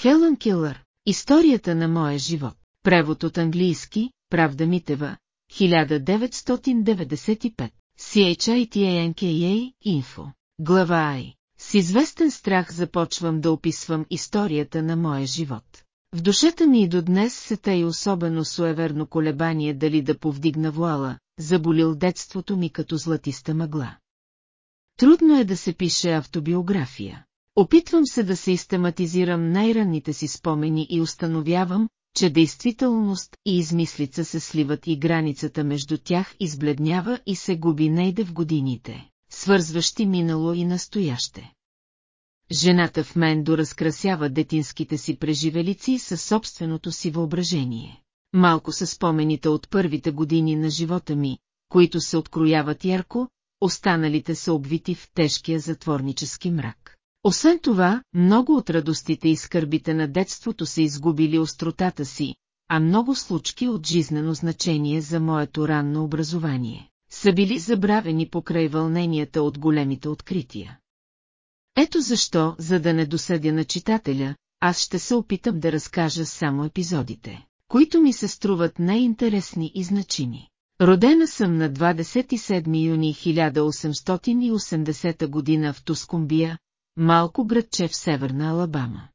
Хелън Килър. Историята на моя живот. Превод от английски, Правда Митева, 1995. CHITANKA Info. Глава Ай. С известен страх започвам да описвам историята на моя живот. В душата ми и до днес се тъй особено суеверно колебание дали да повдигна вуала, заболил детството ми като златиста мъгла. Трудно е да се пише автобиография. Опитвам се да систематизирам най-ранните си спомени и установявам, че действителност и измислица се сливат и границата между тях избледнява и се губи нейде в годините, свързващи минало и настояще. Жената в мен доразкрасява детинските си преживелици със собственото си въображение. Малко са спомените от първите години на живота ми, които се открояват ярко, останалите са обвити в тежкия затворнически мрак. Освен това, много от радостите и скърбите на детството са изгубили остротата си, а много случки от жизнено значение за моето ранно образование са били забравени покрай вълненията от големите открития. Ето защо, за да не досъдя на читателя, аз ще се опитам да разкажа само епизодите, които ми се струват най-интересни и значими. Родена съм на 27 юни 1880 година в Тускумбия, малко градче в северна Алабама.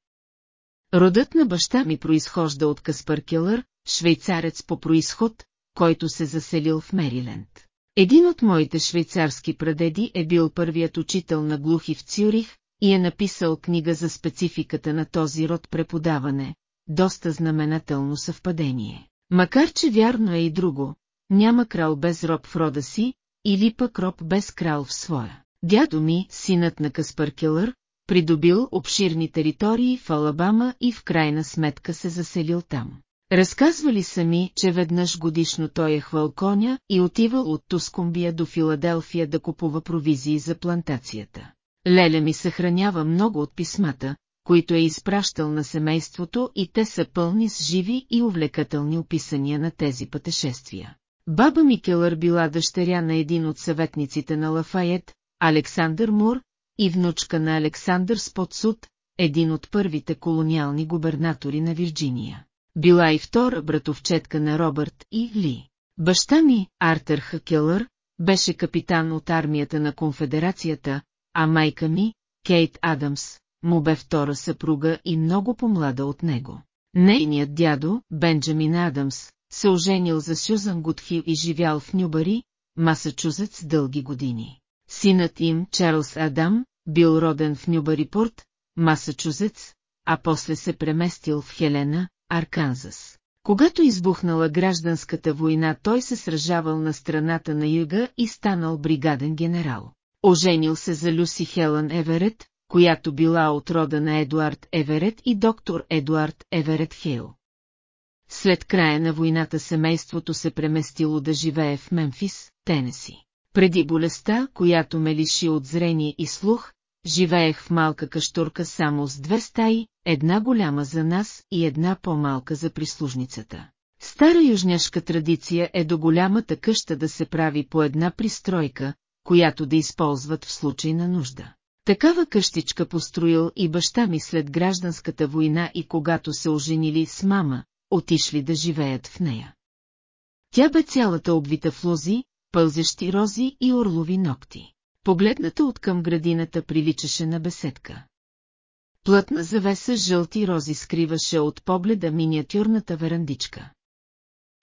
Родът на баща ми произхожда от Каспар Келър, швейцарец по происход, който се заселил в Мериленд. Един от моите швейцарски прадеди е бил първият учител на глухи в Цюрих и е написал книга за спецификата на този род преподаване, доста знаменателно съвпадение. Макар че вярно е и друго, няма крал без роб в рода си, или пък роб без крал в своя. Дядо ми, синът на Каспар Келър, придобил обширни територии в Алабама и в крайна сметка се заселил там. Разказвали са ми, че веднъж годишно той е хвал коня и отивал от Тускумбия до Филаделфия да купува провизии за плантацията. Леля ми съхранява много от писмата, които е изпращал на семейството и те са пълни с живи и увлекателни описания на тези пътешествия. Баба Микелър била дъщеря на един от съветниците на Лафайет, Александър Мур, и внучка на Александър Спотсуд, един от първите колониални губернатори на Вирджиния. Била и втора братовчетка на Робърт и Ли. Баща ми, Артър Хакелър, беше капитан от армията на конфедерацията, а майка ми, Кейт Адамс, му бе втора съпруга и много по-млада от него. Нейният дядо, Бенджамин Адамс, се оженил за Сюзан Гудхил и живял в Нюбари, Масачузетс дълги години. Синът им, Чарлз Адам, бил роден в Нюбарипорт, Масачузетс, а после се преместил в Хелена, Арканзас. Когато избухнала гражданската война, той се сражавал на страната на юга и станал бригаден генерал. Оженил се за Люси Хелън Еверет, която била от рода на Едуард Еверет и доктор Едуард Еверет Хейл. След края на войната семейството се преместило да живее в Мемфис, Тенеси. Преди болестта, която ме лиши от зрение и слух, живеех в малка каштурка само с две стаи, една голяма за нас и една по-малка за прислужницата. Стара южняшка традиция е до голямата къща да се прави по една пристройка, която да използват в случай на нужда. Такава къщичка построил и баща ми след гражданската война и когато се оженили с мама, отишли да живеят в нея. Тя бе цялата обвита в лози, пълзещи рози и орлови ногти. Погледната от към градината приличаше на беседка. Плътна завеса жълти рози скриваше от погледа миниатюрната верандичка.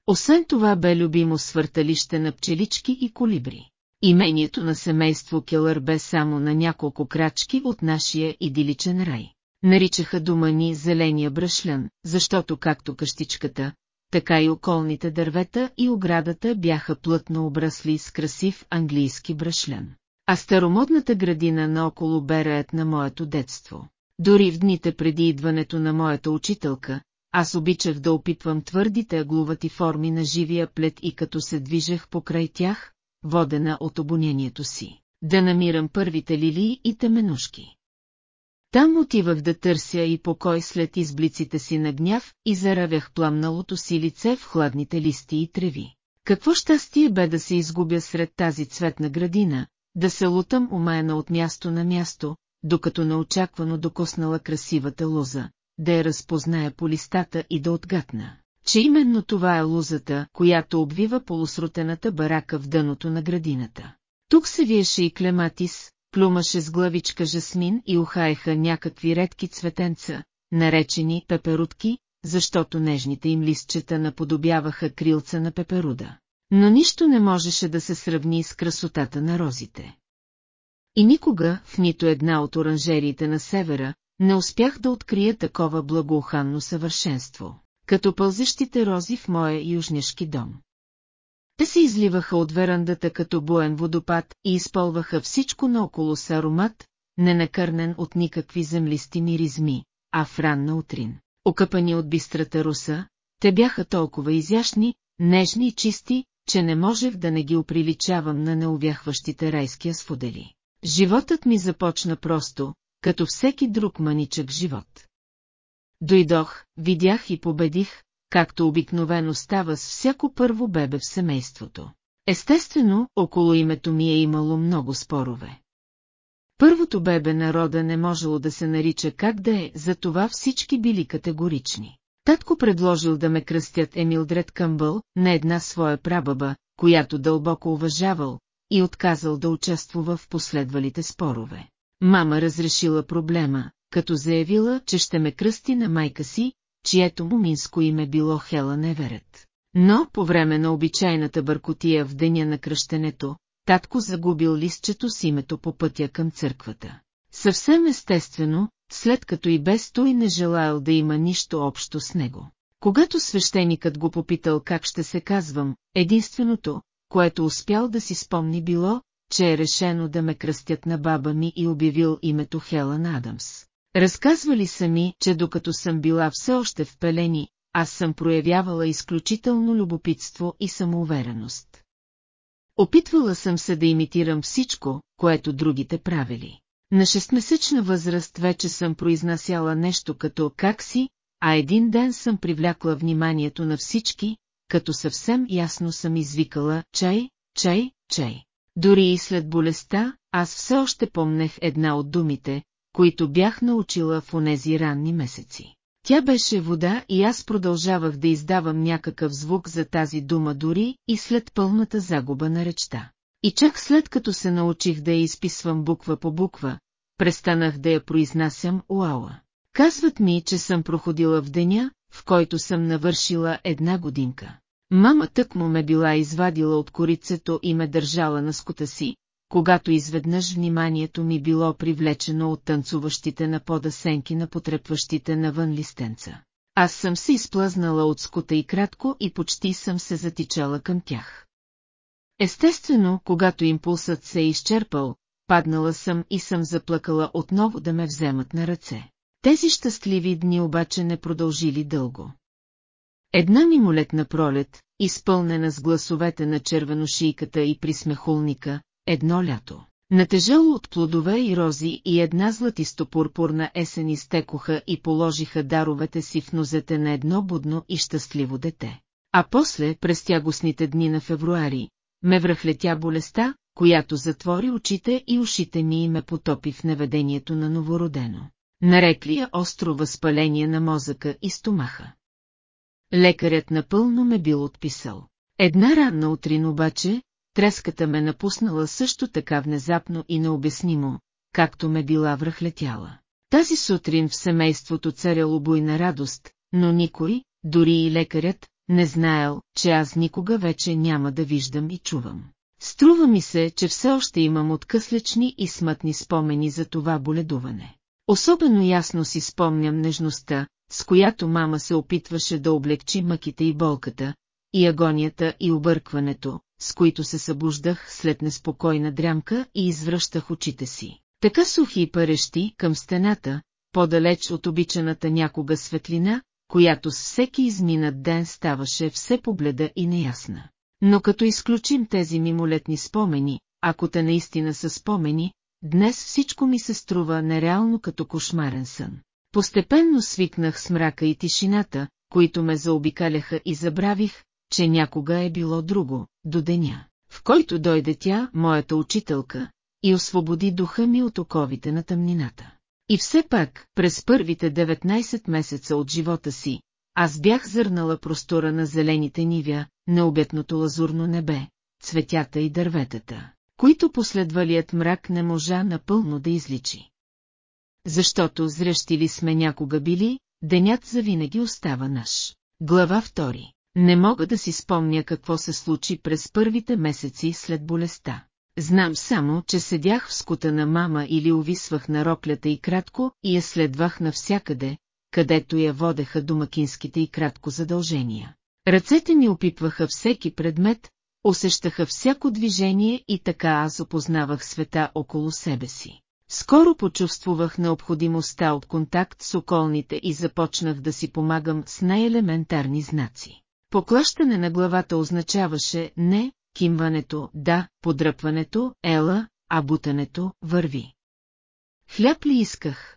Освен това бе любимо свърталище на пчелички и колибри. Имението на семейство Келър бе само на няколко крачки от нашия идиличен рай. Наричаха дома ни зеления брашлян, защото както къщичката, така и околните дървета и оградата бяха плътно обрасли с красив английски брашлян. А старомодната градина наоколо бе раят на моето детство. Дори в дните преди идването на моята учителка, аз обичах да опитвам твърдите аглувати форми на живия плет и като се движех покрай тях, водена от обонението си, да намирам първите лилии и теменушки. Там отивах да търся и покой след изблиците си на гняв и заравях пламналото си лице в хладните листи и треви. Какво щастие бе да се изгубя сред тази цветна градина, да се лутам умаяна от място на място, докато неочаквано докоснала красивата лоза, да я разпозная по листата и да отгатна, че именно това е лузата, която обвива полусрутената барака в дъното на градината. Тук се виеше и клематис, плюмаше с главичка жасмин и ухаеха някакви редки цветенца, наречени пеперутки, защото нежните им листчета наподобяваха крилца на пеперуда. Но нищо не можеше да се сравни с красотата на розите. И никога, в нито една от оранжериите на севера, не успях да открия такова благоуханно съвършенство, като пълзещите рози в моя южняшки дом. Те се изливаха от верандата като буен водопад и изпълваха всичко наоколо с аромат, ненакърнен от никакви землисти миризми, а в ранна утрин, окъпани от бистрата руса, те бяха толкова изящни, нежни и чисти, че не можех да не ги оприличавам на неувяхващите райски асфодели. Животът ми започна просто, като всеки друг маничък живот. Дойдох, видях и победих, както обикновено става с всяко първо бебе в семейството. Естествено, около името ми е имало много спорове. Първото бебе народа не можело да се нарича как да е, затова всички били категорични. Татко предложил да ме кръстят Емилдред Къмбъл на една своя прабаба, която дълбоко уважавал, и отказал да участвува в последвалите спорове. Мама разрешила проблема, като заявила, че ще ме кръсти на майка си, чието муминско име било Хела Неверет. Но, по време на обичайната бъркотия в деня на кръщенето, татко загубил листчето с името по пътя към църквата. Съвсем естествено, след като и без той не желаял да има нищо общо с него. Когато свещеникът го попитал как ще се казвам, единственото, което успял да си спомни било, че е решено да ме кръстят на баба ми и обявил името Хелън Адамс. Разказвали са ми, че докато съм била все още в пелени, аз съм проявявала изключително любопитство и самоувереност. Опитвала съм се да имитирам всичко, което другите правили. На шестмесечна възраст вече съм произнасяла нещо като «как си», а един ден съм привлякла вниманието на всички, като съвсем ясно съм извикала «чай, чай, чай». Дори и след болестта, аз все още помнех една от думите, които бях научила в онези ранни месеци. Тя беше вода и аз продължавах да издавам някакъв звук за тази дума дори и след пълната загуба на речта. И чак след като се научих да я изписвам буква по буква, престанах да я произнасям уауа. Казват ми, че съм проходила в деня, в който съм навършила една годинка. Мама тък му ме била извадила от корицето и ме държала на скута си, когато изведнъж вниманието ми било привлечено от танцуващите на пода сенки на потрепващите навън листенца. Аз съм се изплъзнала от скута и кратко и почти съм се затичала към тях. Естествено, когато импулсът се е изчерпал, паднала съм и съм заплакала отново да ме вземат на ръце. Тези щастливи дни обаче не продължили дълго. Една мимолетна пролет, изпълнена с гласовете на червеношийката и присмехулника, едно лято. Натежало от плодове и рози и една златисто-пурпурна есен изтекоха и положиха даровете си в нозете на едно будно и щастливо дете. А после, през тягостните дни на февруари, ме връхлетя болестта, която затвори очите и ушите ми и ме потопи в неведението на новородено. Нарекли я остро възпаление на мозъка и стомаха. Лекарят напълно ме бил отписал. Една ранна утрин обаче, треската ме напуснала също така внезапно и необяснимо, както ме била връхлетяла. Тази сутрин в семейството царяло буйна радост, но никой, дори и лекарят, не знаел, че аз никога вече няма да виждам и чувам. Струва ми се, че все още имам откъслечни и смътни спомени за това боледуване. Особено ясно си спомням нежността, с която мама се опитваше да облегчи мъките и болката, и агонията и объркването, с които се събуждах след неспокойна дрямка и извръщах очите си. Така сухи и парещи към стената, по-далеч от обичаната някога светлина, която с всеки изминат ден ставаше все побледа и неясна. Но като изключим тези мимолетни спомени, ако те наистина са спомени, днес всичко ми се струва нереално като кошмарен сън. Постепенно свикнах с мрака и тишината, които ме заобикаляха и забравих, че някога е било друго, до деня, в който дойде тя, моята учителка, и освободи духа ми от оковите на тъмнината. И все пак, през първите 19 месеца от живота си, аз бях зърнала простора на зелените нивя, на обетното лазурно небе, цветята и дърветата, които последвалият мрак не можа напълно да изличи. Защото зрещи ли сме някога били, денят завинаги остава наш. Глава 2. Не мога да си спомня какво се случи през първите месеци след болестта. Знам само, че седях в скута на мама или увисвах на роклята и кратко и я следвах навсякъде, където я водеха домакинските и кратко задължения. Ръцете ми опитваха всеки предмет, усещаха всяко движение и така аз опознавах света около себе си. Скоро почувствувах необходимостта от контакт с околните и започнах да си помагам с най-елементарни знаци. Поклащане на главата означаваше не, кимването, да, подръпването, ела, а бутането, върви. Хляб ли исках?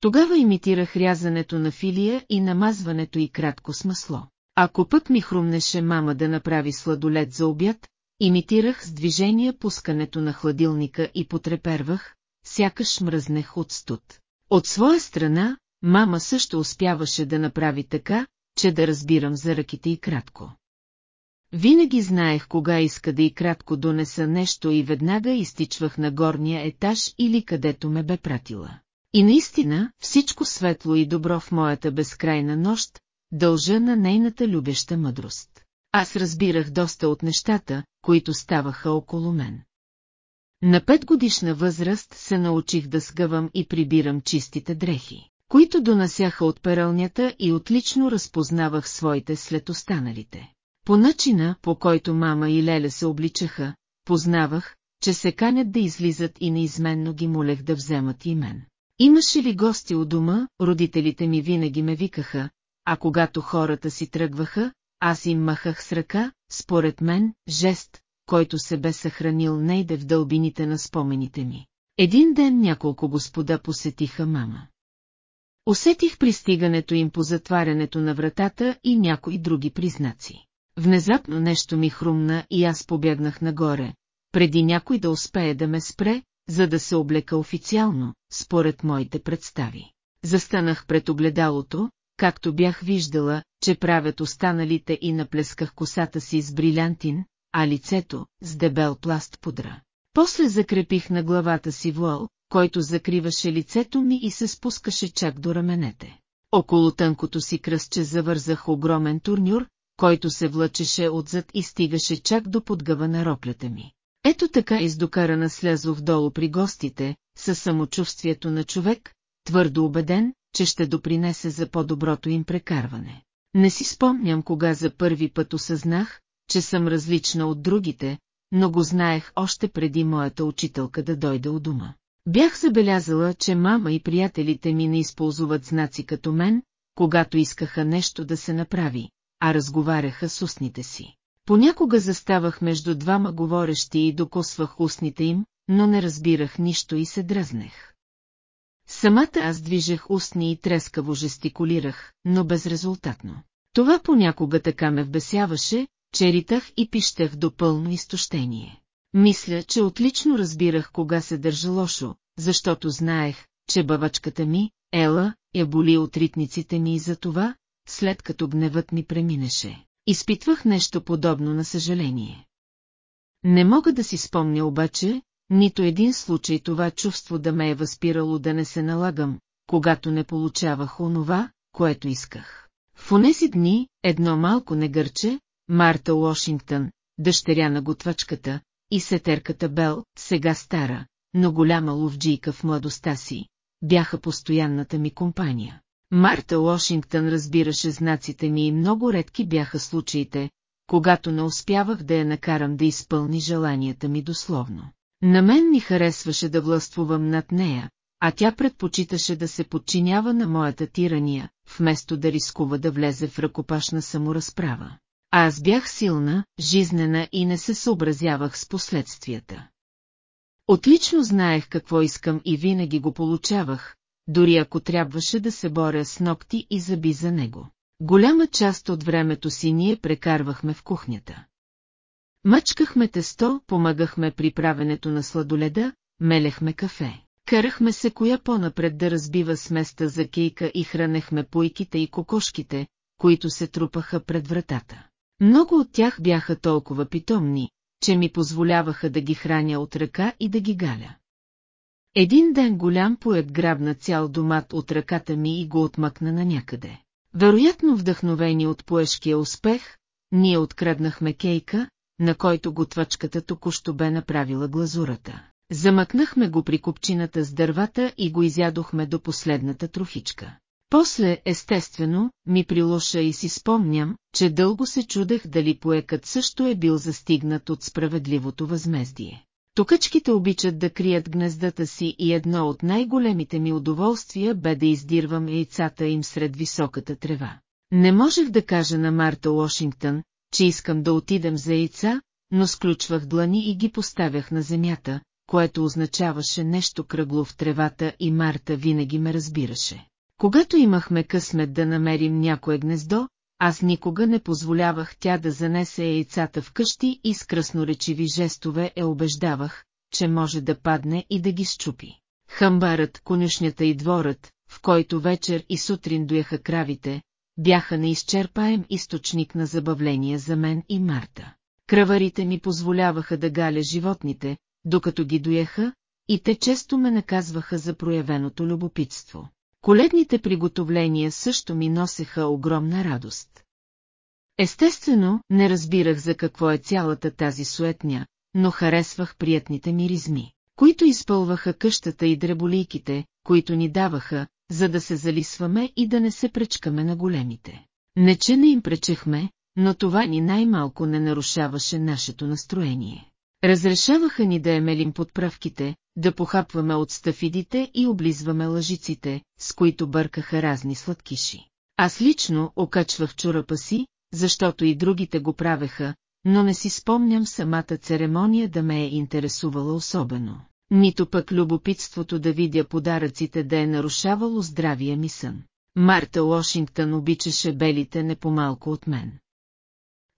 Тогава имитирах рязането на филия и намазването и кратко с масло. Ако пък ми хрумнеше мама да направи сладолет за обяд, имитирах с движение пускането на хладилника и потрепервах, сякаш мръзнех от студ. От своя страна, мама също успяваше да направи така, че да разбирам за ръките и кратко. Винаги знаех кога иска да и кратко донеса нещо и веднага изтичвах на горния етаж или където ме бе пратила. И наистина, всичко светло и добро в моята безкрайна нощ, дължа на нейната любеща мъдрост. Аз разбирах доста от нещата, които ставаха около мен. На петгодишна възраст се научих да сгъвам и прибирам чистите дрехи, които донасяха от пералнята и отлично разпознавах своите след останалите. По начина, по който мама и Леля се обличаха, познавах, че се канят да излизат и неизменно ги молех да вземат и мен. Имаше ли гости у дома, родителите ми винаги ме викаха, а когато хората си тръгваха, аз им махах с ръка, според мен, жест, който се бе съхранил нейде в дълбините на спомените ми. Един ден няколко господа посетиха мама. Усетих пристигането им по затварянето на вратата и някои други признаци. Внезапно нещо ми хрумна и аз побягнах нагоре, преди някой да успее да ме спре, за да се облека официално, според моите представи. Застанах пред огледалото, както бях виждала, че правят останалите и наплесках косата си с брилянтин, а лицето с дебел пласт пудра. После закрепих на главата си вуал, който закриваше лицето ми и се спускаше чак до раменете. Около тънкото си кръстче завързах огромен турнюр, който се влъчеше отзад и стигаше чак до подгъва на роклята ми. Ето така издокарана слязох долу при гостите, със самочувствието на човек, твърдо убеден, че ще допринесе за по-доброто им прекарване. Не си спомням кога за първи път осъзнах, че съм различна от другите, но го знаех още преди моята учителка да дойде у дома. Бях забелязала, че мама и приятелите ми не използват знаци като мен, когато искаха нещо да се направи, а разговаряха с устните си. Понякога заставах между двама говорещи и докосвах устните им, но не разбирах нищо и се дръзнех. Самата аз движех устни и трескаво жестикулирах, но безрезултатно. Това понякога така ме вбесяваше, че ритах и пищах до пълно изтощение. Мисля, че отлично разбирах кога се държа лошо, защото знаех, че бавачката ми, Ела, я боли от ритниците ми и за това, след като гневът ми преминеше. Изпитвах нещо подобно на съжаление. Не мога да си спомня обаче, нито един случай това чувство да ме е възпирало да не се налагам, когато не получавах онова, което исках. В онези дни, едно малко негърче, Марта Уошингтън, дъщеря на готвачката, и сетерката Бел, сега стара, но голяма ловджийка в младостта си, бяха постоянната ми компания. Марта Уошингтън разбираше знаците ми и много редки бяха случаите, когато не успявах да я накарам да изпълни желанията ми дословно. На мен ми харесваше да властвувам над нея, а тя предпочиташе да се подчинява на моята тирания, вместо да рискува да влезе в ръкопашна саморазправа. А аз бях силна, жизнена и не се съобразявах с последствията. Отлично знаех какво искам и винаги го получавах, дори ако трябваше да се боря с ногти и зъби за него. Голяма част от времето си ние прекарвахме в кухнята. Мъчкахме тесто, помагахме при правенето на сладоледа, мелехме кафе. Карахме се коя по-напред да разбива сместа за кейка и хранехме пуйките и кокошките, които се трупаха пред вратата. Много от тях бяха толкова питомни, че ми позволяваха да ги храня от ръка и да ги галя. Един ден голям поет грабна цял домат от ръката ми и го отмъкна на някъде. Вероятно вдъхновени от поешкия успех, ние откраднахме кейка, на който готвачката току-що бе направила глазурата. Замъкнахме го при купчината с дървата и го изядохме до последната трохичка. После, естествено, ми прилоша и си спомням, че дълго се чудех дали поекът също е бил застигнат от справедливото възмездие. Токачките обичат да крият гнездата си и едно от най-големите ми удоволствия бе да издирвам яйцата им сред високата трева. Не можех да кажа на Марта Уошингтън, че искам да отидем за яйца, но сключвах длани и ги поставях на земята, което означаваше нещо кръгло в тревата и Марта винаги ме разбираше. Когато имахме късмет да намерим някое гнездо, аз никога не позволявах тя да занесе яйцата в къщи и с красноречиви жестове е убеждавах, че може да падне и да ги щупи. Хамбарът, конюшнята и дворът, в който вечер и сутрин доеха кравите, бяха неизчерпаем източник на забавление за мен и Марта. Краварите ми позволяваха да галя животните, докато ги доеха, и те често ме наказваха за проявеното любопитство. Коледните приготовления също ми носеха огромна радост. Естествено, не разбирах за какво е цялата тази суетня, но харесвах приятните миризми, които изпълваха къщата и дреболийките, които ни даваха, за да се залисваме и да не се пречкаме на големите. Не че не им пречехме, но това ни най-малко не нарушаваше нашето настроение. Разрешаваха ни да емелим подправките, да похапваме от стафидите и облизваме лъжиците, с които бъркаха разни сладкиши. Аз лично окачвах чурапа си, защото и другите го правеха, но не си спомням самата церемония да ме е интересувала особено. Нито пък любопитството да видя подаръците да е нарушавало здравия ми сън. Марта Уошингтън обичаше белите не по-малко от мен.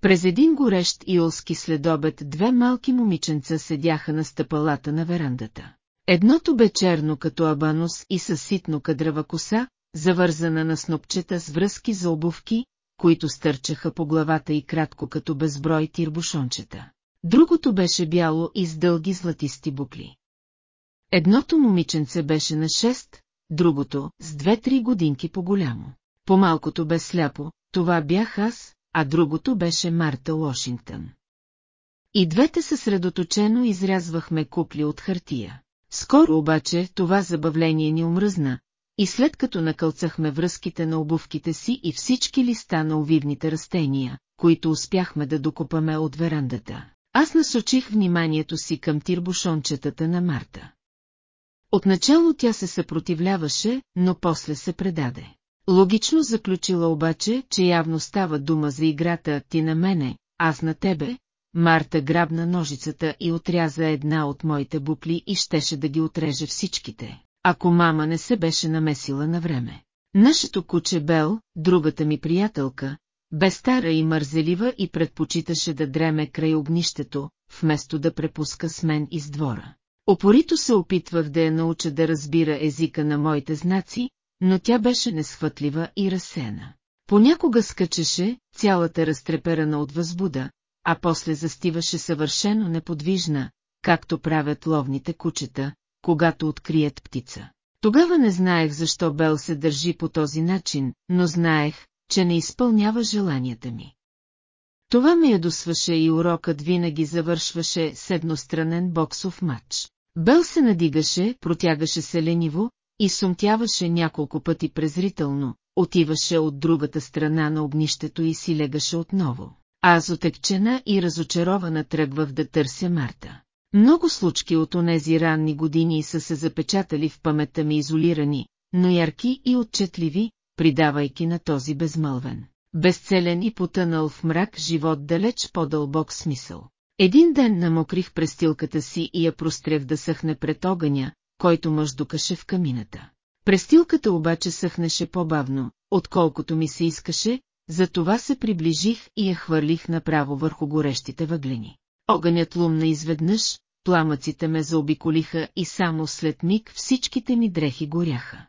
През един горещ иолски следобед две малки момиченца седяха на стъпалата на верандата. Едното бе черно като абанус и със ситно кадрава коса, завързана на снопчета с връзки за обувки, които стърчаха по главата и кратко като безброй тирбушончета. Другото беше бяло и с дълги златисти букли. Едното момиченце беше на 6, другото с две-три годинки по-голямо. По-малкото бе сляпо, това бях аз, а другото беше Марта Уошингтън. И двете съсредоточено изрязвахме купли от хартия. Скоро обаче това забавление ни омръзна, и след като накълцахме връзките на обувките си и всички листа на овивните растения, които успяхме да докопаме от верандата, аз насочих вниманието си към тирбушончетата на Марта. Отначало тя се съпротивляваше, но после се предаде. Логично заключила обаче, че явно става дума за играта ти на мене, аз на тебе, Марта грабна ножицата и отряза една от моите букли и щеше да ги отреже всичките, ако мама не се беше намесила на време. Нашето куче Бел, другата ми приятелка, бе стара и мързелива и предпочиташе да дреме край огнището, вместо да препуска с мен из двора. Опорито се опитвах да я науча да разбира езика на моите знаци, но тя беше несхватлива и разсена. Понякога скачеше, цялата разтреперана от възбуда, а после застиваше съвършено неподвижна, както правят ловните кучета, когато открият птица. Тогава не знаех защо Бел се държи по този начин, но знаех, че не изпълнява желанията ми. Това ми ядосваше и урокът винаги завършваше с едностранен боксов матч. Бел се надигаше, протягаше се лениво, и сумтяваше няколко пъти презрително, отиваше от другата страна на огнището и си легаше отново. Аз отекчена и разочарована тръгвах да търся Марта. Много случки от онези ранни години са се запечатали в паметта ми изолирани, но ярки и отчетливи, придавайки на този безмълвен, безцелен и потънал в мрак живот далеч по-дълбок смисъл. Един ден намокрих престилката си и я прострях да съхне пред огъня, който мъждукаше в камината. Престилката обаче съхнеше по-бавно, отколкото ми се искаше, затова се приближих и я хвърлих направо върху горещите въглени. Огънят лумна изведнъж, пламъците ме заобиколиха и само след миг всичките ми дрехи горяха.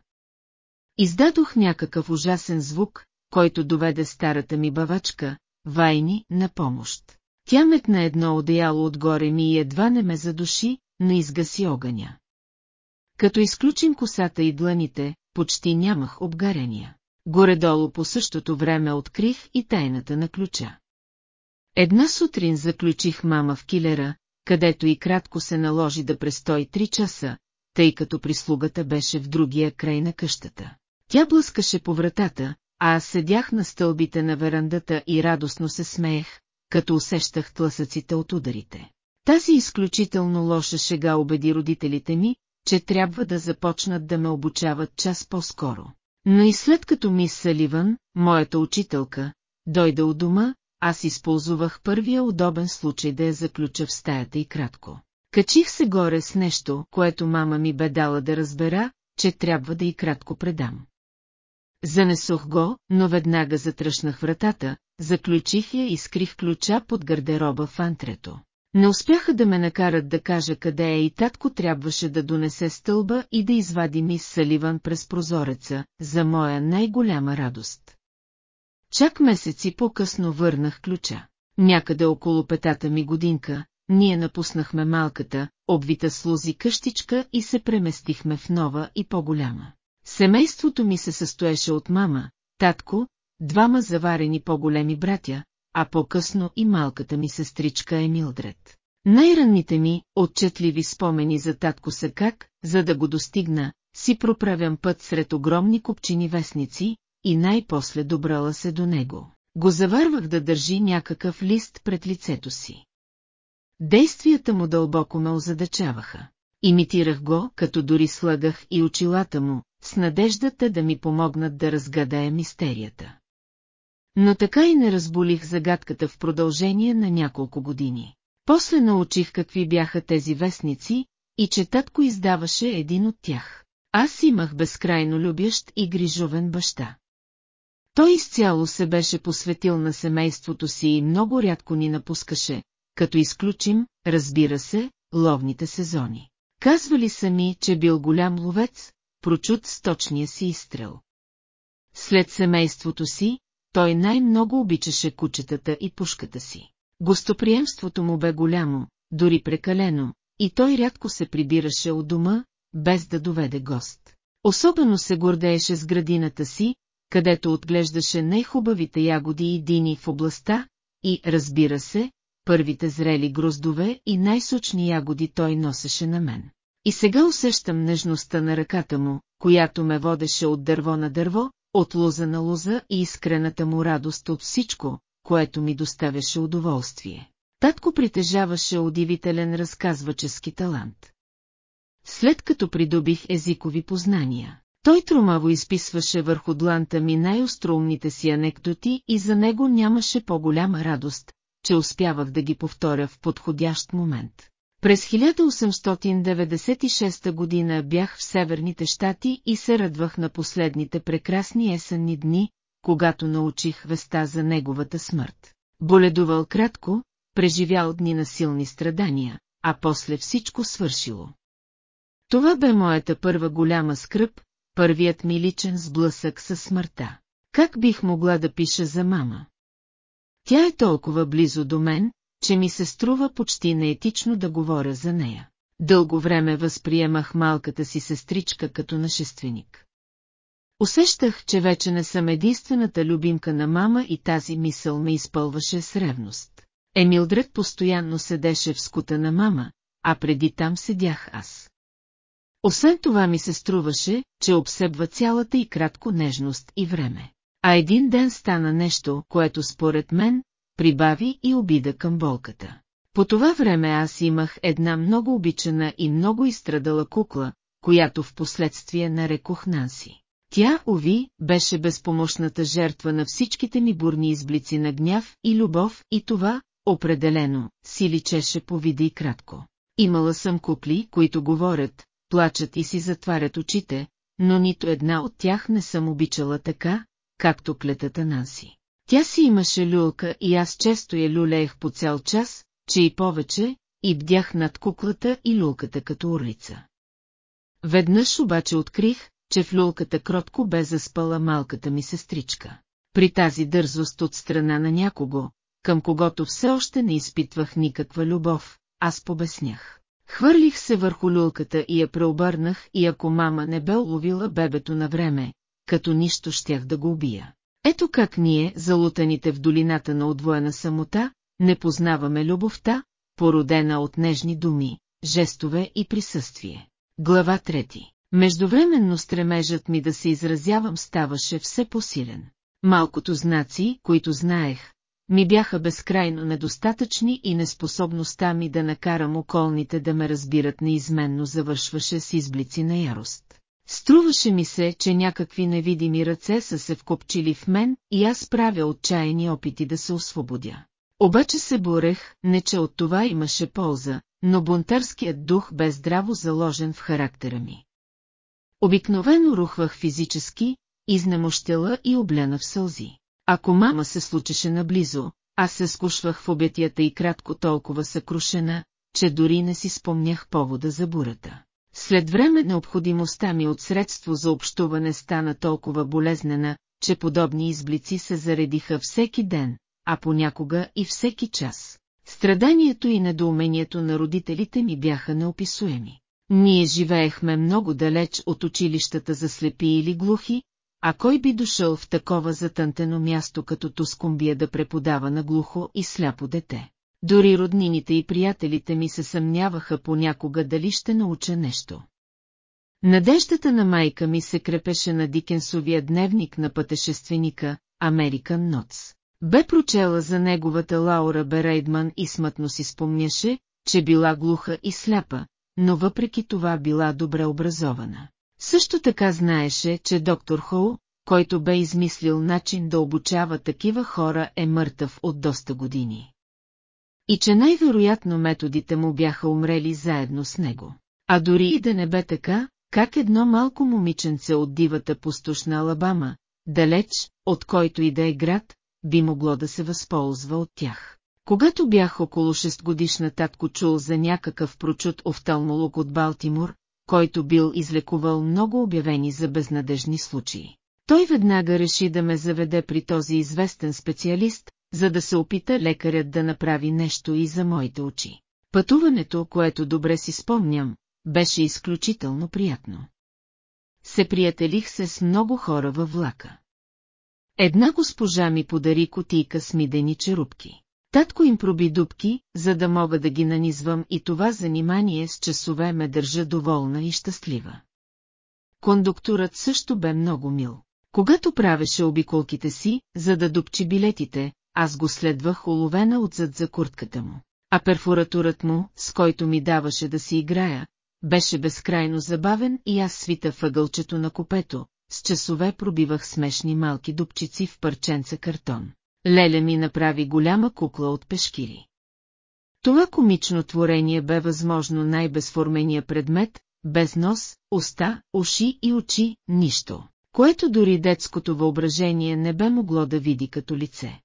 Издадох някакъв ужасен звук, който доведе старата ми бавачка, Вайни, на помощ. Тя метна едно одеяло отгоре ми и едва не ме задуши, но изгаси огъня. Като изключим косата и дланите, почти нямах обгарения. Горедолу по същото време открих и тайната на ключа. Една сутрин заключих мама в килера, където и кратко се наложи да престои три часа, тъй като прислугата беше в другия край на къщата. Тя блъскаше по вратата, а аз седях на стълбите на верандата и радостно се смеех, като усещах тласъците от ударите. Тази изключително лоша шега убеди родителите ми, че трябва да започнат да ме обучават час по-скоро. Но и след като мис Саливан, моята учителка, дойде от дома, аз използвах първия удобен случай да я заключа в стаята и кратко. Качих се горе с нещо, което мама ми бе дала да разбера, че трябва да и кратко предам. Занесох го, но веднага затръшнах вратата, заключих я и скрих ключа под гардероба в антрето. Не успяха да ме накарат да кажа къде е и татко трябваше да донесе стълба и да извади мис Саливан през прозореца, за моя най-голяма радост. Чак месеци по-късно върнах ключа. Някъде около петата ми годинка, ние напуснахме малката, обвита с лузи къщичка и се преместихме в нова и по-голяма. Семейството ми се състоеше от мама, татко, двама заварени по-големи братя, а по-късно и малката ми сестричка Емилдред. Най-ранните ми, отчетливи спомени за татко са как, за да го достигна, си проправям път сред огромни купчини вестници и най-после добрала се до него. Го заварвах да държи някакъв лист пред лицето си. Действията му дълбоко ме озадачаваха. Имитирах го, като дори слагах и очилата му, с надеждата да ми помогнат да разгадая мистерията. Но така и не разболих загадката в продължение на няколко години. После научих какви бяха тези вестници и че татко издаваше един от тях. Аз имах безкрайно любящ и грижовен баща. Той изцяло се беше посветил на семейството си и много рядко ни напускаше, като изключим, разбира се, ловните сезони. Казвали са ми, че бил голям ловец, прочут с точния си изстрел. След семейството си, той най-много обичаше кучетата и пушката си. Гостоприемството му бе голямо, дори прекалено, и той рядко се прибираше от дома, без да доведе гост. Особено се гордееше с градината си, където отглеждаше най-хубавите ягоди и дини в областта, и, разбира се, първите зрели гроздове и най-сочни ягоди той носеше на мен. И сега усещам нежността на ръката му, която ме водеше от дърво на дърво, от лоза на лоза и искрената му радост от всичко, което ми доставяше удоволствие. Татко притежаваше удивителен разказвачески талант. След като придобих езикови познания, той тромаво изписваше върху дланта ми най-остроумните си анекдоти и за него нямаше по-голяма радост, че успявах да ги повторя в подходящ момент. През 1896 година бях в Северните щати и се радвах на последните прекрасни есенни дни, когато научих веста за неговата смърт. Боледувал кратко, преживял дни на силни страдания, а после всичко свършило. Това бе моята първа голяма скръп, първият ми личен сблъсък със смъртта. Как бих могла да пиша за мама? Тя е толкова близо до мен, че ми се струва почти неетично да говоря за нея. Дълго време възприемах малката си сестричка като нашественик. Усещах, че вече не съм единствената любимка на мама и тази мисъл ме изпълваше с ревност. Емилдред постоянно седеше в скута на мама, а преди там седях аз. Освен това ми се струваше, че обсебва цялата и кратко нежност и време. А един ден стана нещо, което според мен, прибави и обида към болката. По това време аз имах една много обичана и много изстрадала кукла, която в последствие нарекох Нанси. Тя, уви, беше безпомощната жертва на всичките ми бурни изблици на гняв и любов и това, определено, си личеше по вида и кратко. Имала съм кукли, които говорят, плачат и си затварят очите, но нито една от тях не съм обичала така, както клетата Нанси. Тя си имаше люлка и аз често я люлеех по цял час, че и повече, и бдях над куклата и люлката като орлица. Веднъж обаче открих, че в люлката кротко бе заспала малката ми сестричка. При тази дързост от страна на някого, към когото все още не изпитвах никаква любов, аз побеснях. Хвърлих се върху люлката и я преобърнах и ако мама не бе уловила бебето на време, като нищо щях да го убия. Ето как ние, залутаните в долината на отвоена самота, не познаваме любовта, породена от нежни думи, жестове и присъствие. Глава трети. Междувременно стремежът ми да се изразявам ставаше все по-силен. Малкото знаци, които знаех, ми бяха безкрайно недостатъчни и неспособността ми да накарам околните да ме разбират неизменно завършваше с изблици на ярост. Струваше ми се, че някакви невидими ръце са се вкопчили в мен и аз правя отчаяни опити да се освободя. Обаче се борех, не че от това имаше полза, но бунтарският дух бе здраво заложен в характера ми. Обикновено рухвах физически, изнемощела и облена в сълзи. Ако мама се случеше наблизо, аз се скушвах в обятията и кратко толкова съкрушена, че дори не си спомнях повода за бурата. След време необходимостта ми от средство за общуване стана толкова болезнена, че подобни изблици се заредиха всеки ден, а понякога и всеки час. Страданието и недоумението на родителите ми бяха неописуеми. Ние живеехме много далеч от училищата за слепи или глухи, а кой би дошъл в такова затънтено място като Тускумбия да преподава на глухо и сляпо дете? Дори роднините и приятелите ми се съмняваха понякога дали ще науча нещо. Надеждата на майка ми се крепеше на Дикенсовия дневник на пътешественика, American Notes. Бе прочела за неговата Лаура Берейдман и смътно си спомняше, че била глуха и сляпа, но въпреки това била добре образована. Също така знаеше, че доктор Хоу, който бе измислил начин да обучава такива хора е мъртъв от доста години. И че най-вероятно методите му бяха умрели заедно с него. А дори и да не бе така, как едно малко момиченце от дивата пустошна Алабама, далеч, от който и да е град, би могло да се възползва от тях. Когато бях около 6 годишна татко чул за някакъв прочут офталмолог от Балтимор, който бил излекувал много обявени за безнадежни случаи. Той веднага реши да ме заведе при този известен специалист, за да се опита лекарят да направи нещо и за моите очи. Пътуването, което добре си спомням, беше изключително приятно. Се приятелих се с много хора във влака. Една госпожа ми подари котийка с мидени черупки. Татко им проби дубки, за да мога да ги нанизвам и това занимание с часове ме държа доволна и щастлива. Кондукторът също бе много мил. Когато правеше обиколките си, за да дупчи билетите, аз го следвах уловена отзад за куртката му. А перфоратурът му, с който ми даваше да си играя, беше безкрайно забавен и аз свита въгълчето на копето, с часове пробивах смешни малки дупчици в парченца картон. Леля ми направи голяма кукла от пешкири. Това комично творение бе възможно най-безформения предмет, без нос, уста, уши и очи, нищо, което дори детското въображение не бе могло да види като лице.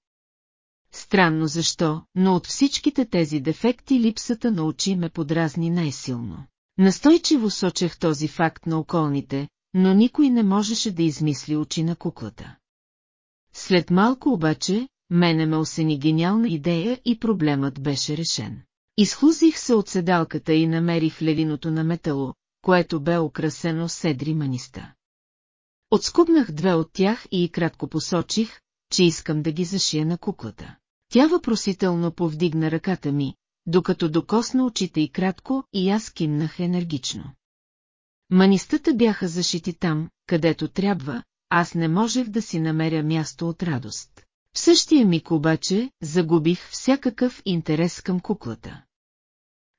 Странно защо, но от всичките тези дефекти липсата на очи ме подразни най-силно. Настойчиво сочех този факт на околните, но никой не можеше да измисли очи на куклата. След малко обаче, мене ме осени гениална идея и проблемът беше решен. Изхлузих се от седалката и намерих левиното на метало, което бе украсено с седри маниста. Отскубнах две от тях и кратко посочих, че искам да ги зашия на куклата. Тя въпросително повдигна ръката ми, докато докосна очите и кратко и аз кимнах енергично. Манистата бяха зашити там, където трябва, аз не можех да си намеря място от радост. В същия миг обаче загубих всякакъв интерес към куклата.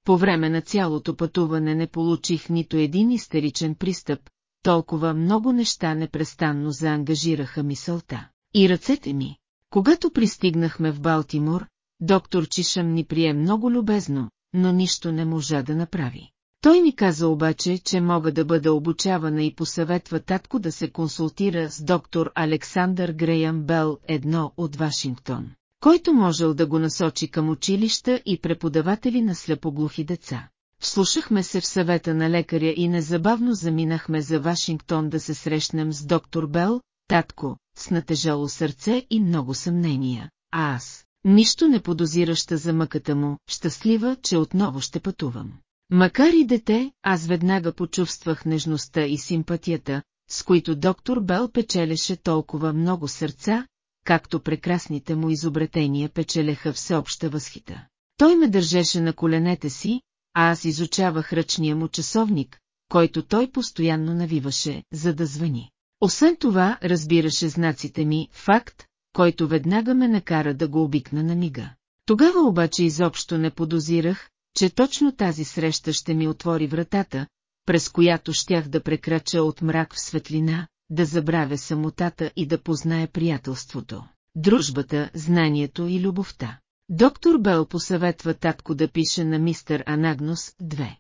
По време на цялото пътуване не получих нито един истеричен пристъп, толкова много неща непрестанно заангажираха мисълта. И ръцете ми. Когато пристигнахме в Балтимор, доктор Чишъм ни прие много любезно, но нищо не можа да направи. Той ми каза обаче, че мога да бъда обучавана и посъветва татко да се консултира с доктор Александър Греям Бел едно от Вашингтон, който можел да го насочи към училища и преподаватели на слепоглухи деца. Слушахме се в съвета на лекаря и незабавно заминахме за Вашингтон да се срещнем с доктор Бел, татко, с натежало сърце и много съмнения, а аз, нищо не подозираща за мъката му, щастлива, че отново ще пътувам. Макар и дете, аз веднага почувствах нежността и симпатията, с които доктор Бел печелеше толкова много сърца, както прекрасните му изобретения печелеха всеобща възхита. Той ме държеше на коленете си, а аз изучавах ръчния му часовник, който той постоянно навиваше, за да звъни. Освен това, разбираше знаците ми, факт, който веднага ме накара да го обикна на мига. Тогава обаче изобщо не подозирах, че точно тази среща ще ми отвори вратата, през която щях да прекрача от мрак в светлина, да забравя самотата и да познае приятелството, дружбата, знанието и любовта. Доктор Бел посъветва татко да пише на мистер Анагнос 2.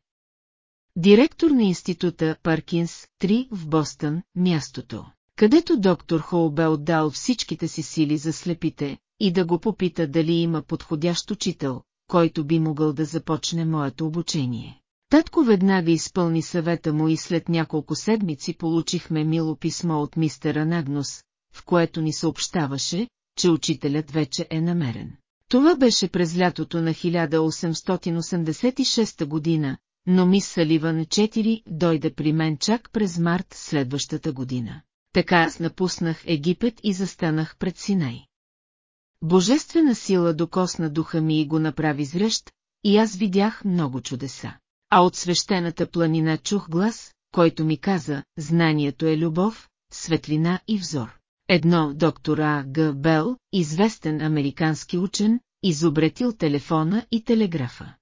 Директор на института Паркинс 3 в Бостън, мястото, където доктор Хоу бе отдал всичките си сили за слепите, и да го попита дали има подходящ учител, който би могъл да започне моето обучение. Татко веднага изпълни съвета му и след няколко седмици получихме мило писмо от мистер Анагнос, в което ни съобщаваше, че учителят вече е намерен. Това беше през лятото на 1886 година, но мис Саливан 4 дойде при мен чак през март следващата година. Така аз напуснах Египет и застанах пред Синай. Божествена сила докосна духа ми и го направи зрещ, и аз видях много чудеса. А от свещената планина чух глас, който ми каза, знанието е любов, светлина и взор. Едно доктор А. Г. Бел, известен американски учен, изобретил телефона и телеграфа.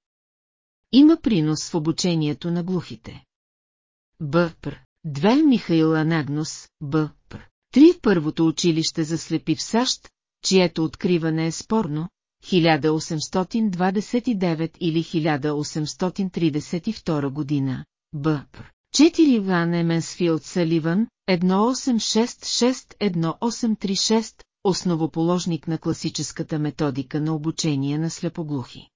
Има принос в обучението на глухите. Б.Пр. Две Михаил Анагнос, Б.Пр. Три в първото училище за слепи в САЩ, чието откриване е спорно, 1829 или 1832 година, Б.Пр. 4 Ван Еменсфилд Саливан, 1866-1836, основоположник на класическата методика на обучение на слепоглухи.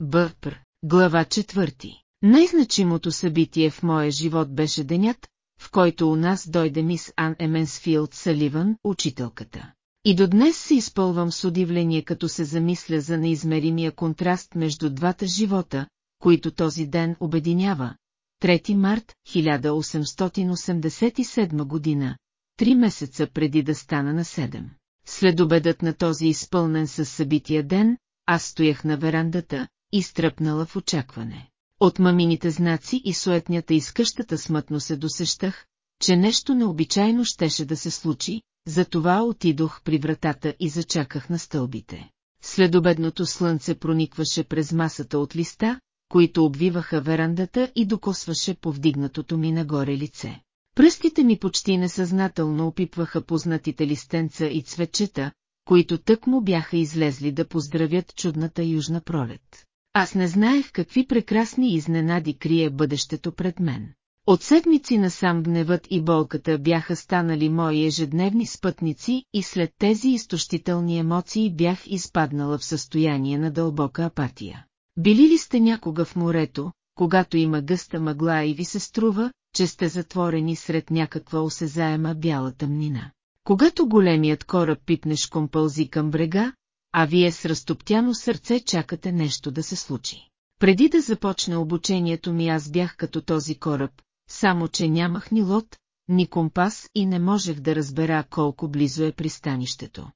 Б.Пр. Глава 4. Най-значимото събитие в моя живот беше денят, в който у нас дойде мис Ан Еменсфилд Саливан, учителката. И до днес се изпълвам с удивление, като се замисля за неизмеримия контраст между двата живота, които този ден обединява. 3 март 1887 година, три месеца преди да стана на седем. След обедът на този изпълнен със събития ден, аз стоях на верандата, изтръпнала в очакване. От мамините знаци и суетнята из къщата смътно се досещах, че нещо необичайно щеше да се случи, затова отидох при вратата и зачаках на стълбите. Следобедното слънце проникваше през масата от листа, които обвиваха верандата и докосваше повдигнатото ми нагоре лице. Пръстите ми почти несъзнателно опипваха познатите листенца и цветчета, които тък му бяха излезли да поздравят чудната южна пролет. Аз не знаех какви прекрасни изненади крие бъдещето пред мен. От седмици насам гневът и болката бяха станали мои ежедневни спътници и след тези изтощителни емоции бях изпаднала в състояние на дълбока апатия. Били ли сте някога в морето, когато има гъста мъгла и ви се струва, че сте затворени сред някаква осезаема бяла тъмнина? Когато големият кораб пипнеш компълзи към брега, а вие с разтоптяно сърце чакате нещо да се случи. Преди да започне обучението ми аз бях като този кораб, само че нямах ни лод, ни компас и не можех да разбера колко близо е пристанището.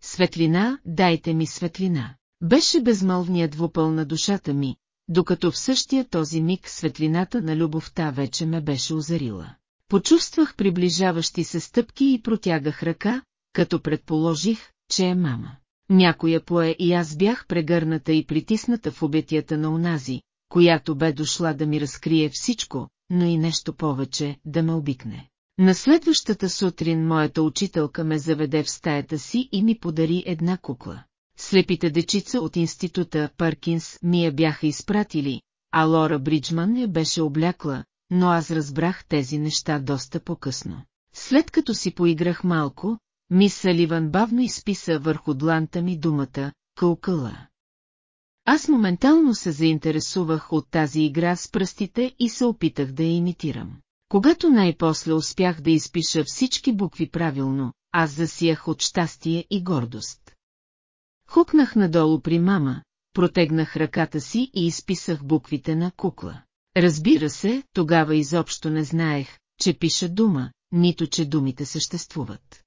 Светлина, дайте ми светлина. Беше безмълвният вупъл на душата ми, докато в същия този миг светлината на любовта вече ме беше озарила. Почувствах приближаващи се стъпки и протягах ръка, като предположих, че е мама. Някоя пое и аз бях прегърната и притисната в обетията на онази, която бе дошла да ми разкрие всичко, но и нещо повече, да ме обикне. На следващата сутрин моята учителка ме заведе в стаята си и ми подари една кукла. Слепите дечица от института Паркинс ми я бяха изпратили, а Лора Бриджман я беше облякла, но аз разбрах тези неща доста по-късно. След като си поиграх малко, мис Саливан бавно изписа върху дланта ми думата «кълкъла». Аз моментално се заинтересувах от тази игра с пръстите и се опитах да я имитирам. Когато най-после успях да изпиша всички букви правилно, аз засиях от щастие и гордост. Хукнах надолу при мама, протегнах ръката си и изписах буквите на кукла. Разбира се, тогава изобщо не знаех, че пиша дума, нито че думите съществуват.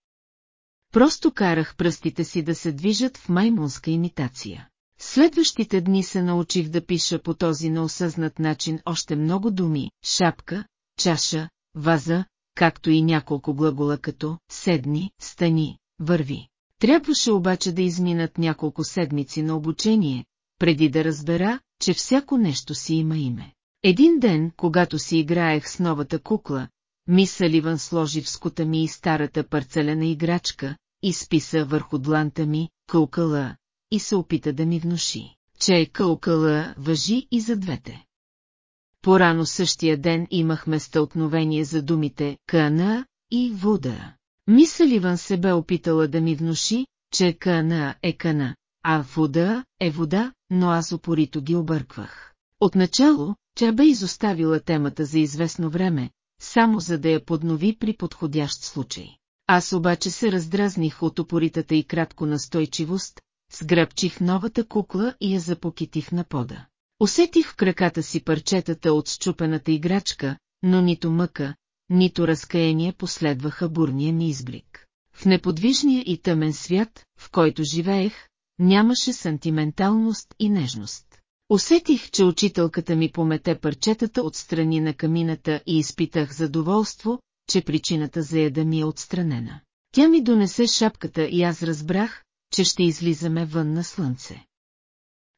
Просто карах пръстите си да се движат в маймунска имитация. Следващите дни се научих да пиша по този неосъзнат начин още много думи, шапка, чаша, ваза, както и няколко глагола като седни, стани, върви. Трябваше обаче да изминат няколко седмици на обучение, преди да разбера, че всяко нещо си има име. Един ден, когато си играех с новата кукла, мис Саливан сложи в скута ми и старата парцелена играчка, изписа върху дланта ми, кълкала, и се опита да ми внуши, че кълкала въжи и за двете. Порано същия ден имахме стълкновение за думите «кана» и «вода». Мис Ливан се бе опитала да ми внуши, че «кана» е «кана», а «вода» е «вода», но аз опорито ги обърквах. Отначало, тя бе изоставила темата за известно време, само за да я поднови при подходящ случай. Аз обаче се раздразних от опоритата и кратко настойчивост, сгръбчих новата кукла и я запокитих на пода. Усетих в краката си парчетата от счупената играчка, но нито мъка, нито разкаяние последваха бурния ми изблик. В неподвижния и тъмен свят, в който живеех, нямаше сантименталност и нежност. Усетих, че учителката ми помете парчетата от страни на камината и изпитах задоволство, че причината за яда ми е отстранена. Тя ми донесе шапката и аз разбрах, че ще излизаме вън на слънце.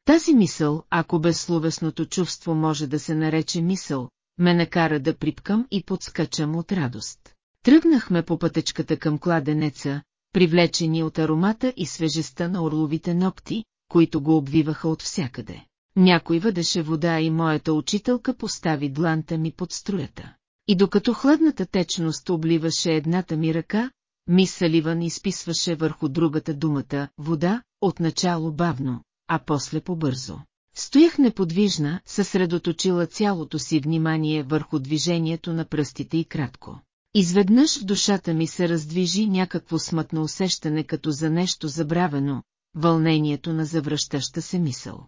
Тази мисъл, ако безсловесното чувство може да се нарече мисъл, ме накара да припкам и подскачам от радост. Тръгнахме по пътечката към кладенеца, привлечени от аромата и свежестта на орловите ногти, които го обвиваха от всякъде. Някой въдеше вода и моята учителка постави дланта ми под струята. И докато хладната течност обливаше едната ми ръка, мис Саливан изписваше върху другата думата «вода», отначало бавно, а после побързо. Стоях неподвижна, съсредоточила цялото си внимание върху движението на пръстите и кратко. Изведнъж в душата ми се раздвижи някакво смътно усещане като за нещо забравено, вълнението на завръщаща се мисъл.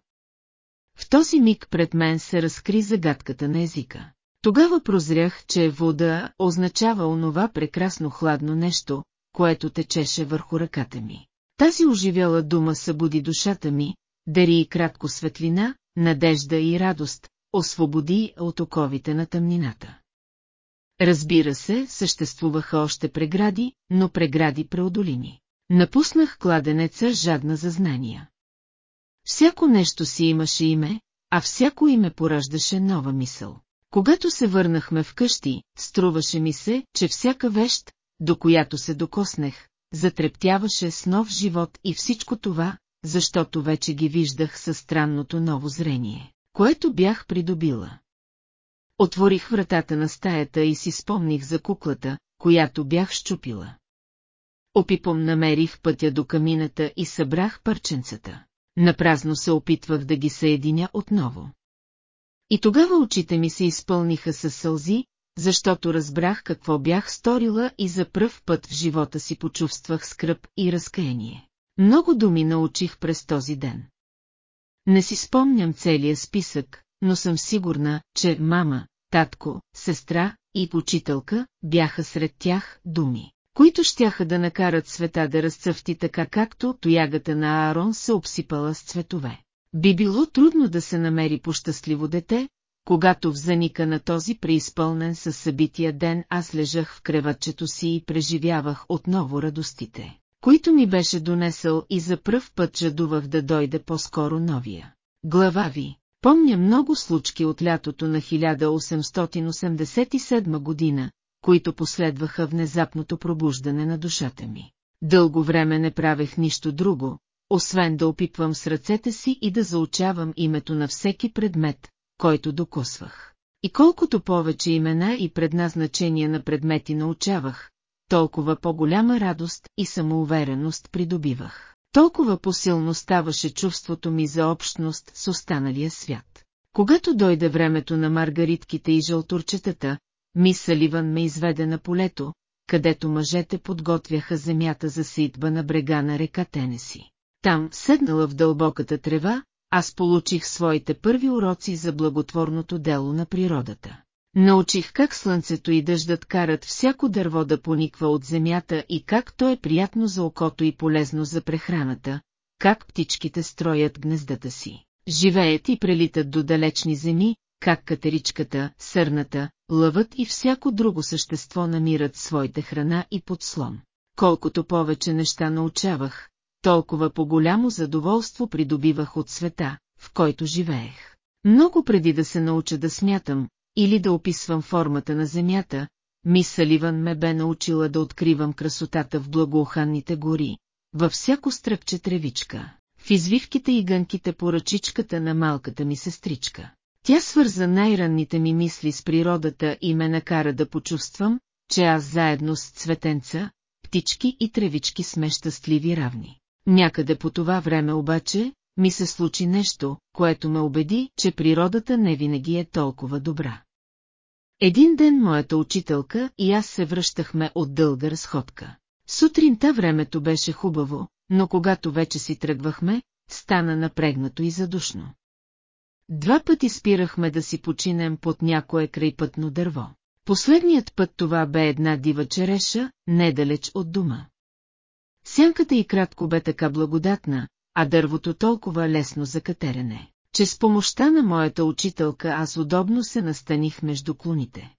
В този миг пред мен се разкри загадката на езика. Тогава прозрях, че вода означава онова прекрасно хладно нещо, което течеше върху ръката ми. Тази оживяла дума събуди душата ми, дари и кратко светлина, надежда и радост, освободи от оковите на тъмнината. Разбира се, съществуваха още прегради, но прегради преодолими. Напуснах кладенеца жадна за знания. Всяко нещо си имаше име, а всяко име пораждаше нова мисъл. Когато се върнахме вкъщи, струваше ми се, че всяка вещ, до която се докоснех, затрептяваше с нов живот и всичко това, защото вече ги виждах със странното ново зрение, което бях придобила. Отворих вратата на стаята и си спомних за куклата, която бях щупила. Опипом намерих пътя до камината и събрах парченцата напразно се опитвах да ги съединя отново. И тогава очите ми се изпълниха със сълзи, защото разбрах какво бях сторила и за пръв път в живота си почувствах скръп и разкаяние. Много думи научих през този ден. Не си спомням целия списък, но съм сигурна, че мама, татко, сестра и учителка бяха сред тях думи които щяха да накарат света да разцъфти така както тоягата на Аарон се обсипала с цветове. Би било трудно да се намери по-щастливо дете, когато в заника на този преизпълнен със събития ден аз лежах в креватчето си и преживявах отново радостите, които ми беше донесъл и за пръв път жадувах да дойде по-скоро новия. Глава ви. Помня много случки от лятото на 1887 година, които последваха внезапното пробуждане на душата ми. Дълго време не правех нищо друго, освен да опипвам с ръцете си и да заучавам името на всеки предмет, който докосвах. И колкото повече имена и предназначения на предмети научавах, толкова по-голяма радост и самоувереност придобивах. Толкова посилно ставаше чувството ми за общност с останалия свят. Когато дойде времето на маргаритките и жълтурчетата, мис Саливан ме изведе на полето, където мъжете подготвяха земята за ситба на брега на река Тенеси. Там, седнала в дълбоката трева, аз получих своите първи уроци за благотворното дело на природата. Научих как слънцето и дъждът карат всяко дърво да пониква от земята и как то е приятно за окото и полезно за прехраната, как птичките строят гнездата си, живеят и прелитат до далечни земи, как катеричката, сърната, лъвът и всяко друго същество намират своите храна и подслон. Колкото повече неща научавах, толкова по-голямо задоволство придобивах от света, в който живеех. Много преди да се науча да смятам, или да описвам формата на земята, мис Саливан ме бе научила да откривам красотата в благоуханните гори, във всяко стръкче тревичка, в извивките и гънките по ръчичката на малката ми сестричка. Тя свърза най-ранните ми мисли с природата и ме накара да почувствам, че аз заедно с цветенца, птички и тревички сме щастливи равни. Някъде по това време обаче, ми се случи нещо, което ме убеди, че природата не винаги е толкова добра. Един ден моята учителка и аз се връщахме от дълга разходка. Сутринта времето беше хубаво, но когато вече си тръгвахме, стана напрегнато и задушно. Два пъти спирахме да си починем под някое крайпътно дърво. Последният път това бе една дива череша, недалеч от дома. Сянката и кратко бе така благодатна, а дървото толкова лесно за катерене, че с помощта на моята учителка аз удобно се настаних между клоните.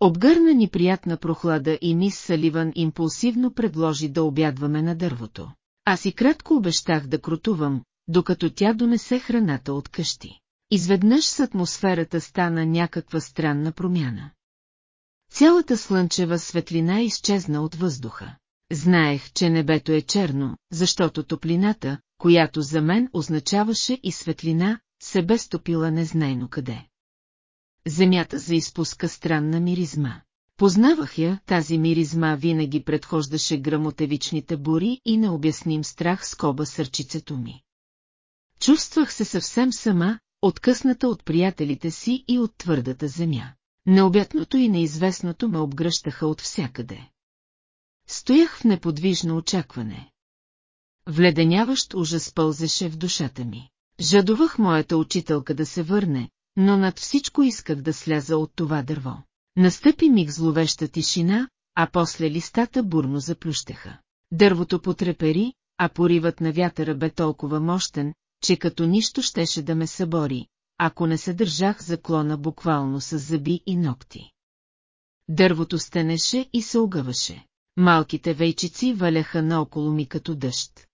Обгърна ни приятна прохлада и мис Саливан импулсивно предложи да обядваме на дървото. Аз и кратко обещах да крутувам, докато тя донесе храната от къщи. Изведнъж с атмосферата стана някаква странна промяна. Цялата слънчева светлина изчезна от въздуха. Знаех, че небето е черно, защото топлината, която за мен означаваше и светлина, се бе стопила незнайно къде. Земята заизпуска странна миризма. Познавах я, тази миризма винаги предхождаше грамотевичните бури и необясним страх скоба сърчицето ми. Чувствах се съвсем сама, откъсната от приятелите си и от твърдата земя. Необятното и неизвестното ме обгръщаха от всякъде. Стоях в неподвижно очакване. Вледеняващ ужас пълзеше в душата ми. Жадувах моята учителка да се върне, но над всичко исках да сляза от това дърво. Настъпи миг зловеща тишина, а после листата бурно заплющеха. Дървото потрепери, а поривът на вятъра бе толкова мощен, че като нищо щеше да ме събори, ако не се държах за клона буквално с зъби и ногти. Дървото стенеше и се огъваше. Малките вейчици валяха наоколо ми като дъжд.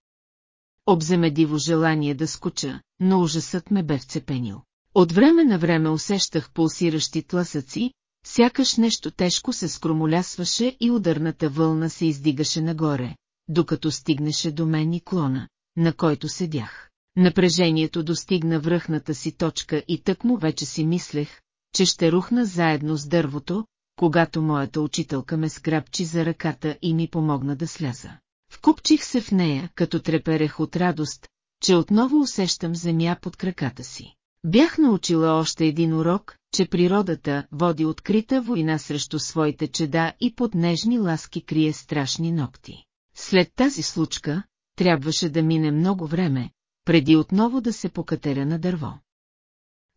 Обземе диво желание да скуча, но ужасът ме бе вцепенил. От време на време усещах пулсиращи тласъци, сякаш нещо тежко се скромолясваше и ударната вълна се издигаше нагоре, докато стигнеше до мен и клона, на който седях. Напрежението достигна връхната си точка и тъкмо вече си мислех, че ще рухна заедно с дървото, когато моята учителка ме сграбчи за ръката и ми помогна да сляза. Вкупчих се в нея, като треперех от радост, че отново усещам земя под краката си. Бях научила още един урок, че природата води открита война срещу своите чеда и под нежни ласки крие страшни ногти. След тази случка, трябваше да мине много време, преди отново да се покатеря на дърво.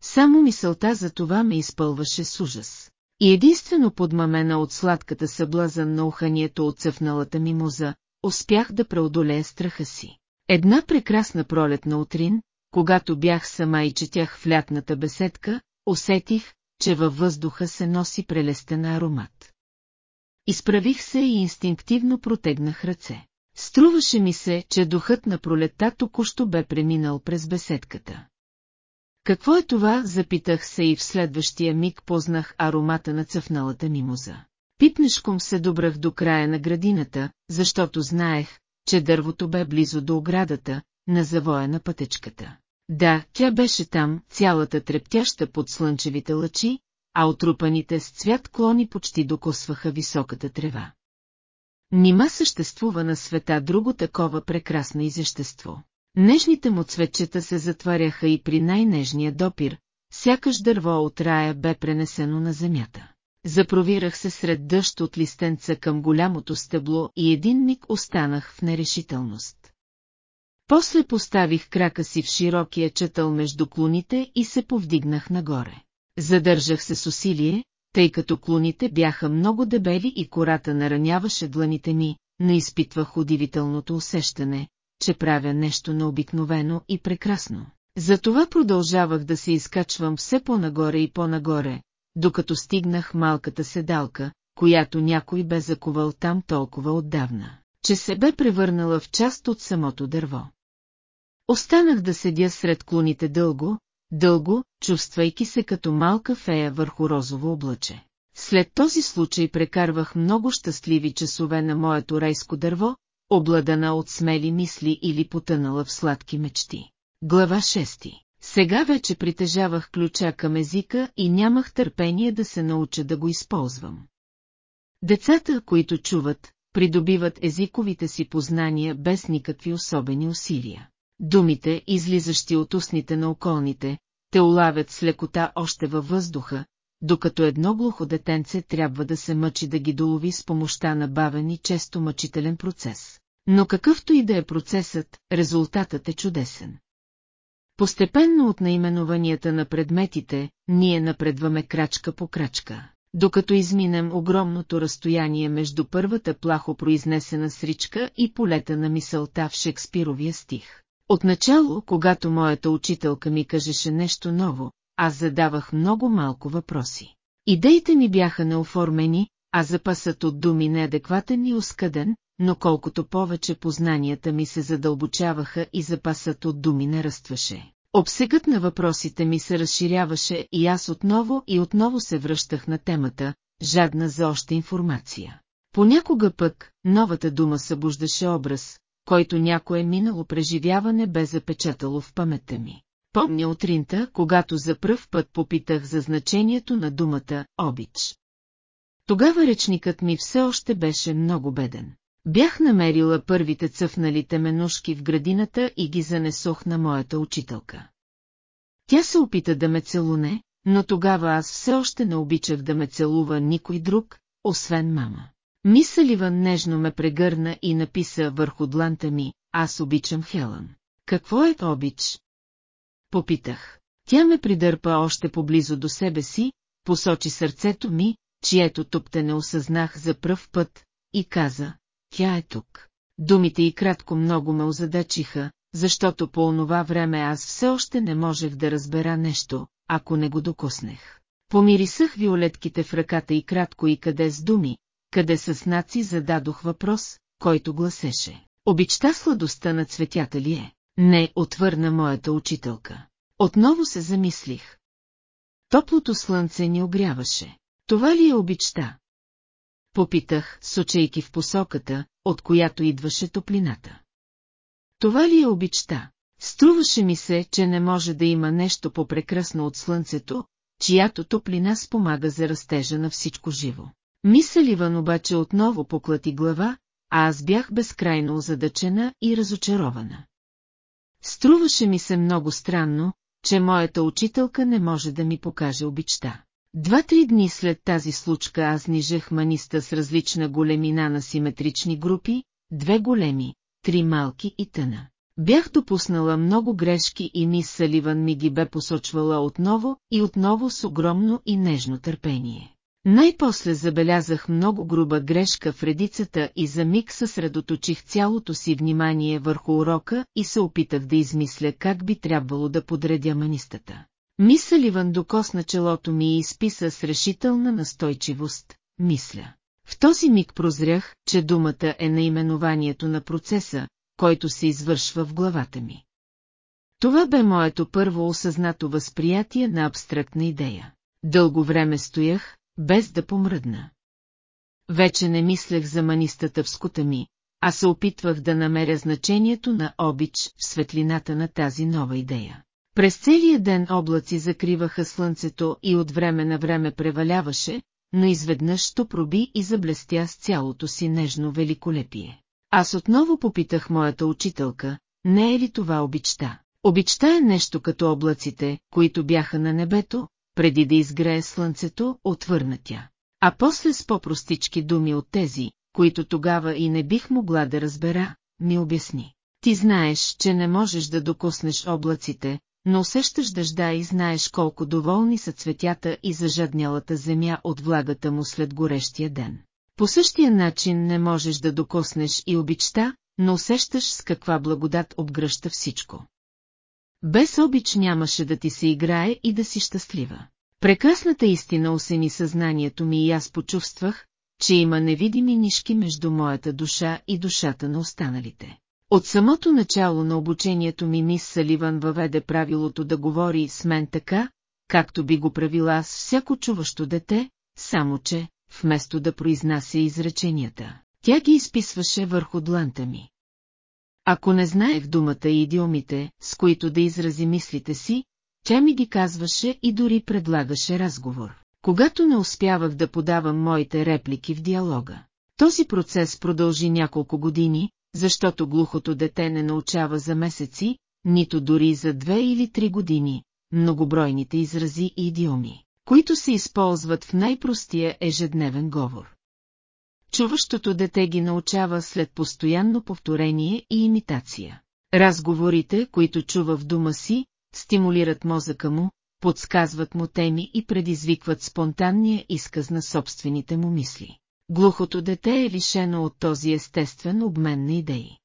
Само мисълта за това ме изпълваше с ужас. И единствено подмамена от сладката съблазън на уханието от цъфналата мимоза, успях да преодолея страха си. Една прекрасна пролетна утрин, когато бях сама и четях в лятната беседка, усетих, че във въздуха се носи прелестен аромат. Изправих се и инстинктивно протегнах ръце. Струваше ми се, че духът на пролета току-що бе преминал през беседката. Какво е това, запитах се и в следващия миг познах аромата на цъфналата мимоза. Пипнешком се добрах до края на градината, защото знаех, че дървото бе близо до оградата, на завоя на пътечката. Да, тя беше там, цялата трептяща под слънчевите лъчи, а отрупаните с цвят клони почти докосваха високата трева. Нима съществува на света друго такова прекрасно изещество. Нежните му цветчета се затваряха и при най-нежния допир, сякаш дърво от рая бе пренесено на земята. Запровирах се сред дъжд от листенца към голямото стъбло и един миг останах в нерешителност. После поставих крака си в широкия четъл между клоните и се повдигнах нагоре. Задържах се с усилие, тъй като клоните бяха много дебели и кората нараняваше дланите ми, но изпитвах удивителното усещане, че правя нещо необикновено и прекрасно. Затова продължавах да се изкачвам все по-нагоре и по-нагоре, докато стигнах малката седалка, която някой бе заковал там толкова отдавна, че се бе превърнала в част от самото дърво. Останах да седя сред клоните дълго, дълго, чувствайки се като малка фея върху розово облаче. След този случай прекарвах много щастливи часове на моето райско дърво, обладана от смели мисли или потънала в сладки мечти. Глава 6 Сега вече притежавах ключа към езика и нямах търпение да се науча да го използвам. Децата, които чуват, придобиват езиковите си познания без никакви особени усилия. Думите, излизащи от устните на околните, те улавят с лекота още във въздуха, докато едно глухо детенце трябва да се мъчи да ги долови с помощта на бавен и често мъчителен процес. Но какъвто и да е процесът, резултатът е чудесен. Постепенно от наименованията на предметите, ние напредваме крачка по крачка, докато изминем огромното разстояние между първата плахо произнесена сричка и полета на мисълта в Шекспировия стих. Отначало, когато моята учителка ми кажеше нещо ново, аз задавах много малко въпроси. Идеите ми бяха неоформени, а запасът от думи неадекватен и оскъден, но колкото повече познанията ми се задълбочаваха и запасът от думи не ръстваше. Обсегът на въпросите ми се разширяваше и аз отново и отново се връщах на темата, жадна за още информация. Понякога пък, новата дума събуждаше образ, който някое минало преживяване бе запечатало в паметта ми. Помня утринта, когато за пръв път попитах за значението на думата «обич». Тогава речникът ми все още беше много беден. Бях намерила първите цъфнали теменушки в градината и ги занесох на моята учителка. Тя се опита да ме целуне, но тогава аз все още не обичах да ме целува никой друг, освен мама. Мисаливан нежно ме прегърна и написа върху дланта ми, аз обичам Хелън. Какво е обич? Попитах. Тя ме придърпа още поблизо до себе си, посочи сърцето ми, чието туптене осъзнах за пръв път, и каза, тя е тук. Думите и кратко много ме озадачиха, защото по онова време аз все още не можех да разбера нещо, ако не го докоснех. Помирисах виолетките в ръката и кратко и къде с думи, къде с наци зададох въпрос, който гласеше. Обичта сладостта на цветята ли е? Не, отвърна моята учителка. Отново се замислих. Топлото слънце ни огряваше. Това ли е обичта? Попитах, сочейки в посоката, от която идваше топлината. Това ли е обичта? Струваше ми се, че не може да има нещо по-прекрасно от слънцето, чиято топлина спомага за растежа на всичко живо. Мисъливан обаче отново поклати глава, а аз бях безкрайно озадачена и разочарована. Струваше ми се много странно, че моята учителка не може да ми покаже обичта. Два-три дни след тази случка аз нижех маниста с различна големина на симетрични групи, две големи, три малки и тъна. Бях допуснала много грешки и мис Саливан ми ги бе посочвала отново и отново с огромно и нежно търпение. Най-после забелязах много груба грешка в редицата и за миг съсредоточих цялото си внимание върху урока и се опитах да измисля как би трябвало да подредя манистата. Мисъл Иван докосна челото ми и изписа с решителна настойчивост, мисля. В този миг прозрях, че думата е наименованието на процеса, който се извършва в главата ми. Това бе моето първо осъзнато възприятие на абстрактна идея. Дълго време стоях, без да помръдна. Вече не мислех за манистата в скута ми, а се опитвах да намеря значението на обич в светлината на тази нова идея. През целия ден облаци закриваха слънцето и от време на време преваляваше, но изведнъж то проби и заблестя с цялото си нежно великолепие. Аз отново попитах моята учителка, не е ли това обичта? Обичта е нещо като облаците, които бяха на небето, преди да изгрее слънцето, отвърна тя. А после с по-простички думи от тези, които тогава и не бих могла да разбера, ми обясни. Ти знаеш, че не можеш да докоснеш облаците, но усещаш дъжда и знаеш колко доволни са цветята и зажаднялата земя от влагата му след горещия ден. По същия начин не можеш да докоснеш и обичта, но усещаш с каква благодат обгръща всичко. Без обич нямаше да ти се играе и да си щастлива. Прекрасната истина осени съзнанието ми и аз почувствах, че има невидими нишки между моята душа и душата на останалите. От самото начало на обучението ми мис Саливан въведе правилото да говори с мен така, както би го правила с всяко чуващо дете, само че, вместо да произнася изреченията, тя ги изписваше върху дланта ми. Ако не знаех думата и идиомите, с които да изрази мислите си, тя ми ги казваше и дори предлагаше разговор. Когато не успявах да подавам моите реплики в диалога. Този процес продължи няколко години, защото глухото дете не научава за месеци, нито дори за две или три години, многобройните изрази и идиоми, които се използват в най-простия ежедневен говор. Чуващото дете ги научава след постоянно повторение и имитация. Разговорите, които чува в дума си, стимулират мозъка му, подсказват му теми и предизвикват спонтанния изказ на собствените му мисли. Глухото дете е лишено от този естествен обмен на идеи.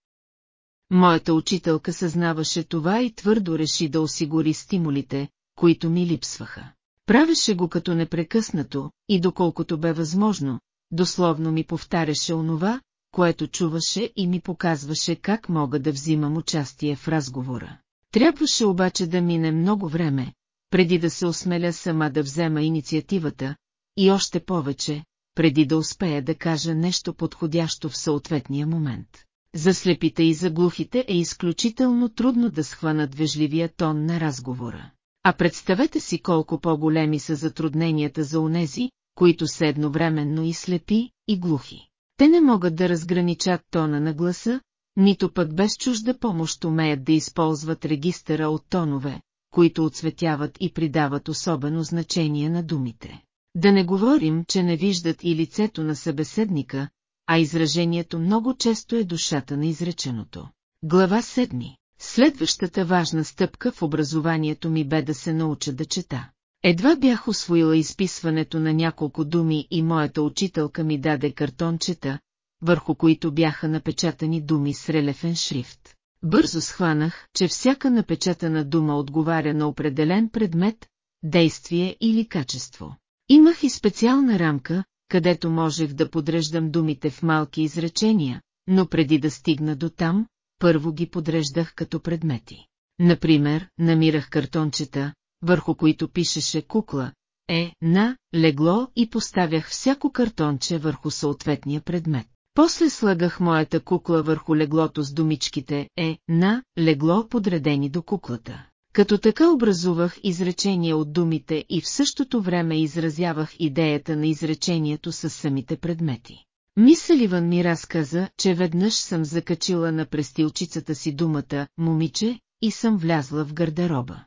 Моята учителка съзнаваше това и твърдо реши да осигури стимулите, които ми липсваха. Правеше го като непрекъснато и доколкото бе възможно, дословно ми повтаряше онова, което чуваше и ми показваше как мога да взимам участие в разговора. Трябваше обаче да мине много време, преди да се осмеля сама да взема инициативата, и още повече, преди да успея да кажа нещо подходящо в съответния момент. За слепите и за глухите е изключително трудно да схванат вежливия тон на разговора. А представете си колко по-големи са затрудненията за онези, които са едновременно и слепи, и глухи. Те не могат да разграничат тона на гласа, нито пък без чужда помощ умеят да използват регистъра от тонове, които отсветяват и придават особено значение на думите. Да не говорим, че не виждат и лицето на събеседника, а изражението много често е душата на изреченото. Глава 7. Следващата важна стъпка в образованието ми бе да се науча да чета. Едва бях освоила изписването на няколко думи и моята учителка ми даде картончета, върху които бяха напечатани думи с релефен шрифт. Бързо схванах, че всяка напечатана дума отговаря на определен предмет, действие или качество. Имах и специална рамка, където можех да подреждам думите в малки изречения, но преди да стигна до там, първо ги подреждах като предмети. Например, намирах картончета, върху които пишеше кукла, е, на, легло и поставях всяко картонче върху съответния предмет. После слагах моята кукла върху леглото с думичките е, на, легло подредени до куклата. Като така образувах изречение от думите и в същото време изразявах идеята на изречението с самите предмети. Мисъливан ми разказа, че веднъж съм закачила на престилчицата си думата «момиче» и съм влязла в гардероба.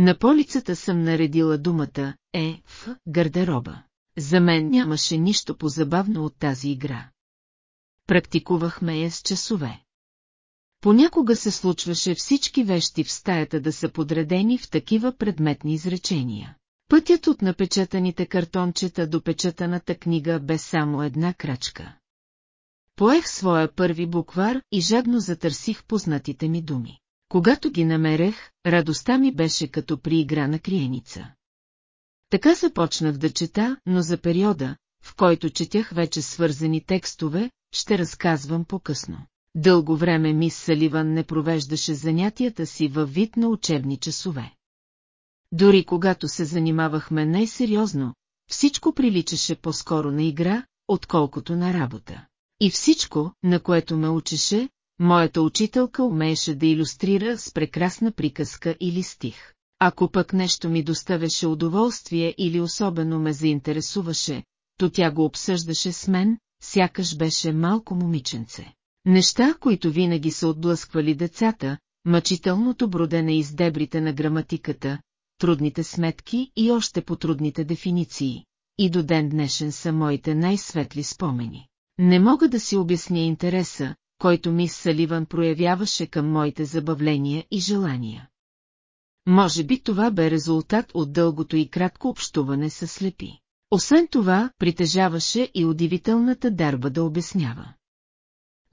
На полицата съм наредила думата «е» в гардероба. За мен нямаше нищо позабавно от тази игра. Практикувахме я с часове. Понякога се случваше всички вещи в стаята да са подредени в такива предметни изречения. Пътят от напечатаните картончета до печатаната книга бе само една крачка. Поех своя първи буквар и жадно затърсих познатите ми думи. Когато ги намерех, радостта ми беше като при игра на криеница. Така започнах да чета, но за периода, в който четях вече свързани текстове, ще разказвам по-късно. Дълго време мис Саливан не провеждаше занятията си във вид на учебни часове. Дори когато се занимавахме най-сериозно, всичко приличаше по-скоро на игра, отколкото на работа. И всичко, на което ме учеше, моята учителка умееше да иллюстрира с прекрасна приказка или стих. Ако пък нещо ми доставяше удоволствие или особено ме заинтересуваше, то тя го обсъждаше с мен, сякаш беше малко момиченце. Неща, които винаги са отблъсквали децата, мъчителното бродене из дебрите на граматиката, трудните сметки и още по-трудните дефиниции. И до ден днешен са моите най-светли спомени. Не мога да си обясня интереса, който мис Саливан проявяваше към моите забавления и желания. Може би това бе резултат от дългото и кратко общуване с слепи. Освен това, притежаваше и удивителната дарба да обяснява.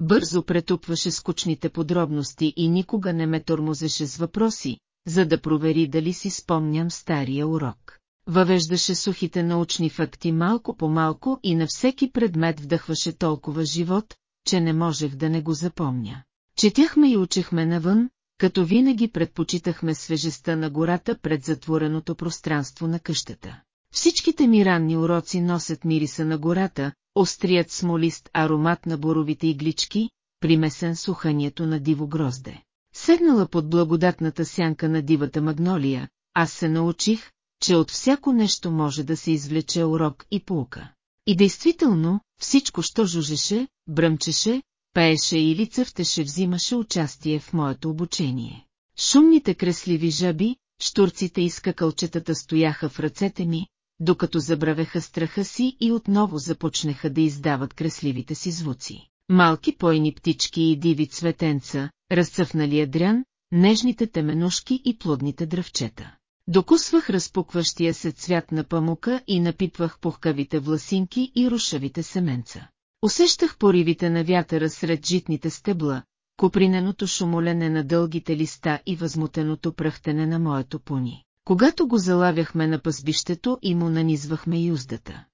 Бързо претупваше скучните подробности и никога не ме тормозеше с въпроси, за да провери дали си спомням стария урок. Въвеждаше сухите научни факти малко по малко и на всеки предмет вдъхваше толкова живот, че не можех да не го запомня. Четяхме и учехме навън, като винаги предпочитахме свежестта на гората пред затвореното пространство на къщата. Всичките ми ранни уроци носят мириса на гората, острият смолист аромат на боровите иглички, примесен с уханието на диво грозде. Седнала под благодатната сянка на дивата магнолия, аз се научих, че от всяко нещо може да се извлече урок и полка. И действително, всичко, що жужеше, бръмчеше, пееше или цъфтеше взимаше участие в моето обучение. Шумните кресливи жаби, штурците и скакалчетата стояха в ръцете ми, докато забравеха страха си и отново започнаха да издават кресливите си звуци. Малки пойни птички и диви цветенца, разцъфнали ядрян, нежните теменушки и плодните дръвчета. Докусвах разпукващия се цвят на памука и напипвах пухкавите власинки и рушавите семенца. Усещах поривите на вятъра сред житните стебла, коприненото шумолене на дългите листа и възмутеното пръхтене на моето пони, когато го залавяхме на пъзбището и му нанизвахме юздата.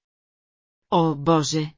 О, Боже!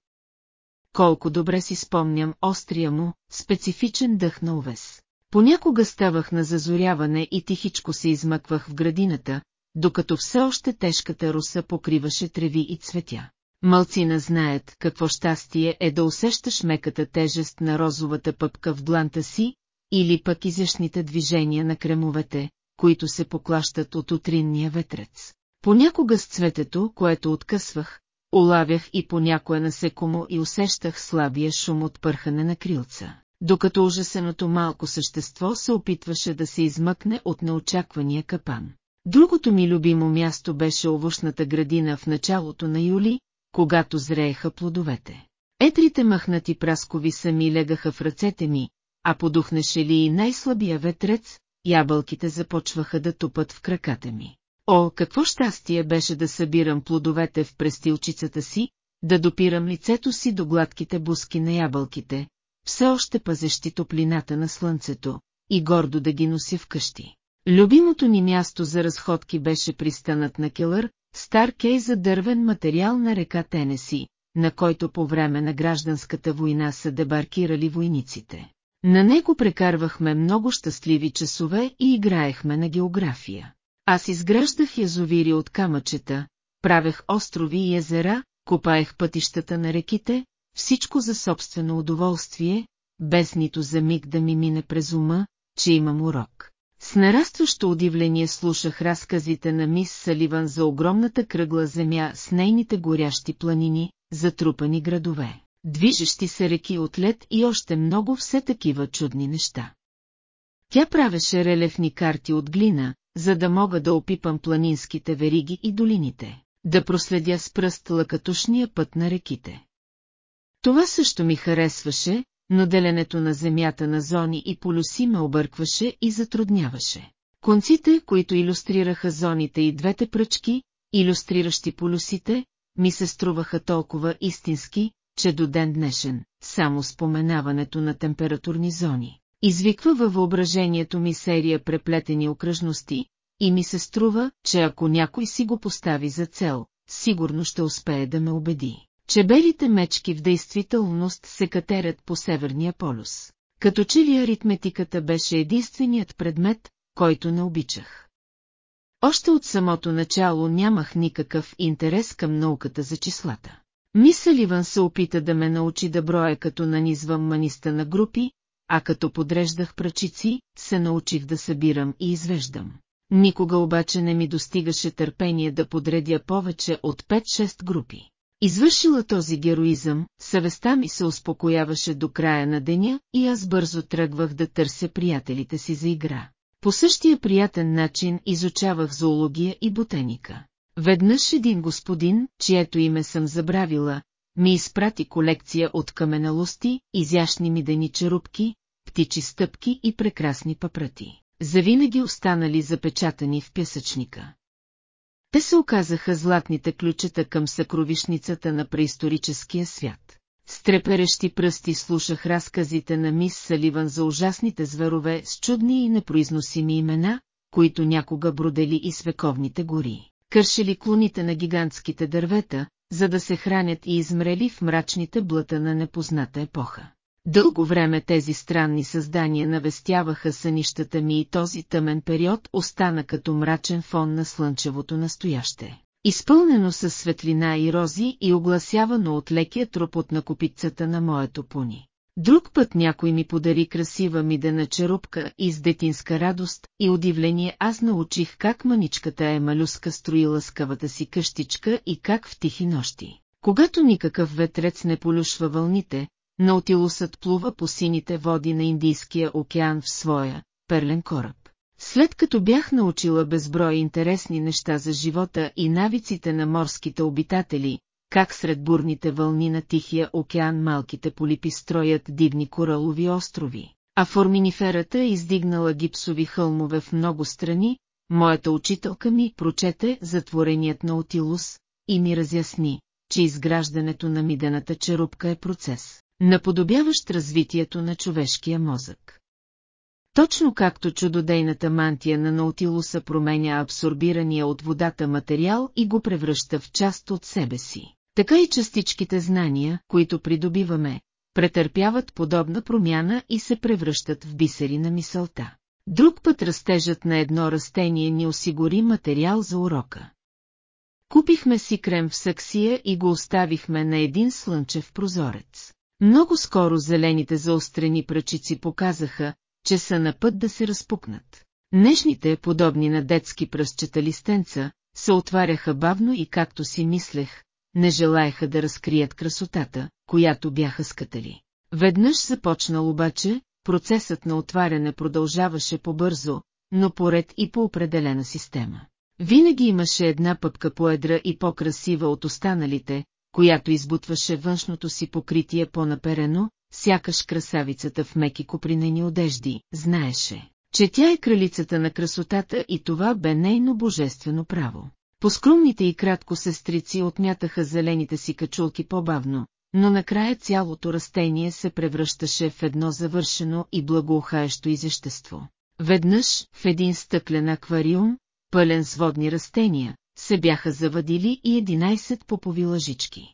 Колко добре си спомням острия му, специфичен дъх на увес. Понякога ставах на зазоряване и тихичко се измъквах в градината, докато все още тежката руса покриваше треви и цветя. Малцина знаят какво щастие е да усещаш меката тежест на розовата пъпка в дланта си, или пък изящните движения на кремовете, които се поклащат от утринния ветрец. Понякога с цветето, което откъсвах, улавях и по насекомо и усещах слабия шум от пърхане на крилца, докато ужасеното малко същество се опитваше да се измъкне от неочаквания капан. Другото ми любимо място беше овощната градина в началото на юли, когато зрееха плодовете. Етрите махнати праскови сами легаха в ръцете ми, а подухнеше ли и най-слабия ветрец, ябълките започваха да тупат в краката ми. О, какво щастие беше да събирам плодовете в престилчицата си, да допирам лицето си до гладките буски на ябълките, все още пазещи топлината на слънцето, и гордо да ги носи вкъщи. Любимото ни място за разходки беше пристанът на Келър, стар кей за дървен материал на река Тенеси, на който по време на гражданската война са дебаркирали войниците. На него прекарвахме много щастливи часове и играехме на география. Аз изграждах язовири от камъчета, правех острови и езера, копаех пътищата на реките, всичко за собствено удоволствие, без нито за миг да ми мине през ума, че имам урок. С нарастващо удивление слушах разказите на мис Саливан за огромната кръгла земя с нейните горящи планини, затрупани градове, движещи се реки от лед и още много все такива чудни неща. Тя правеше релефни карти от глина, за да мога да опипам планинските вериги и долините, да проследя с пръст лъкатушния път на реките. Това също ми харесваше, но деленето на земята на зони и полюси ме объркваше и затрудняваше. Конците, които иллюстрираха зоните и двете пръчки, иллюстриращи полюсите, ми се струваха толкова истински, че до ден днешен, само споменаването на температурни зони, извиква във въображението ми серия преплетени окръжности, и ми се струва, че ако някой си го постави за цел, сигурно ще успее да ме убеди че белите мечки в действителност се катерят по Северния полюс. Като че ли аритметиката беше единственият предмет, който не обичах. Още от самото начало нямах никакъв интерес към науката за числата. Мисъл Иван се опита да ме научи да броя като нанизвам маниста на групи, а като подреждах прачици, се научих да събирам и извеждам. никога обаче не ми достигаше търпение да подредя повече от 5-6 групи. Извършила този героизъм, съвестта ми се успокояваше до края на деня и аз бързо тръгвах да търся приятелите си за игра. По същия приятен начин изучавах зоология и ботаника. Веднъж един господин, чието име съм забравила, ми изпрати колекция от каменелости, изящни мидени черупки, птичи стъпки и прекрасни папрати, завинаги останали запечатани в пясъчника. Те се оказаха златните ключета към съкровишницата на преисторическия свят. С треперещи пръсти слушах разказите на мис Саливан за ужасните зверове с чудни и непроизносими имена, които някога бродели и свековните гори, кършили клоните на гигантските дървета, за да се хранят и измрели в мрачните блата на непозната епоха. Дълго време тези странни създания навестяваха сънищата ми и този тъмен период остана като мрачен фон на слънчевото настояще. Изпълнено със светлина и рози и огласявано от лекия тропот на копицата на моето пони. Друг път някой ми подари красива мидена черупка и с детинска радост и удивление аз научих как маничката е малюска строи лъскавата си къщичка и как в тихи нощи. Когато никакъв ветрец не полюшва вълните, Наутилусът плува по сините води на Индийския океан в своя перлен кораб. След като бях научила безброй интересни неща за живота и навиците на морските обитатели, как сред бурните вълни на Тихия океан малките полипи строят дивни коралови острови, а форминиферата е издигнала гипсови хълмове в много страни, моята учителка ми прочете затвореният на Отилус и ми разясни, че изграждането на мидената черупка е процес, наподобяващ развитието на човешкия мозък. Точно както чудодейната мантия на Наутилуса променя абсорбирания от водата материал и го превръща в част от себе си. Така и частичките знания, които придобиваме, претърпяват подобна промяна и се превръщат в бисери на мисълта. Друг път растежът на едно растение ни осигури материал за урока. Купихме си крем в саксия и го оставихме на един слънчев прозорец. Много скоро зелените заострени пръчици показаха, че са на път да се разпукнат. Нежните, подобни на детски пръстчета листенца, се отваряха бавно и както си мислех, не желаяха да разкрият красотата, която бяха скатали. Веднъж започнал обаче, процесът на отваряне продължаваше по-бързо, но поред и по определена система. Винаги имаше една пъпка по-едра и по-красива от останалите, която избутваше външното си покритие по-наперено, сякаш красавицата в меки копринени одежди, знаеше, че тя е кралицата на красотата и това бе нейно божествено право. По скромните и кратко сестрици отмятаха зелените си качулки по-бавно, но накрая цялото растение се превръщаше в едно завършено и благоухаещо изещество. Веднъж, в един стъклен аквариум, пълен с водни растения, се бяха завадили и 11 попови лъжички.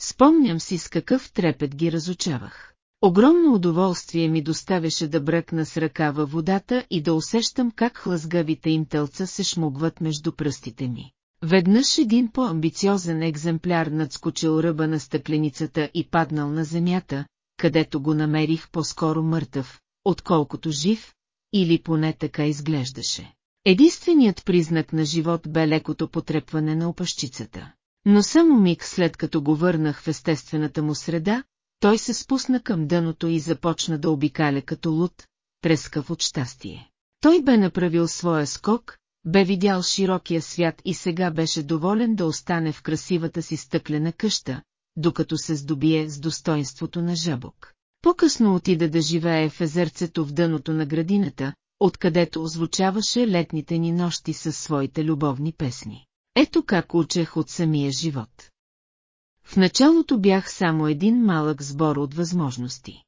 Спомням си с какъв трепет ги разучавах. Огромно удоволствие ми доставяше да бръкна с ръка във водата и да усещам как хлъзгавите им телца се шмугват между пръстите ми. Веднъж един по-амбициозен екземпляр надскочил ръба на стъкленицата и паднал на земята, където го намерих по-скоро мъртъв, отколкото жив, или поне така изглеждаше. Единственият признак на живот бе лекото потрепване на опащицата. Но само миг след като го върнах в естествената му среда, той се спусна към дъното и започна да обикаля като луд, трескав от щастие. Той бе направил своя скок, бе видял широкия свят и сега беше доволен да остане в красивата си стъклена къща, докато се здобие с достоинството на жабок. По-късно отида да живее в езерцето в дъното на градината, откъдето озвучаваше летните ни нощи със своите любовни песни. Ето как учех от самия живот. В началото бях само един малък сбор от възможности.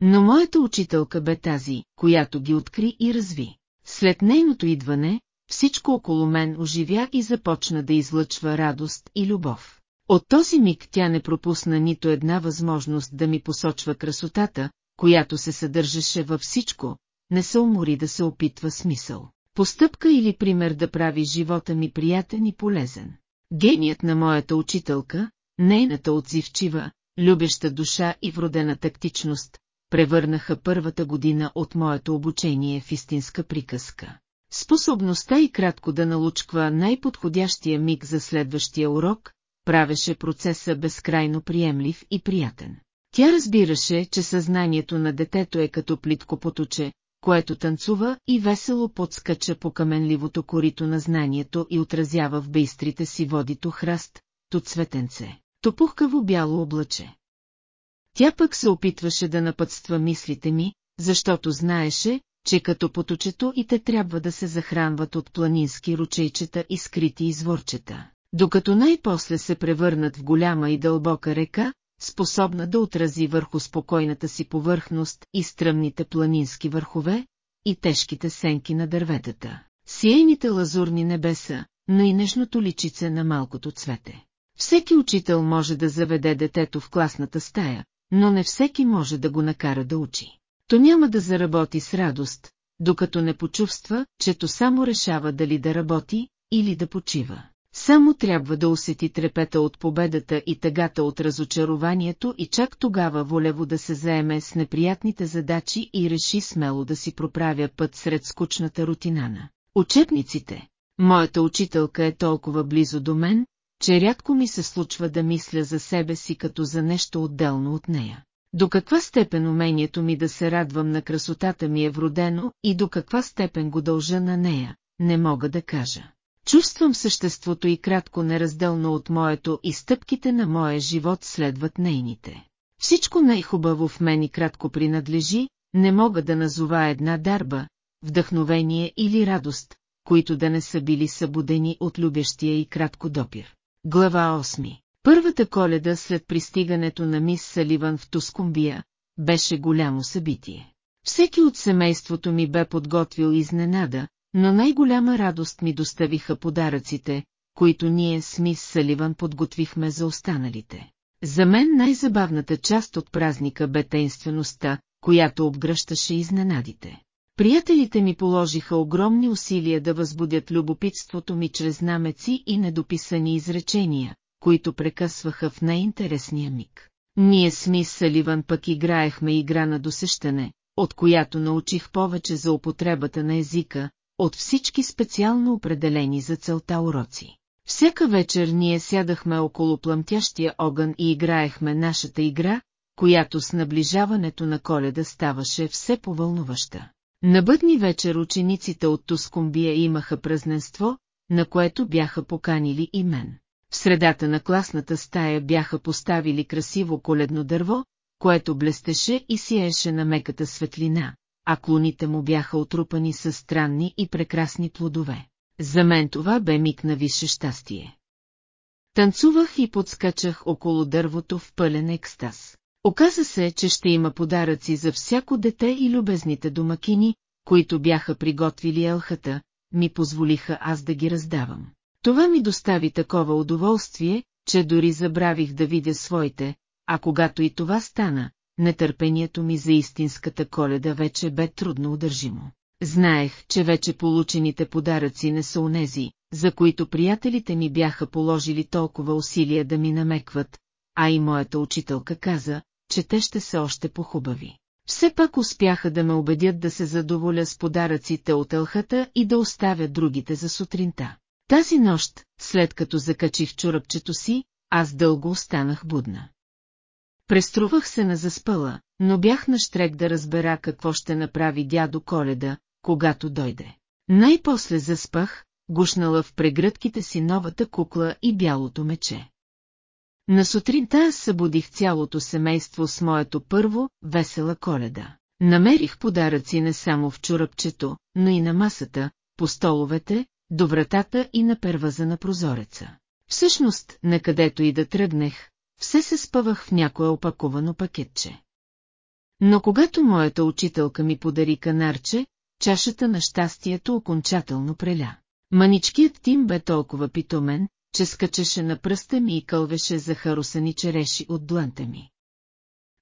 Но моята учителка бе тази, която ги откри и разви. След нейното идване, всичко около мен оживя и започна да излъчва радост и любов. От този миг тя не пропусна нито една възможност да ми посочва красотата, която се съдържаше във всичко, не се умори да се опитва смисъл. Постъпка или пример да прави живота ми приятен и полезен. Геният на моята учителка, нейната отзивчива, любеща душа и вродена тактичност, превърнаха първата година от моето обучение в истинска приказка. Способността и кратко да налучква най-подходящия миг за следващия урок, правеше процеса безкрайно приемлив и приятен. Тя разбираше, че съзнанието на детето е като плитко поточе, което танцува и весело подскача по каменливото корито на знанието и отразява в бейстрите си водито храст, то цветенце, то пухкаво бяло облаче. Тя пък се опитваше да напътства мислите ми, защото знаеше, че като поточето и те трябва да се захранват от планински ручейчета и скрити изворчета, докато най-после се превърнат в голяма и дълбока река, способна да отрази върху спокойната си повърхност и стръмните планински върхове, и тежките сенки на дърветата, сияйните лазурни небеса, но и нежното личице на малкото цвете. Всеки учител може да заведе детето в класната стая, но не всеки може да го накара да учи. То няма да заработи с радост, докато не почувства, че то само решава дали да работи или да почива. Само трябва да усети трепета от победата и тъгата от разочарованието и чак тогава волево да се заеме с неприятните задачи и реши смело да си проправя път сред скучната рутинана. Учебниците. Моята учителка е толкова близо до мен, че рядко ми се случва да мисля за себе си като за нещо отделно от нея. До каква степен умението ми да се радвам на красотата ми е вродено и до каква степен го дължа на нея, не мога да кажа. Чувствам съществото и кратко неразделно от моето и стъпките на моя живот следват нейните. Всичко най-хубаво в мен и кратко принадлежи, не мога да назова една дарба, вдъхновение или радост, които да не са били събудени от любящия и кратко допир. Глава 8 Първата коледа след пристигането на мис Саливан в Тускумбия беше голямо събитие. Всеки от семейството ми бе подготвил изненада, но най-голяма радост ми доставиха подаръците, които ние с мис Саливан подготвихме за останалите. За мен най-забавната част от празника бе тайнствеността, която обгръщаше изненадите. Приятелите ми положиха огромни усилия да възбудят любопитството ми чрез намеци и недописани изречения, които прекъсваха в най-интересния миг. Ние с мис Саливан пък играехме игра на досещане, от която научих повече за употребата на езика, от всички специално определени за целта уроци. Всяка вечер ние сядахме около плъмтящия огън и играехме нашата игра, която с наближаването на коледа ставаше все повълнуваща. На бъдни вечер учениците от Тускумбия имаха празненство, на което бяха поканили и мен. В средата на класната стая бяха поставили красиво коледно дърво, което блестеше и сиеше на меката светлина, а клоните му бяха отрупани с странни и прекрасни плодове. За мен това бе миг на висше щастие. Танцувах и подскачах около дървото в пълен екстаз. Оказа се, че ще има подаръци за всяко дете и любезните домакини, които бяха приготвили елхата, ми позволиха аз да ги раздавам. Това ми достави такова удоволствие, че дори забравих да видя своите, а когато и това стана, нетърпението ми за истинската коледа вече бе трудно удържимо. Знаех, че вече получените подаръци не са онези, за които приятелите ми бяха положили толкова усилия да ми намекват, а и моята учителка каза, че те ще са още похубави. Все пак успяха да ме убедят да се задоволя с подаръците от елхата и да оставя другите за сутринта. Тази нощ, след като закачих чуръпчето си, аз дълго останах будна. Преструвах се на заспала, но бях на штрек да разбера какво ще направи дядо Коледа, когато дойде. Най-после заспах, гушнала в прегръдките си новата кукла и бялото мече. На сутринта аз събудих цялото семейство с моето първо весела коледа. Намерих подаръци не само в чуръпчето, но и на масата, по столовете, до вратата и на перваза на прозореца. Всъщност, накъдето и да тръгнех, все се спъвах в някое опаковано пакетче. Но когато моята учителка ми подари канарче, чашата на щастието окончателно преля. Маничкият тим бе толкова питомен, че скачаше на пръста ми и кълвеше за харусани череши от дланта ми.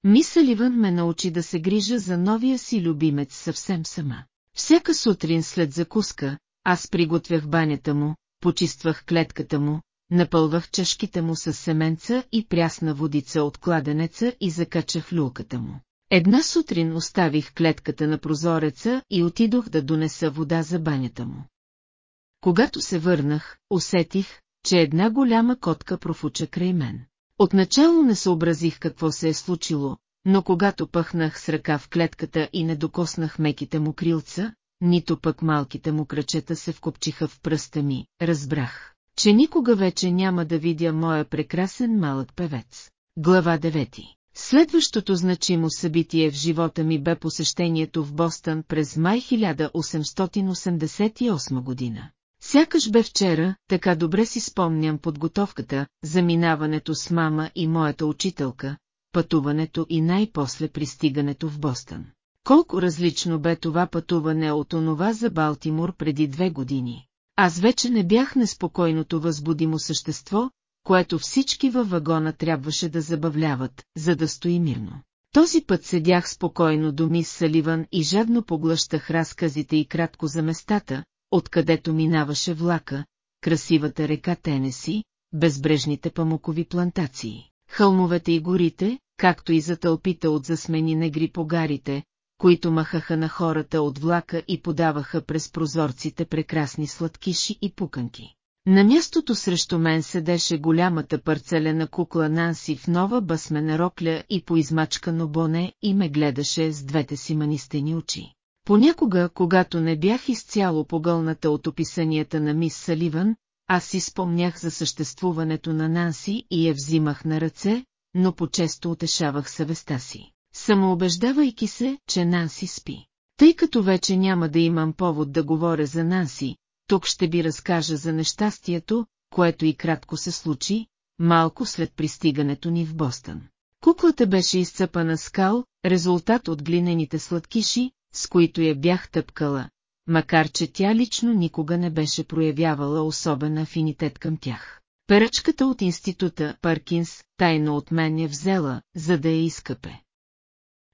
Мисъл Иван ме научи да се грижа за новия си любимец съвсем сама. Всяка сутрин след закуска, аз приготвях банята му, почиствах клетката му, напълвах чашките му с семенца и прясна водица от кладенеца и закачах люлката му. Една сутрин оставих клетката на прозореца и отидох да донеса вода за банята му. Когато се върнах, усетих, че една голяма котка профуча край мен. Отначало не съобразих какво се е случило, но когато пъхнах с ръка в клетката и не докоснах меките му крилца, нито пък малките му кръчета се вкопчиха в пръста ми, разбрах, че никога вече няма да видя моя прекрасен малък певец. Глава 9 Следващото значимо събитие в живота ми бе посещението в Бостън през май 1888 година. Сякаш бе вчера, така добре си спомням подготовката, заминаването с мама и моята учителка, пътуването и най-после пристигането в Бостън. Колко различно бе това пътуване от онова за Балтимор преди две години. Аз вече не бях неспокойното възбудимо същество, което всички във вагона трябваше да забавляват, за да стои мирно. Този път седях спокойно до мис Саливан и жадно поглъщах разказите и кратко за местата, откъдето минаваше влака, красивата река Тенеси, безбрежните памукови плантации, хълмовете и горите, както и за тълпите от засмени негри по гарите, които махаха на хората от влака и подаваха през прозорците прекрасни сладкиши и пуканки. На мястото срещу мен седеше голямата парцелена кукла Нанси в нова басмена рокля и поизмачкано боне и ме гледаше с двете си манистени очи. Понякога, когато не бях изцяло погълната от описанията на мис Саливан, аз си спомнях за съществуването на Нанси и я взимах на ръце, но по-често утешавах съвестта си, самоубеждавайки се, че Нанси спи. Тъй като вече няма да имам повод да говоря за Нанси, тук ще би разкажа за нещастието, което и кратко се случи, малко след пристигането ни в Бостън. Куклата беше изцъпана скал, резултат от глинените сладкиши, с които я бях тъпкала, макар че тя лично никога не беше проявявала особен афинитет към тях. Перъчката от института Паркинс тайно от мен я взела, за да я изкъпе.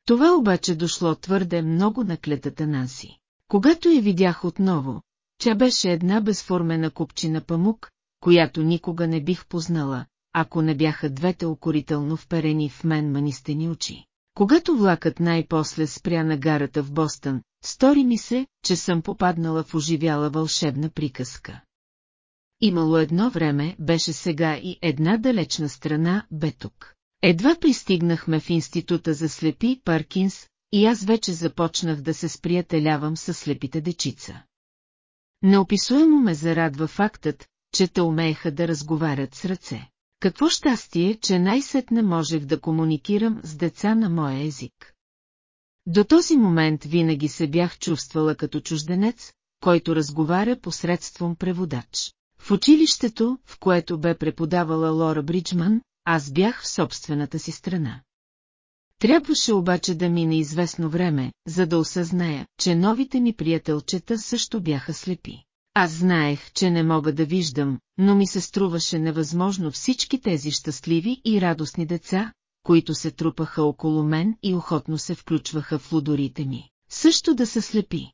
Това обаче дошло твърде много на клетата Наси. Когато я видях отново, тя беше една безформена купчина памук, която никога не бих познала, ако не бяха двете окорително вперени в мен манистени очи. Когато влакът най-после спря на гарата в Бостън, стори ми се, че съм попаднала в оживяла вълшебна приказка. Имало едно време, беше сега и една далечна страна, бе тук. Едва пристигнахме в института за слепи Паркинс, и аз вече започнах да се сприятелявам с слепите дечица. Неописуемо ме зарадва фактът, че те умееха да разговарят с ръце. Какво щастие, че най-сетне можех да комуникирам с деца на моя език. До този момент винаги се бях чувствала като чужденец, който разговаря посредством преводач. В училището, в което бе преподавала Лора Бриджман, аз бях в собствената си страна. Трябваше обаче да мине известно време, за да осъзная, че новите ми приятелчета също бяха слепи. Аз знаех, че не мога да виждам, но ми се струваше невъзможно всички тези щастливи и радостни деца, които се трупаха около мен и охотно се включваха в лудорите ми, също да са слепи.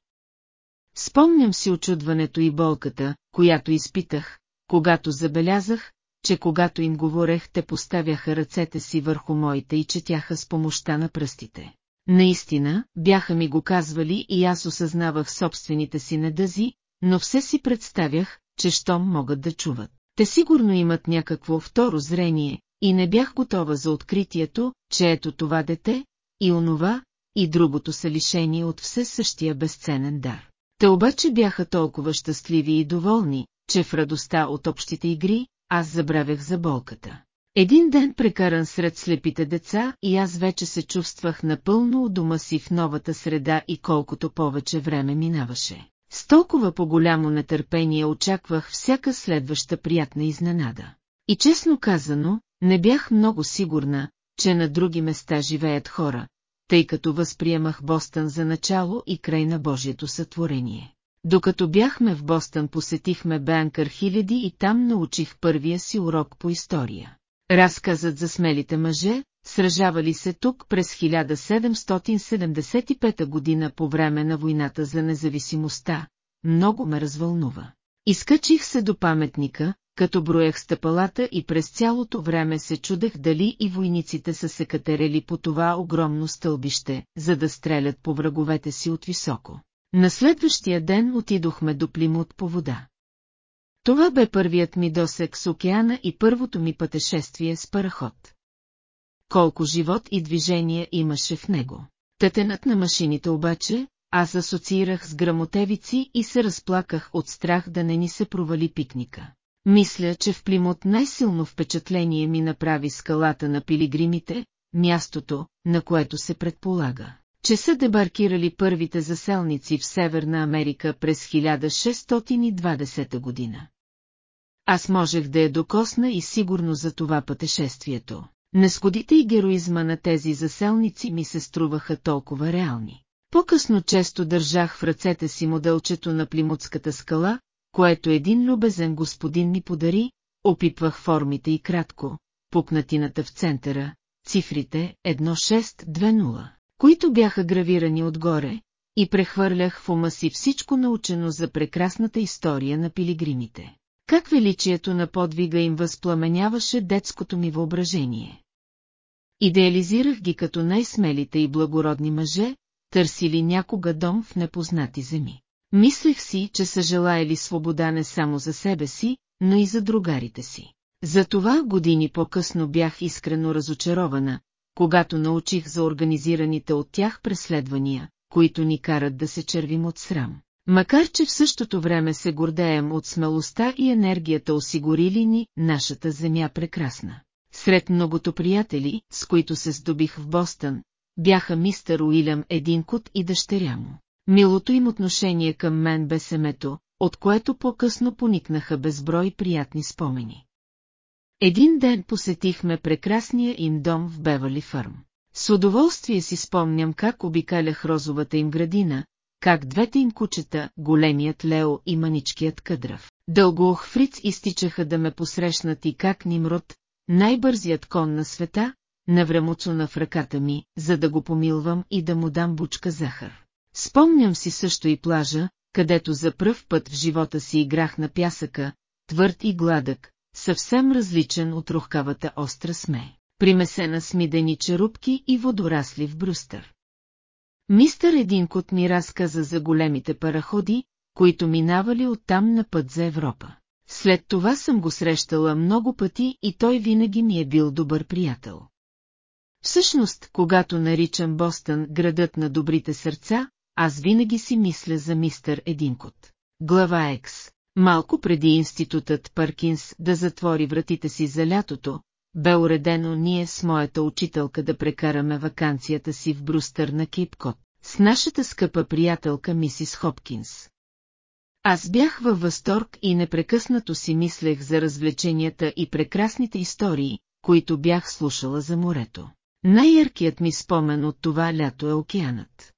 Спомням си очудването и болката, която изпитах, когато забелязах, че когато им говорех, те поставяха ръцете си върху моите и четяха с помощта на пръстите. Наистина, бяха ми го казвали и аз осъзнавах собствените си недъзи, но все си представях, че щом могат да чуват. Те сигурно имат някакво второ зрение, и не бях готова за откритието, че ето това дете, и онова, и другото са лишени от все същия безценен дар. Те обаче бяха толкова щастливи и доволни, че в радостта от общите игри, аз забравях за болката. Един ден прекаран сред слепите деца и аз вече се чувствах напълно у дома си в новата среда и колкото повече време минаваше. С толкова по-голямо нетърпение очаквах всяка следваща приятна изненада. И честно казано, не бях много сигурна, че на други места живеят хора, тъй като възприемах Бостън за начало и край на Божието сътворение. Докато бяхме в Бостън посетихме Бенкър хиляди и там научих първия си урок по история. Разказът за смелите мъже, сражавали се тук през 1775 година по време на войната за независимостта, много ме развълнува. Изкачих се до паметника, като броях стъпалата и през цялото време се чудех дали и войниците са се катерели по това огромно стълбище, за да стрелят по враговете си от високо. На следващия ден отидохме до Плимут по вода. Това бе първият ми досек с океана и първото ми пътешествие с параход. Колко живот и движение имаше в него. Тътенът на машините обаче, аз асоциирах с грамотевици и се разплаках от страх да не ни се провали пикника. Мисля, че в Плимут най-силно впечатление ми направи скалата на пилигримите, мястото, на което се предполага, че са дебаркирали първите заселници в Северна Америка през 1620 година. Аз можех да я докосна и сигурно за това пътешествието. Нескодите и героизма на тези заселници ми се струваха толкова реални. По-късно често държах в ръцете си моделчето на Плимутската скала, което един любезен господин ми подари, опипвах формите и кратко, пукнатината в центъра, цифрите 1620, които бяха гравирани отгоре, и прехвърлях в ума си всичко научено за прекрасната история на пилигримите. Как величието на подвига им възпламеняваше детското ми въображение. Идеализирах ги като най-смелите и благородни мъже, търсили някога дом в непознати земи. Мислех си, че са желаяли свобода не само за себе си, но и за другарите си. Затова години по-късно бях искрено разочарована, когато научих за организираните от тях преследвания, които ни карат да се червим от срам. Макар че в същото време се гордеем от смелостта и енергията осигурили ни нашата земя прекрасна. Сред многото приятели, с които се здобих в Бостън, бяха мистер Уилям Единкот и дъщеря му. Милото им отношение към мен бе семето, от което по-късно поникнаха безброй приятни спомени. Един ден посетихме прекрасния им дом в Бевали Фърм. С удоволствие си спомням как обикалях розовата им градина, как двете им кучета, големият Лео и маничкият Къдрав, дългоох фриц изтичаха да ме посрещнат и как Нимрод, най-бързият кон на света, навремуцуна в ръката ми, за да го помилвам и да му дам бучка захар. Спомням си също и плажа, където за пръв път в живота си играх на пясъка, твърд и гладък, съвсем различен от рухкавата остра сме, примесена с мидени черупки и водорасли в брюстър. Мистър Единкот ми разказа за големите параходи, които минавали оттам на път за Европа. След това съм го срещала много пъти и той винаги ми е бил добър приятел. Всъщност, когато наричам Бостън градът на добрите сърца, аз винаги си мисля за мистър Единкот. Глава Екс. Малко преди институтът Паркинс да затвори вратите си за лятото, бе уредено ние с моята учителка да прекараме вакансията си в Брустър на Кейпкот, с нашата скъпа приятелка мисис Хопкинс. Аз бях във възторг и непрекъснато си мислех за развлеченията и прекрасните истории, които бях слушала за морето. Най-яркият ми спомен от това лято е океанът.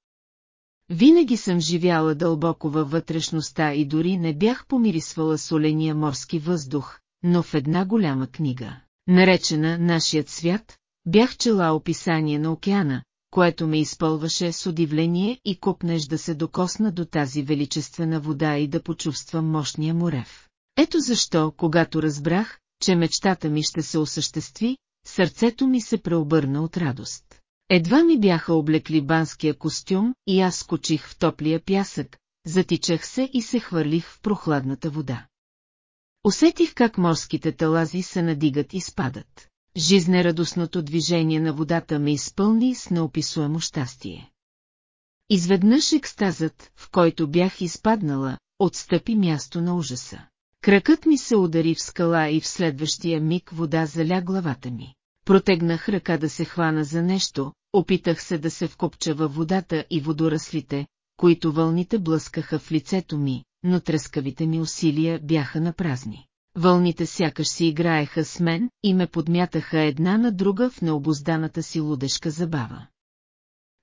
Винаги съм живяла дълбоко във вътрешността и дори не бях помирисвала соления морски въздух, но в една голяма книга, наречена Нашият свят, бях чела описание на океана, което ме изпълваше с удивление и купнеш да се докосна до тази величествена вода и да почувствам мощния морев. Ето защо, когато разбрах, че мечтата ми ще се осъществи, сърцето ми се преобърна от радост. Едва ми бяха облекли банския костюм и аз скочих в топлия пясък, затичах се и се хвърлих в прохладната вода. Усетих как морските талази се надигат и спадат. Жизнерадостното движение на водата ме изпълни с неописуемо щастие. Изведнъж екстазът, в който бях изпаднала, отстъпи място на ужаса. Кракът ми се удари в скала и в следващия миг вода заля главата ми. Протегнах ръка да се хвана за нещо, опитах се да се вкопча във водата и водораслите, които вълните блъскаха в лицето ми, но трескавите ми усилия бяха на празни. Вълните сякаш си играеха с мен и ме подмятаха една на друга в необозданата си лудешка забава.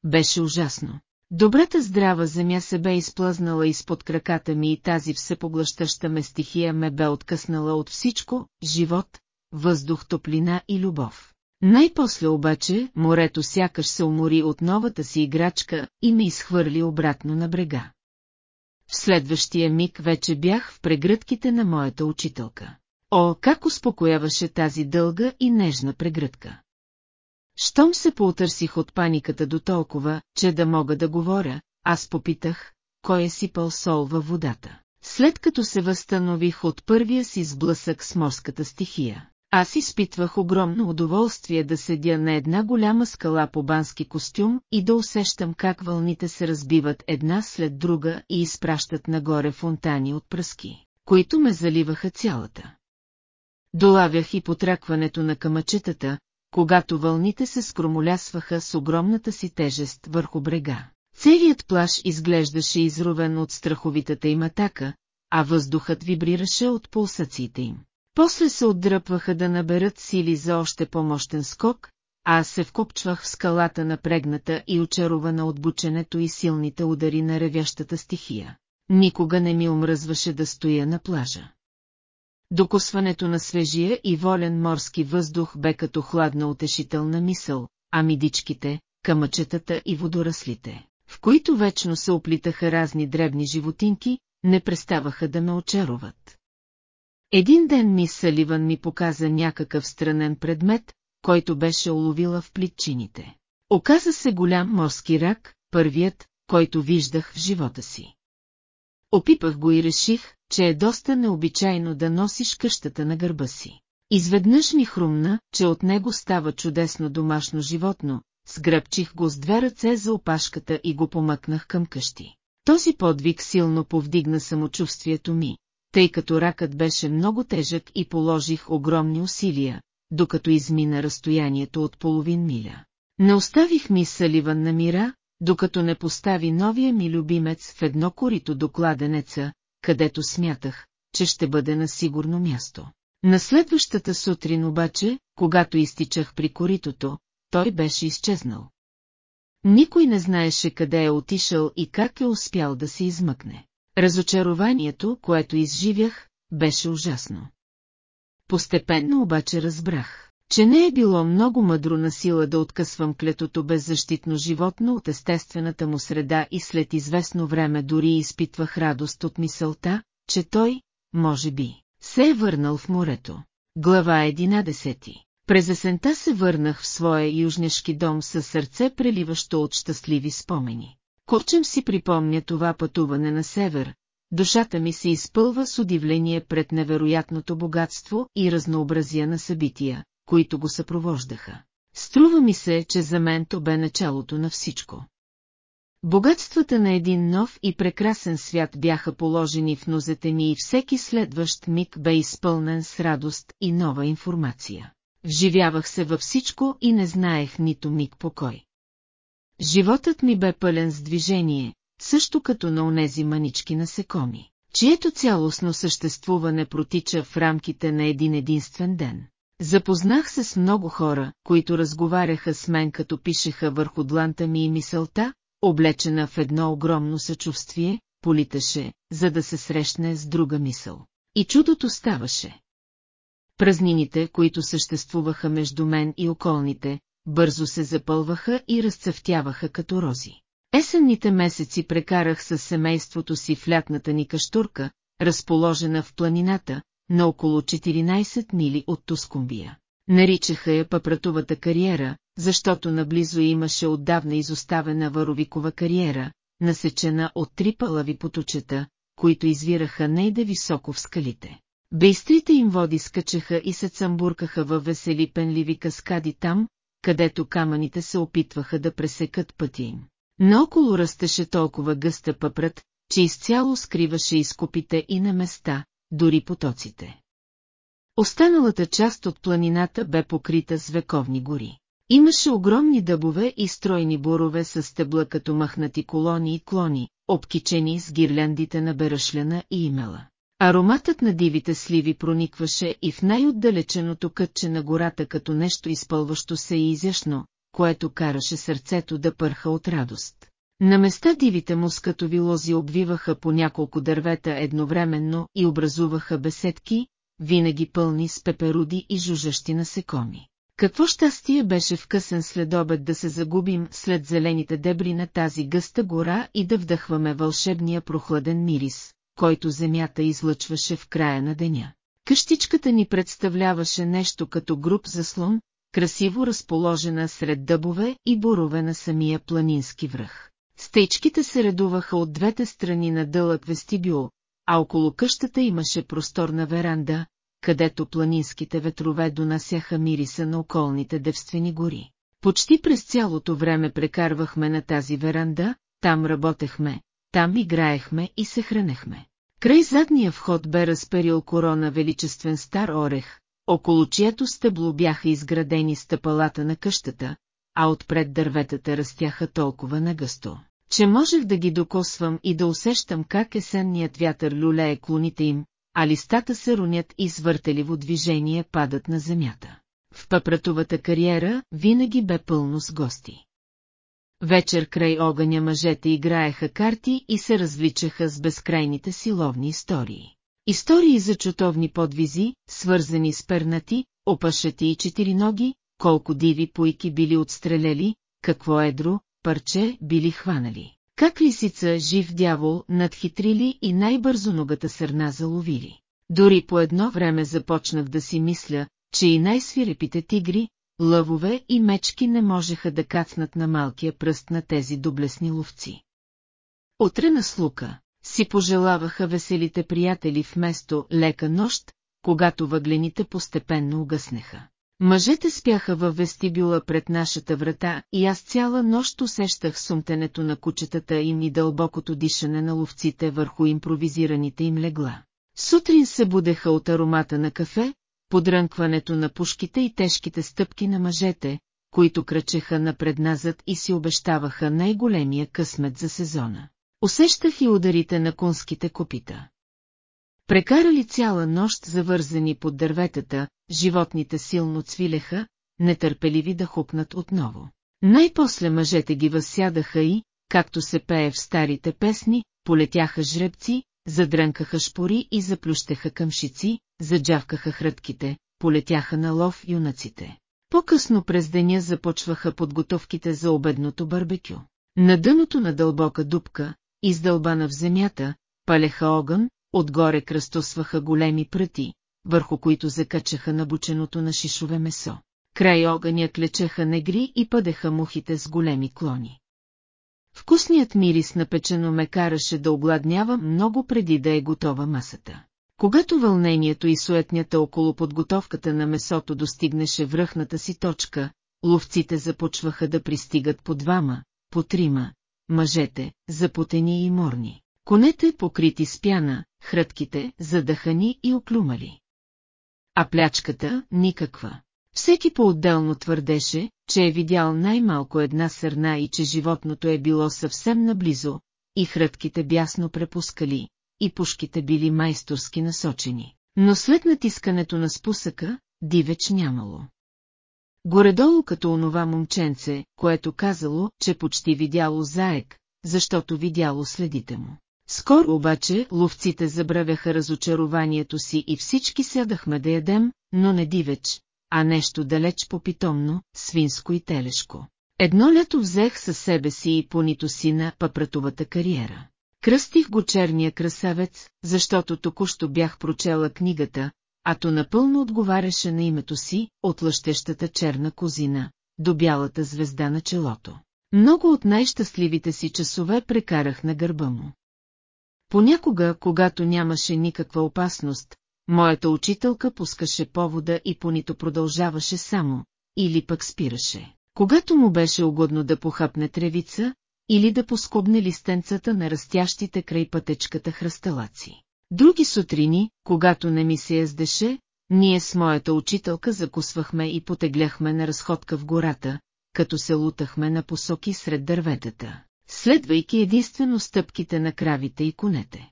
Беше ужасно. Добрата здрава земя се бе изплъзнала изпод краката ми и тази всепоглъщаща ме стихия ме бе откъснала от всичко, живот, въздух, топлина и любов. Най-после обаче, морето сякаш се умори от новата си играчка и ме изхвърли обратно на брега. В следващия миг вече бях в прегръдките на моята учителка. О, как успокояваше тази дълга и нежна прегръдка. Щом се поутърсих от паниката до толкова, че да мога да говоря, аз попитах, кой е сипал сол във водата. След като се възстанових от първия си сблъсък с морската стихия, аз изпитвах огромно удоволствие да седя на една голяма скала по бански костюм и да усещам как вълните се разбиват една след друга и изпращат нагоре фонтани от пръски, които ме заливаха цялата. Долавях и потракването на камъчетата, когато вълните се скромолясваха с огромната си тежест върху брега. Целият плаш изглеждаше изровен от страховитата им атака, а въздухът вибрираше от пулсациите им. После се отдръпваха да наберат сили за още по-мощен скок, а се вкопчвах в скалата напрегната и очарована от бученето и силните удари на ревящата стихия. Никога не ми омръзваше да стоя на плажа. Докосването на свежия и волен морски въздух бе като хладна утешителна мисъл, а мидичките, камъчетата и водораслите, в които вечно се оплитаха разни дребни животинки, не преставаха да ме очаруват. Един ден мис Саливан ми показа някакъв странен предмет, който беше уловила в плитчините. Оказа се голям морски рак, първият, който виждах в живота си. Опипах го и реших, че е доста необичайно да носиш къщата на гърба си. Изведнъж ми хрумна, че от него става чудесно домашно животно, сгръбчих го с две ръце за опашката и го помъкнах към къщи. Този подвиг силно повдигна самочувствието ми, тъй като ракът беше много тежък и положих огромни усилия, докато измина разстоянието от половин миля. Не оставих ми Саливан на мира, докато не постави новия ми любимец в едно корито до кладенеца, където смятах, че ще бъде на сигурно място. На следващата сутрин обаче, когато изтичах при коритото, той беше изчезнал. Никой не знаеше къде е отишъл и как е успял да се измъкне. Разочарованието, което изживях, беше ужасно. Постепенно обаче разбрах, че не е било много мъдро на сила да откъсвам клетото беззащитно животно от естествената му среда и след известно време дори изпитвах радост от мисълта, че той, може би, се е върнал в морето. Глава 11 През есента се върнах в своя южнешки дом със сърце преливащо от щастливи спомени. Курчем си припомня това пътуване на север, душата ми се изпълва с удивление пред невероятното богатство и разнообразие на събития, които го съпровождаха. Струва ми се, че за мен то бе началото на всичко. Богатствата на един нов и прекрасен свят бяха положени в нозете ми и всеки следващ миг бе изпълнен с радост и нова информация. Вживявах се във всичко и не знаех нито миг покой. Животът ми бе пълен с движение, също като на онези манички насекоми, чието цялостно съществуване протича в рамките на един единствен ден. Запознах се с много хора, които разговаряха с мен като пишеха върху дланта ми и мисълта, облечена в едно огромно съчувствие, политаше, за да се срещне с друга мисъл. И чудото ставаше. Празнините, които съществуваха между мен и околните, бързо се запълваха и разцъфтяваха като рози. Есенните месеци прекарах с семейството си в лятната ни каштурка, разположена в планината, на около 14 мили от Тускумбия. Наричаха я папратовата кариера, защото наблизо имаше отдавна изоставена варовикова кариера, насечена от три палави поточета, които извираха нейде високо в скалите. Бейстрите им води скачаха и се цамбуркаха във весели пенливи каскади там, където камъните се опитваха да пресекат пътя им. Наоколо растеше толкова гъста пъпрат, че изцяло скриваше изкупите и на места, дори потоците. Останалата част от планината бе покрита с вековни гори. Имаше огромни дъбове и стройни бурове с стебла като махнати колони и клони, обкичени с гирляндите на берашляна и имела. Ароматът на дивите сливи проникваше и в най-отдалеченото кътче на гората като нещо изпълващо се и изящно, което караше сърцето да пърха от радост. На места дивите мускатови лози обвиваха по няколко дървета едновременно и образуваха беседки, винаги пълни с пеперуди и жужащи насекоми. Какво щастие беше в късен следобед да се загубим след зелените дебри на тази гъста гора и да вдъхваме вълшебния прохладен мирис, който земята излъчваше в края на деня. Къщичката ни представляваше нещо като груп заслон, красиво разположена сред дъбове и борове на самия планински връх. Стечките се редуваха от двете страни на дълъг вестибюл, а около къщата имаше просторна веранда, където планинските ветрове донасяха мириса на околните девствени гори. Почти през цялото време прекарвахме на тази веранда, там работехме, там играехме и се хранехме. Край задния вход бе разперил корона величествен стар орех, около чието стъбло бяха изградени стъпалата на къщата, а отпред дърветата растяха толкова нагъсто, че можех да ги докосвам и да усещам как есенният вятър люлее клоните им, а листата се рунят и свъртеливо движение падат на земята. В папратовата кариера винаги бе пълно с гости. Вечер край огъня мъжете играеха карти и се развличаха с безкрайните силовни истории. Истории за чутовни подвизи, свързани с пернати, опашати и четириноги, колко диви пойки били отстрелели, какво едро, парче били хванали. Как лисица, жив дявол, надхитрили и най-бързо ногата сърна заловили. Дори по едно време започнах да си мисля, че и най-свирепите тигри, лъвове и мечки не можеха да кацнат на малкия пръст на тези доблесни ловци. Утре на слука си пожелаваха веселите приятели вместо лека нощ, когато въглените постепенно угъснеха. Мъжете спяха във вестибюла пред нашата врата и аз цяла нощ усещах сумтенето на кучетата им и дълбокото дишане на ловците върху импровизираните им легла. Сутрин се будеха от аромата на кафе, подрънкването на пушките и тежките стъпки на мъжете, които кръчеха напред-назад и си обещаваха най-големия късмет за сезона. Усещах и ударите на конските копита. Прекарали цяла нощ завързани под дърветата, животните силно цвилеха, нетърпеливи да хукнат отново. Най-после мъжете ги възсядаха и, както се пее в старите песни, полетяха жребци, задрънкаха шпори и заплющеха къмшици, заджавкаха хрътките, полетяха на лов юнаците. По-късно през деня започваха подготовките за обедното барбекю. На дъното на дълбока дупка, издълбана в земята, палеха огън, отгоре кръстосваха големи пръти, върху които закачаха набученото на шишове месо. Край огъня клечеха негри и пъдеха мухите с големи клони. Вкусният мирис на печено ме караше да огладнява много преди да е готова масата. Когато вълнението и суетнята около подготовката на месото достигнеше връхната си точка, ловците започваха да пристигат по двама, по трима, мъжете, запотени и морни. Конете покрити с пяна, хрътките, задъхани и оклюмали. А плячката никаква. Всеки по-отделно твърдеше, че е видял най-малко една сърна и че животното е било съвсем наблизо, и хрътките бясно препускали, и пушките били майсторски насочени. Но след натискането на спусъка, дивеч нямало. Горедолу като онова момченце, което казало, че почти видяло заек, защото видяло следите му. Скоро обаче ловците забравяха разочарованието си и всички сядахме да ядем, но не дивеч, а нещо далеч по-питомно, свинско и телешко. Едно лято взех със себе си и понито си на папратовата кариера. Кръстих го черния красавец, защото току-що бях прочела книгата, а то напълно отговаряше на името си, от лъщещата черна козина, до бялата звезда на челото. Много от най-щастливите си часове прекарах на гърба му. Понякога, когато нямаше никаква опасност, моята учителка пускаше повода и понито продължаваше само, или пък спираше. Когато му беше угодно да похапне тревица, или да поскобне листенцата на растящите край пътечката хръсталаци. Други сутрини, когато не ми се яздеше, ние с моята учителка закусвахме и потегляхме на разходка в гората, като се лутахме на посоки сред дърветата, следвайки единствено стъпките на кравите и конете.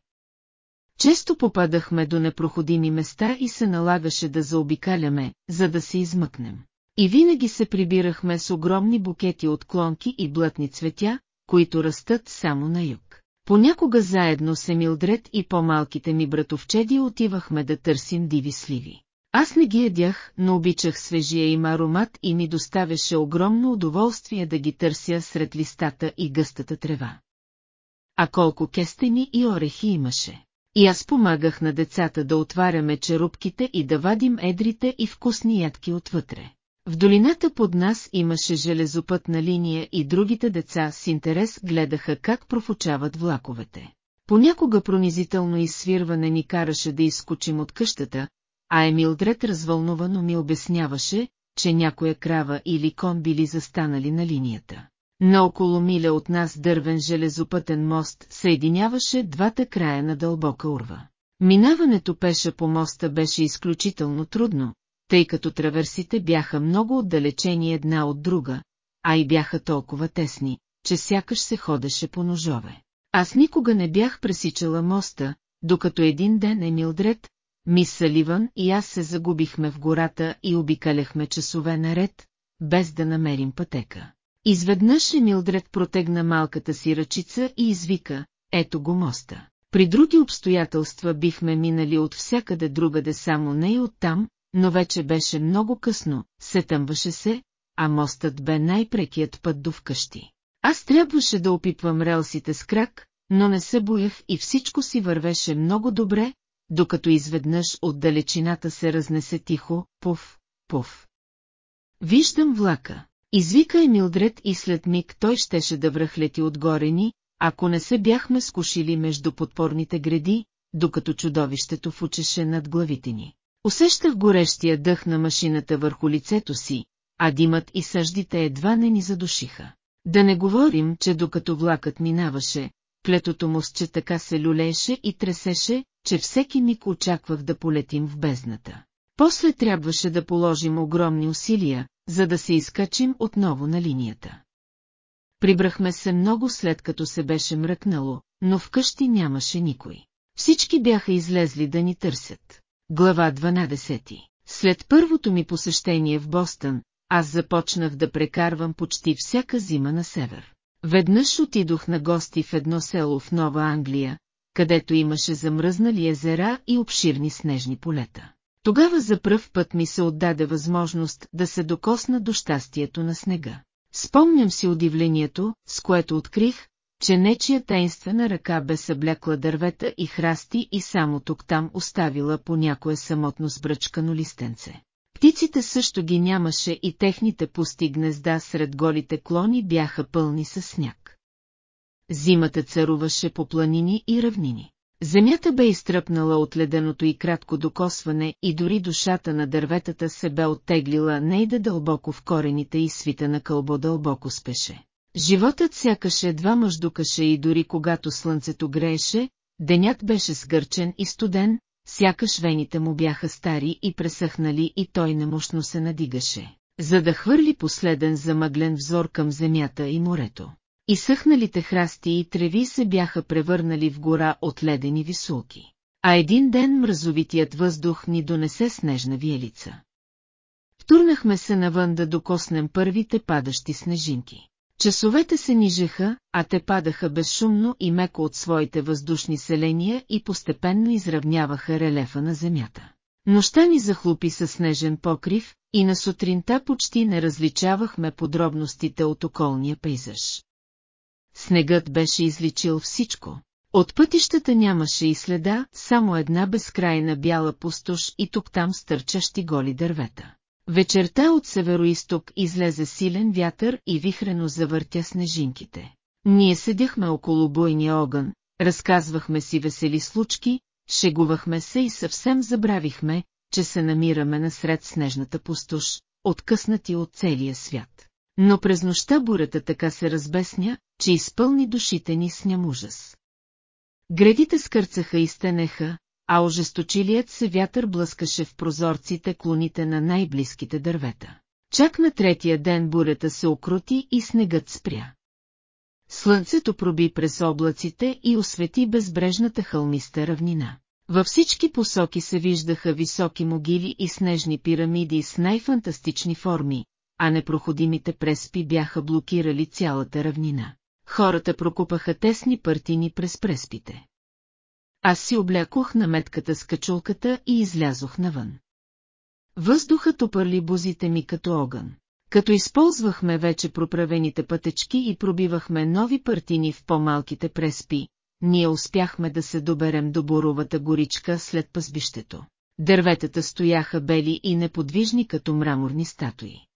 Често попадахме до непроходими места и се налагаше да заобикаляме, за да се измъкнем. И винаги се прибирахме с огромни букети от клонки и блътни цветя, които растат само на юг. Понякога заедно с Емилдред и по-малките ми братовчеди отивахме да търсим диви сливи. Аз не ги ядях, но обичах свежия им аромат и ми доставяше огромно удоволствие да ги търся сред листата и гъстата трева. А колко кестени и орехи имаше. И аз помагах на децата да отваряме черупките и да вадим едрите и вкусни ядки отвътре. В долината под нас имаше железопътна линия и другите деца с интерес гледаха как профучават влаковете. Понякога пронизително изсвирване ни караше да изскочим от къщата, а Емилдред развълнувано ми обясняваше, че някоя крава или кон били застанали на линията. На около миля от нас дървен железопътен мост съединяваше двата края на дълбока урва. Минаването пеша по моста беше изключително трудно, тъй като траверсите бяха много отдалечени една от друга, а и бяха толкова тесни, че сякаш се ходеше по ножове. Аз никога не бях пресичала моста, докато един ден Емилдред, мис Саливан и аз се загубихме в гората и обикаляхме часове наред, без да намерим пътека. Изведнъж Емилдред протегна малката си ръчица и извика, ето го моста. При други обстоятелства бихме минали от всякъде другаде само не и оттам, но вече беше много късно, се тъмваше се, а мостът бе най-прекият път до вкъщи. Аз трябваше да опипвам релсите с крак, но не се боях и всичко си вървеше много добре, докато изведнъж от далечината се разнесе тихо, пуф, пуф. Виждам влака. Извика Емилдред и след миг той щеше да връхлети отгоре ни, ако не се бяхме скушили между подпорните гради, докато чудовището фучеше над главите ни. Усещах горещия дъх на машината върху лицето си, а димът и съждите едва не ни задушиха. Да не говорим, че докато влакът минаваше, плетото мостче така се люлееше и тресеше, че всеки миг очаквах да полетим в бездната. После трябваше да положим огромни усилия, за да се изкачим отново на линията. Прибрахме се много след като се беше мръкнало, но вкъщи нямаше никой. Всички бяха излезли да ни търсят. Глава 12 След първото ми посещение в Бостън, аз започнах да прекарвам почти всяка зима на север. Веднъж отидох на гости в едно село в Нова Англия, където имаше замръзнали езера и обширни снежни полета. Тогава за пръв път ми се отдаде възможност да се докосна до щастието на снега. Спомням си удивлението, с което открих, че нечия тайнствена ръка бе съблекла дървета и храсти и само тук-там оставила по някое самотно сбръчкано листенце. Птиците също ги нямаше и техните пусти гнезда сред голите клони бяха пълни със сняг. Зимата царуваше по планини и равнини. Земята бе изтръпнала от леденото и кратко докосване и дори душата на дърветата се бе оттеглила нейде дълбоко в корените и свита на кълбо дълбоко спеше. Животът сякаше едва мъждукаше и дори когато слънцето грееше, денят беше сгърчен и студен, сякаш вените му бяха стари и пресъхнали и той немощно се надигаше, за да хвърли последен замъглен взор към земята и морето. И съхналите храсти и треви се бяха превърнали в гора от ледени висулки. А един ден мразовитият въздух ни донесе снежна виелица. Втурнахме се навън да докоснем първите падащи снежинки. Часовете се нижеха, а те падаха безшумно и меко от своите въздушни селения и постепенно изравняваха релефа на земята. Нощта ни захлупи със снежен покрив и на сутринта почти не различавахме подробностите от околния пейзаж. Снегът беше изличил всичко. От пътищата нямаше и следа, само една безкрайна бяла пустош и тук-там стърчащи голи дървета. Вечерта от североисток излезе силен вятър и вихрено завъртя снежинките. Ние седяхме около бойния огън, разказвахме си весели случки, шегувахме се и съвсем забравихме, че се намираме насред снежната пустош, откъснати от целия свят. Но през нощта бурята така се разбесня, че изпълни душите ни с ням ужас. Гредите скърцаха и стенеха, а ожесточилият се вятър блъскаше в прозорците клоните на най-близките дървета. Чак на третия ден бурята се окрути и снегът спря. Слънцето проби през облаците и освети безбрежната хълмиста равнина. Във всички посоки се виждаха високи могили и снежни пирамиди с най-фантастични форми, а непроходимите преспи бяха блокирали цялата равнина. Хората прокупаха тесни партини през преспите. Аз си облякох на метката с качулката и излязох навън. Въздухът опърли бузите ми като огън. Като използвахме вече проправените пътечки и пробивахме нови партини в по-малките преспи, ние успяхме да се доберем до боровата горичка след пазбището. Дърветата стояха бели и неподвижни като мраморни статуи.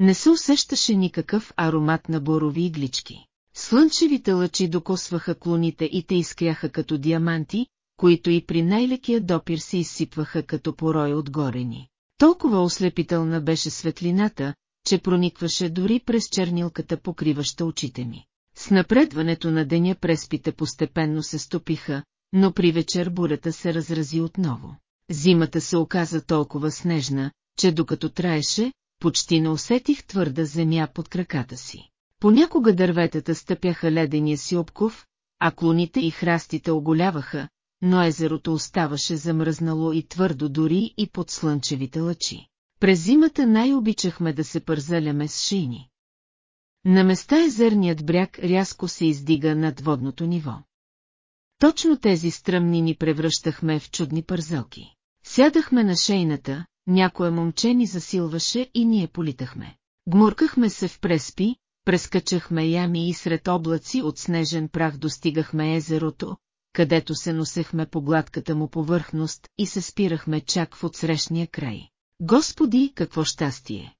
Не се усещаше никакъв аромат на борови иглички. Слънчевите лъчи докосваха клоните и те изкряха като диаманти, които и при най-лекия допир се изсипваха като порой отгорени. Толкова ослепителна беше светлината, че проникваше дори през чернилката покриваща очите ми. С напредването на деня преспите постепенно се стопиха, но при вечер бурята се разрази отново. Зимата се оказа толкова снежна, че докато траеше, почти не усетих твърда земя под краката си. Понякога дърветата стъпяха ледения си обков, а клоните и храстите оголяваха, но езерото оставаше замръзнало и твърдо дори и под слънчевите лъчи. През зимата най-обичахме да се пързаляме с шини. На места езерният бряг рязко се издига над водното ниво. Точно тези стръмни ни превръщахме в чудни пързалки. Сядахме на шейната, някое момче ни засилваше и ние политахме. Гмуркахме се в преспи, прескачахме ями и сред облаци от снежен прах достигахме езерото, където се носехме по гладката му повърхност и се спирахме чак в отсрещния край. Господи, какво щастие!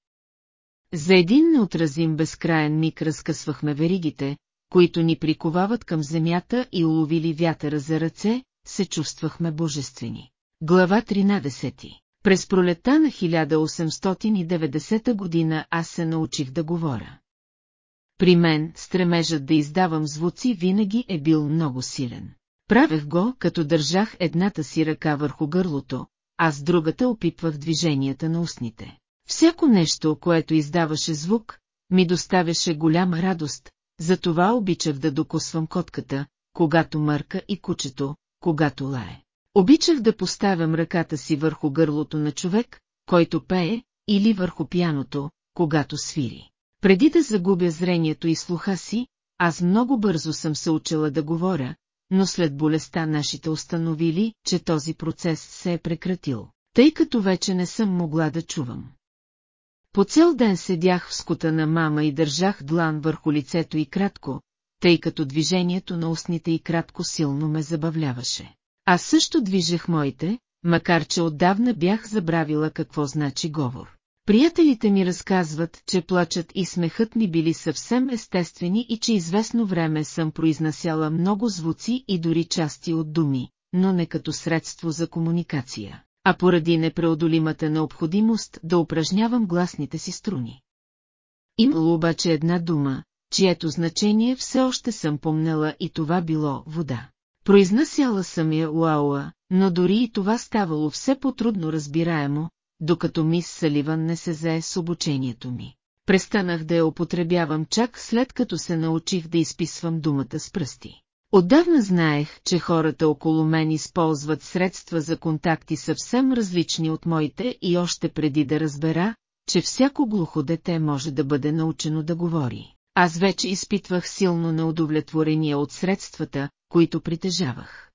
За един неотразим безкраен миг разкъсвахме веригите, които ни приковават към земята и уловили вятъра за ръце, се чувствахме божествени. Глава 13 През пролета на 1890 година аз се научих да говоря. При мен стремежът да издавам звуци винаги е бил много силен. Правех го, като държах едната си ръка върху гърлото, а с другата опитвах движенията на устните. Всяко нещо, което издаваше звук, ми доставяше голяма радост, затова обичах да докосвам котката, когато мърка и кучето, когато лае. Обичах да поставям ръката си върху гърлото на човек, който пее, или върху пяното, когато свири. Преди да загубя зрението и слуха си, аз много бързо съм се учила да говоря, но след болестта нашите установили, че този процес се е прекратил, тъй като вече не съм могла да чувам. По цял ден седях в скута на мама и държах длан върху лицето и кратко, тъй като движението на устните и кратко силно ме забавляваше. Аз също движех моите, макар че отдавна бях забравила какво значи говор. Приятелите ми разказват, че плачът и смехът ми били съвсем естествени и че известно време съм произнасяла много звуци и дори части от думи, но не като средство за комуникация, а поради непреодолимата необходимост да упражнявам гласните си струни. Имало обаче една дума, чието значение все още съм помнела и това било вода. Произнасяла съм я уауа, но дори и това ставало все по-трудно разбираемо, докато мис Саливан не се зае с обучението ми. Престанах да я употребявам чак след като се научих да изписвам думата с пръсти. Отдавна знаех, че хората около мен използват средства за контакти съвсем различни от моите и още преди да разбера, че всяко глухо дете може да бъде научено да говори. Аз вече изпитвах силно неудовлетворение от средствата, които притежавах.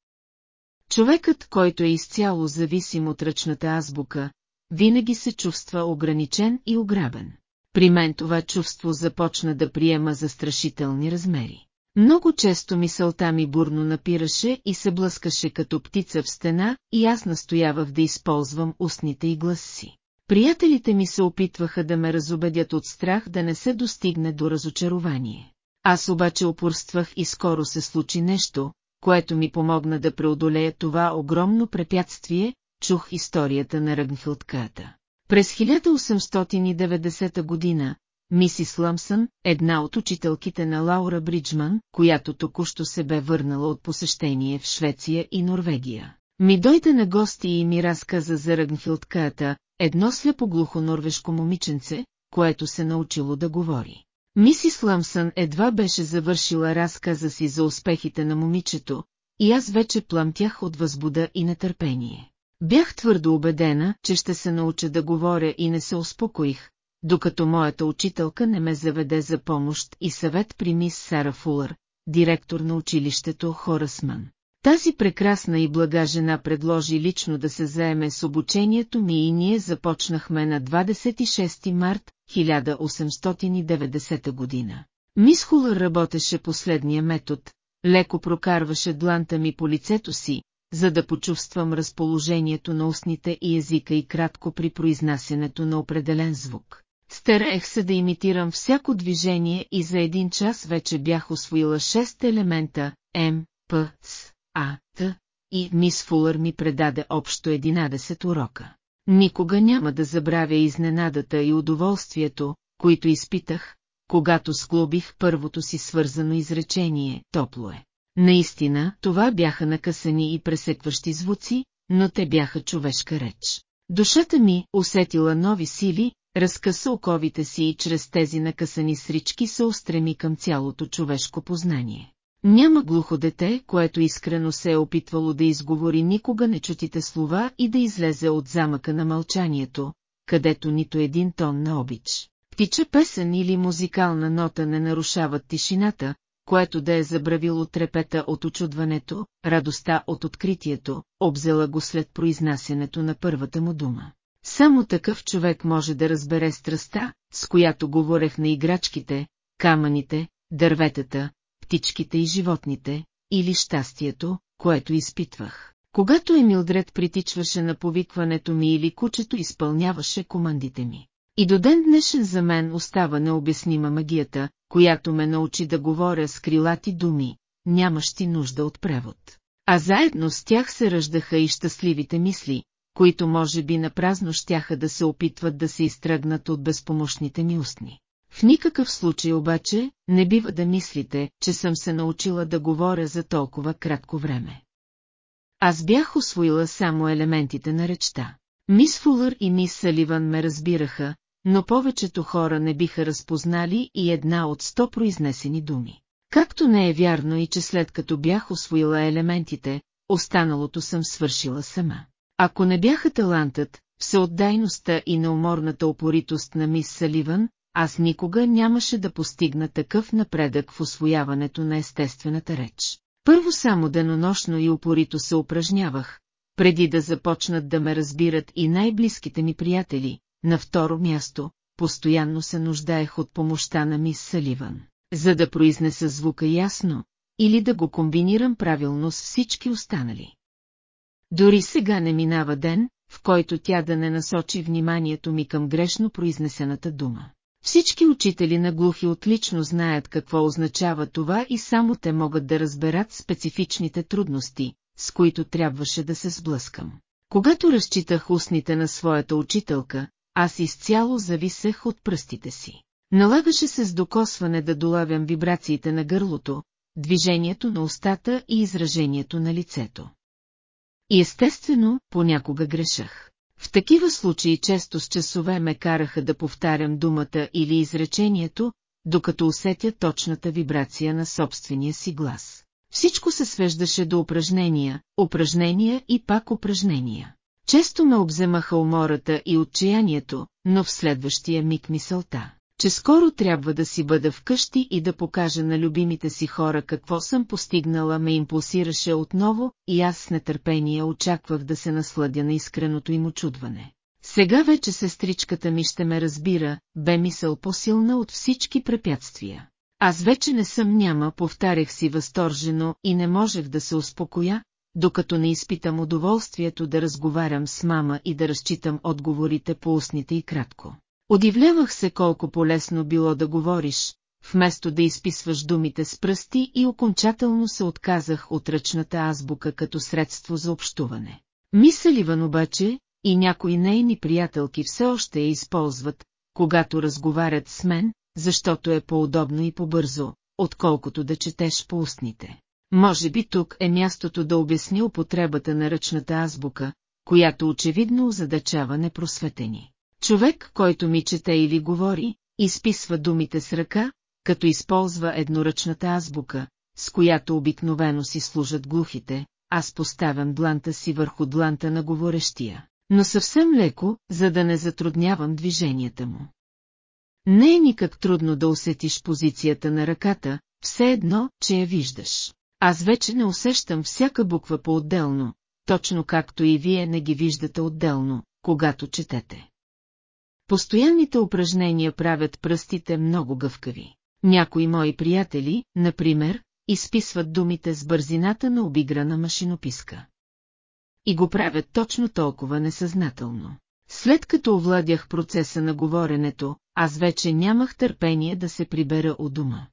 Човекът, който е изцяло зависим от ръчната азбука, винаги се чувства ограничен и ограбен. При мен това чувство започна да приема застрашителни размери. Много често мисълта ми бурно напираше и се блъскаше като птица в стена и аз настоявах да използвам устните и глас си. Приятелите ми се опитваха да ме разобедят от страх да не се достигне до разочарование. Аз обаче упорствах и скоро се случи нещо, което ми помогна да преодолея това огромно препятствие, чух историята на Ръгнхилдката. През 1890 година, мисис Лъмсън, една от учителките на Лаура Бриджман, която току-що се бе върнала от посещение в Швеция и Норвегия, ми дойде на гости и ми разказа за Ръгнхилдката, едно слепоглухо норвежко момиченце, което се научило да говори. Мисис Лъмсън едва беше завършила разказа си за успехите на момичето, и аз вече пламтях от възбуда и нетърпение. Бях твърдо убедена, че ще се науча да говоря и не се успокоих, докато моята учителка не ме заведе за помощ и съвет при мис Сара Фулър, директор на училището Хорасман. Тази прекрасна и блага жена предложи лично да се заеме с обучението ми и ние започнахме на 26 март 1890 година. Мис Хулър работеше последния метод, леко прокарваше дланта ми по лицето си, за да почувствам разположението на устните и езика и кратко при произнасянето на определен звук. Старех се да имитирам всяко движение и за един час вече бях освоила шест елемента М, П, С, А, Т, и мис Фулър ми предаде общо 11 урока. Никога няма да забравя изненадата и удоволствието, които изпитах, когато склобих първото си свързано изречение, топло е. Наистина, това бяха накъсани и пресекващи звуци, но те бяха човешка реч. Душата ми усетила нови сили, разкъса оковите си и чрез тези накъсани срички се устреми към цялото човешко познание. Няма глухо дете, което искрено се е опитвало да изговори никога нечутите слова и да излезе от замъка на мълчанието, където нито един тон на обич. Птича песен или музикална нота не нарушават тишината, което да е забравило трепета от очудването, радостта от откритието, обзела го след произнасянето на първата му дума. Само такъв човек може да разбере страста, с която говорех на играчките, камъните, дърветата, птичките и животните, или щастието, което изпитвах. Когато Емилдред притичваше на повикването ми или кучето изпълняваше командите ми. И до ден днешен за мен остава необяснима магията, която ме научи да говоря с крилати думи, нямащи нужда от превод. А заедно с тях се ръждаха и щастливите мисли, които може би напразно щяха да се опитват да се изтръгнат от безпомощните ми устни. В никакъв случай обаче не бива да мислите, че съм се научила да говоря за толкова кратко време. Аз бях освоила само елементите на речта. Мис Фулър и мис Саливан ме разбираха, но повечето хора не биха разпознали и една от сто произнесени думи. Както не е вярно и че след като бях освоила елементите, останалото съм свършила сама. Ако не бяха талантът, всеотдайността и неуморната опоритост на мис Саливан, аз никога нямаше да постигна такъв напредък в освояването на естествената реч. Първо само денонощно и упорито се упражнявах, преди да започнат да ме разбират и най-близките ми приятели, на второ място, постоянно се нуждаех от помощта на мис Саливан, за да произнеса звука ясно, или да го комбинирам правилно с всички останали. Дори сега не минава ден, в който тя да не насочи вниманието ми към грешно произнесената дума. Всички учители на глухи отлично знаят какво означава това и само те могат да разберат специфичните трудности, с които трябваше да се сблъскам. Когато разчитах устните на своята учителка, аз изцяло зависех от пръстите си. Налагаше се с докосване да долавям вибрациите на гърлото, движението на устата и изражението на лицето. И естествено, понякога грешах. В такива случаи често с часове ме караха да повтарям думата или изречението, докато усетя точната вибрация на собствения си глас. Всичко се свеждаше до упражнения, упражнения и пак упражнения. Често ме обземаха умората и отчаянието, но в следващия миг мисълта, че скоро трябва да си бъда вкъщи и да покажа на любимите си хора какво съм постигнала ме импулсираше отново и аз с нетърпение очаквах да се насладя на искреното им очудване. Сега вече сестричката ми ще ме разбира, бе мисъл по-силна от всички препятствия. Аз вече не съм няма, повтарях си възторжено и не можех да се успокоя, докато не изпитам удоволствието да разговарям с мама и да разчитам отговорите по устните и кратко. Удивлявах се колко полезно било да говориш, вместо да изписваш думите с пръсти и окончателно се отказах от ръчната азбука като средство за общуване. Мисъливан обаче, и някои нейни приятелки все още я използват, когато разговарят с мен, защото е по-удобно и по-бързо, отколкото да четеш по устните. Може би тук е мястото да обясни употребата на ръчната азбука, която очевидно озадачава непросветени. Човек, който ми чете или говори, изписва думите с ръка, като използва едноръчната азбука, с която обикновено си служат глухите, аз поставям дланта си върху дланта на говорещия, но съвсем леко, за да не затруднявам движенията му. Не е никак трудно да усетиш позицията на ръката, все едно, че я виждаш. Аз вече не усещам всяка буква по-отделно, точно както и вие не ги виждате отделно, когато четете. Постоянните упражнения правят пръстите много гъвкави. Някои мои приятели, например, изписват думите с бързината на обиграна машинописка. И го правят точно толкова несъзнателно. След като овладях процеса на говоренето, аз вече нямах търпение да се прибера у дома.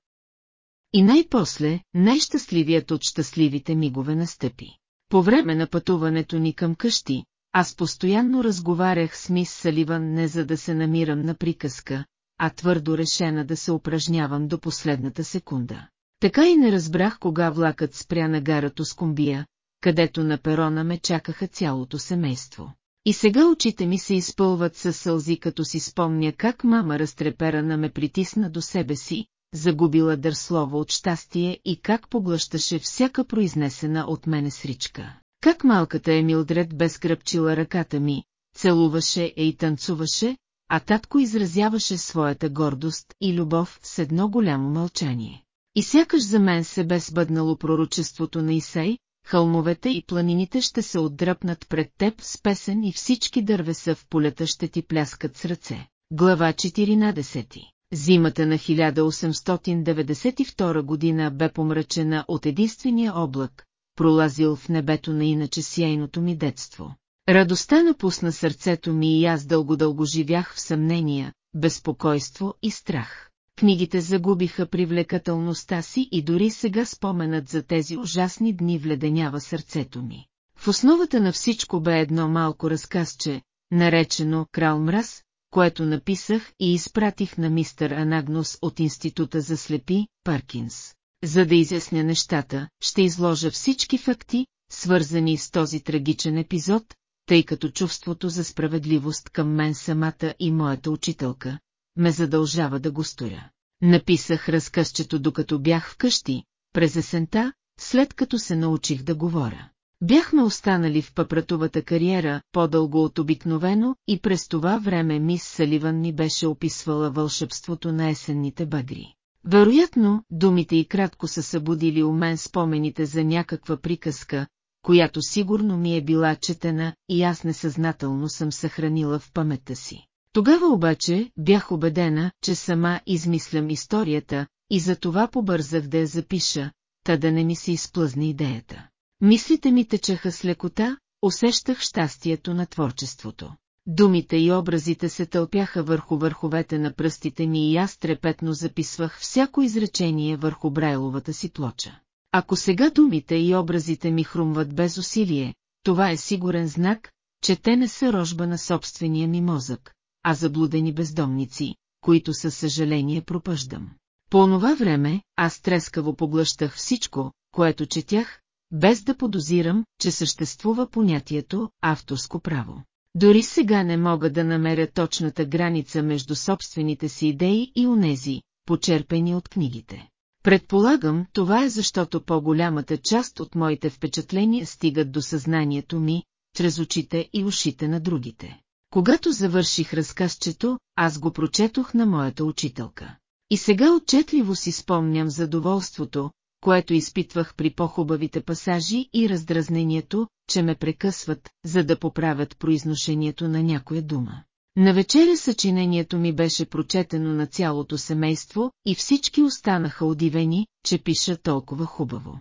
И най-после, най-щастливият от щастливите мигове настъпи. По време на пътуването ни към къщи, аз постоянно разговарях с мис Саливан не за да се намирам на приказка, а твърдо решена да се упражнявам до последната секунда. Така и не разбрах кога влакът спря на гарато с комбия, където на перона ме чакаха цялото семейство. И сега очите ми се изпълват със сълзи, като си спомня как мама разтреперана ме притисна до себе си, загубила дър слово от щастие и как поглъщаше всяка произнесена от мене сричка. Как малката Емилдред безкръпчила ръката ми, целуваше е и танцуваше, а татко изразяваше своята гордост и любов с едно голямо мълчание. И сякаш за мен се бе сбъднало пророчеството на Исей, хълмовете и планините ще се отдръпнат пред теб с песен и всички дървеса в полета ще ти пляскат с ръце. Глава 14 Зимата на 1892 година бе помрачена от единствения облак, пролазил в небето на иначе сияйното ми детство. Радостта напусна сърцето ми и аз дълго-дълго живях в съмнения, безпокойство и страх. Книгите загубиха привлекателността си и дори сега споменът за тези ужасни дни вледенява сърцето ми. В основата на всичко бе едно малко разказче, наречено Крал Мраз, което написах и изпратих на мистер Анагнос от Института за слепи, Паркинс. За да изясня нещата, ще изложа всички факти, свързани с този трагичен епизод, тъй като чувството за справедливост към мен самата и моята учителка, ме задължава да го сторя. Написах разкъсчето докато бях вкъщи, през есента, след като се научих да говоря. Бяхме останали в пъпратовата кариера по-дълго от обикновено и през това време мис Саливан ми беше описвала вълшебството на есенните багри. Вероятно, думите и кратко са събудили у мен спомените за някаква приказка, която сигурно ми е била четена и аз несъзнателно съм съхранила в паметта си. Тогава обаче бях убедена, че сама измислям историята и за това побързах да я запиша, та да не ми се изплъзне идеята. Мислите ми течаха с лекота, усещах щастието на творчеството. Думите и образите се тълпяха върху върховете на пръстите ми и аз трепетно записвах всяко изречение върху брайловата си плоча. Ако сега думите и образите ми хрумват без усилие, това е сигурен знак, че те не са рожба на собствения ми мозък, а заблудени бездомници, които със съжаление пропъждам. По онова време аз трескаво поглъщах всичко, което четях, без да подозирам, че съществува понятието авторско право. Дори сега не мога да намеря точната граница между собствените си идеи и онези, почерпени от книгите. Предполагам, това е защото по-голямата част от моите впечатления стигат до съзнанието ми, чрез очите и ушите на другите. Когато завърших разказчето, аз го прочетох на моята учителка. И сега отчетливо си спомням задоволството, което изпитвах при по-хубавите пасажи и раздразнението, че ме прекъсват, за да поправят произношението на някоя дума. На вечеря съчинението ми беше прочетено на цялото семейство и всички останаха удивени, че пиша толкова хубаво.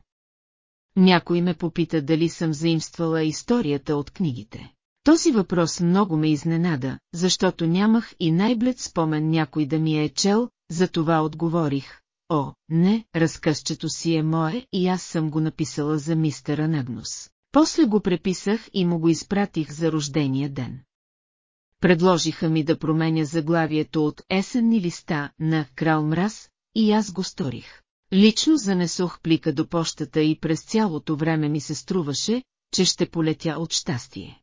Някой ме попита дали съм заимствала историята от книгите. Този въпрос много ме изненада, защото нямах и най-блед спомен някой да ми е чел, затова отговорих. О, не, разкъсчето си е мое и аз съм го написала за мистер Анагнус. После го преписах и му го изпратих за рождения ден. Предложиха ми да променя заглавието от есенни листа на Крал Мраз и аз го сторих. Лично занесох плика до пощата и през цялото време ми се струваше, че ще полетя от щастие.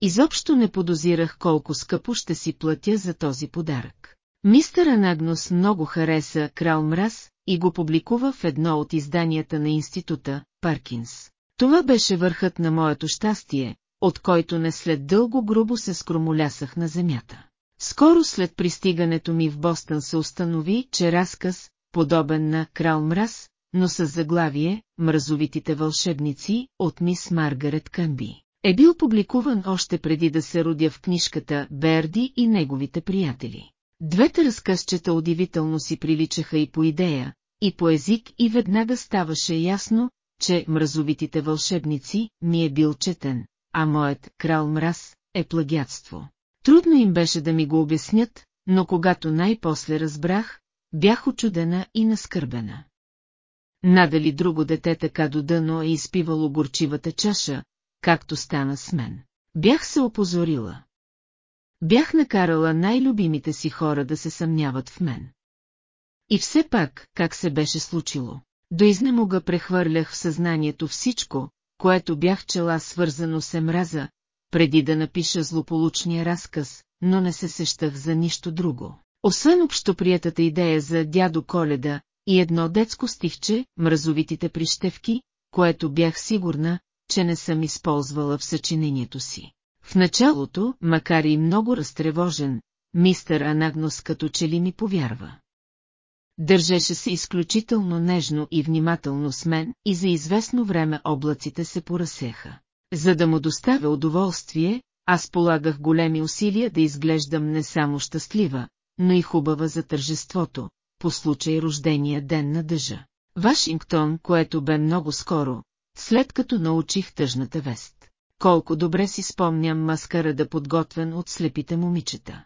Изобщо не подозирах колко скъпо ще си платя за този подарък. Мистер Анагнос много хареса Крал Мраз и го публикува в едно от изданията на института, Паркинс. Това беше върхът на моето щастие, от който не след дълго грубо се скромолясах на земята. Скоро след пристигането ми в Бостън се установи, че разказ, подобен на Крал Мраз, но с заглавие «Мразовитите вълшебници» от мис Маргарет Къмби, е бил публикуван още преди да се родя в книжката Берди и неговите приятели. Двете разкъсчета удивително си приличаха и по идея, и по език и веднага ставаше ясно, че мразовитите вълшебници ми е бил четен, а моят крал мраз е плагятство. Трудно им беше да ми го обяснят, но когато най-после разбрах, бях очудена и наскърбена. Надали друго дете така до дъно е изпивало горчивата чаша, както стана с мен. Бях се опозорила. Бях накарала най-любимите си хора да се съмняват в мен. И все пак, как се беше случило? До изнемога прехвърлях в съзнанието всичко, което бях чела свързано с емраза, преди да напиша злополучния разказ, но не се сещах за нищо друго. Освен общоприятата идея за дядо Коледа и едно детско стихче, мразовитите прищевки, което бях сигурна, че не съм използвала в съчинението си. В началото, макар и много разтревожен, мистър Анагнос като че ли ми повярва. Държеше се изключително нежно и внимателно с мен и за известно време облаците се поразсеха. За да му доставя удоволствие, аз полагах големи усилия да изглеждам не само щастлива, но и хубава за тържеството, по случай рождения ден на дъжа. Вашингтон, което бе много скоро, след като научих тъжната вест. Колко добре си спомням маскара да подготвен от слепите момичета.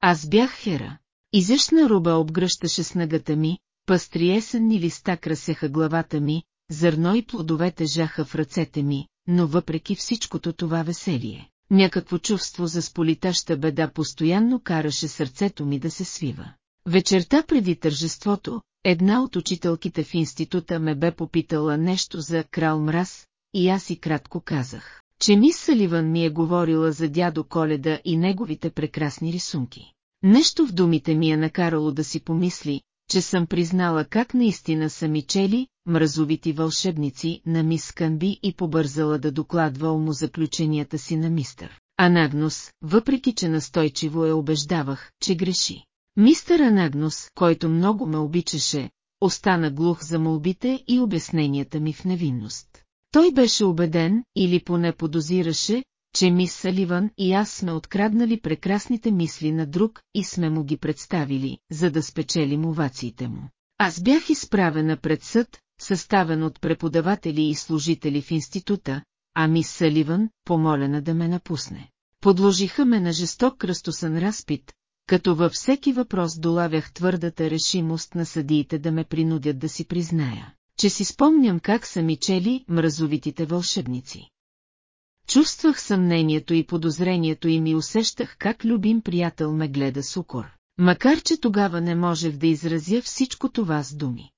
Аз бях хера. Изящна руба обгръщаше снагата ми, пъстри есенни листа красеха главата ми, зърно и плодовете жаха в ръцете ми, но въпреки всичкото това веселие, някакво чувство за сполитаща беда постоянно караше сърцето ми да се свива. Вечерта преди тържеството, една от учителките в института ме бе попитала нещо за крал мраз, и аз и кратко казах, че мис Саливан ми е говорила за дядо Коледа и неговите прекрасни рисунки. Нещо в думите ми е накарало да си помисли, че съм признала как наистина са ми чели, мразовити вълшебници на мис Канби и побързала да докладва му заключенията си на мистър. Анагнос, въпреки че настойчиво е убеждавах, че греши. Мистър Анагнос, който много ме обичаше, остана глух за молбите и обясненията ми в невинност. Той беше убеден, или поне подозираше, че мис Саливан и аз сме откраднали прекрасните мисли на друг и сме му ги представили, за да спечелим овациите му. Аз бях изправена пред съд, съставен от преподаватели и служители в института, а мис Саливан, помолена да ме напусне. Подложиха ме на жесток кръстосън разпит, като във всеки въпрос долавях твърдата решимост на съдиите да ме принудят да си призная, че си спомням как са ми чели мразовитите вълшебници. Чувствах съмнението и подозрението и ми усещах как любим приятел ме гледа с укор, макар че тогава не можех да изразя всичко това с думи.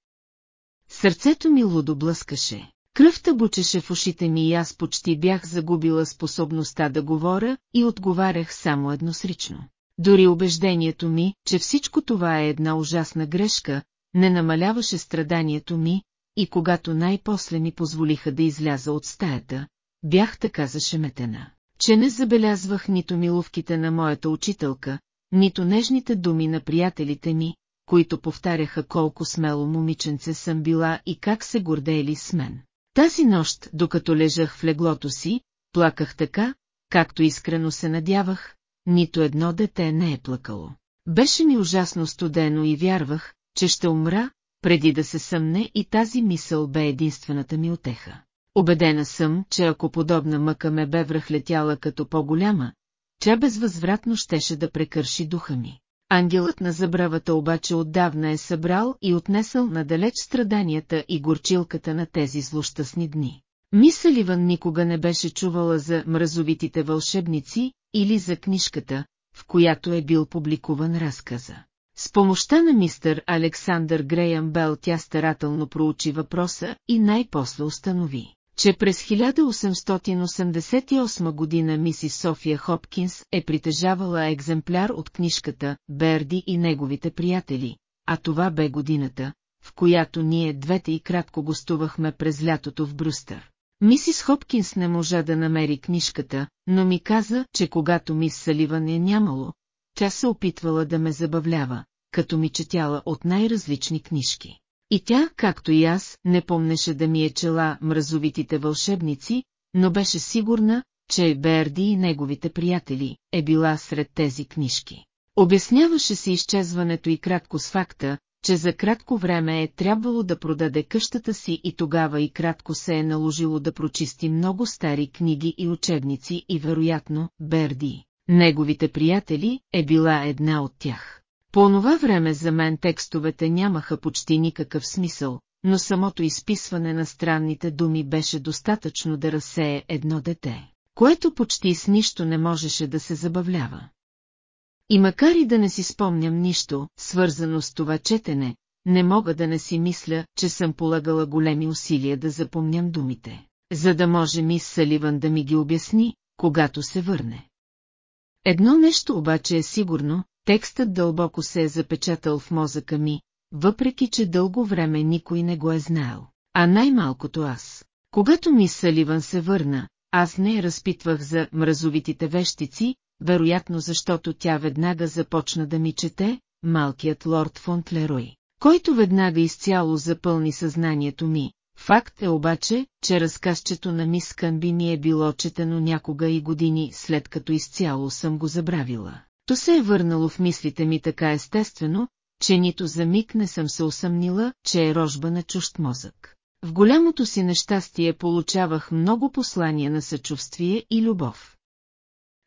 Сърцето ми лудо блъскаше, кръвта бучеше в ушите ми и аз почти бях загубила способността да говоря и отговарях само едносрично. Дори убеждението ми, че всичко това е една ужасна грешка, не намаляваше страданието ми, и когато най-после ми позволиха да изляза от стаята, бях така зашеметена, че не забелязвах нито миловките на моята учителка, нито нежните думи на приятелите ми, които повтаряха колко смело момиченце съм била и как се гордеели с мен. Тази нощ, докато лежах в леглото си, плаках така, както искрено се надявах, нито едно дете не е плакало. Беше ми ужасно студено и вярвах, че ще умра, преди да се съмне и тази мисъл бе единствената ми отеха. Обедена съм, че ако подобна мъка ме бе връхлетяла като по-голяма, тя безвъзвратно щеше да прекърши духа ми. Ангелът на забравата обаче отдавна е събрал и отнесъл надалеч страданията и горчилката на тези злощастни дни. Мисъливан никога не беше чувала за мразовитите вълшебници или за книжката, в която е бил публикуван разказа. С помощта на мистър Александър Греям Бел тя старателно проучи въпроса и най-после установи, че през 1888 година мисис София Хопкинс е притежавала екземпляр от книжката Берди и неговите приятели, а това бе годината, в която ние двете и кратко гостувахме през лятото в Брюстър. Мисис Хопкинс не можа да намери книжката, но ми каза, че когато мис Саливан е нямало, тя се опитвала да ме забавлява, като ми четяла от най-различни книжки. И тя, както и аз, не помнеше да ми е чела мразовитите вълшебници, но беше сигурна, че Берди и неговите приятели е била сред тези книжки. Обясняваше се изчезването и кратко с факта, че за кратко време е трябвало да продаде къщата си и тогава и кратко се е наложило да прочисти много стари книги и учебници и вероятно, Берди, неговите приятели, е била една от тях. По онова време за мен текстовете нямаха почти никакъв смисъл, но самото изписване на странните думи беше достатъчно да разсее едно дете, което почти с нищо не можеше да се забавлява. И макар и да не си спомням нищо, свързано с това четене, не мога да не си мисля, че съм полагала големи усилия да запомням думите, за да може мис Саливан да ми ги обясни, когато се върне. Едно нещо обаче е сигурно, текстът дълбоко се е запечатал в мозъка ми, въпреки че дълго време никой не го е знаел, а най-малкото аз. Когато мис Саливан се върна, аз не разпитвах за мразовитите вещици, вероятно защото тя веднага започна да ми чете, малкият лорд Фонтлерой, който веднага изцяло запълни съзнанието ми. Факт е обаче, че разказчето на мис Канби ми е било четено някога и години след като изцяло съм го забравила. То се е върнало в мислите ми така естествено, че нито за миг не съм се усъмнила, че е рожба на чужд мозък. В голямото си нещастие получавах много послания на съчувствие и любов.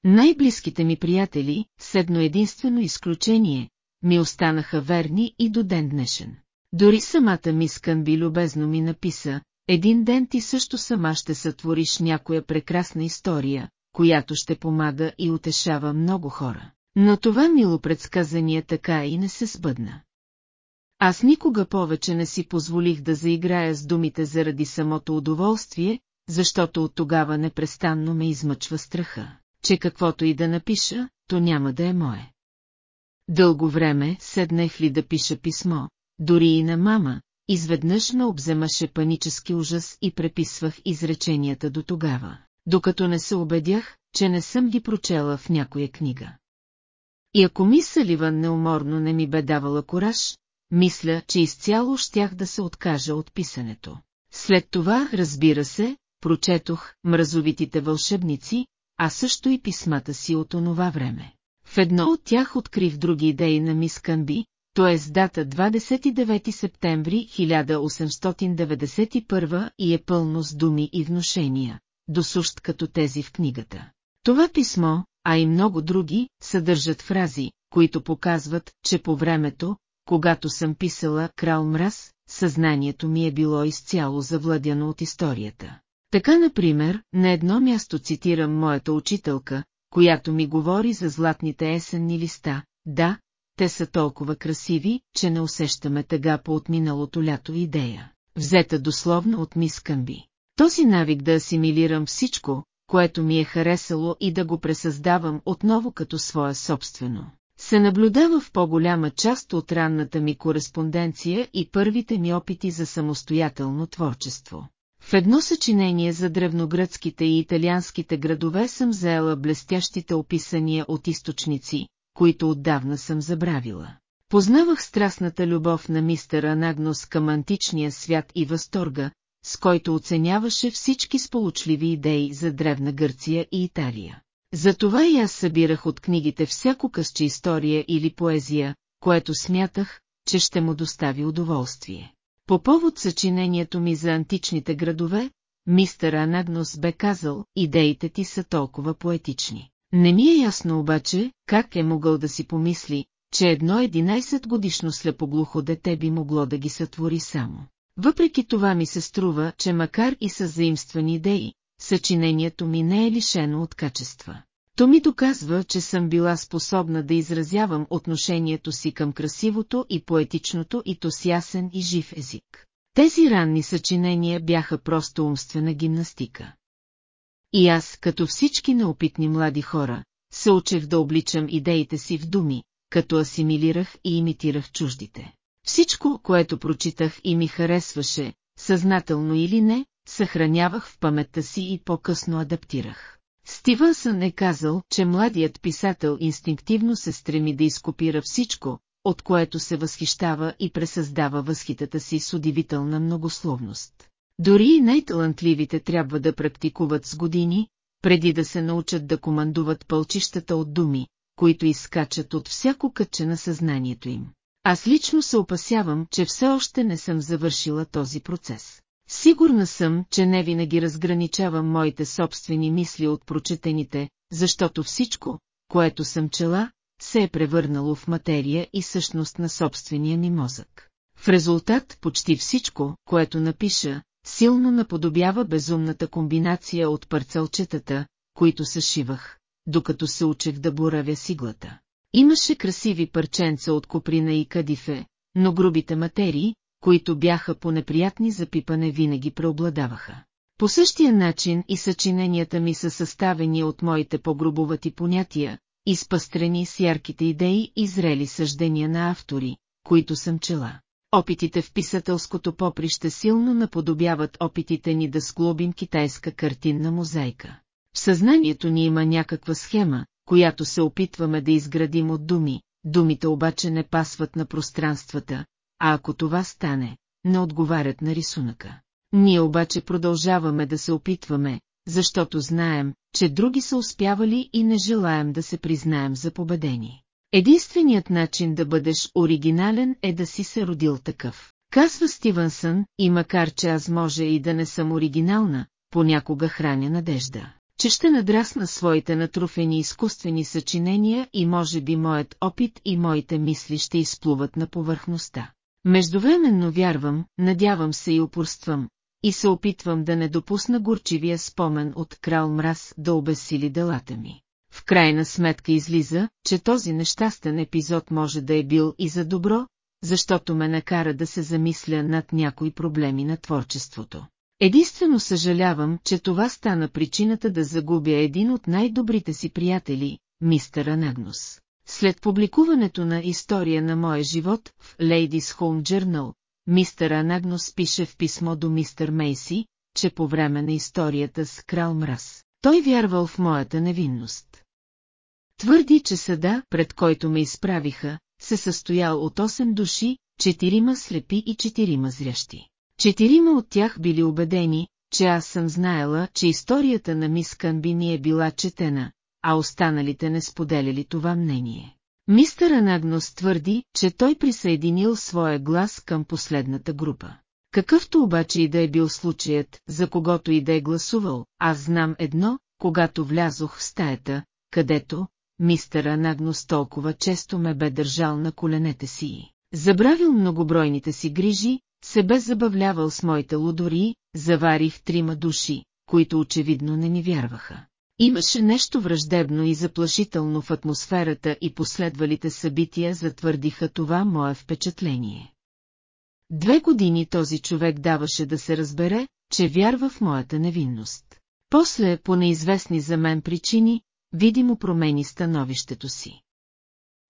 Най-близките ми приятели, с едно единствено изключение, ми останаха верни и до ден днешен. Дори самата мис Канби любезно ми написа, един ден ти също сама ще сътвориш някоя прекрасна история, която ще помага и утешава много хора. Но това мило предсказание така и не се сбъдна. Аз никога повече не си позволих да заиграя с думите заради самото удоволствие, защото от тогава непрестанно ме измъчва страха че каквото и да напиша, то няма да е мое. Дълго време седнах ли да пиша писмо, дори и на мама, изведнъж ме обземаше панически ужас и преписвах изреченията до тогава, докато не се убедях, че не съм ги прочела в някоя книга. И ако ми Саливан неуморно не ми бе давала кораж, мисля, че изцяло щях да се откажа от писането. След това, разбира се, прочетох мразовитите вълшебници, а също и писмата си от онова време. В едно от тях открих други идеи на мис Канби, т.е. дата 29 септември 1891 и е пълно с думи и внушения, досущ като тези в книгата. Това писмо, а и много други, съдържат фрази, които показват, че по времето, когато съм писала Крал Мраз, съзнанието ми е било изцяло завладяно от историята. Така, например, на едно място цитирам моята учителка, която ми говори за златните есенни листа. Да, те са толкова красиви, че не усещаме тъга по отминалото лято идея, взета дословно от мис Къмби. Този навик да асимилирам всичко, което ми е харесало и да го пресъздавам отново като свое собствено, се наблюдава в по-голяма част от ранната ми кореспонденция и първите ми опити за самостоятелно творчество. В едно съчинение за древногръцките и италианските градове съм заела блестящите описания от източници, които отдавна съм забравила. Познавах страстната любов на мистер Анагнос към античния свят и възторга, с който оценяваше всички сполучливи идеи за древна Гърция и Италия. Затова и аз събирах от книгите всяко късче история или поезия, което смятах, че ще му достави удоволствие. По повод съчинението ми за античните градове, мистер Анагнос бе казал, идеите ти са толкова поетични. Не ми е ясно обаче, как е могъл да си помисли, че едно 11 годишно слепоглухо дете би могло да ги сътвори само. Въпреки това ми се струва, че макар и с заимствани идеи, съчинението ми не е лишено от качества. То ми доказва, че съм била способна да изразявам отношението си към красивото и поетичното и то с ясен и жив език. Тези ранни съчинения бяха просто умствена гимнастика. И аз, като всички неопитни млади хора, се учех да обличам идеите си в думи, като асимилирах и имитирах чуждите. Всичко, което прочитах и ми харесваше, съзнателно или не, съхранявах в паметта си и по-късно адаптирах. Стивънсън е казал, че младият писател инстинктивно се стреми да изкопира всичко, от което се възхищава и пресъздава възхитата си с удивителна многословност. Дори и най-талантливите трябва да практикуват с години, преди да се научат да командуват пълчищата от думи, които изкачат от всяко кътче на съзнанието им. Аз лично се опасявам, че все още не съм завършила този процес. Сигурна съм, че не винаги разграничавам моите собствени мисли от прочетените, защото всичко, което съм чела, се е превърнало в материя и същност на собствения ми мозък. В резултат почти всичко, което напиша, силно наподобява безумната комбинация от парцелчетата, които съшивах, докато се учех да боравя сиглата. Имаше красиви парченца от коприна и кадифе, но грубите материи, които бяха по-неприятни за пипане винаги преобладаваха. По същия начин и съчиненията ми са съставени от моите по-грубовати понятия, изпъстрени с ярките идеи и зрели съждения на автори, които съм чела. Опитите в писателското поприще силно наподобяват опитите ни да сглобим китайска картинна мозайка. В съзнанието ни има някаква схема, която се опитваме да изградим от думи, думите обаче не пасват на пространствата, а ако това стане, не отговарят на рисунъка. Ние обаче продължаваме да се опитваме, защото знаем, че други са успявали и не желаем да се признаем за победени. Единственият начин да бъдеш оригинален е да си се родил такъв. Казва Стивенсън, и макар че аз може и да не съм оригинална, понякога храня надежда, че ще надрасна своите натруфени изкуствени съчинения и може би моят опит и моите мисли ще изплуват на повърхността. Междувременно вярвам, надявам се и упорствам, и се опитвам да не допусна горчивия спомен от крал мраз да обесили делата ми. В крайна сметка излиза, че този нещастен епизод може да е бил и за добро, защото ме накара да се замисля над някои проблеми на творчеството. Единствено съжалявам, че това стана причината да загубя един от най-добрите си приятели, мистер Анагнус. След публикуването на история на моя живот в Ladies Home Journal, мистер Анагнус пише в писмо до мистер Мейси, че по време на историята с крал Мраз, той вярвал в моята невинност. Твърди, че съда, пред който ме изправиха, се състоял от 8 души, четирима слепи и четирима зрящи. Четирима от тях били убедени, че аз съм знаела, че историята на мис Канбини е била четена, а останалите не споделяли това мнение. Мистер Анагнос твърди, че той присъединил своя глас към последната група. Какъвто обаче и да е бил случаят, за когото и да е гласувал, аз знам едно, когато влязох в стаята, където, мистер Анагнос толкова често ме бе държал на коленете си. Забравил многобройните си грижи, се бе забавлявал с моите лудори, заварих трима души, които очевидно не ни вярваха. Имаше нещо враждебно и заплашително в атмосферата и последвалите събития затвърдиха това мое впечатление. Две години този човек даваше да се разбере, че вярва в моята невинност. После, по неизвестни за мен причини, видимо промени становището си.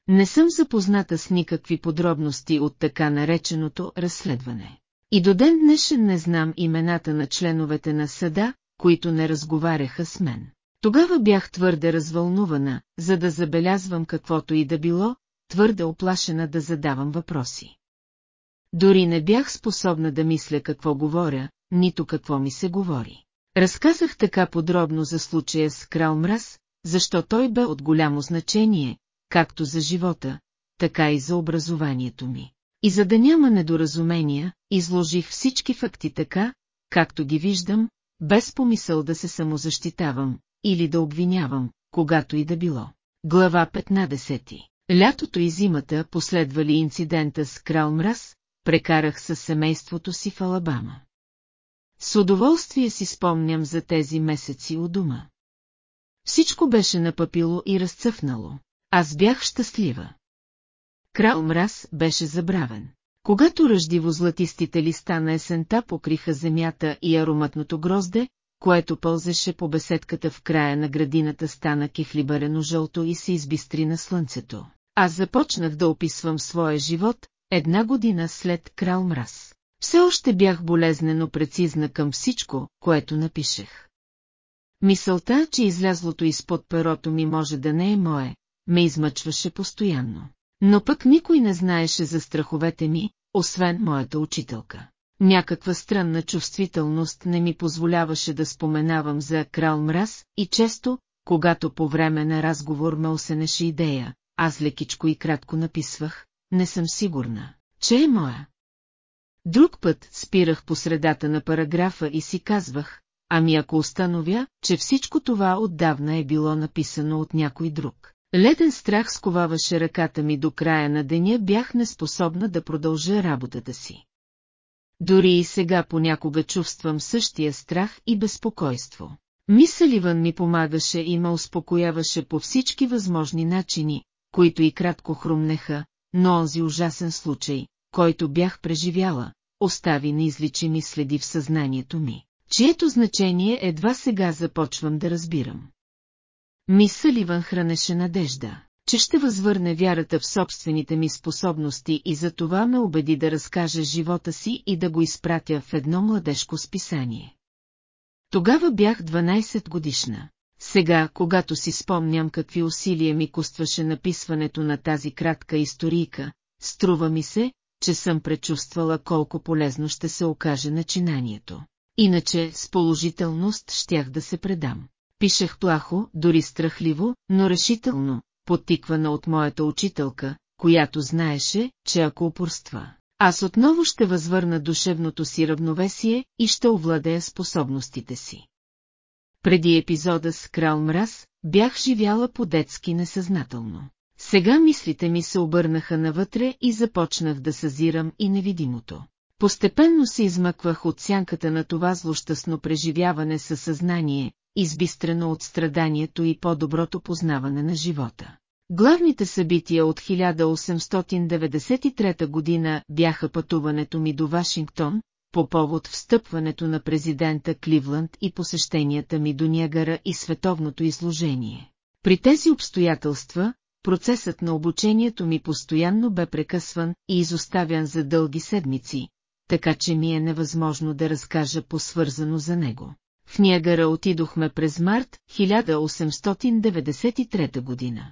Не съм запозната с никакви подробности от така нареченото разследване. И до ден днешен не знам имената на членовете на съда, които не разговаряха с мен. Тогава бях твърде развълнувана, за да забелязвам каквото и да било, твърде оплашена да задавам въпроси. Дори не бях способна да мисля какво говоря, нито какво ми се говори. Разказах така подробно за случая с крал Мраз, защо той бе от голямо значение, както за живота, така и за образованието ми. И за да няма недоразумения, изложих всички факти така, както ги виждам, без помисъл да се самозащитавам, или да обвинявам, когато и да било. Глава 15 Лятото и зимата, последвали инцидента с крал Мраз, прекарах със семейството си в Алабама. С удоволствие си спомням за тези месеци у дома. Всичко беше напапило и разцъфнало. Аз бях щастлива. Крал Мраз беше забравен. Когато ръждиво-златистите листа на есента покриха земята и ароматното грозде, което пълзеше по беседката в края на градината стана кихлибарено жълто и се избистри на слънцето. Аз започнах да описвам своя живот, една година след крал мраз. Все още бях болезнено прецизна към всичко, което напишех. Мисълта, че излязлото изпод перото ми може да не е мое, ме измъчваше постоянно. Но пък никой не знаеше за страховете ми, освен моята учителка. Някаква странна чувствителност не ми позволяваше да споменавам за крал мраз и често, когато по време на разговор ме осенеше идея, аз лекичко и кратко написвах, не съм сигурна, че е моя. Друг път спирах по средата на параграфа и си казвах, ами ако установя, че всичко това отдавна е било написано от някой друг. Леден страх сковаваше ръката ми до края на деня, бях неспособна да продължа работата си. Дори и сега понякога чувствам същия страх и безпокойство. Мисъливан ми помагаше и ме успокояваше по всички възможни начини, които и кратко хрумнеха, но онзи ужасен случай, който бях преживяла, остави неизличими следи в съзнанието ми, чието значение едва сега започвам да разбирам. Мисъл Иван хранеше надежда, че ще възвърне вярата в собствените ми способности и за това ме убеди да разкажа живота си и да го изпратя в едно младежко списание. Тогава бях 12 годишна. Сега, когато си спомням какви усилия ми костваше написването на тази кратка историйка, струва ми се, че съм пречувствала колко полезно ще се окаже начинанието. Иначе с положителност щях да се предам. Пишех плахо, дори страхливо, но решително, подтиквана от моята учителка, която знаеше, че ако упорства, аз отново ще възвърна душевното си равновесие и ще овладея способностите си. Преди епизода с Крал Мраз, бях живяла по-детски несъзнателно. Сега мислите ми се обърнаха навътре и започнах да съзирам и невидимото. Постепенно се измъквах от сянката на това злощастно преживяване със съзнание, избистрено от страданието и по-доброто познаване на живота. Главните събития от 1893 година бяха пътуването ми до Вашингтон, по повод встъпването на президента Кливланд и посещенията ми до Нягара и световното изложение. При тези обстоятелства, процесът на обучението ми постоянно бе прекъсван и изоставян за дълги седмици, така че ми е невъзможно да разкажа по-свързано за него. В Ниагара отидохме през март 1893 година.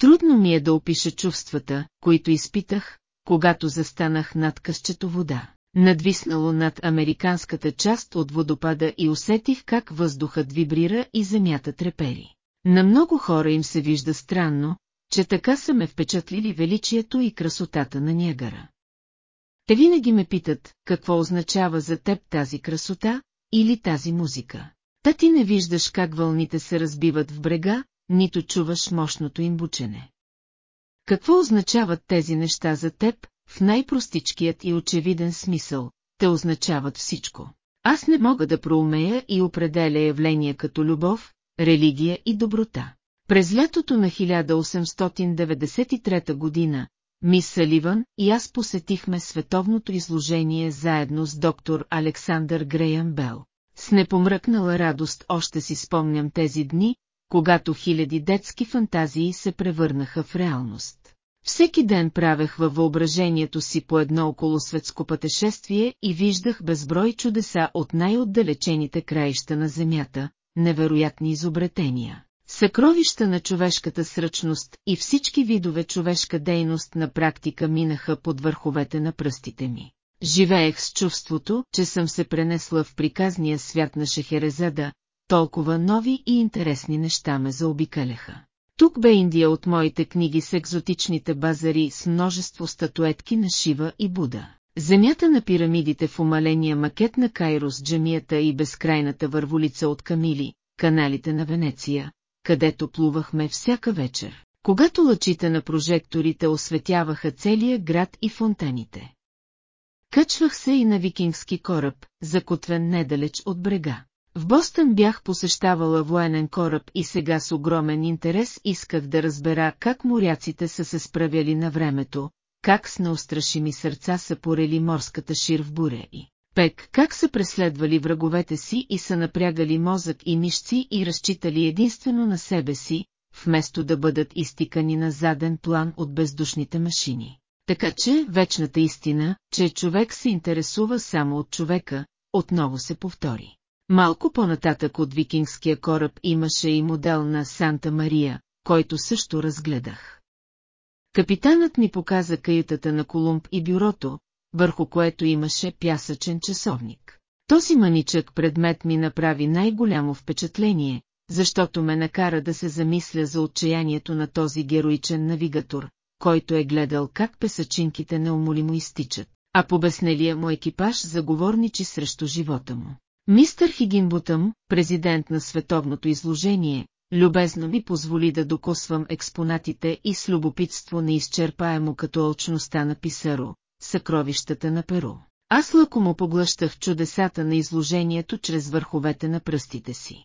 Трудно ми е да опиша чувствата, които изпитах, когато застанах над късчето вода, надвиснало над американската част от водопада и усетих как въздухът вибрира и земята трепери. На много хора им се вижда странно, че така са ме впечатлили величието и красотата на Ниагара. Те винаги ме питат, какво означава за теб тази красота или тази музика. Та ти не виждаш как вълните се разбиват в брега, нито чуваш мощното им бучене. Какво означават тези неща за теб, в най-простичкият и очевиден смисъл, те означават всичко. Аз не мога да проумея и определя явления като любов, религия и доброта. През лятото на 1893 година, мис Саливан и аз посетихме световното изложение заедно с доктор Александър Греям Бел. С непомръкнала радост още си спомням тези дни, когато хиляди детски фантазии се превърнаха в реалност. Всеки ден правех във въображението си по едно околосветско пътешествие и виждах безброй чудеса от най-отдалечените краища на Земята, невероятни изобретения, съкровища на човешката сръчност и всички видове човешка дейност на практика минаха под върховете на пръстите ми. Живеех с чувството, че съм се пренесла в приказния свят на Шехерезада, толкова нови и интересни неща ме заобикаляха. Тук бе Индия от моите книги с екзотичните базари с множество статуетки на Шива и Буда. Земята на пирамидите в умаления макет на Кайрос, джамията и безкрайната върволица от Камили, каналите на Венеция, където плувахме всяка вечер, когато лъчите на прожекторите осветяваха целия град и фонтаните. Качвах се и на викингски кораб, закотвен недалеч от брега. В Бостън бях посещавала военен кораб и сега с огромен интерес исках да разбера как моряците са се справяли на времето, как с неустрашими сърца са порели морската шир в буре и пек как са преследвали враговете си и са напрягали мозък и мишци и разчитали единствено на себе си, вместо да бъдат изтикани на заден план от бездушните машини. Така че вечната истина, че човек се интересува само от човека, отново се повтори. Малко по-нататък от викингския кораб имаше и модел на Санта Мария, който също разгледах. Капитанът ми показа каютата на Колумб и бюрото, върху което имаше пясъчен часовник. Този маничък предмет ми направи най-голямо впечатление, защото ме накара да се замисля за отчаянието на този героичен навигатор, който е гледал как песачинките неумолимо изтичат, а побеснелия му екипаж заговорничи срещу живота му. Мистър Хигинбутъм, президент на световното изложение, любезно ми позволи да докосвам експонатите и с любопитство неизчерпаемо като алчността на Писаро, съкровищата на Перу. Аз лъко му поглъщах чудесата на изложението чрез върховете на пръстите си.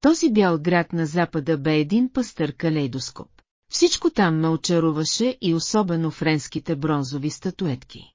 Този бял град на запада бе един пъстър калейдоскоп. Всичко там ме очаруваше и особено френските бронзови статуетки.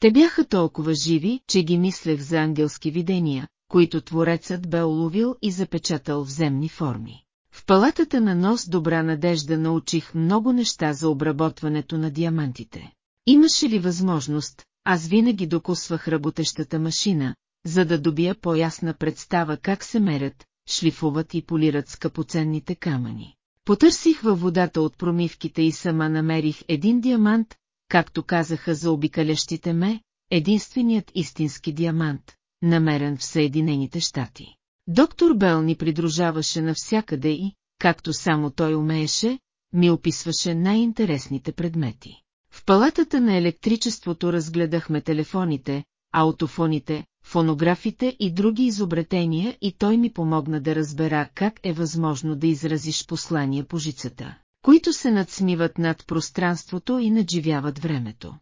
Те бяха толкова живи, че ги мислех за ангелски видения, които творецът бе уловил и запечатал в земни форми. В палатата на нос Добра надежда научих много неща за обработването на диамантите. Имаше ли възможност, аз винаги докосвах работещата машина, за да добия по-ясна представа как се мерят, шлифуват и полират скъпоценните камъни. Потърсих във водата от промивките и сама намерих един диамант, както казаха за обикалящите ме, единственият истински диамант, намерен в Съединените щати. Доктор Бел ни придружаваше навсякъде и, както само той умееше, ми описваше най-интересните предмети. В палатата на електричеството разгледахме телефоните, аутофоните, фонографите и други изобретения и той ми помогна да разбера как е възможно да изразиш послания по жицата, които се надсмиват над пространството и надживяват времето.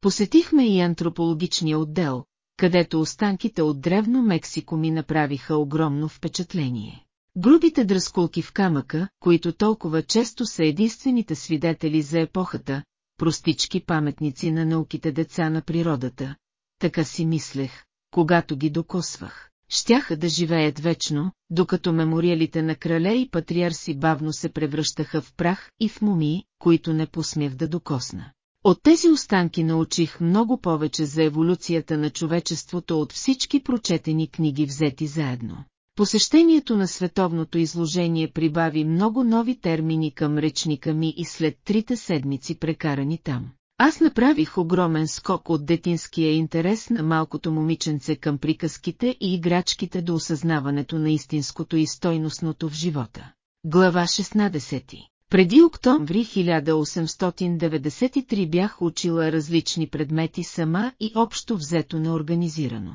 Посетихме и антропологичния отдел, където останките от древно Мексико ми направиха огромно впечатление. Грубите дръскулки в камъка, които толкова често са единствените свидетели за епохата, простички паметници на науките деца на природата, така си мислех, когато ги докосвах. Щяха да живеят вечно, докато мемориалите на крале и патриарси бавно се превръщаха в прах и в мумии, които не посмях да докосна. От тези останки научих много повече за еволюцията на човечеството от всички прочетени книги взети заедно. Посещението на световното изложение прибави много нови термини към речника ми и след трите седмици прекарани там. Аз направих огромен скок от детинския интерес на малкото момиченце към приказките и играчките до осъзнаването на истинското и стойностното в живота. Глава 16 Преди октомври 1893 бях учила различни предмети сама и общо взето неорганизирано.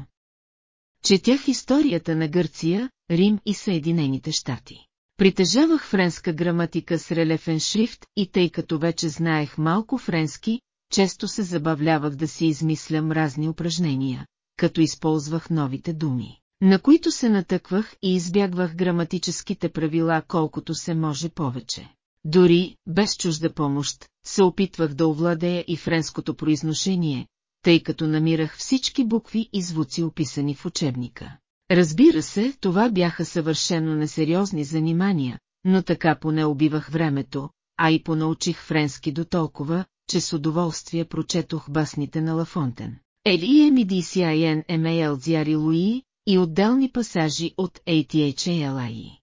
Четях историята на Гърция, Рим и Съединените щати. Притежавах френска граматика с релефен шрифт и тъй като вече знаех малко френски, често се забавлявах да си измислям разни упражнения, като използвах новите думи, на които се натъквах и избягвах граматическите правила колкото се може повече. Дори, без чужда помощ, се опитвах да овладея и френското произношение, тъй като намирах всички букви и звуци описани в учебника. Разбира се, това бяха съвършено несериозни занимания, но така поне убивах времето, а и понаучих френски до толкова, че с удоволствие прочетох басните на Лафонтен. Емидисиен Емейл Дзяри Луи и отделни пасажи от ATHALI.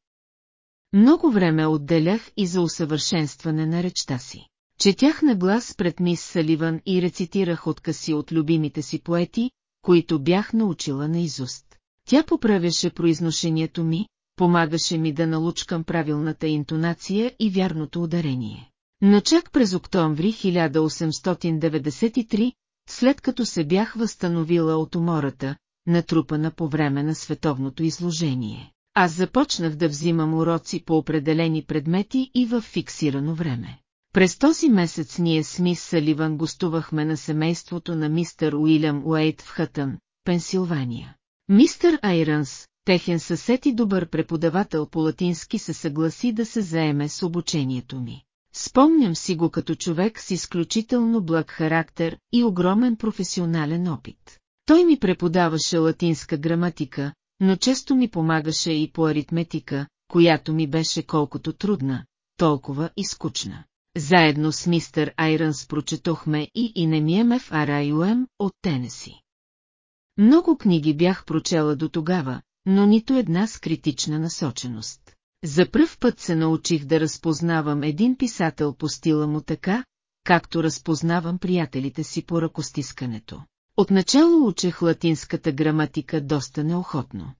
Много време отделях и за усъвършенстване на речта си. Четях на глас пред мис Саливан и рецитирах откъси от любимите си поети, които бях научила наизуст. Тя поправяше произношението ми, помагаше ми да налучкам правилната интонация и вярното ударение. Но чак през октомври 1893, след като се бях възстановила от умората, натрупана по време на световното изложение, аз започнах да взимам уроци по определени предмети и в фиксирано време. През този месец ние с мис Саливан гостувахме на семейството на мистър Уилям Уейт в Хътън, Пенсилвания. Мистър Айранс, техен съсед и добър преподавател по латински се съгласи да се заеме с обучението ми. Спомням си го като човек с изключително благ характер и огромен професионален опит. Той ми преподаваше латинска граматика, но често ми помагаше и по аритметика, която ми беше колкото трудна, толкова и скучна. Заедно с мистер Айранс прочетохме и Инемиеме в Арайуем от Тенеси. Много книги бях прочела до тогава, но нито една с критична насоченост. За пръв път се научих да разпознавам един писател по стила му така, както разпознавам приятелите си по ръкостискането. Отначало учех латинската граматика доста неохотно.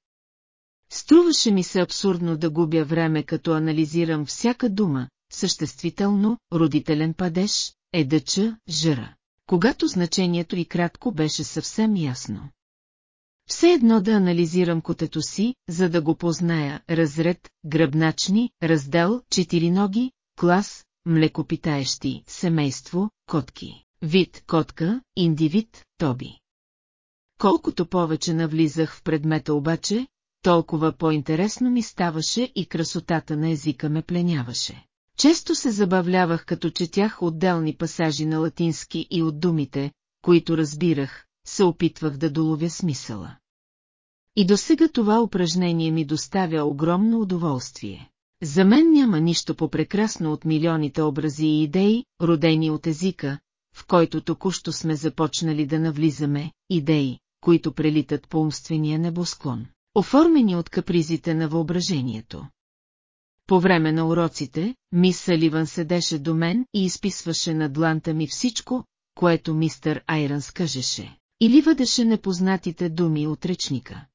Струваше ми се абсурдно да губя време като анализирам всяка дума, съществително, родителен падеж, едъча, жъра. Когато значението и кратко беше съвсем ясно. Все едно да анализирам котето си, за да го позная, разред, гръбначни, раздел, четириноги, клас, млекопитаещи, семейство, котки, вид, котка, индивид, тоби. Колкото повече навлизах в предмета обаче, толкова по-интересно ми ставаше и красотата на езика ме пленяваше. Често се забавлявах като четях отделни пасажи на латински и от думите, които разбирах, се опитвах да доловя смисъла. И досега това упражнение ми доставя огромно удоволствие. За мен няма нищо по-прекрасно от милионите образи и идеи, родени от езика, в който току-що сме започнали да навлизаме, идеи, които прелитат по умствения небосклон, оформени от капризите на въображението. По време на уроците, мис Саливан седеше до мен и изписваше на дланта ми всичко, което мистър Айранс кажеше, или въдеше непознатите думи от речника.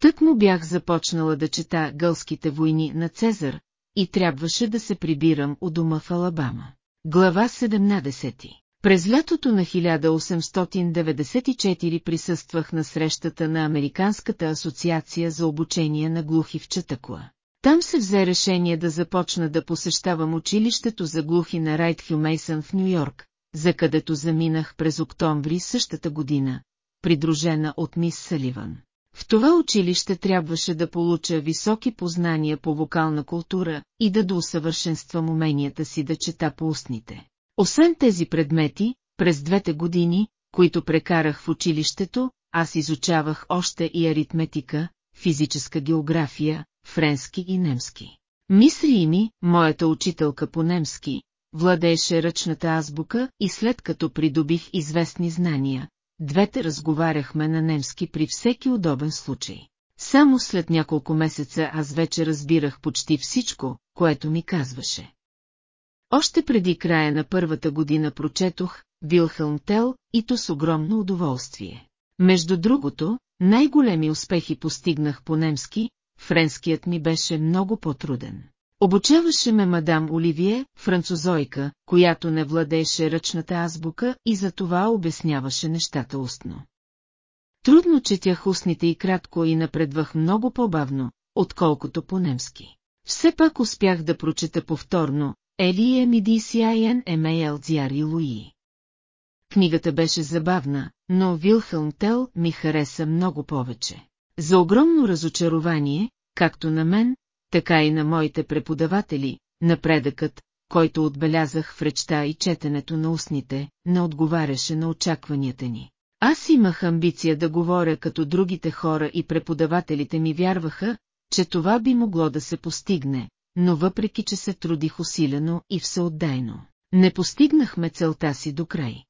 Тък му бях започнала да чета гълските войни на Цезар и трябваше да се прибирам у дома в Алабама. Глава 17 През лятото на 1894 присъствах на срещата на Американската асоциация за обучение на глухи в Чатъкла. Там се взе решение да започна да посещавам училището за глухи на Райт Хюмейсън в Нью-Йорк, за където заминах през октомври същата година, придружена от мис Саливан. В това училище трябваше да получа високи познания по вокална култура и да доусъвършенствам уменията си да чета по устните. Освен тези предмети, през двете години, които прекарах в училището, аз изучавах още и аритметика, физическа география, френски и немски. Мисли ми, моята учителка по немски, владееше ръчната азбука и след като придобих известни знания, двете разговаряхме на немски при всеки удобен случай. Само след няколко месеца аз вече разбирах почти всичко, което ми казваше. Още преди края на първата година прочетох Вилхелм Тел и то с огромно удоволствие. Между другото, най-големи успехи постигнах по немски, френският ми беше много по-труден. Обучаваше ме мадам Оливие, французойка, която не владееше ръчната азбука и за това обясняваше нещата устно. Трудно четях устните и кратко и напредвах много по-бавно, отколкото по-немски. Все пак успях да прочета повторно Елие Мидисиайен Емейл Дзяри Луи. Книгата беше забавна, но Вилхелм Тел ми хареса много повече. За огромно разочарование, както на мен, така и на моите преподаватели, напредъкът, който отбелязах в речта и четенето на устните, не отговаряше на очакванията ни. Аз имах амбиция да говоря като другите хора и преподавателите ми вярваха, че това би могло да се постигне, но въпреки, че се трудих усилено и всеотдайно, не постигнахме целта си до край.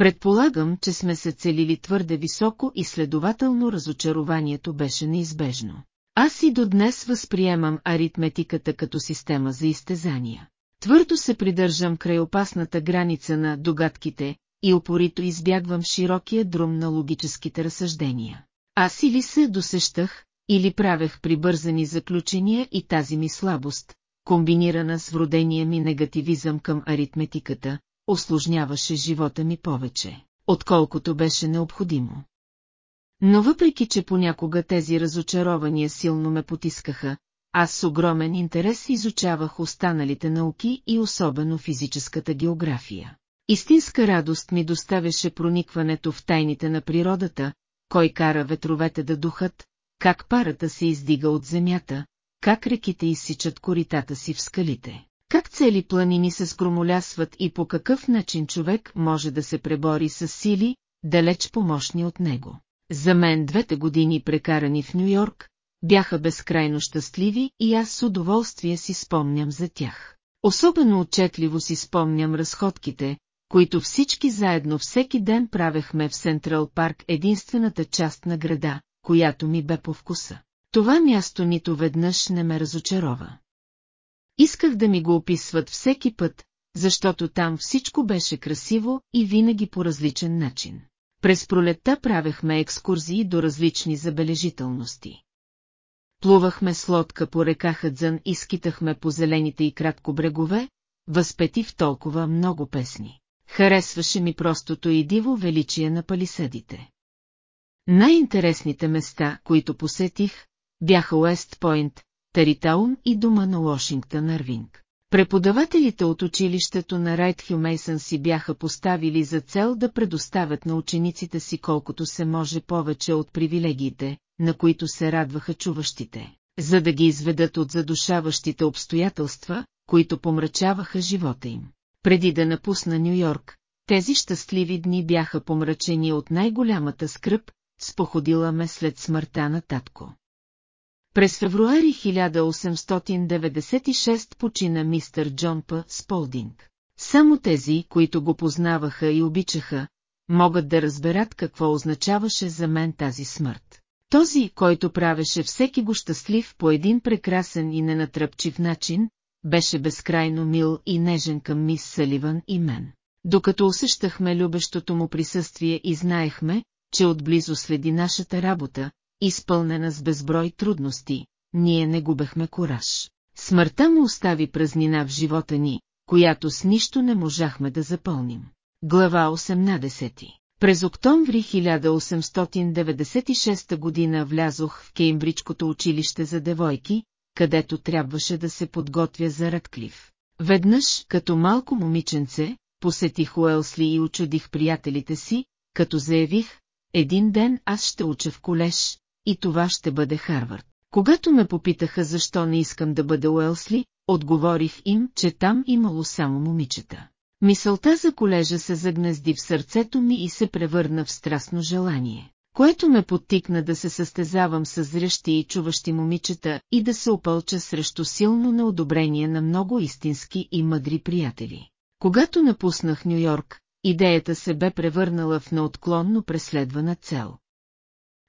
Предполагам, че сме се целили твърде високо и следователно разочарованието беше неизбежно. Аз и до днес възприемам аритметиката като система за изтезания. Твърдо се придържам край опасната граница на догадките и опорито избягвам широкия друм на логическите разсъждения. Аз или се досещах, или правех прибързани заключения и тази ми слабост, комбинирана с вродения ми негативизъм към аритметиката, осложняваше живота ми повече, отколкото беше необходимо. Но въпреки, че понякога тези разочарования силно ме потискаха, аз с огромен интерес изучавах останалите науки и особено физическата география. Истинска радост ми доставяше проникването в тайните на природата, кой кара ветровете да духат, как парата се издига от земята, как реките изсичат коритата си в скалите, как цели планини се скромолясват и по какъв начин човек може да се пребори с сили, далеч помощни от него. За мен двете години прекарани в Нью-Йорк бяха безкрайно щастливи и аз с удоволствие си спомням за тях. Особено отчетливо си спомням разходките, които всички заедно всеки ден правехме в Сентрал Парк единствената част на града, която ми бе по вкуса. Това място нито веднъж не ме разочарова. Исках да ми го описват всеки път, защото там всичко беше красиво и винаги по различен начин. През пролетта правехме екскурзии до различни забележителности. плувахме с лодка по река Хадзън и скитахме по зелените и кратко брегове, възпети толкова много песни. Харесваше ми простото и диво величие на палисадите. Най-интересните места, които посетих, бяха Уест Пойнт, Таритаун и дома на Уошингтън Арвинг. Преподавателите от училището на Райт Хюмейсън си бяха поставили за цел да предоставят на учениците си колкото се може повече от привилегиите, на които се радваха чуващите, за да ги изведат от задушаващите обстоятелства, които помрачаваха живота им. Преди да напусна Нью-Йорк, тези щастливи дни бяха помрачени от най-голямата скръп, споходила ме след смъртта на татко. През февруари 1896 почина мистър Джон П. Сполдинг. Само тези, които го познаваха и обичаха, могат да разберат какво означаваше за мен тази смърт. Този, който правеше всеки го щастлив по един прекрасен и ненатръпчив начин, беше безкрайно мил и нежен към мис Саливан и мен. Докато усещахме любещото му присъствие и знаехме, че отблизо следи нашата работа, изпълнена с безброй трудности, ние не губехме кораж. Смъртта му остави празнина в живота ни, която с нищо не можахме да запълним. Глава 18 През октомври 1896 година влязох в Кеймбриджкото училище за девойки, където трябваше да се подготвя за Радклиф. Веднъж, като малко момиченце, посетих Уелсли и очудих приятелите си, като заявих, един ден аз ще уча в колеж, и това ще бъде Харвард. Когато ме попитаха защо не искам да бъда Уелсли, отговорих им, че там имало само момичета. Мисълта за колежа се загнезди в сърцето ми и се превърна в страстно желание, което ме подтикна да се състезавам с зрящи и чуващи момичета и да се опълча срещу силно неодобрение на много истински и мъдри приятели. Когато напуснах Нью-Йорк, идеята се бе превърнала в неотклонно преследвана цел.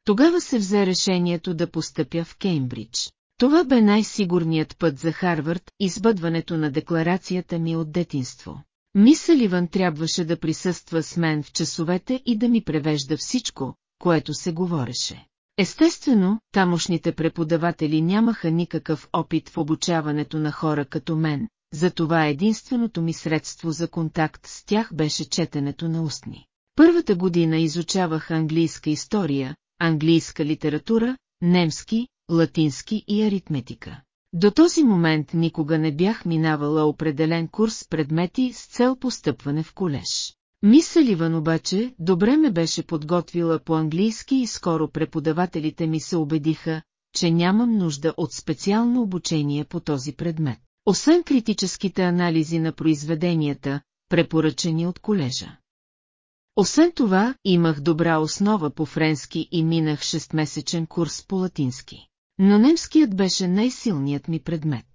Тогава се взе решението да постъпя в Кеймбридж. Това бе най-сигурният път за Харвард и сбъдването на декларацията ми от детинство. Мисъл Иван трябваше да присъства с мен в часовете и да ми превежда всичко, което се говореше. Естествено, тамошните преподаватели нямаха никакъв опит в обучаването на хора като мен, затова единственото ми средство за контакт с тях беше четенето на устни. Първата година изучавах английска история, английска литература, немски, латински и аритметика. До този момент никога не бях минавала определен курс предмети с цел постъпване в колеж. Мисъл Иван обаче добре ме беше подготвила по английски и скоро преподавателите ми се убедиха, че нямам нужда от специално обучение по този предмет. Освен критическите анализи на произведенията, препоръчени от колежа. Освен това, имах добра основа по френски и минах 6-месечен курс по латински. Но немският беше най-силният ми предмет.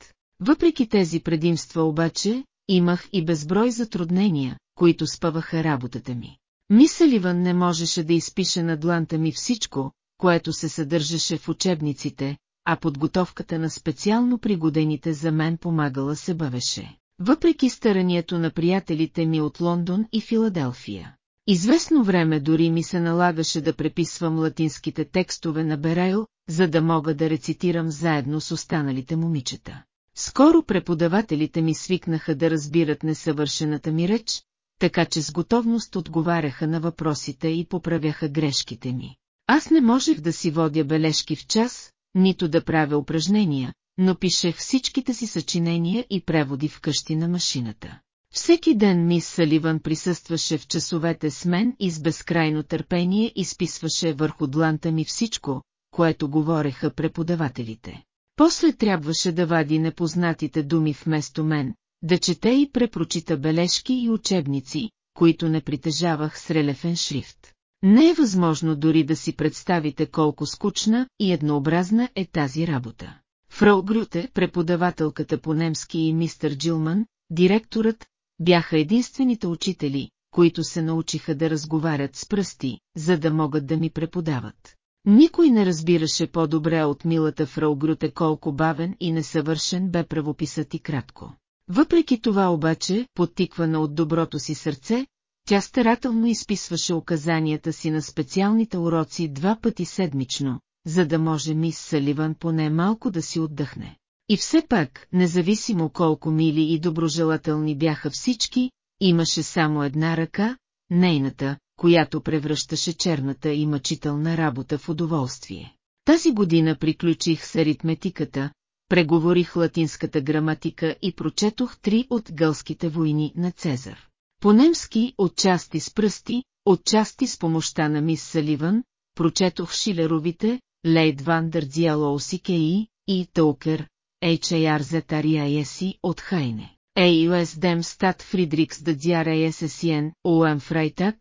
Въпреки тези предимства обаче, имах и безброй затруднения, които спъваха работата ми. Мисъливан не можеше да изпише на дланта ми всичко, което се съдържаше в учебниците, а подготовката на специално пригодените за мен помагала се бавеше. Въпреки старанието на приятелите ми от Лондон и Филаделфия. Известно време дори ми се налагаше да преписвам латинските текстове на Берайл, за да мога да рецитирам заедно с останалите момичета. Скоро преподавателите ми свикнаха да разбират несъвършената ми реч, така че с готовност отговаряха на въпросите и поправяха грешките ми. Аз не можех да си водя бележки в час, нито да правя упражнения, но пишех всичките си съчинения и преводи в къщи на машината. Всеки ден мис Саливан присъстваше в часовете с мен и с безкрайно търпение изписваше върху дланта ми всичко, което говореха преподавателите. После трябваше да вади непознатите думи вместо мен, да чете и препрочита бележки и учебници, които не притежавах с релефен шрифт. Не е възможно дори да си представите колко скучна и еднообразна е тази работа. Фрау Грюте, преподавателката по немски и мистер Джилман, директорът, бяха единствените учители, които се научиха да разговарят с пръсти, за да могат да ми преподават. Никой не разбираше по-добре от милата фрау Груте колко бавен и несъвършен бе правописът и кратко. Въпреки това обаче, подтиквана от доброто си сърце, тя старателно изписваше указанията си на специалните уроци два пъти седмично, за да може мис Саливан поне малко да си отдъхне. И все пак, независимо колко мили и доброжелателни бяха всички, имаше само една ръка, нейната, която превръщаше черната и мъчителна работа в удоволствие. Тази година приключих с аритметиката, преговорих латинската граматика и прочетох три от гълските войни на Цезар. По-немски, отчасти с пръсти, отчасти с помощта на мис Саливан, прочетох Шилеровите, Лейд Вандер Дзиалоусикеи и Толкер, HARZRIASI от Хайне. AUS Dem Stat Friedrichs de DRASSN, OM Freitag,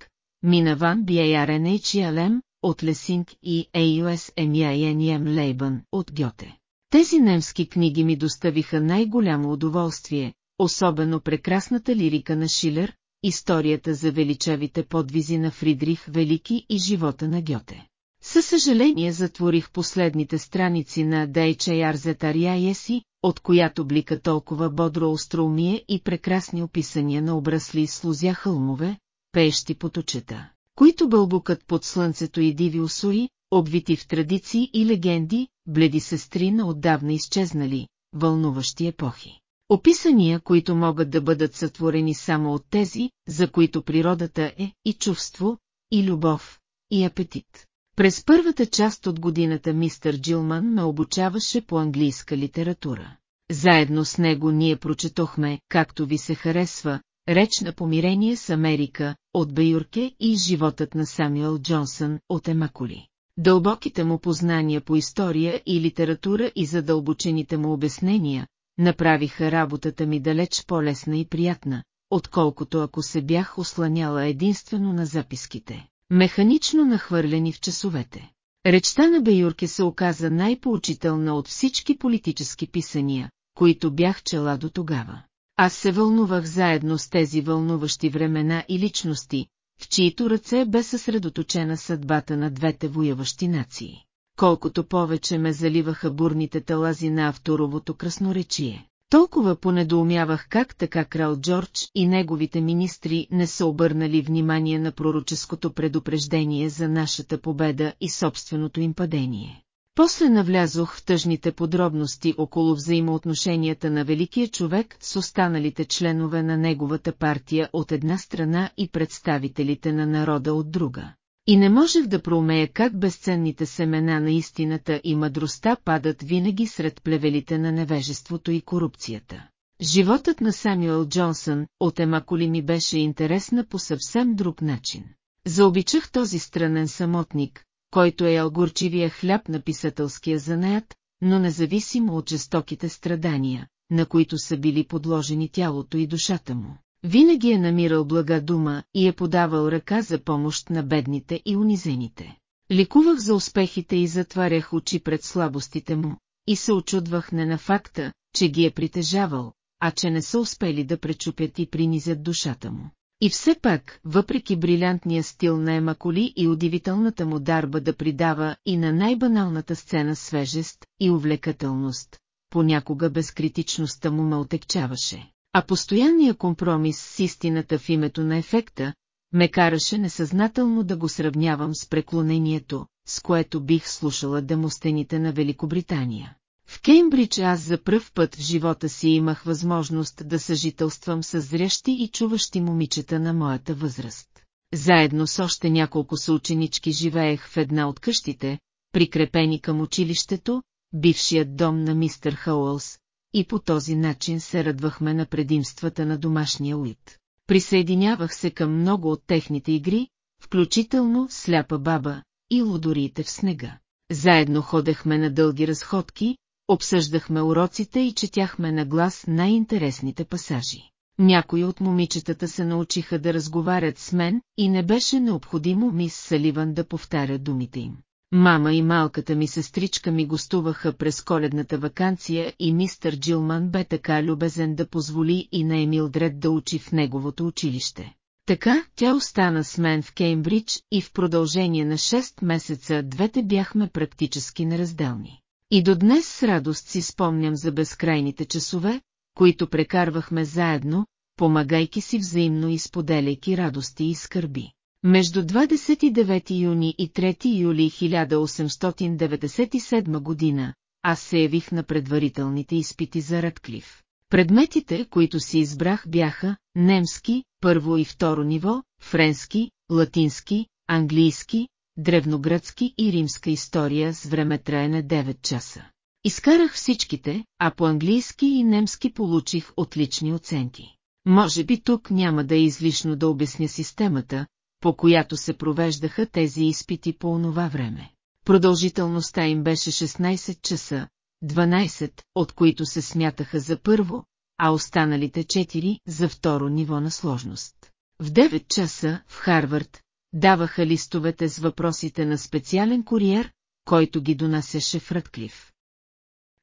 Минаван BARNHLM, от Лесинг и AUS MINM Лейбън, от Гьоте. Тези немски книги ми доставиха най-голямо удоволствие, особено прекрасната лирика на Шилер, историята за величавите подвизи на Фридрих Велики и живота на Гьоте. Със съжаление затворих последните страници на DHRZRIASI, от която блика толкова бодро остроумие и прекрасни описания на обрасли с лузя хълмове, пеещи поточета, които бълбукат под слънцето и диви усои, обвити в традиции и легенди, бледи сестри на отдавна изчезнали, вълнуващи епохи. Описания, които могат да бъдат сътворени само от тези, за които природата е и чувство, и любов, и апетит. През първата част от годината мистър Джилман ме обучаваше по английска литература. Заедно с него ние прочетохме, както ви се харесва, реч на помирение с Америка, от Бейюрке и животът на Самюел Джонсън, от Емакули. Дълбоките му познания по история и литература и задълбочените му обяснения, направиха работата ми далеч по-лесна и приятна, отколкото ако се бях осланяла единствено на записките, механично нахвърлени в часовете. Речта на Бейюрке се оказа най-поучителна от всички политически писания, които бях чела до тогава. Аз се вълнувах заедно с тези вълнуващи времена и личности, в чието ръце бе съсредоточена съдбата на двете воюващи нации. Колкото повече ме заливаха бурните талази на авторовото красноречие, толкова понедоумявах как така крал Джордж и неговите министри не са обърнали внимание на пророческото предупреждение за нашата победа и собственото им падение. После навлязох в тъжните подробности около взаимоотношенията на великия човек с останалите членове на неговата партия от една страна и представителите на народа от друга. И не можех да проумея как безценните семена на истината и мъдростта падат винаги сред плевелите на невежеството и корупцията. Животът на Самюел Джонсън от Емаколи ми беше интересна по съвсем друг начин. Заобичах този странен самотник, който е алгорчивия хляб на писателския занаят, но независимо от жестоките страдания, на които са били подложени тялото и душата му. Винаги е намирал блага дума и е подавал ръка за помощ на бедните и унизените. Ликувах за успехите и затварях очи пред слабостите му, и се очудвах не на факта, че ги е притежавал, а че не са успели да пречупят и принизят душата му. И все пак, въпреки брилянтния стил на Емаколи и удивителната му дарба да придава и на най-баналната сцена свежест и увлекателност, понякога безкритичността му ме отекчаваше. А постоянния компромис с истината в името на ефекта, ме караше несъзнателно да го сравнявам с преклонението, с което бих слушала демостените на Великобритания. В Кеймбридж аз за пръв път в живота си имах възможност да съжителствам с зрящи и чуващи момичета на моята възраст. Заедно с още няколко съученички живеех в една от къщите, прикрепени към училището, бившият дом на мистер Хауълс, и по този начин се радвахме на предимствата на домашния уит. Присъединявах се към много от техните игри, включително сляпа баба и лодориите в снега. Заедно ходехме на дълги разходки, обсъждахме уроците и четяхме на глас най-интересните пасажи. Някои от момичетата се научиха да разговарят с мен и не беше необходимо мис Саливан да повтаря думите им. Мама и малката ми сестричка ми гостуваха през коледната вакансия и мистър Джилман бе така любезен да позволи и на Емил Дред да учи в неговото училище. Така, тя остана с мен в Кеймбридж и в продължение на 6 месеца двете бяхме практически неразделни. И до днес с радост си спомням за безкрайните часове, които прекарвахме заедно, помагайки си взаимно и споделяйки радости и скърби. Между 29 юни и 3 юли 1897 година аз се явих на предварителните изпити за Радклиф. Предметите, които си избрах бяха немски, първо и второ ниво, френски, латински, английски, древногръцки и римска история с време траене 9 часа. Изкарах всичките, а по английски и немски получих отлични оценки. Може би тук няма да е излишно да обясня системата, по която се провеждаха тези изпити по онова време. Продължителността им беше 16 часа, 12, от които се смятаха за първо, а останалите 4 за второ ниво на сложност. В 9 часа в Харвард даваха листовете с въпросите на специален куриер, който ги донасяше в Радклиф.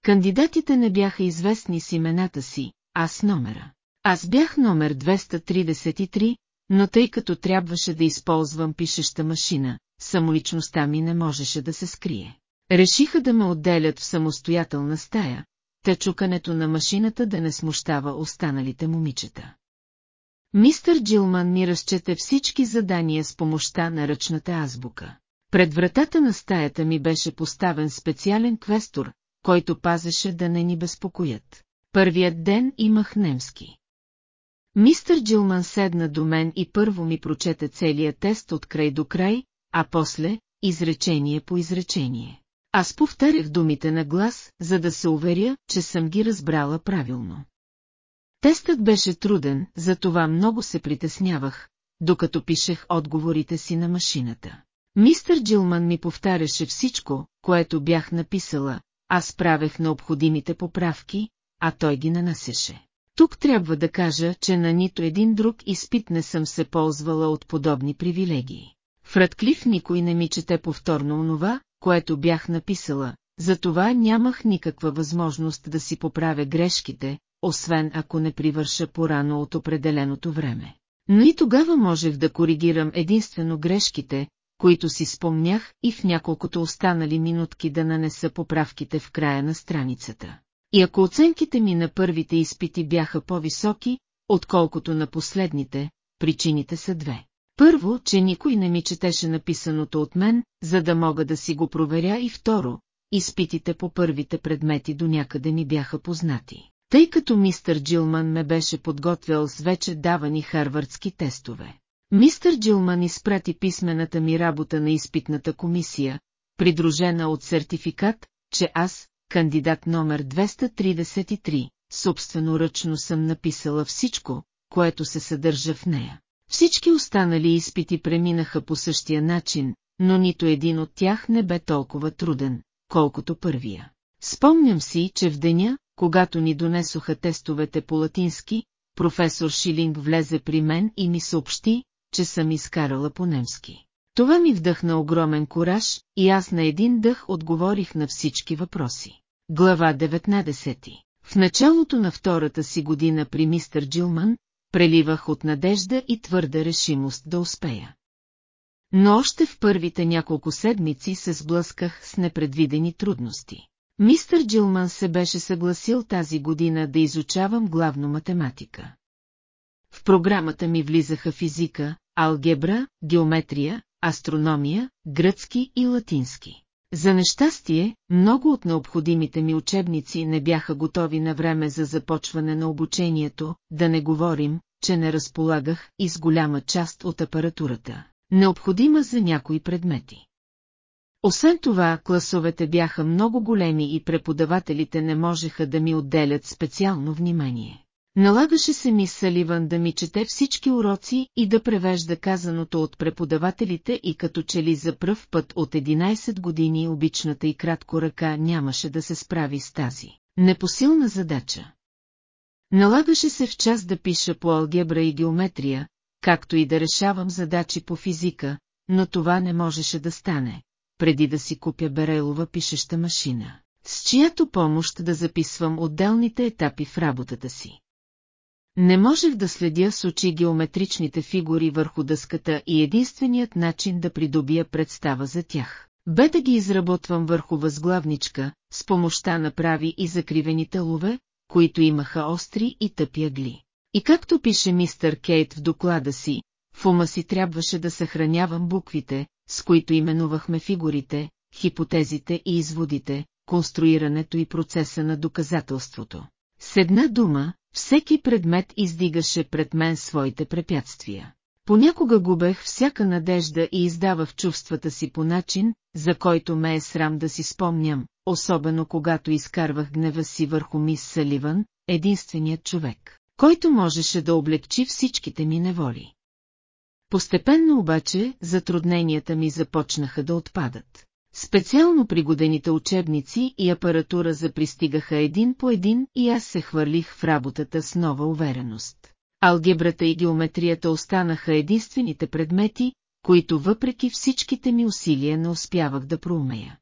Кандидатите не бяха известни с имената си, а с номера. Аз бях номер 233, но тъй като трябваше да използвам пишеща машина, самоличността ми не можеше да се скрие. Решиха да ме отделят в самостоятелна стая, те чукането на машината да не смущава останалите момичета. Мистър Джилман ми разчете всички задания с помощта на ръчната азбука. Пред вратата на стаята ми беше поставен специален квестор, който пазеше да не ни безпокоят. Първият ден имах немски. Мистър Джилман седна до мен и първо ми прочете целия тест от край до край, а после, изречение по изречение. Аз повтарях думите на глас, за да се уверя, че съм ги разбрала правилно. Тестът беше труден, затова много се притеснявах, докато пишех отговорите си на машината. Мистър Джилман ми повтаряше всичко, което бях написала, аз правех необходимите поправки, а той ги нанасяше. Тук трябва да кажа, че на нито един друг изпит не съм се ползвала от подобни привилегии. В Радклиф никой не ми чете повторно онова, което бях написала, затова нямах никаква възможност да си поправя грешките, освен ако не привърша порано от определеното време. Но и тогава можех да коригирам единствено грешките, които си спомнях и в няколкото останали минутки да нанеса поправките в края на страницата. И ако оценките ми на първите изпити бяха по-високи, отколкото на последните, причините са две. Първо, че никой не ми четеше написаното от мен, за да мога да си го проверя и второ, изпитите по първите предмети до някъде ми бяха познати. Тъй като мистър Джилман ме беше подготвял с вече давани харвардски тестове. Мистър Джилман изпрати писмената ми работа на изпитната комисия, придружена от сертификат, че аз, кандидат номер 233, собственоръчно съм написала всичко, което се съдържа в нея. Всички останали изпити преминаха по същия начин, но нито един от тях не бе толкова труден, колкото първия. Спомням си, че в деня, когато ни донесоха тестовете по латински, професор Шилинг влезе при мен и ми съобщи, че съм изкарала по немски. Това ми вдъхна огромен кураж и аз на един дъх отговорих на всички въпроси. Глава 19 В началото на втората си година при мистър Джилман, преливах от надежда и твърда решимост да успея. Но още в първите няколко седмици се сблъсках с непредвидени трудности. Мистър Джилман се беше съгласил тази година да изучавам главно математика. В програмата ми влизаха физика, алгебра, геометрия, астрономия, гръцки и латински. За нещастие, много от необходимите ми учебници не бяха готови на време за започване на обучението, да не говорим, че не разполагах и с голяма част от апаратурата, необходима за някои предмети. Освен това, класовете бяха много големи и преподавателите не можеха да ми отделят специално внимание. Налагаше се ми Саливан да ми чете всички уроци и да превежда казаното от преподавателите и като че ли за пръв път от 11 години обичната и кратко ръка нямаше да се справи с тази непосилна задача. Налагаше се в час да пиша по алгебра и геометрия, както и да решавам задачи по физика, но това не можеше да стане, преди да си купя Берелова пишеща машина, с чиято помощ да записвам отделните етапи в работата си. Не можех да следя с очи геометричните фигури върху дъската и единственият начин да придобия представа за тях. Бе да ги изработвам върху възглавничка, с помощта на прави и закривени тълове, които имаха остри и тъпи агли. И както пише мистър Кейт в доклада си, в ума си трябваше да съхранявам буквите, с които именувахме фигурите, хипотезите и изводите, конструирането и процеса на доказателството. С една дума, всеки предмет издигаше пред мен своите препятствия. Понякога губех всяка надежда и издавах чувствата си по начин, за който ме е срам да си спомням, особено когато изкарвах гнева си върху мис Саливан, единственият човек, който можеше да облегчи всичките ми неволи. Постепенно обаче затрудненията ми започнаха да отпадат. Специално пригодените учебници и апаратура запристигаха един по един и аз се хвърлих в работата с нова увереност. Алгебрата и геометрията останаха единствените предмети, които въпреки всичките ми усилия не успявах да проумея.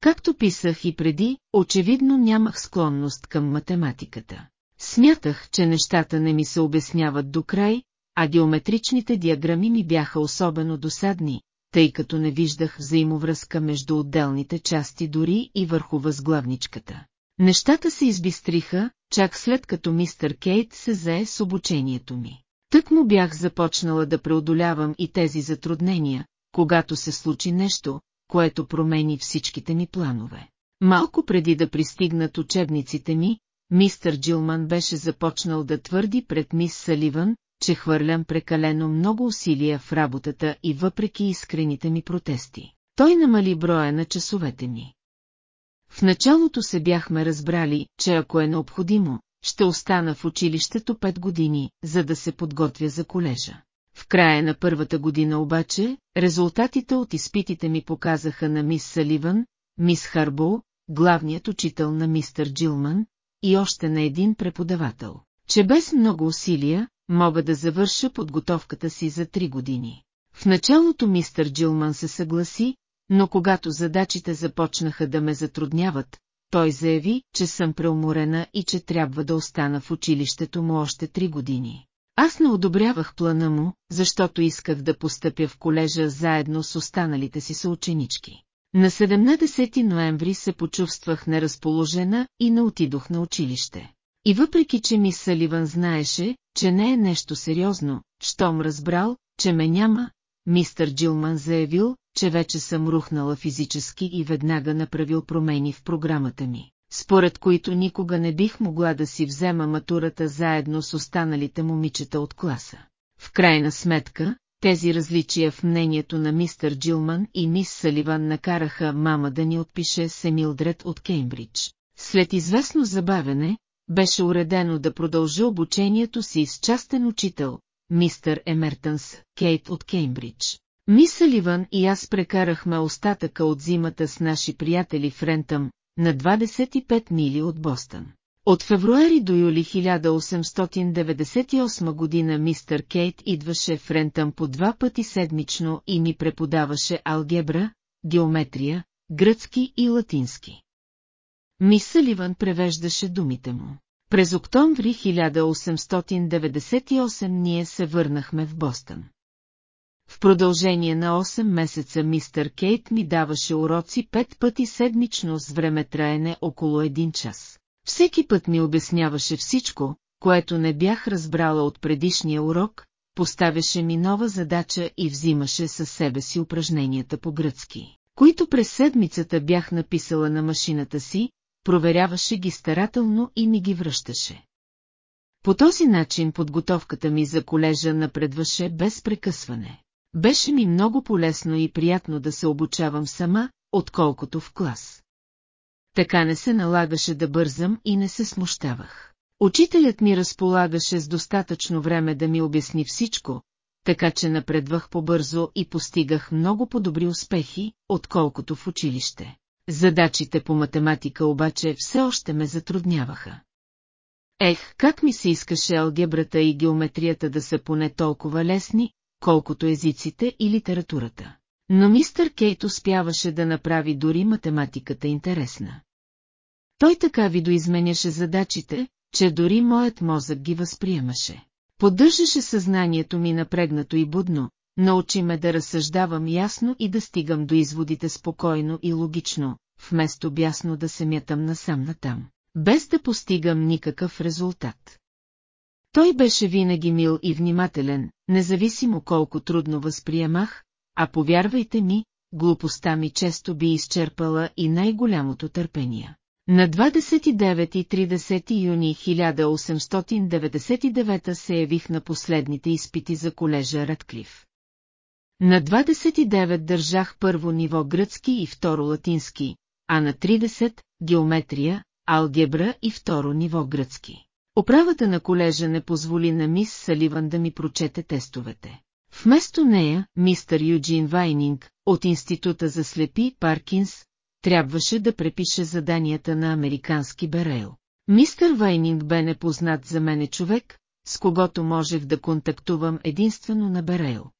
Както писах и преди, очевидно нямах склонност към математиката. Смятах, че нещата не ми се обясняват до край, а геометричните диаграми ми бяха особено досадни, тъй като не виждах взаимовръзка между отделните части дори и върху възглавничката. Нещата се избистриха, чак след като мистър Кейт се зае с обучението ми. Тък му бях започнала да преодолявам и тези затруднения, когато се случи нещо, което промени всичките ми планове. Малко преди да пристигнат учебниците ми, мистър Джилман беше започнал да твърди пред мис Саливан, че хвърлям прекалено много усилия в работата и въпреки искрените ми протести. Той намали броя на часовете ми. В началото се бяхме разбрали, че ако е необходимо, ще остана в училището пет години, за да се подготвя за колежа. В края на първата година обаче, резултатите от изпитите ми показаха на мис Саливан, мис Харбо, главният учител на мистър Джилман и още на един преподавател, че без много усилия, мога да завърша подготовката си за три години. В началото мистър Джилман се съгласи, но когато задачите започнаха да ме затрудняват, той заяви, че съм преуморена и че трябва да остана в училището му още три години. Аз не одобрявах плана му, защото исках да постъпя в колежа заедно с останалите си съученички. На 17 ноември се почувствах неразположена и не отидох на училище. И въпреки, че мис Саливан знаеше, че не е нещо сериозно, щом разбрал, че ме няма, мистър Джилман заявил, че вече съм рухнала физически и веднага направил промени в програмата ми, според които никога не бих могла да си взема матурата заедно с останалите момичета от класа. В крайна сметка, тези различия в мнението на мистър Джилман и мис Саливан накараха мама да ни отпише Семилдред от Кеймбридж. След известно забавене, беше уредено да продължа обучението си с частен учител, мистър Емертънс, Кейт от Кеймбридж. Мис Саливан и аз прекарахме остатъка от зимата с наши приятели в Рентъм, на 25 мили от Бостън. От февруари до юли 1898 година мистър Кейт идваше в Рентъм по два пъти седмично и ми преподаваше алгебра, геометрия, гръцки и латински. Мис Саливан превеждаше думите му. През октомври 1898 ние се върнахме в Бостън. В продължение на 8 месеца мистър Кейт ми даваше уроци пет пъти седмично с време траене около един час. Всеки път ми обясняваше всичко, което не бях разбрала от предишния урок, поставяше ми нова задача и взимаше със себе си упражненията по гръцки, които през седмицата бях написала на машината си, проверяваше ги старателно и ми ги връщаше. По този начин подготовката ми за колежа напредваше без прекъсване. Беше ми много полезно и приятно да се обучавам сама, отколкото в клас. Така не се налагаше да бързам и не се смущавах. Учителят ми разполагаше с достатъчно време да ми обясни всичко, така че напредвах побързо и постигах много по-добри успехи, отколкото в училище. Задачите по математика обаче все още ме затрудняваха. Ех, как ми се искаше алгебрата и геометрията да са поне толкова лесни, колкото езиците и литературата. Но мистър Кейт успяваше да направи дори математиката интересна. Той така видоизменяше задачите, че дори моят мозък ги възприемаше. Поддържаше съзнанието ми напрегнато и будно, научи ме да разсъждавам ясно и да стигам до изводите спокойно и логично, вместо бясно да се мятам насам натам, без да постигам никакъв резултат. Той беше винаги мил и внимателен, независимо колко трудно възприемах, а повярвайте ми, глупостта ми често би изчерпала и най-голямото търпение. На 29 и 30 юни 1899 се явих на последните изпити за колежа Радклиф. На 29 държах първо ниво гръцки и второ латински, а на 30 – геометрия, алгебра и второ ниво гръцки. Оправата на колежа не позволи на мис Саливан да ми прочете тестовете. Вместо нея, мистър Юджин Вайнинг, от Института за слепи Паркинс, трябваше да препише заданията на американски Берейл. Мистър Вайнинг бе непознат за мене човек, с когото можех да контактувам единствено на Берейл.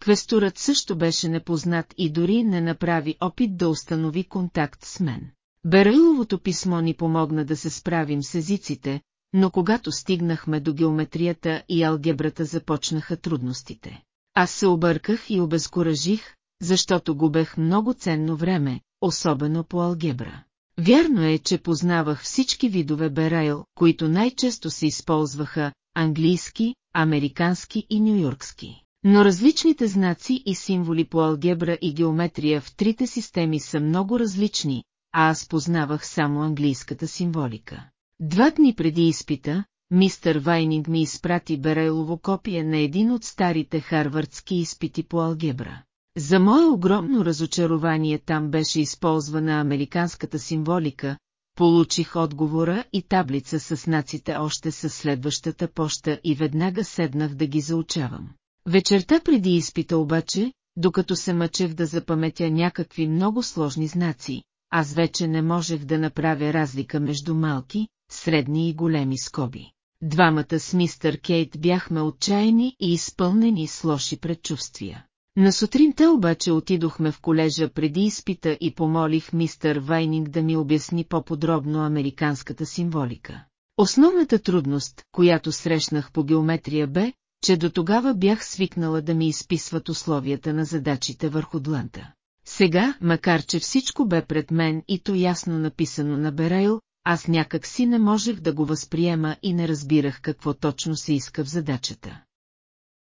Квестурът също беше непознат и дори не направи опит да установи контакт с мен. Берейловото писмо ни помогна да се справим с езиците, но когато стигнахме до геометрията и алгебрата започнаха трудностите. Аз се обърках и обезкуражих, защото губех много ценно време, особено по алгебра. Вярно е, че познавах всички видове Берайл, които най-често се използваха английски, американски и нюйоркски. Но различните знаци и символи по алгебра и геометрия в трите системи са много различни, а аз познавах само английската символика. Два дни преди изпита, мистър Вайнинг ми изпрати Берейлово копие на един от старите харвардски изпити по алгебра. За мое огромно разочарование там беше използвана американската символика, получих отговора и таблица с знаците още със следващата поща и веднага седнах да ги заучавам. Вечерта преди изпита обаче, докато се мъчех да запаметя някакви много сложни знаци, аз вече не можех да направя разлика между малки, средни и големи скоби. Двамата с мистър Кейт бяхме отчаяни и изпълнени с лоши предчувствия. На сутринта обаче отидохме в колежа преди изпита и помолих мистър Вайнинг да ми обясни по-подробно американската символика. Основната трудност, която срещнах по геометрия бе, че до тогава бях свикнала да ми изписват условията на задачите върху дланта. Сега, макар че всичко бе пред мен и то ясно написано на Берейл, аз някак си не можех да го възприема и не разбирах какво точно се иска в задачата.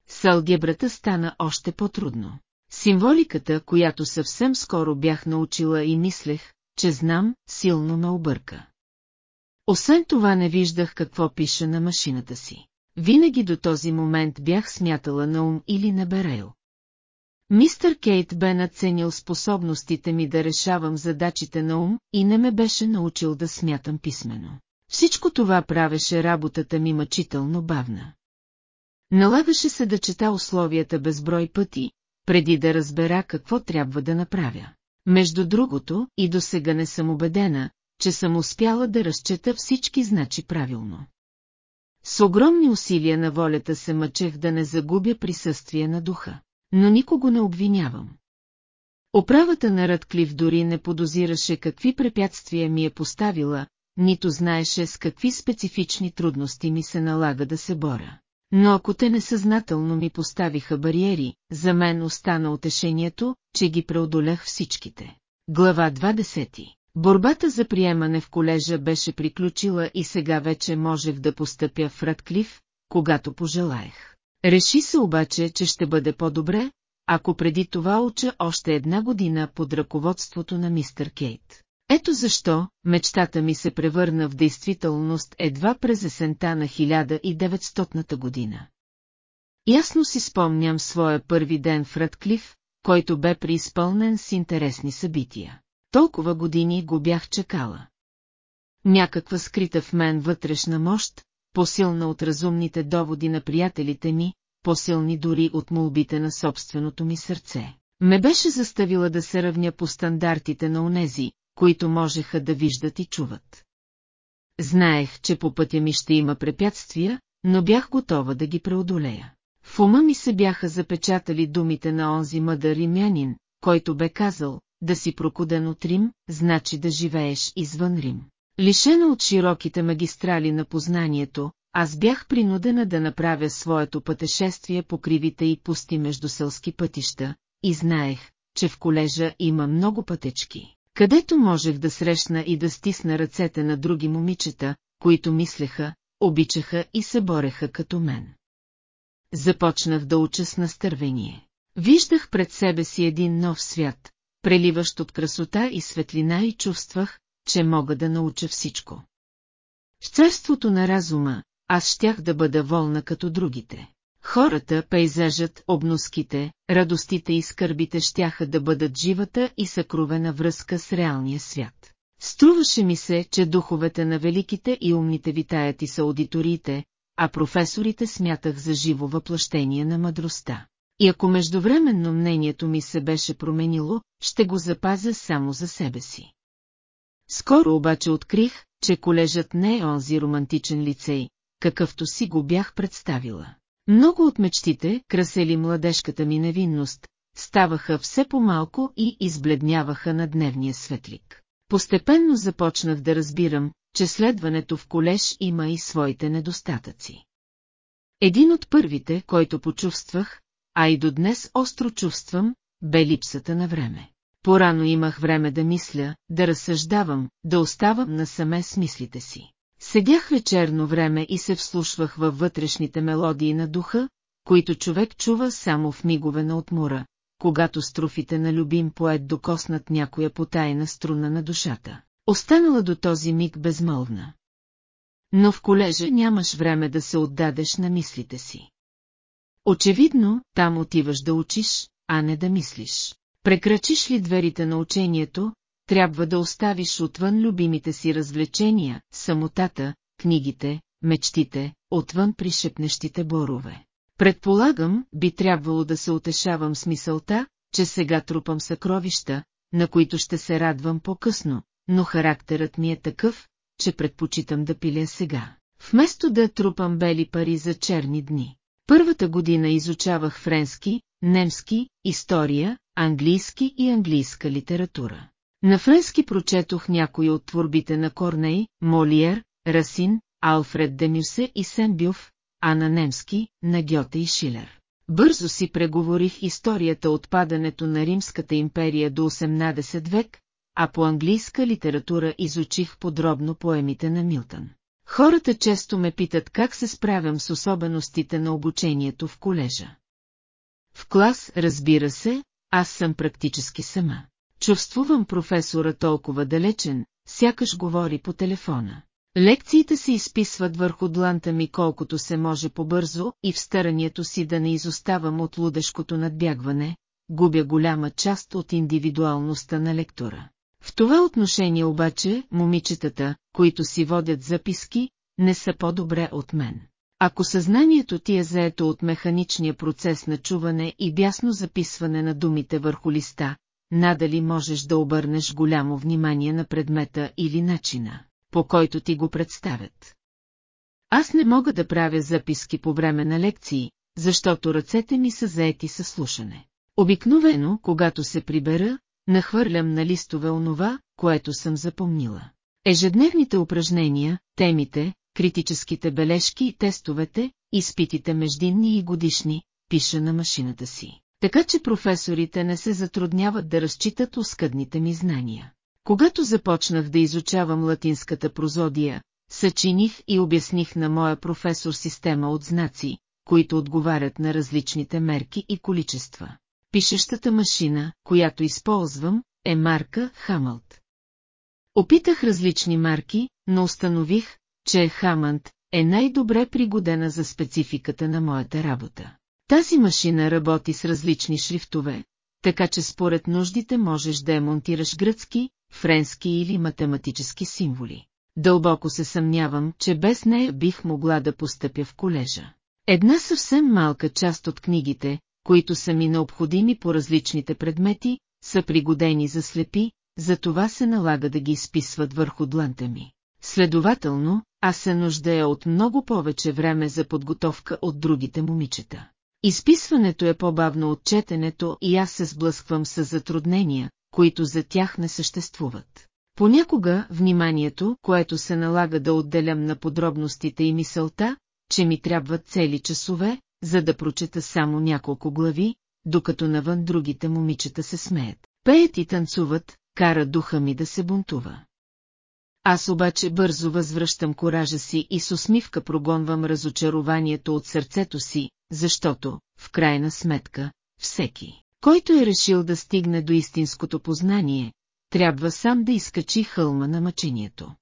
С алгебрата стана още по-трудно. Символиката, която съвсем скоро бях научила и мислех, че знам, силно ме обърка. Освен това не виждах какво пише на машината си. Винаги до този момент бях смятала на ум или на Берейл. Мистър Кейт бе наценил способностите ми да решавам задачите на ум и не ме беше научил да смятам писменно. Всичко това правеше работата ми мъчително бавна. Налагаше се да чета условията безброй пъти, преди да разбера какво трябва да направя. Между другото, и до сега не съм убедена, че съм успяла да разчета всички значи правилно. С огромни усилия на волята се мъчех да не загубя присъствие на духа, но никого не обвинявам. Оправата на Радклиф дори не подозираше какви препятствия ми е поставила, нито знаеше с какви специфични трудности ми се налага да се боря. Но ако те несъзнателно ми поставиха бариери, за мен остана утешението, че ги преодолях всичките. Глава 20 Борбата за приемане в колежа беше приключила и сега вече можех да постъпя в Радклиф, когато пожелаех. Реши се обаче, че ще бъде по-добре, ако преди това уча още една година под ръководството на мистер Кейт. Ето защо мечтата ми се превърна в действителност едва през есента на 1900 година. Ясно си спомням своя първи ден в Радклиф, който бе преизпълнен с интересни събития. Толкова години го бях чекала. Някаква скрита в мен вътрешна мощ, по-силна от разумните доводи на приятелите ми, по-силни дори от молбите на собственото ми сърце. Ме беше заставила да се равня по стандартите на онези, които можеха да виждат и чуват. Знаех, че по пътя ми ще има препятствия, но бях готова да ги преодолея. В ума ми се бяха запечатали думите на онзи мъдър римянин, който бе казал, да си прокуден от Рим, значи да живееш извън Рим. Лишена от широките магистрали на познанието, аз бях принудена да направя своето пътешествие по кривите и пусти между селски пътища, и знаех, че в колежа има много пътечки, където можех да срещна и да стисна ръцете на други момичета, които мислеха, обичаха и се бореха като мен. Започнах да уча с настървение. Виждах пред себе си един нов свят, преливащ от красота и светлина и чувствах, че мога да науча всичко. В царството на разума, аз щях да бъда волна като другите. Хората, пейзажът, обноските, радостите и скърбите щяха да бъдат живата и съкровена връзка с реалния свят. Струваше ми се, че духовете на великите и умните витаят и са аудиториите, а професорите смятах за живо въплъщение на мъдростта. И ако междувременно мнението ми се беше променило, ще го запазя само за себе си. Скоро обаче открих, че колежът не е онзи романтичен лицей, какъвто си го бях представила. Много от мечтите, красели младежката ми невинност, ставаха все по-малко и избледняваха на дневния светлик. Постепенно започнах да разбирам, че следването в колеж има и своите недостатъци. Един от първите, който почувствах, а и до днес остро чувствам, бе липсата на време. Порано имах време да мисля, да разсъждавам, да оставам насаме с мислите си. Седях вечерно време и се вслушвах във вътрешните мелодии на духа, които човек чува само в мигове на отмора, когато строфите на любим поет докоснат някоя потайна струна на душата, останала до този миг безмълвна. Но в колежа нямаш време да се отдадеш на мислите си. Очевидно, там отиваш да учиш, а не да мислиш. Прекрачиш ли дверите на учението, трябва да оставиш отвън любимите си развлечения, самотата, книгите, мечтите, отвън пришепнещите борове. Предполагам, би трябвало да се утешавам с мисълта, че сега трупам съкровища, на които ще се радвам по-късно, но характерът ми е такъв, че предпочитам да пиля сега, вместо да трупам бели пари за черни дни. Първата година изучавах френски, немски, история, английски и английска литература. На френски прочетох някои от творбите на Корней, Молиер, Расин, Алфред Демюсе и Сенбюф, а на немски – на Гьоте и Шилер. Бързо си преговорих историята от падането на Римската империя до 18 век, а по английска литература изучих подробно поемите на Милтън. Хората често ме питат как се справям с особеностите на обучението в колежа. В клас, разбира се, аз съм практически сама. Чувствувам професора толкова далечен, сякаш говори по телефона. Лекциите се изписват върху дланта ми колкото се може побързо и в старанието си да не изоставам от лудешкото надбягване, губя голяма част от индивидуалността на лектора. В това отношение обаче, момичетата, които си водят записки, не са по-добре от мен. Ако съзнанието ти е заето от механичния процес на чуване и бясно записване на думите върху листа, надали можеш да обърнеш голямо внимание на предмета или начина, по който ти го представят. Аз не мога да правя записки по време на лекции, защото ръцете ми са заети със слушане. Обикновено, когато се прибера, нахвърлям на листове онова, което съм запомнила. Ежедневните упражнения, темите, критическите бележки и тестовете, изпитите междинни и годишни, пиша на машината си. Така че професорите не се затрудняват да разчитат оскъдните ми знания. Когато започнах да изучавам латинската прозодия, съчиних и обясних на моя професор система от знаци, които отговарят на различните мерки и количества. Пишещата машина, която използвам, е марка Хамълт. Опитах различни марки, но установих, че Хамънд е най-добре пригодена за спецификата на моята работа. Тази машина работи с различни шрифтове, така че според нуждите можеш да я монтираш гръцки, френски или математически символи. Дълбоко се съмнявам, че без нея бих могла да постъпя в колежа. Една съвсем малка част от книгите, които са ми необходими по различните предмети, са пригодени за слепи, за това се налага да ги изписват върху дланта ми. Следователно, аз се нуждая от много повече време за подготовка от другите момичета. Изписването е по-бавно от четенето и аз се сблъсквам с затруднения, които за тях не съществуват. Понякога вниманието, което се налага да отделям на подробностите и мисълта, че ми трябват цели часове, за да прочета само няколко глави, докато навън другите момичета се смеят. Пеят и танцуват, кара духа ми да се бунтува. Аз обаче бързо възвръщам коража си и с усмивка прогонвам разочарованието от сърцето си, защото, в крайна сметка, всеки, който е решил да стигне до истинското познание, трябва сам да изкачи хълма на мъчението.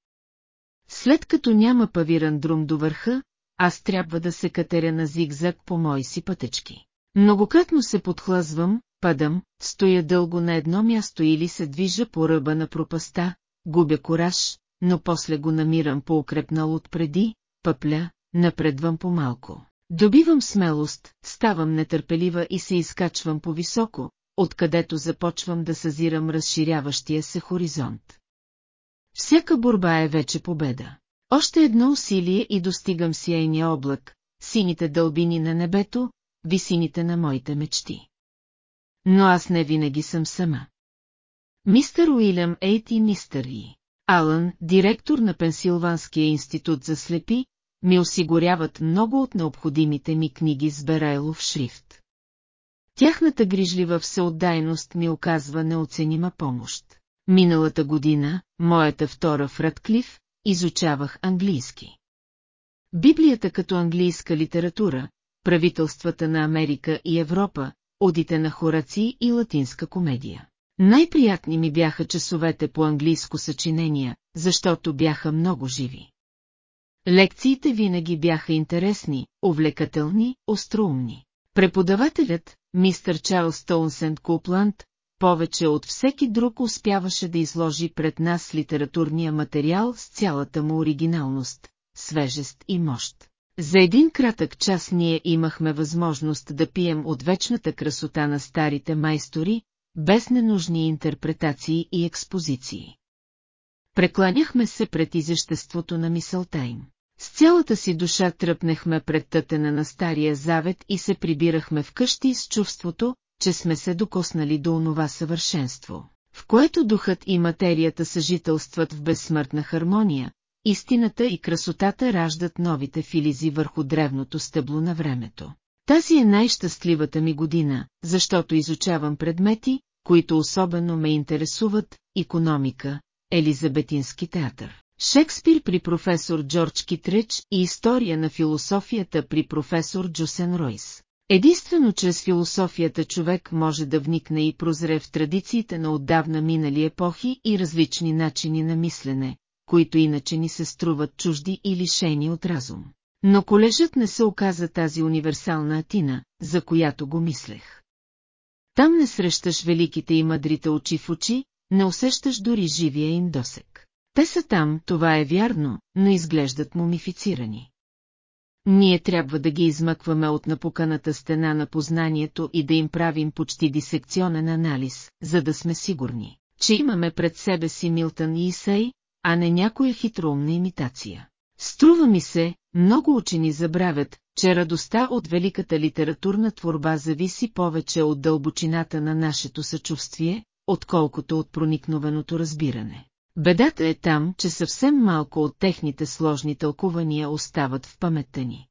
След като няма павиран друм до върха, аз трябва да се катеря на зигзаг по мои си пътечки. Многократно се подхлъзвам, падам, стоя дълго на едно място или се движа по ръба на пропаста, губя кораж, но после го намирам по-укрепнал отпреди, пъпля, напредвам по-малко. Добивам смелост, ставам нетърпелива и се изкачвам по-високо, откъдето започвам да съзирам разширяващия се хоризонт. Всяка борба е вече победа. Още едно усилие и достигам сияйния облак, сините дълбини на небето, висините на моите мечти. Но аз не винаги съм сама. Мистер Уилям Ейт и мистер И. Алън, директор на Пенсилванския институт за слепи, ми осигуряват много от необходимите ми книги с Берайлов шрифт. Тяхната грижлива всеотдайност ми оказва неоценима помощ. Миналата година, моята втора в Радклиф, изучавах английски. Библията като английска литература, правителствата на Америка и Европа, одите на Хораци и латинска комедия. Най-приятни ми бяха часовете по английско съчинения, защото бяха много живи. Лекциите винаги бяха интересни, увлекателни, остроумни. Преподавателят, мистър Чарлз Тоунсенд Купланд, повече от всеки друг успяваше да изложи пред нас литературния материал с цялата му оригиналност, свежест и мощ. За един кратък час ние имахме възможност да пием от вечната красота на старите майстори, без ненужни интерпретации и експозиции. Прекланяхме се пред изеществото на мисълта им. С цялата си душа тръпнехме пред тътена на Стария Завет и се прибирахме вкъщи с чувството, че сме се докоснали до онова съвършенство, в което духът и материята съжителстват в безсмъртна хармония, истината и красотата раждат новите филизи върху древното стъбло на времето. Тази е най-щастливата ми година, защото изучавам предмети, които особено ме интересуват – економика, Елизабетински театър. Шекспир при професор Джордж Китрич и история на философията при професор Джусен Ройс. Единствено чрез философията човек може да вникне и прозре в традициите на отдавна минали епохи и различни начини на мислене, които иначе ни се струват чужди и лишени от разум. Но колежът не се оказа тази универсална Атина, за която го мислех. Там не срещаш великите и мъдрите очи в очи, не усещаш дори живия им досек. Те са там, това е вярно, но изглеждат мумифицирани. Ние трябва да ги измъкваме от напуканата стена на познанието и да им правим почти дисекционен анализ, за да сме сигурни, че имаме пред себе си Милтън и Исей, а не някоя хитроумна имитация. Струва ми се, много учени забравят, че радостта от великата литературна творба зависи повече от дълбочината на нашето съчувствие, отколкото от проникновеното разбиране. Бедата е там, че съвсем малко от техните сложни тълкувания остават в паметта ни.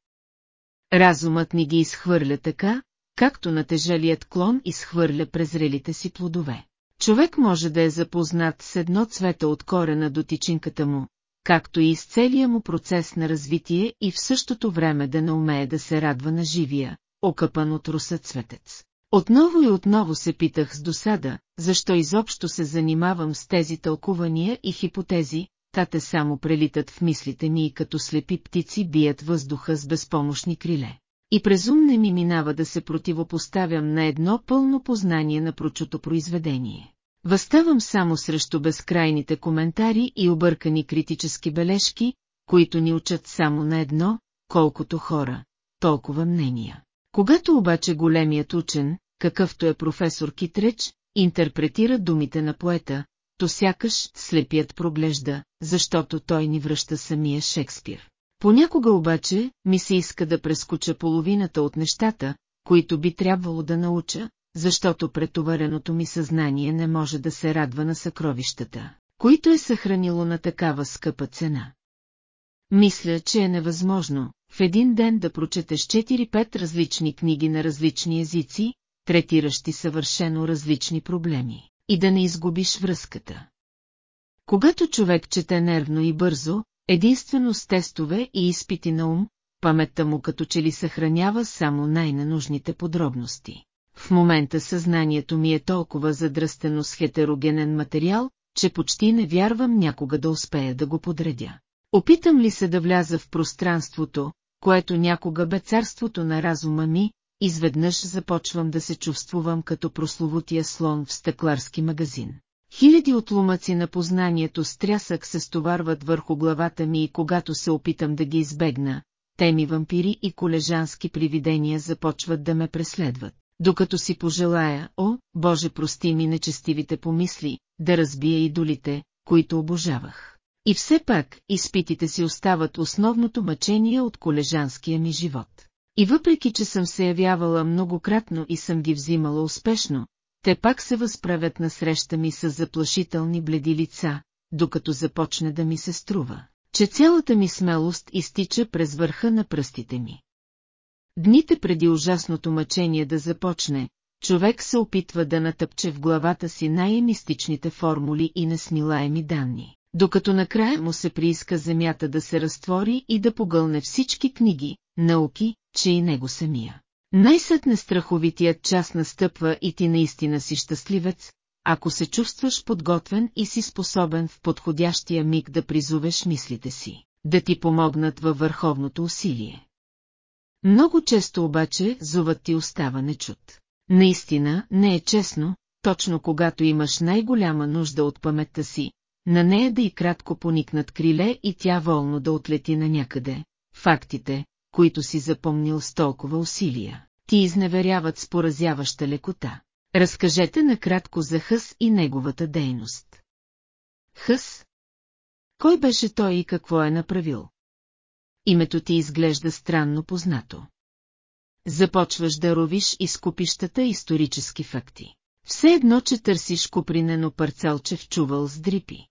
Разумът ни ги изхвърля така, както натежалият клон изхвърля презрелите си плодове. Човек може да е запознат с едно цвета от корена до тичинката му, както и с целия му процес на развитие и в същото време да не умее да се радва на живия, окъпан от руса цветец. Отново и отново се питах с досада, защо изобщо се занимавам с тези тълкувания и хипотези, те само прелитат в мислите ми и като слепи птици бият въздуха с безпомощни криле. И през ум не ми минава да се противопоставям на едно пълно познание на прочуто произведение. Възставам само срещу безкрайните коментари и объркани критически бележки, които ни учат само на едно, колкото хора, толкова мнения. Когато обаче големият учен, какъвто е професор Китреч, интерпретира думите на поета, то сякаш слепият проглежда, защото той ни връща самия Шекспир. Понякога обаче ми се иска да прескоча половината от нещата, които би трябвало да науча, защото претовареното ми съзнание не може да се радва на съкровищата, които е съхранило на такава скъпа цена. Мисля, че е невъзможно в един ден да прочетеш 4-5 различни книги на различни езици, третиращи съвършено различни проблеми, и да не изгубиш връзката. Когато човек чете нервно и бързо, единствено с тестове и изпити на ум, паметта му като че ли съхранява само най-ненужните подробности. В момента съзнанието ми е толкова задръстено с хетерогенен материал, че почти не вярвам някога да успея да го подредя. Опитам ли се да вляза в пространството, което някога бе царството на разума ми, изведнъж започвам да се чувствувам като прословутия слон в стъкларски магазин. Хиляди отлумъци на познанието с трясък се стоварват върху главата ми и когато се опитам да ги избегна, теми вампири и колежански привидения започват да ме преследват. Докато си пожелая, о, Боже прости ми нечестивите помисли, да разбия идолите, които обожавах. И все пак, изпитите си остават основното мъчение от колежанския ми живот. И въпреки, че съм се явявала многократно и съм ги взимала успешно, те пак се възправят на среща ми с заплашителни бледи лица, докато започне да ми се струва, че цялата ми смелост изтича през върха на пръстите ми. Дните преди ужасното мъчение да започне, човек се опитва да натъпче в главата си най-емистичните формули и несмилаеми данни, докато накрая му се прииска земята да се разтвори и да погълне всички книги, науки, че и него самия. Най-сетне страховитият час настъпва и ти наистина си щастливец, ако се чувстваш подготвен и си способен в подходящия миг да призовеш мислите си, да ти помогнат във върховното усилие. Много често обаче зуват ти остава нечут. Наистина, не е честно, точно когато имаш най-голяма нужда от паметта си, на нея да и кратко поникнат криле и тя волно да отлети на някъде. Фактите, които си запомнил с толкова усилия, ти изневеряват с поразяваща лекота. Разкажете накратко за Хъс и неговата дейност. Хъс? Кой беше той и какво е направил? Името ти изглежда странно познато. Започваш да ровиш из купищата исторически факти. Все едно, че търсиш купринено парцелче в чувал с дрипи.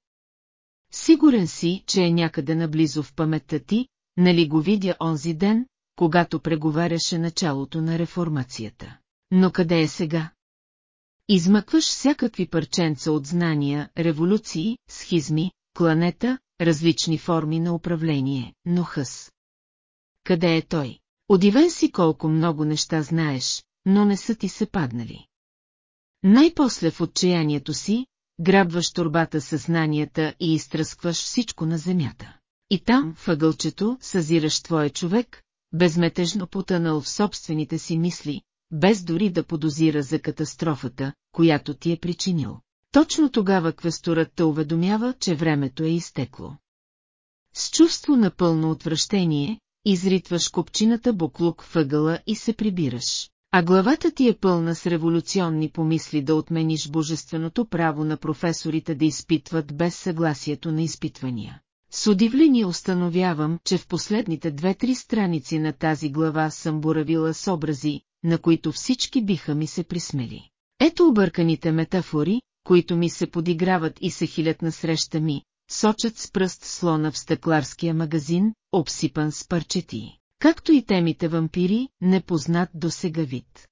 Сигурен си, че е някъде наблизо в паметта ти, нали го видя онзи ден, когато преговаряше началото на реформацията. Но къде е сега? Измъкваш всякакви парченца от знания, революции, схизми, кланета, различни форми на управление, но хъс. Къде е той? Удивен си колко много неща знаеш, но не са ти се паднали. Най-после в отчаянието си, грабваш турбата със знанията и изтръскваш всичко на земята. И там, въгълчето, съзираш твоя човек, безметежно потънал в собствените си мисли, без дори да подозира за катастрофата, която ти е причинил. Точно тогава квесторът те уведомява, че времето е изтекло. С чувство на пълно отвращение, изритваш копчината буклук въгъла и се прибираш. А главата ти е пълна с революционни помисли да отмениш божественото право на професорите да изпитват без съгласието на изпитвания. С удивление установявам, че в последните две-три страници на тази глава съм боравила с образи, на които всички биха ми се присмели. Ето обърканите метафори, които ми се подиграват и се хилят на среща ми, сочат с пръст слона в стъкларския магазин, обсипан с парчети, както и темите вампири, непознат до сега вид.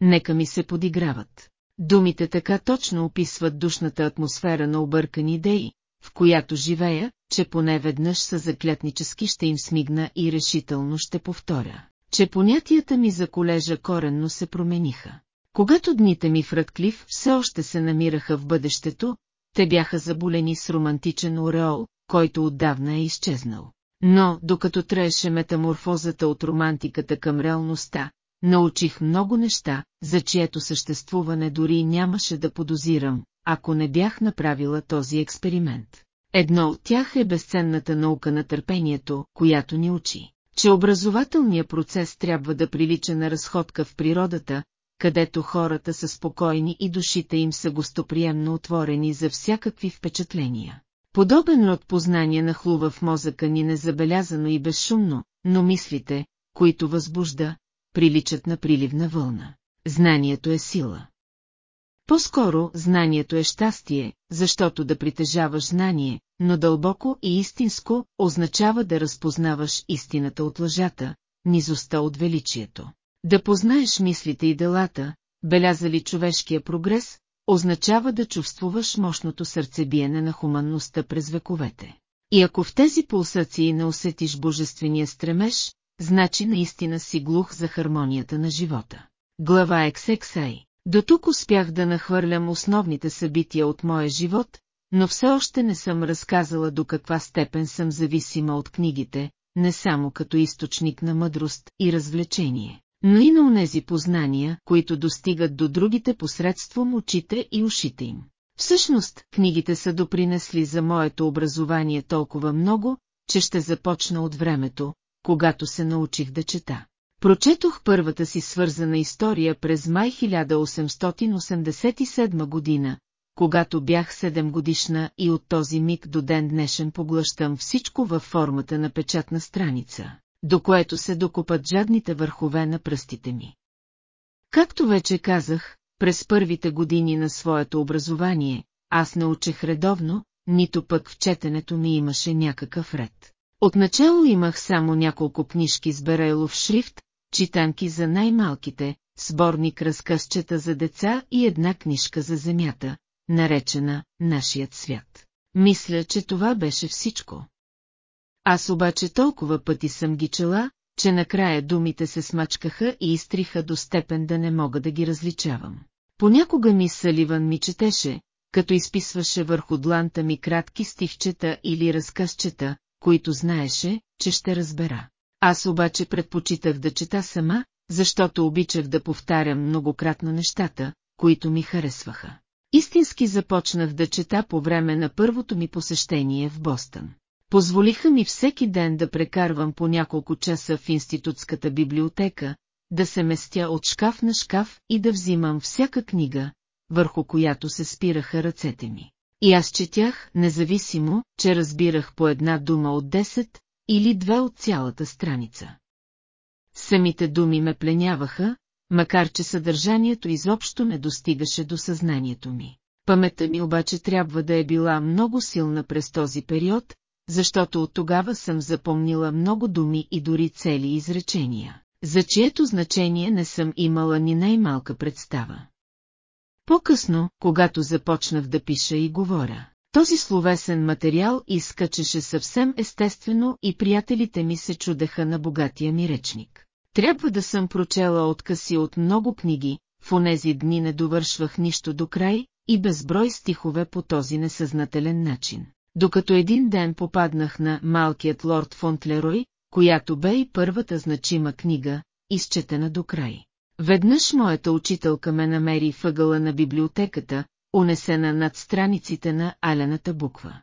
Нека ми се подиграват. Думите така точно описват душната атмосфера на объркани идеи, в която живея, че поне веднъж са заклятнически ще им смигна и решително ще повторя, че понятията ми за колежа коренно се промениха. Когато дните ми в Радклив все още се намираха в бъдещето, те бяха заболени с романтичен ореол, който отдавна е изчезнал. Но, докато траеше метаморфозата от романтиката към реалността, научих много неща, за чието съществуване дори нямаше да подозирам, ако не бях направила този експеримент. Едно от тях е безценната наука на търпението, която ни учи, че образователният процес трябва да прилича на разходка в природата, където хората са спокойни и душите им са гостоприемно отворени за всякакви впечатления. Подобен род познание нахлува в мозъка ни незабелязано и безшумно, но мислите, които възбужда, приличат на приливна вълна. Знанието е сила. По-скоро знанието е щастие, защото да притежаваш знание, но дълбоко и истинско, означава да разпознаваш истината от лъжата, низостта от величието. Да познаеш мислите и делата, белязали човешкия прогрес, означава да чувствуваш мощното сърцебиене на хуманността през вековете. И ако в тези пулсации не усетиш божествения стремеж, значи наистина си глух за хармонията на живота. Глава XXI До тук успях да нахвърлям основните събития от моя живот, но все още не съм разказала до каква степен съм зависима от книгите, не само като източник на мъдрост и развлечение, но и на унези познания, които достигат до другите посредством очите и ушите им. Всъщност, книгите са допринесли за моето образование толкова много, че ще започна от времето, когато се научих да чета. Прочетох първата си свързана история през май 1887 година, когато бях 7 годишна и от този миг до ден днешен поглъщам всичко във формата на печатна страница, до което се докупат жадните върхове на пръстите ми. Както вече казах, през първите години на своето образование, аз не учех редовно, нито пък в четенето ми имаше някакъв ред. Отначало имах само няколко книжки с Берейлов шрифт, читанки за най-малките, сборник разкъсчета за деца и една книжка за земята, наречена «Нашият свят». Мисля, че това беше всичко. Аз обаче толкова пъти съм ги чела, че накрая думите се смачкаха и изтриха до степен да не мога да ги различавам. Понякога ми Саливан ми четеше, като изписваше върху дланта ми кратки стихчета или разказчета, които знаеше, че ще разбера. Аз обаче предпочитах да чета сама, защото обичах да повтарям многократно нещата, които ми харесваха. Истински започнах да чета по време на първото ми посещение в Бостън. Позволиха ми всеки ден да прекарвам по няколко часа в институтската библиотека, да се местя от шкаф на шкаф и да взимам всяка книга, върху която се спираха ръцете ми. И аз четях, независимо, че разбирах по една дума от 10 или две от цялата страница. Самите думи ме пленяваха, макар че съдържанието изобщо не достигаше до съзнанието ми. Паметта ми обаче трябва да е била много силна през този период, защото от тогава съм запомнила много думи и дори цели изречения, за чието значение не съм имала ни най-малка представа. По-късно, когато започнах да пиша и говоря, този словесен материал изкачеше съвсем естествено и приятелите ми се чудеха на богатия ми речник. Трябва да съм прочела откъси от много книги, в онези дни не довършвах нищо до край и безброй стихове по този несъзнателен начин. Докато един ден попаднах на Малкият лорд Фонтлерой, която бе и първата значима книга, изчетена до край. Веднъж моята учителка ме намери въгъла на библиотеката, унесена над страниците на алената буква.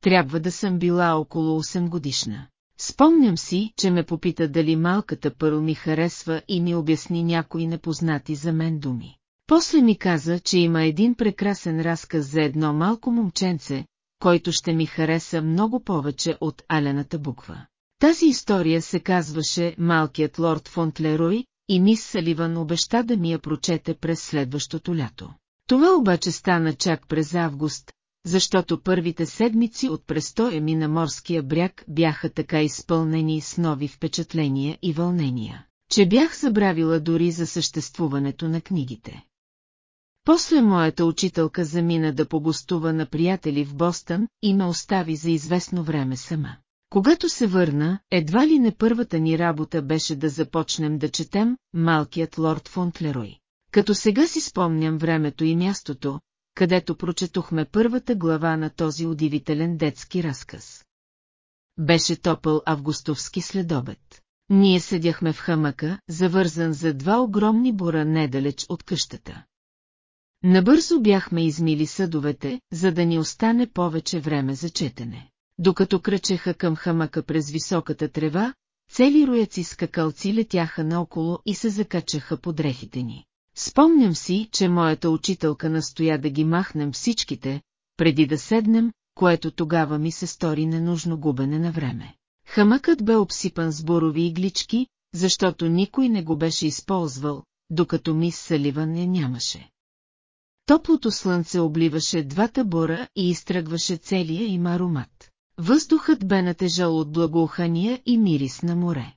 Трябва да съм била около 8 годишна. Спомням си, че ме попита дали малката пърл ми харесва и ми обясни някои непознати за мен думи. После ми каза, че има един прекрасен разказ за едно малко момченце, който ще ми хареса много повече от алената буква. Тази история се казваше Малкият лорд Фонтлерой и мис Саливан обеща да ми я прочете през следващото лято. Това обаче стана чак през август, защото първите седмици от престоя ми на морския бряг бяха така изпълнени с нови впечатления и вълнения, че бях забравила дори за съществуването на книгите. После моята учителка замина да погостува на приятели в Бостън и ме остави за известно време сама. Когато се върна, едва ли не първата ни работа беше да започнем да четем «Малкият лорд Фонтлерой». Като сега си спомням времето и мястото, където прочетохме първата глава на този удивителен детски разказ. Беше топъл августовски следобед. Ние седяхме в хамъка, завързан за два огромни бора недалеч от къщата. Набързо бяхме измили съдовете, за да ни остане повече време за четене. Докато кръчеха към хамъка през високата трева, цели рояци скакалци летяха наоколо и се закачаха под дрехите ни. Спомням си, че моята учителка настоя да ги махнем всичките, преди да седнем, което тогава ми се стори ненужно губене на време. Хамъкът бе обсипан с борови иглички, защото никой не го беше използвал, докато мис Саливан не нямаше. Топлото слънце обливаше двата бора и изтръгваше целия им аромат. Въздухът бе натежал от благоухания и мирис на море.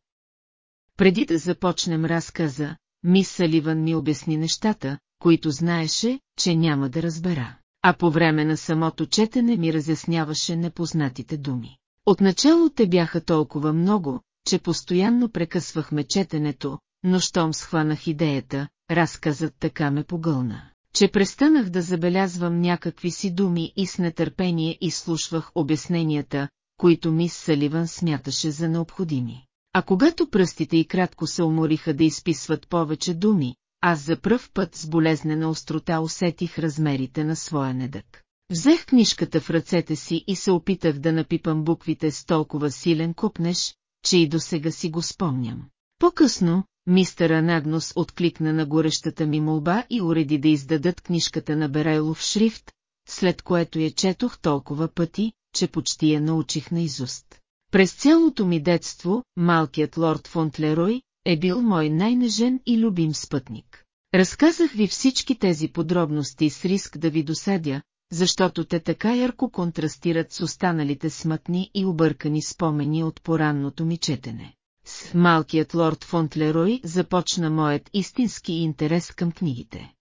Преди да започнем разказа, мис Саливан ми обясни нещата, които знаеше, че няма да разбера. А по време на самото четене ми разясняваше непознатите думи. Отначало те бяха толкова много, че постоянно прекъсвахме четенето, но щом схванах идеята, разказът така ме погълна, че престанах да забелязвам някакви си думи и с нетърпение изслушвах обясненията, които мис Саливан смяташе за необходими. А когато пръстите и кратко се умориха да изписват повече думи, аз за пръв път с болезнена острота усетих размерите на своя недък. Взех книжката в ръцете си и се опитах да напипам буквите с толкова силен купнеш, че и досега си го спомням. По-късно, мистер Анагнос откликна на горещата ми молба и уреди да издадат книжката на Берайлов шрифт, след което я четох толкова пъти, че почти я научих наизуст. През цялото ми детство, малкият лорд Фонтлерой е бил мой най-нежен и любим спътник. Разказах ви всички тези подробности с риск да ви досадя, защото те така ярко контрастират с останалите смътни и объркани спомени от поранното ми четене. С малкият лорд Фонтлерой започна моят истински интерес към книгите.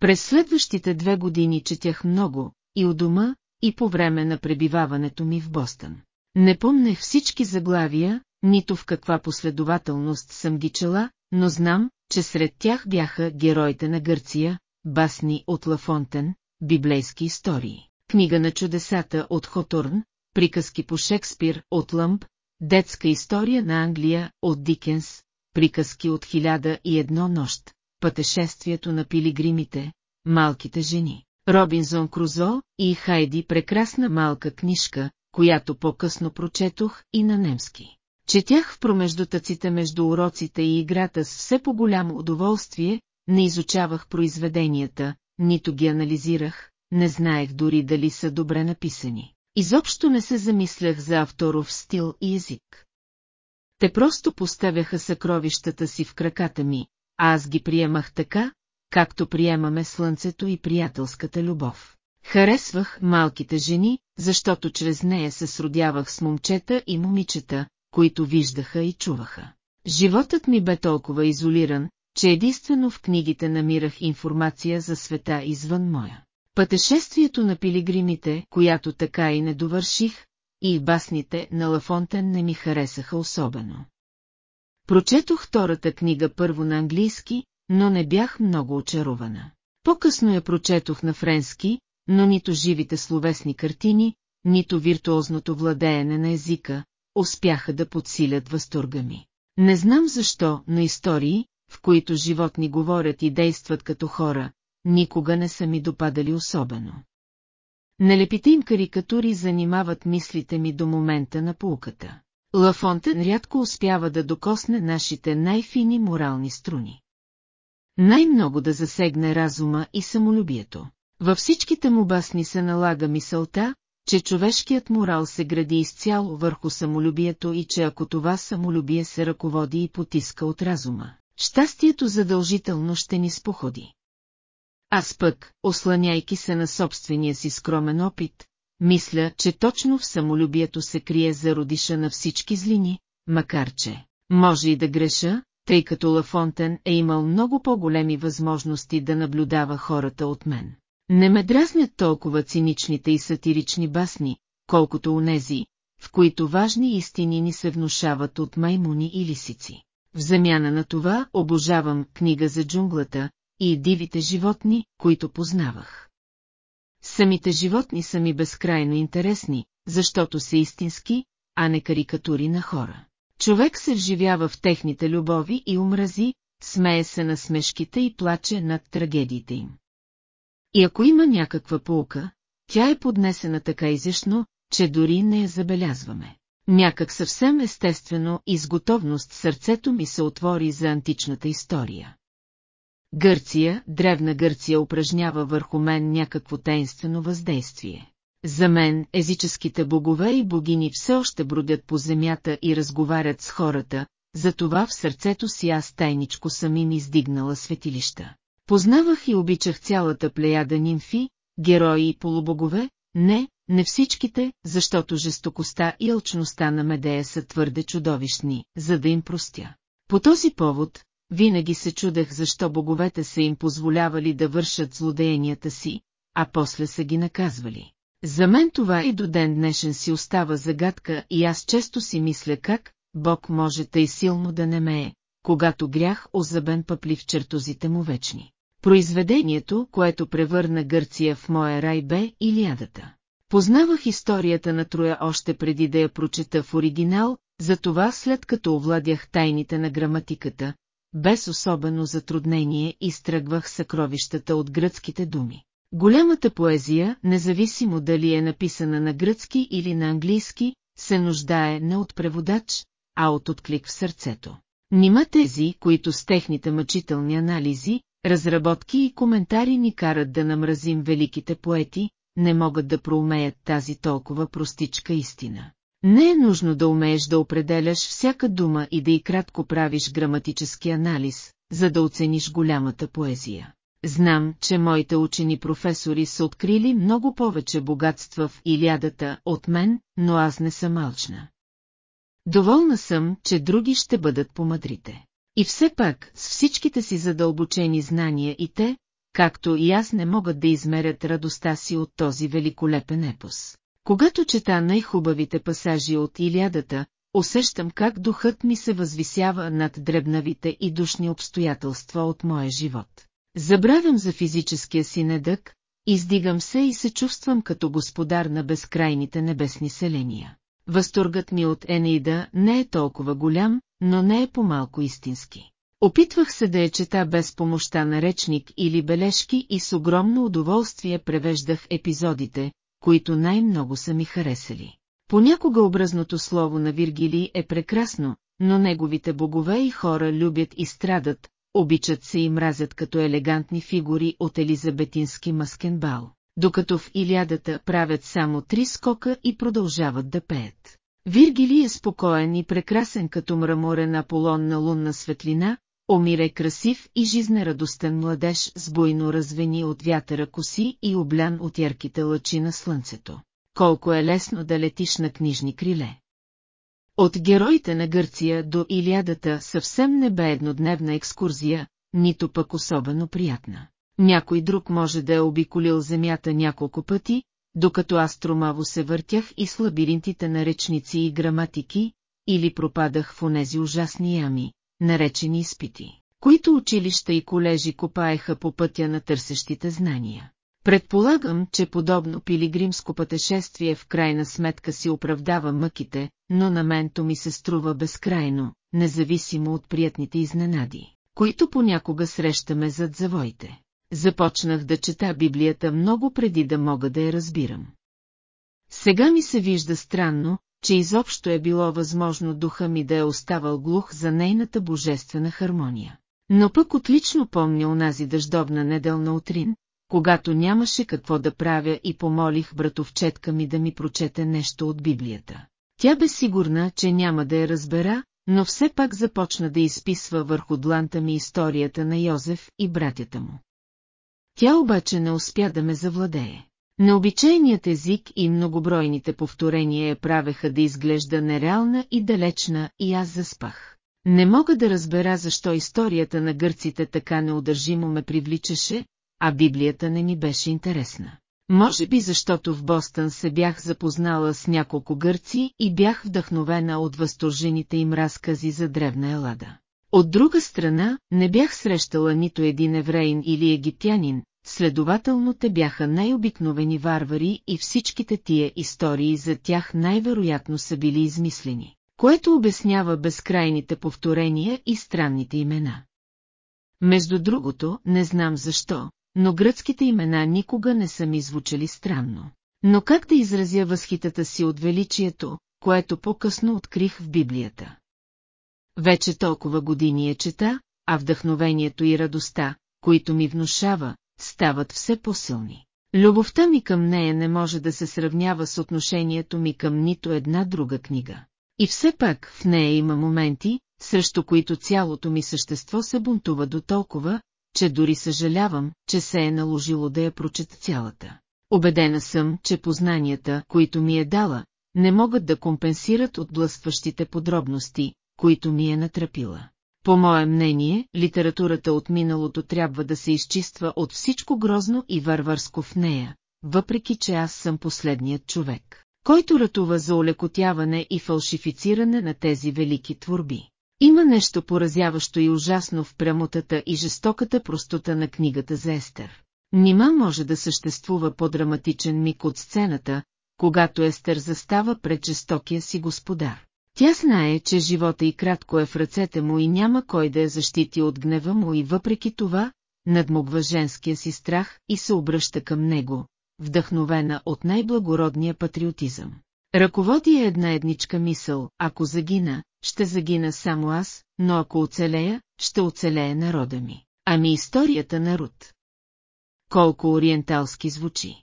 През следващите две години четях много, и у дома, и по време на пребиваването ми в Бостън. Не помнех всички заглавия, нито в каква последователност съм ги чела, но знам, че сред тях бяха героите на Гърция, басни от Лафонтен, библейски истории, книга на чудесата от Хоторн, приказки по Шекспир от Лъмб, детска история на Англия от Дикенс, приказки от хиляда и едно нощ, пътешествието на пилигримите, малките жени, Робинзон Крузо и Хайди прекрасна малка книжка, която по-късно прочетох и на немски. Четях в промеждутъците между уроците и играта с все по-голямо удоволствие, не изучавах произведенията, нито ги анализирах, не знаех дори дали са добре написани. Изобщо не се замислях за авторов стил и език. Те просто поставяха съкровищата си в краката ми, а аз ги приемах така, както приемаме слънцето и приятелската любов. Харесвах малките жени, защото чрез нея се сродявах с момчета и момичета, които виждаха и чуваха. Животът ми бе толкова изолиран, че единствено в книгите намирах информация за света извън моя. Пътешествието на пилигримите, която така и не довърших, и басните на Лафонтен не ми харесаха особено. Прочетох втората книга първо на английски, но не бях много очарована. По-късно я прочетох на френски, но нито живите словесни картини, нито виртуозното владеене на езика, успяха да подсилят възторга ми. Не знам защо, но истории, в които животни говорят и действат като хора, никога не са ми допадали особено. Нелепите им карикатури занимават мислите ми до момента на полуката. Лафонтен рядко успява да докосне нашите най-фини морални струни. Най-много да засегне разума и самолюбието. Във всичките му басни се налага мисълта, че човешкият морал се гради изцяло върху самолюбието и че ако това самолюбие се ръководи и потиска от разума, щастието задължително ще ни споходи. Аз пък, осланяйки се на собствения си скромен опит, мисля, че точно в самолюбието се крие зародиша на всички злини, макар че, може и да греша, тъй като Лафонтен е имал много по-големи възможности да наблюдава хората от мен. Не ме дразнят толкова циничните и сатирични басни, колкото унези, в които важни истини ни се внушават от маймуни и лисици. В замяна на това обожавам книга за джунглата и дивите животни, които познавах. Самите животни са ми безкрайно интересни, защото са истински, а не карикатури на хора. Човек се вживява в техните любови и омрази, смее се на смешките и плаче над трагедиите им. И ако има някаква полка, тя е поднесена така изящно, че дори не я забелязваме. Някак съвсем естествено и с готовност сърцето ми се отвори за античната история. Гърция, древна Гърция упражнява върху мен някакво тайнствено въздействие. За мен езическите богове и богини все още бродят по земята и разговарят с хората, затова в сърцето си аз тайничко съм им издигнала светилища. Познавах и обичах цялата плеяда нимфи, герои и полубогове, не, не всичките, защото жестокостта и алчността на Медея са твърде чудовищни, за да им простя. По този повод, винаги се чудех защо боговете са им позволявали да вършат злодеянията си, а после са ги наказвали. За мен това и до ден днешен си остава загадка и аз често си мисля как Бог може тъй силно да не мее, когато грях озабен пъпли в чертозите му вечни. Произведението, което превърна Гърция в моя рай бе Илиадата. Познавах историята на Троя още преди да я прочета в оригинал, затова след като овладях тайните на граматиката, без особено затруднение изтръгвах съкровищата от гръцките думи. Голямата поезия, независимо дали е написана на гръцки или на английски, се нуждае не от преводач, а от отклик в сърцето. Нима тези, които с техните мъчителни анализи, разработки и коментари ни карат да намразим великите поети, не могат да проумеят тази толкова простичка истина. Не е нужно да умееш да определяш всяка дума и да и кратко правиш граматически анализ, за да оцениш голямата поезия. Знам, че моите учени професори са открили много повече богатства в Илядата от мен, но аз не съм алчна. Доволна съм, че други ще бъдат помъдрите. И все пак, с всичките си задълбочени знания и те, както и аз не могат да измерят радостта си от този великолепен епос. Когато чета най-хубавите пасажи от Илядата, усещам как духът ми се възвисява над дребнавите и душни обстоятелства от моя живот. Забравям за физическия си недък, издигам се и се чувствам като господар на безкрайните небесни селения. Възторгът ми от Енеида не е толкова голям, но не е по-малко истински. Опитвах се да я чета без помощта на речник или бележки и с огромно удоволствие превеждах епизодите, които най-много са ми харесали. Понякога образното слово на Виргили е прекрасно, но неговите богове и хора любят и страдат, обичат се и мразят като елегантни фигури от елизабетински маскенбал, докато в Илядата правят само три скока и продължават да пеят. Виргили е спокоен и прекрасен като мраморен Аполон на лунна светлина, Омир е красив и жизнерадостен младеж с буйно развени от вятъра коси и облян от ярките лъчи на слънцето. Колко е лесно да летиш на книжни криле. От героите на Гърция до Илиадата съвсем не бе еднодневна екскурзия, нито пък особено приятна. Някой друг може да е обиколил земята няколко пъти, докато аз тромаво се въртях и с лабиринтите на речници и граматики, или пропадах в онези ужасни ями, наречени изпити, които училища и колежи копаеха по пътя на търсещите знания. Предполагам, че подобно пилигримско пътешествие в крайна сметка си оправдава мъките, но на менто ми се струва безкрайно, независимо от приятните изненади, които понякога срещаме зад завоите. Започнах да чета Библията много преди да мога да я разбирам. Сега ми се вижда странно, че изобщо е било възможно духа ми да е оставал глух за нейната божествена хармония. Но пък отлично помня онази дъждовна неделна утрин, когато нямаше какво да правя и помолих братовчетка ми да ми прочете нещо от Библията. Тя бе сигурна, че няма да я разбера, но все пак започна да изписва върху дланта ми историята на Йозеф и братята му. Тя обаче не успя да ме завладее. Необичайният език и многобройните повторения я правеха да изглежда нереална и далечна и аз заспах. Не мога да разбера защо историята на гърците така неудържимо ме привличаше, а Библията не ми беше интересна. Може би защото в Бостън се бях запознала с няколко гърци и бях вдъхновена от възторжените им разкази за древна Елада. От друга страна, не бях срещала нито един евреин или египтянин, следователно те бяха най-обикновени варвари и всичките тия истории за тях най-вероятно са били измислени, което обяснява безкрайните повторения и странните имена. Между другото, не знам защо, но гръцките имена никога не са ми звучали странно. Но как да изразя възхитата си от величието, което по-късно открих в Библията? Вече толкова години я чета, а вдъхновението и радостта, които ми внушава, стават все по-силни. Любовта ми към нея не може да се сравнява с отношението ми към нито една друга книга. И все пак в нея има моменти, срещу които цялото ми същество се бунтува до толкова, че дори съжалявам, че се е наложило да я прочета цялата. Обедена съм, че познанията, които ми е дала, не могат да компенсират отблъскващите подробности, които ми е натрапила. По мое мнение, литературата от миналото трябва да се изчиства от всичко грозно и варварско в нея, въпреки че аз съм последният човек, който ратува за олекотяване и фалшифициране на тези велики творби. Има нещо поразяващо и ужасно в прямотата и жестоката простота на книгата за Естер. Нима може да съществува по-драматичен миг от сцената, когато Естер застава пред жестокия си господар. Тя знае, че живота и кратко е в ръцете му и няма кой да я защити от гнева му и въпреки това, надмогва женския си страх и се обръща към него, вдъхновена от най-благородния патриотизъм. Ръководи е една едничка мисъл, ако загина, ще загина само аз, но ако оцелея, ще оцелее народа ми. Ами историята на Руд. Колко ориенталски звучи.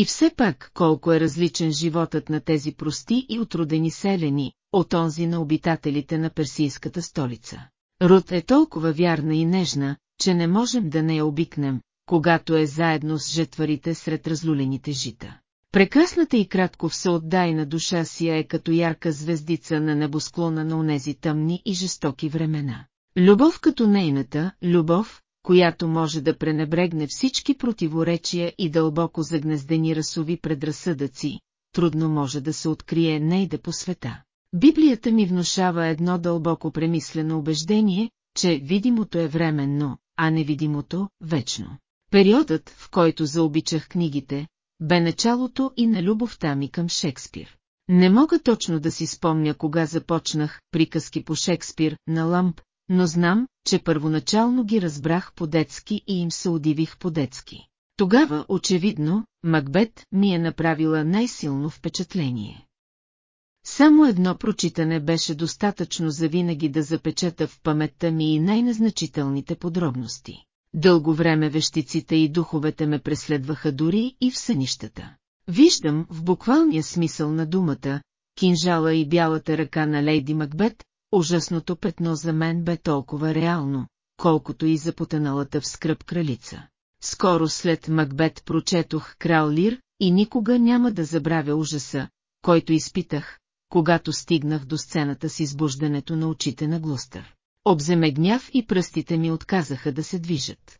И все пак, колко е различен животът на тези прости и отрудени селени, от онзи на обитателите на персийската столица. Рут е толкова вярна и нежна, че не можем да не я обикнем, когато е заедно с жетварите сред разлулените жита. Прекрасната и кратко всеотдайна душа си е като ярка звездица на небосклона на онези тъмни и жестоки времена. Любов като нейната, любов, която може да пренебрегне всички противоречия и дълбоко загнездени расови предразсъдъци, трудно може да се открие нейде по света. Библията ми внушава едно дълбоко премислено убеждение, че видимото е временно, а невидимото – вечно. Периодът, в който заобичах книгите, бе началото и на любовта ми към Шекспир. Не мога точно да си спомня кога започнах приказки по Шекспир на Ламп, но знам, че първоначално ги разбрах по-детски и им се удивих по-детски. Тогава, очевидно, Макбет ми е направила най-силно впечатление. Само едно прочитане беше достатъчно за винаги да запечата в паметта ми и най-назначителните подробности. Дълго време вещиците и духовете ме преследваха дори и в сънищата. Виждам, в буквалния смисъл на думата, кинжала и бялата ръка на Лейди Макбет, ужасното петно за мен бе толкова реално, колкото и за потъналата в скръп кралица. Скоро след Макбет прочетох Крал Лир и никога няма да забравя ужаса, който изпитах, когато стигнах до сцената с избуждането на очите на Глустър. Обземе гняв и пръстите ми отказаха да се движат.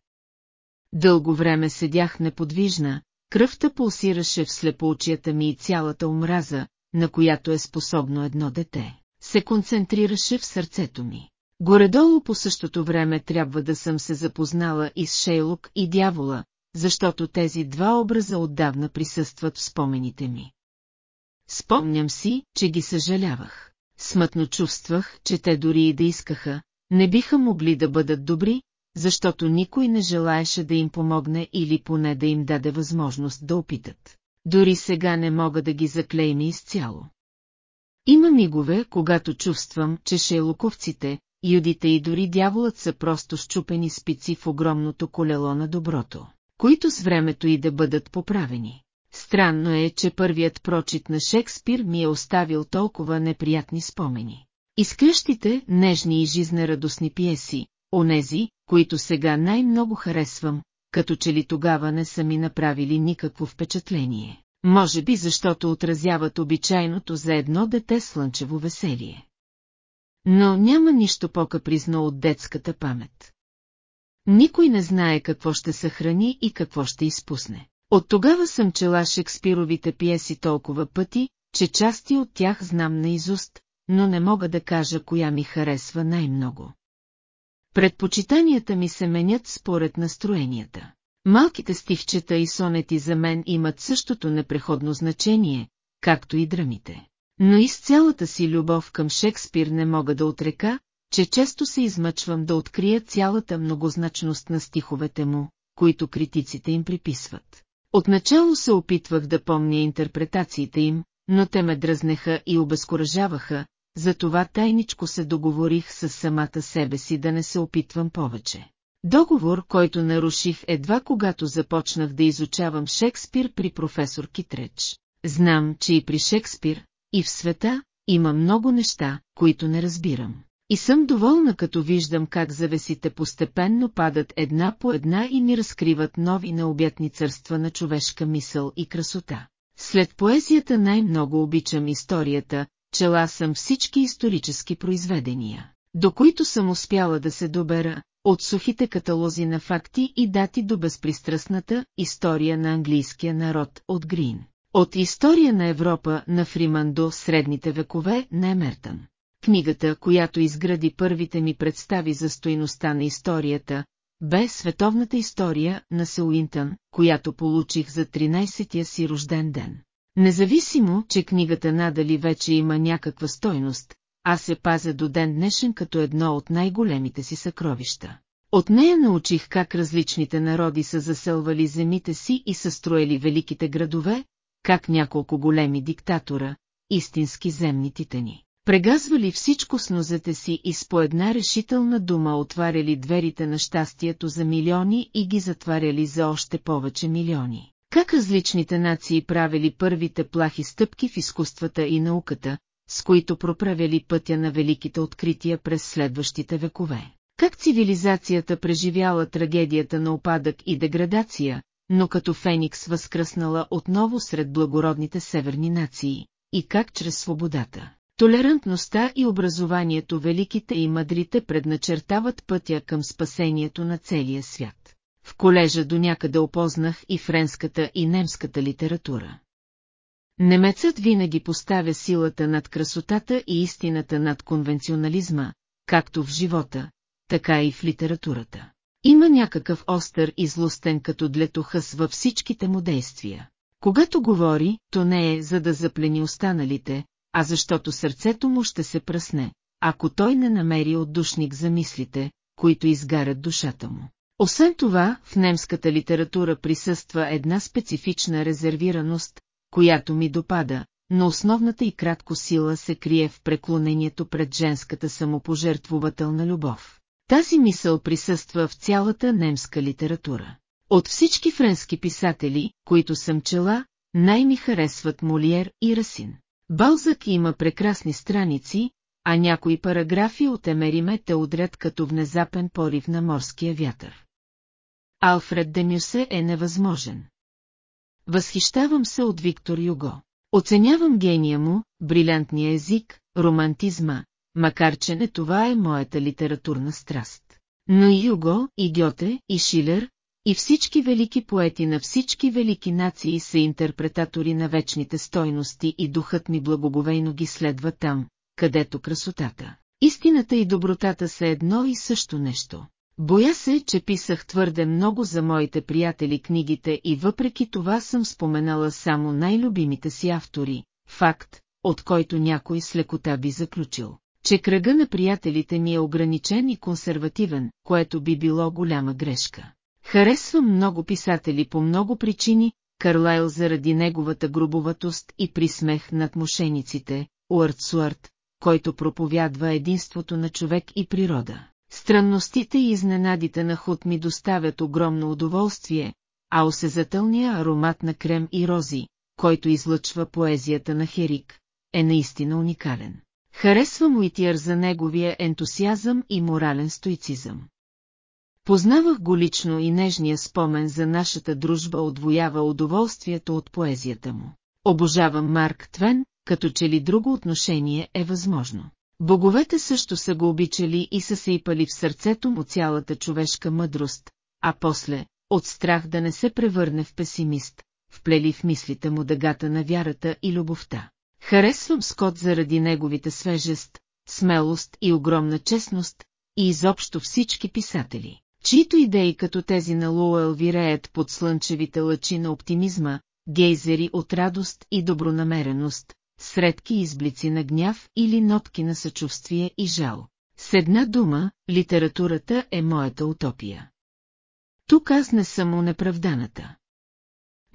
Дълго време седях неподвижна, кръвта пулсираше в слепоочията ми и цялата омраза, на която е способно едно дете, се концентрираше в сърцето ми. Горедолу по същото време трябва да съм се запознала и с Шейлок и дявола, защото тези два образа отдавна присъстват в спомените ми. Спомням си, че ги съжалявах. Смътно чувствах, че те дори и да искаха, не биха могли да бъдат добри, защото никой не желаеше да им помогне или поне да им даде възможност да опитат. Дори сега не мога да ги заклейми изцяло. Има мигове, когато чувствам, че шейлоковците, юдите и дори дяволът са просто щупени спици в огромното колело на доброто, които с времето и да бъдат поправени. Странно е, че първият прочит на Шекспир ми е оставил толкова неприятни спомени. Изкръщите, нежни и жизнерадостни пиеси, онези, които сега най-много харесвам, като че ли тогава не са ми направили никакво впечатление. Може би защото отразяват обичайното за едно дете слънчево веселие. Но няма нищо по-капризно от детската памет. Никой не знае какво ще съхрани и какво ще изпусне. От тогава съм чела Шекспировите пиеси толкова пъти, че части от тях знам наизуст, но не мога да кажа коя ми харесва най-много. Предпочитанията ми се менят според настроенията. Малките стихчета и сонети за мен имат същото непреходно значение, както и драмите. Но и с цялата си любов към Шекспир не мога да отрека, че често се измъчвам да открия цялата многозначност на стиховете му, които критиците им приписват. Отначало се опитвах да помня интерпретациите им, но те ме дръзнеха и обезкуражаваха, затова тайничко се договорих с самата себе си да не се опитвам повече. Договор, който наруших едва когато започнах да изучавам Шекспир при професор Китреч. Знам, че и при Шекспир, и в света, има много неща, които не разбирам. И съм доволна като виждам как завесите постепенно падат една по една и ми разкриват нови необятни църства на човешка мисъл и красота. След поезията най-много обичам историята, чела съм всички исторически произведения. до които съм успяла да се добера, от сухите каталози на факти и дати до безпристрастната история на английския народ от Грин. От история на Европа на Фриман до средните векове на Емертън. Книгата, която изгради първите ми представи за стоиността на историята, бе Световната история на Сеуинтън, която получих за 13-я си рожден ден. Независимо, че книгата надали вече има някаква стойност, аз се пазя до ден днешен като едно от най-големите си съкровища. От нея научих как различните народи са заселвали земите си и са строили великите градове, как няколко големи диктатора, истински земни титани, прегазвали всичко с нозете си и с по една решителна дума отваряли дверите на щастието за милиони и ги затваряли за още повече милиони. Как различните нации правили първите плахи стъпки в изкуствата и науката, с които проправяли пътя на великите открития през следващите векове. Как цивилизацията преживяла трагедията на опадък и деградация, но като Феникс възкръснала отново сред благородните северни нации, и как чрез свободата, толерантността и образованието великите и мъдрите предначертават пътя към спасението на целия свят. В колежа до някъде опознах и френската и немската литература. Немецът винаги поставя силата над красотата и истината над конвенционализма, както в живота, така и в литературата. Има някакъв остър и злостен като длетохъс във всичките му действия. Когато говори, то не е за да заплени останалите, а защото сърцето му ще се пръсне, ако той не намери отдушник за мислите, които изгарят душата му. Освен това, в немската литература присъства една специфична резервираност, която ми допада, но основната и кратко сила се крие в преклонението пред женската самопожертвователна любов. Тази мисъл присъства в цялата немска литература. От всички френски писатели, които съм чела, най-ми харесват Молиер и Расин. Балзак има прекрасни страници, а някои параграфи от Емериме те удрят като внезапен порив на морския вятър. Алфред Демюсе е невъзможен. Възхищавам се от Виктор Юго. Оценявам гения му, брилянтния език, романтизма, макар че не това е моята литературна страст. Но и Юго, и Гьоте, и Шилер, и всички велики поети на всички велики нации са интерпретатори на вечните стойности и духът ми благоговейно ги следва там, където красотата. Истината и добротата са едно и също нещо. Боя се, че писах твърде много за моите приятели книгите и въпреки това съм споменала само най-любимите си автори, факт, от който някой с лекота би заключил, че кръга на приятелите ми е ограничен и консервативен, което би било голяма грешка. Харесвам много писатели по много причини, Карлайл заради неговата грубоватост и присмех над мошениците, Уъртсуарт, който проповядва единството на човек и природа. Странностите и изненадите на худ ми доставят огромно удоволствие, а осезателният аромат на крем и рози, който излъчва поезията на Херик, е наистина уникален. Харесвам Уитиер за неговия ентусиазъм и морален стоицизъм. Познавах го лично и нежния спомен за нашата дружба отвоява удоволствието от поезията му. Обожавам Марк Твен, като че ли друго отношение е възможно. Боговете също са го обичали и са се ипали в сърцето му цялата човешка мъдрост, а после, от страх да не се превърне в песимист, вплели в мислите му дъгата на вярата и любовта. Харесвам Скот заради неговите свежест, смелост и огромна честност, и изобщо всички писатели, чието идеи като тези на Луел виреят под слънчевите лъчи на оптимизма, гейзери от радост и добронамереност, средки изблици на гняв или нотки на съчувствие и жал. С една дума, литературата е моята утопия. Тук аз не съм унеправданата.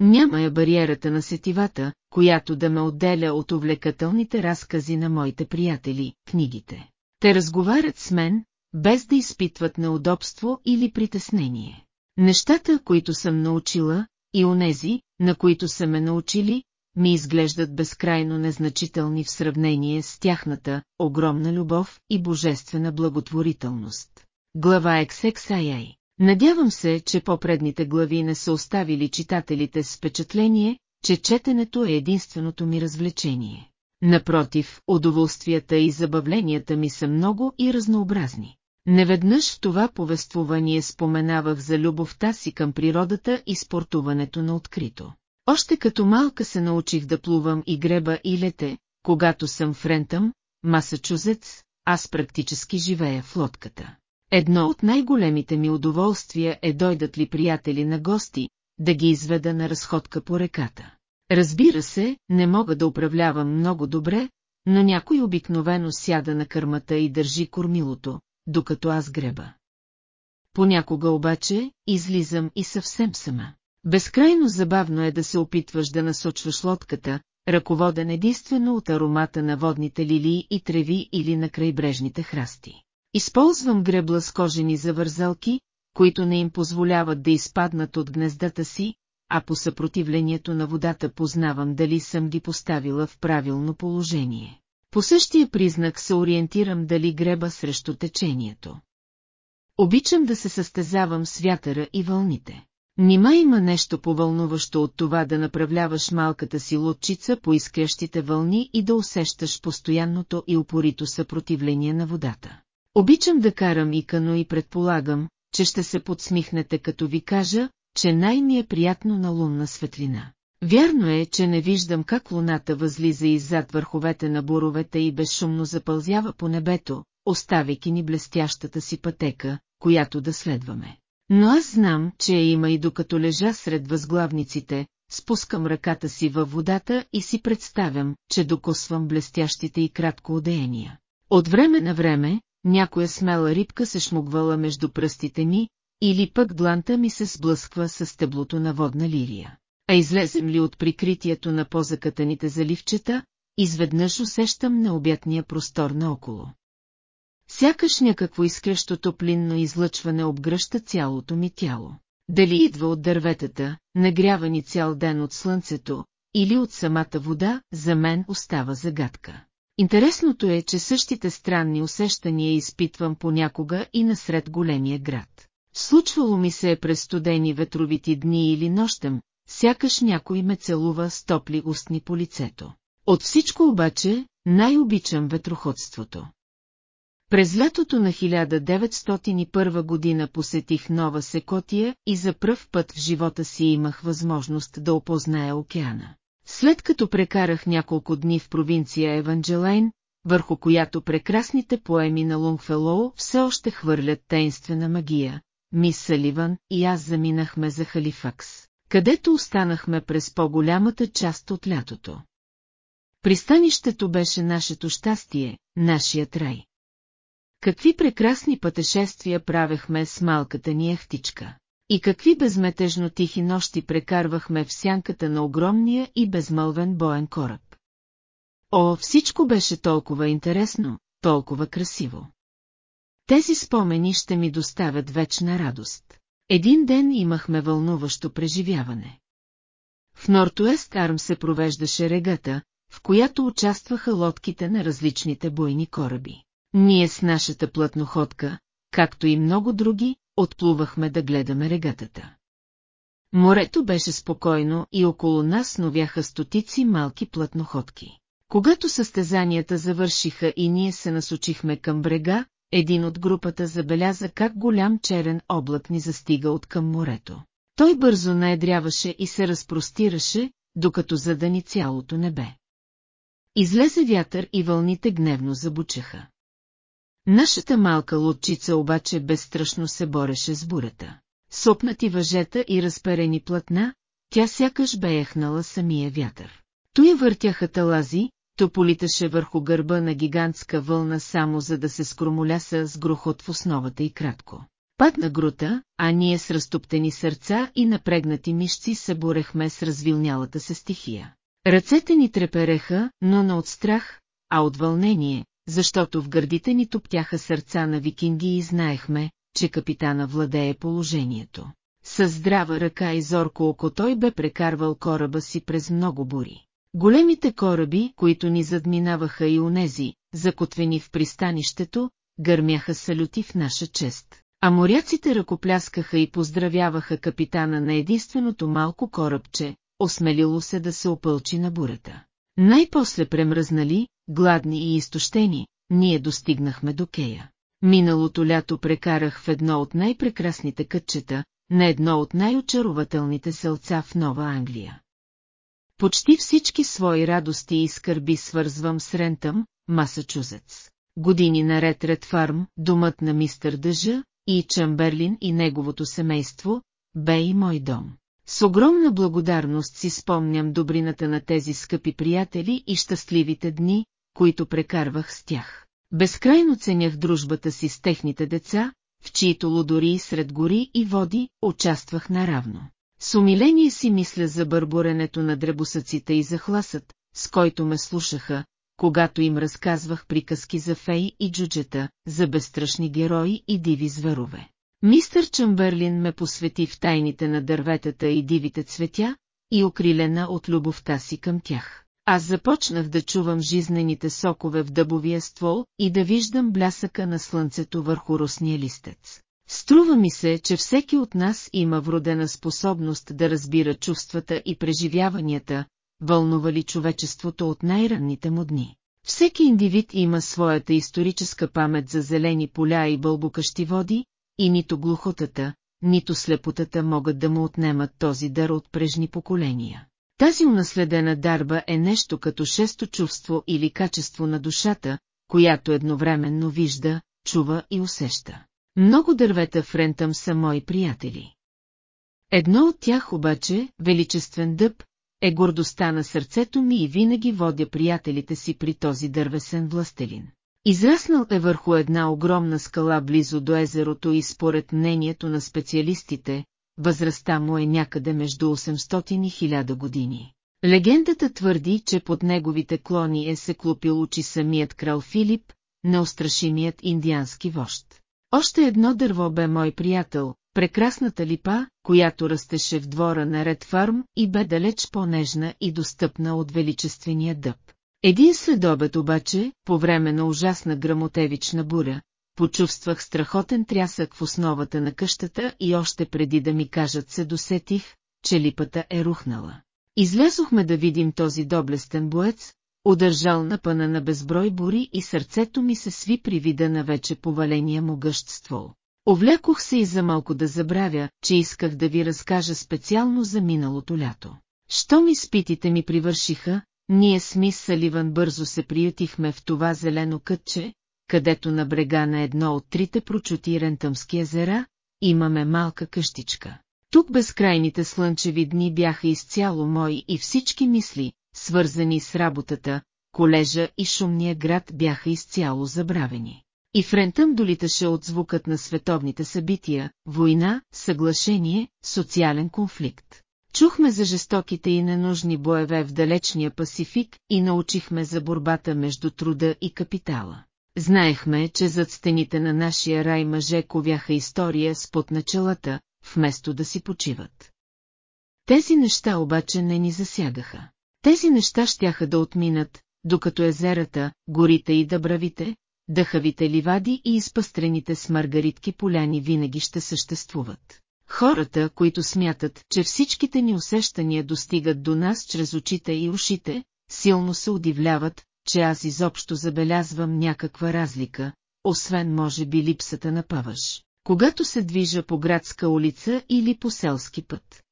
Няма я бариерата на сетивата, която да ме отделя от увлекателните разкази на моите приятели, книгите. Те разговарят с мен, без да изпитват неудобство или притеснение. Нещата, които съм научила, и онези, на които са ме научили, ми изглеждат безкрайно незначителни в сравнение с тяхната огромна любов и божествена благотворителност. Глава XXII Надявам се, че по-предните глави не са оставили читателите с впечатление, че четенето е единственото ми развлечение. напротив, удоволствията и забавленията ми са много и разнообразни. Неведнъж това повествование споменавах за любовта си към природата и спортуването на открито. Още като малка се научих да плувам и греба и лете, когато съм в Рентъм, Масачузетс, аз практически живея в лодката. Едно от най-големите ми удоволствия е дойдат ли приятели на гости, да ги изведа на разходка по реката. Разбира се, не мога да управлявам много добре, но някой обикновено сяда на кърмата и държи кормилото, докато аз греба. Понякога обаче, излизам и съвсем сама. Безкрайно забавно е да се опитваш да насочваш лодката, ръководен единствено от аромата на водните лилии и треви или на крайбрежните храсти. Използвам гребла с кожени завързалки, които не им позволяват да изпаднат от гнездата си, а по съпротивлението на водата познавам дали съм ги поставила в правилно положение. По същия признак се ориентирам дали греба срещу течението. Обичам да се състезавам с вятъра и вълните. Нима има нещо повълнуващо от това да направляваш малката си лодчица по изкрещите вълни и да усещаш постоянното и упорито съпротивление на водата. Обичам да карам и кано и предполагам, че ще се подсмихнете като ви кажа, че най-ми е приятно на лунна светлина. Вярно е, че не виждам как луната възлиза иззад върховете на буровете и безшумно запълзява по небето, оставяйки ни блестящата си пътека, която да следваме. Но аз знам, че я има и докато лежа сред възглавниците, спускам ръката си във водата и си представям, че докосвам блестящите и кратко одеяния. От време на време, някоя смела рибка се шмугвала между пръстите ми, или пък дланта ми се сблъсква с стеблото на водна лирия. А излезем ли от прикритието на позакатаните заливчета, изведнъж усещам необятния простор наоколо. Сякаш някакво изкрещо топлинно излъчване обгръща цялото ми тяло. Дали идва от дърветата, нагрявани цял ден от слънцето, или от самата вода, за мен остава загадка. Интересното е, че същите странни усещания изпитвам понякога и насред големия град. Случвало ми се е през студени ветровити дни или нощем, сякаш някой ме целува с топли устни по лицето. От всичко обаче, най-обичам ветроходството. През лятото на 1901 година посетих Нова Секотия и за пръв път в живота си имах възможност да опозная океана. След като прекарах няколко дни в провинция Еванджелайн, върху която прекрасните поеми на Лунгфелоу все още хвърлят тейнствена магия, мис Саливан и аз заминахме за Халифакс, където останахме през по-голямата част от лятото. Пристанището беше нашето щастие, нашият рай. Какви прекрасни пътешествия правехме с малката ни ехтичка. И какви безметежно тихи нощи прекарвахме в сянката на огромния и безмълвен боен кораб. О, всичко беше толкова интересно, толкова красиво. Тези спомени ще ми доставят вечна радост. Един ден имахме вълнуващо преживяване. В Нортуест Арм се провеждаше регата, в която участваха лодките на различните бойни кораби. Ние с нашата плътноходка, както и много други, отплувахме да гледаме регатата. Морето беше спокойно и около нас новяха стотици малки плътноходки. Когато състезанията завършиха и ние се насочихме към брега, един от групата забеляза как голям черен облак ни застига от към морето. Той бързо наедряваше и се разпростираше, докато задани цялото небе. Излезе вятър и вълните гневно забучаха. Нашата малка лодчица обаче безстрашно се бореше с бурята. Сопнати въжета и разперени платна, тя сякаш беехнала самия вятър. Той въртяха талази, то политаше върху гърба на гигантска вълна само за да се скромоляса с грохот в основата и кратко. Падна грута, а ние с разтоптени сърца и напрегнати мишци се борехме с развилнялата се стихия. Ръцете ни трепереха, но не от страх, а от вълнение, защото в гърдите ни топтяха сърца на викинги и знаехме, че капитана владее положението. С здрава ръка и зорко око той бе прекарвал кораба си през много бури. Големите кораби, които ни задминаваха и унези, закотвени в пристанището, гърмяха салюти в наша чест. А моряците ръкопляскаха и поздравяваха капитана на единственото малко корабче, осмелило се да се опълчи на бурата. Най-после премръзнали, гладни и изтощени, ние достигнахме до Кея. Миналото лято прекарах в едно от най-прекрасните кътчета, на едно от най-очарователните селца в Нова Англия. Почти всички свои радости и скърби свързвам с Рентъм, Масачузетс. Години наред Ред Фарм, домът на мистър Дъжа, и Чамберлин и неговото семейство, бе и мой дом. С огромна благодарност си спомням добрината на тези скъпи приятели и щастливите дни, които прекарвах с тях. Безкрайно ценях дружбата си с техните деца, в чието лудори сред гори и води участвах наравно. С умиление си мисля за бърборенето на дребосъците и за хласът, с който ме слушаха, когато им разказвах приказки за фей и джуджета, за безстрашни герои и диви зверове. Мистър Чамберлин ме посвети в тайните на дърветата и дивите цветя, и окрилена от любовта си към тях. Аз започнах да чувам жизнените сокове в дъбовия ствол и да виждам блясъка на слънцето върху росния листец. Струва ми се, че всеки от нас има вродена способност да разбира чувствата и преживяванията, вълнували човечеството от най-ранните му дни. Всеки индивид има своята историческа памет за зелени поля и бълбокащи води, и нито глухотата, нито слепотата могат да му отнемат този дар от прежни поколения. Тази унаследена дарба е нещо като шесто чувство или качество на душата, която едновременно вижда, чува и усеща. Много дървета в Рентъм са мои приятели. Едно от тях обаче, величествен дъб, е гордостта на сърцето ми и винаги водя приятелите си при този дървесен властелин. Израснал е върху една огромна скала близо до езерото и според мнението на специалистите, възрастта му е някъде между 800 и 1000 години. Легендата твърди, че под неговите клони е се клопил очи самият крал Филип, неустрашимият индиански вожд. Още едно дърво бе мой приятел, прекрасната липа, която растеше в двора на Ред Фарм и бе далеч по-нежна и достъпна от величествения дъб. Един следобед обаче, по време на ужасна грамотевична буря, почувствах страхотен трясък в основата на къщата и още преди да ми кажат се досетих, че липата е рухнала. Излязохме да видим този доблестен боец, удържал на пъна на безброй бури и сърцето ми се сви при вида на вече поваления му гъщ ствол. Овлякох се и за малко да забравя, че исках да ви разкажа специално за миналото лято. Що ми спитите ми привършиха, ние с мис Саливан бързо се приютихме в това зелено кътче, където на брега на едно от трите прочути Рентъмски езера, имаме малка къщичка. Тук безкрайните слънчеви дни бяха изцяло мои и всички мисли, свързани с работата, колежа и шумния град бяха изцяло забравени. И Френтъм долиташе от звукът на световните събития, война, съглашение, социален конфликт. Чухме за жестоките и ненужни боеве в далечния Пасифик и научихме за борбата между труда и капитала. Знаехме, че зад стените на нашия рай мъже ковяха история с под началата, вместо да си почиват. Тези неща обаче не ни засягаха. Тези неща щяха да отминат, докато езерата, горите и дъбравите, дъхавите ливади и изпъстрените с маргаритки поляни винаги ще съществуват. Хората, които смятат, че всичките ни усещания достигат до нас чрез очите и ушите, силно се удивляват, че аз изобщо забелязвам някаква разлика, освен може би липсата на паваш, когато се движа по градска улица или по селски път.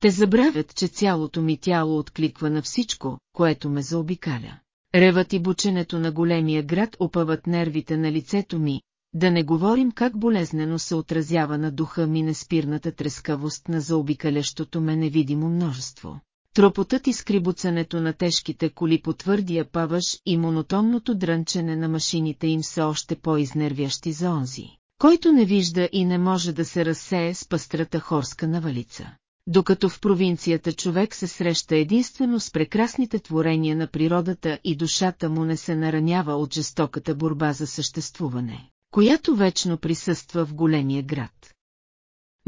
Те забравят, че цялото ми тяло откликва на всичко, което ме заобикаля. Ревът и бученето на големия град опъват нервите на лицето ми, да не говорим как болезнено се отразява на духа ми неспирната трескавост на заобикалящото ме невидимо множество. Тропотът и скрибуцането на тежките коли по твърдия паваш и монотонното дрънчене на машините им са още по-изнервящи за онзи, който не вижда и не може да се разсее с пъстрата хорска навалица докато в провинцията човек се среща единствено с прекрасните творения на природата и душата му не се наранява от жестоката борба за съществуване, която вечно присъства в големия град.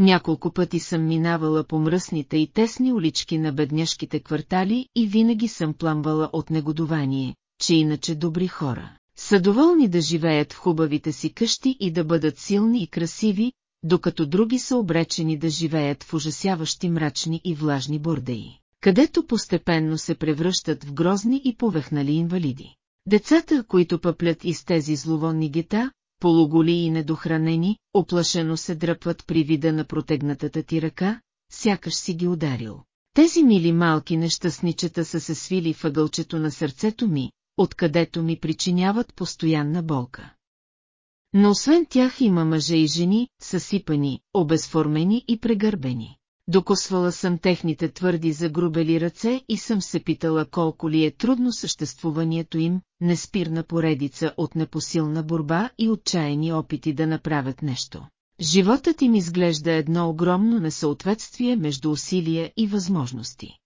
Няколко пъти съм минавала по мръсните и тесни улички на бедняшките квартали и винаги съм пламвала от негодование, че иначе добри хора са доволни да живеят в хубавите си къщи и да бъдат силни и красиви, докато други са обречени да живеят в ужасяващи мрачни и влажни бордеи. където постепенно се превръщат в грозни и повехнали инвалиди. Децата, които пъплят из тези зловонни гета, полуголи и недохранени, оплашено се дръпват при вида на протегнатата ти ръка, сякаш си ги ударил. Тези мили малки нещастничета са се свили въгълчето на сърцето ми, откъдето ми причиняват постоянна болка. Но освен тях има мъже и жени, съсипани, обезформени и прегърбени. Докосвала съм техните твърди загрубели ръце и съм се питала колко ли е трудно съществуването им, неспирна поредица от непосилна борба и отчаяни опити да направят нещо. Животът им изглежда едно огромно несъответствие между усилия и възможности.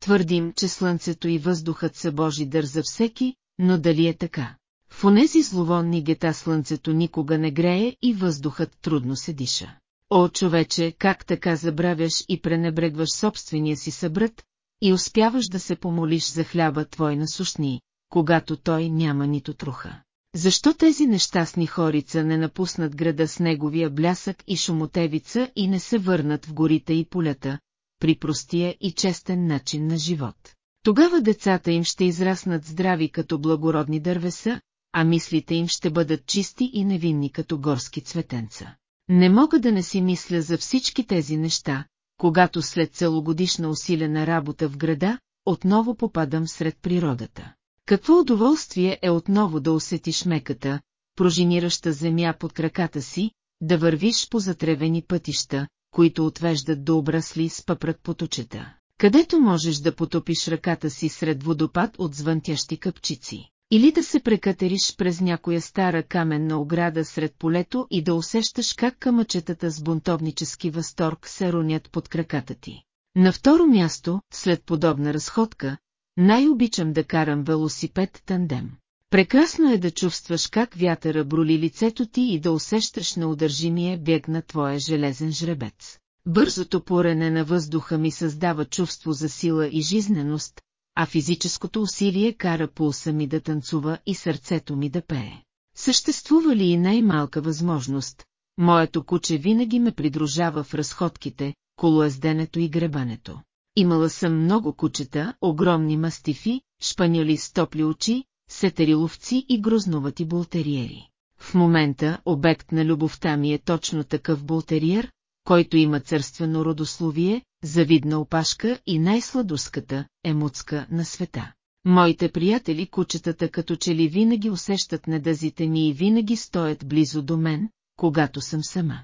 Твърдим, че слънцето и въздухът са Божи дър за всеки, но дали е така? В онези зловонни гета слънцето никога не грее и въздухът трудно се диша. О, човече, как така забравяш и пренебрегваш собствения си събрат, и успяваш да се помолиш за хляба твой насушни, когато той няма нито труха. Защо тези нещастни хорица не напуснат града с неговия блясък и шумотевица и не се върнат в горите и полета, при простия и честен начин на живот? Тогава децата им ще израснат здрави като благородни дървеса, а мислите им ще бъдат чисти и невинни като горски цветенца. Не мога да не си мисля за всички тези неща, когато след целогодишна усилена работа в града, отново попадам сред природата. Какво удоволствие е отново да усетиш меката, прожинираща земя под краката си, да вървиш по затревени пътища, които отвеждат до обрасли с пъпрат поточета, където можеш да потопиш ръката си сред водопад от звънтящи къпчици. Или да се прекатериш през някоя стара каменна ограда сред полето и да усещаш как камъчетата с бунтовнически възторг се ронят под краката ти. На второ място, след подобна разходка, най-обичам да карам велосипед тандем. Прекрасно е да чувстваш как вятъра броли лицето ти и да усещаш неудържимия бег на твоя железен жребец. Бързото порене на въздуха ми създава чувство за сила и жизненост, а физическото усилие кара пулса ми да танцува и сърцето ми да пее. Съществува ли и най-малка възможност, моето куче винаги ме придружава в разходките, колоезденето и гребането. Имала съм много кучета, огромни мастифи, шпаняли с топли очи, сетериловци и грознувати бултериери. В момента обект на любовта ми е точно такъв бултериер, който има църствено родословие, завидна опашка и най-сладуската емуцка на света. Моите приятели кучетата като че ли винаги усещат недъзите ми и винаги стоят близо до мен, когато съм сама.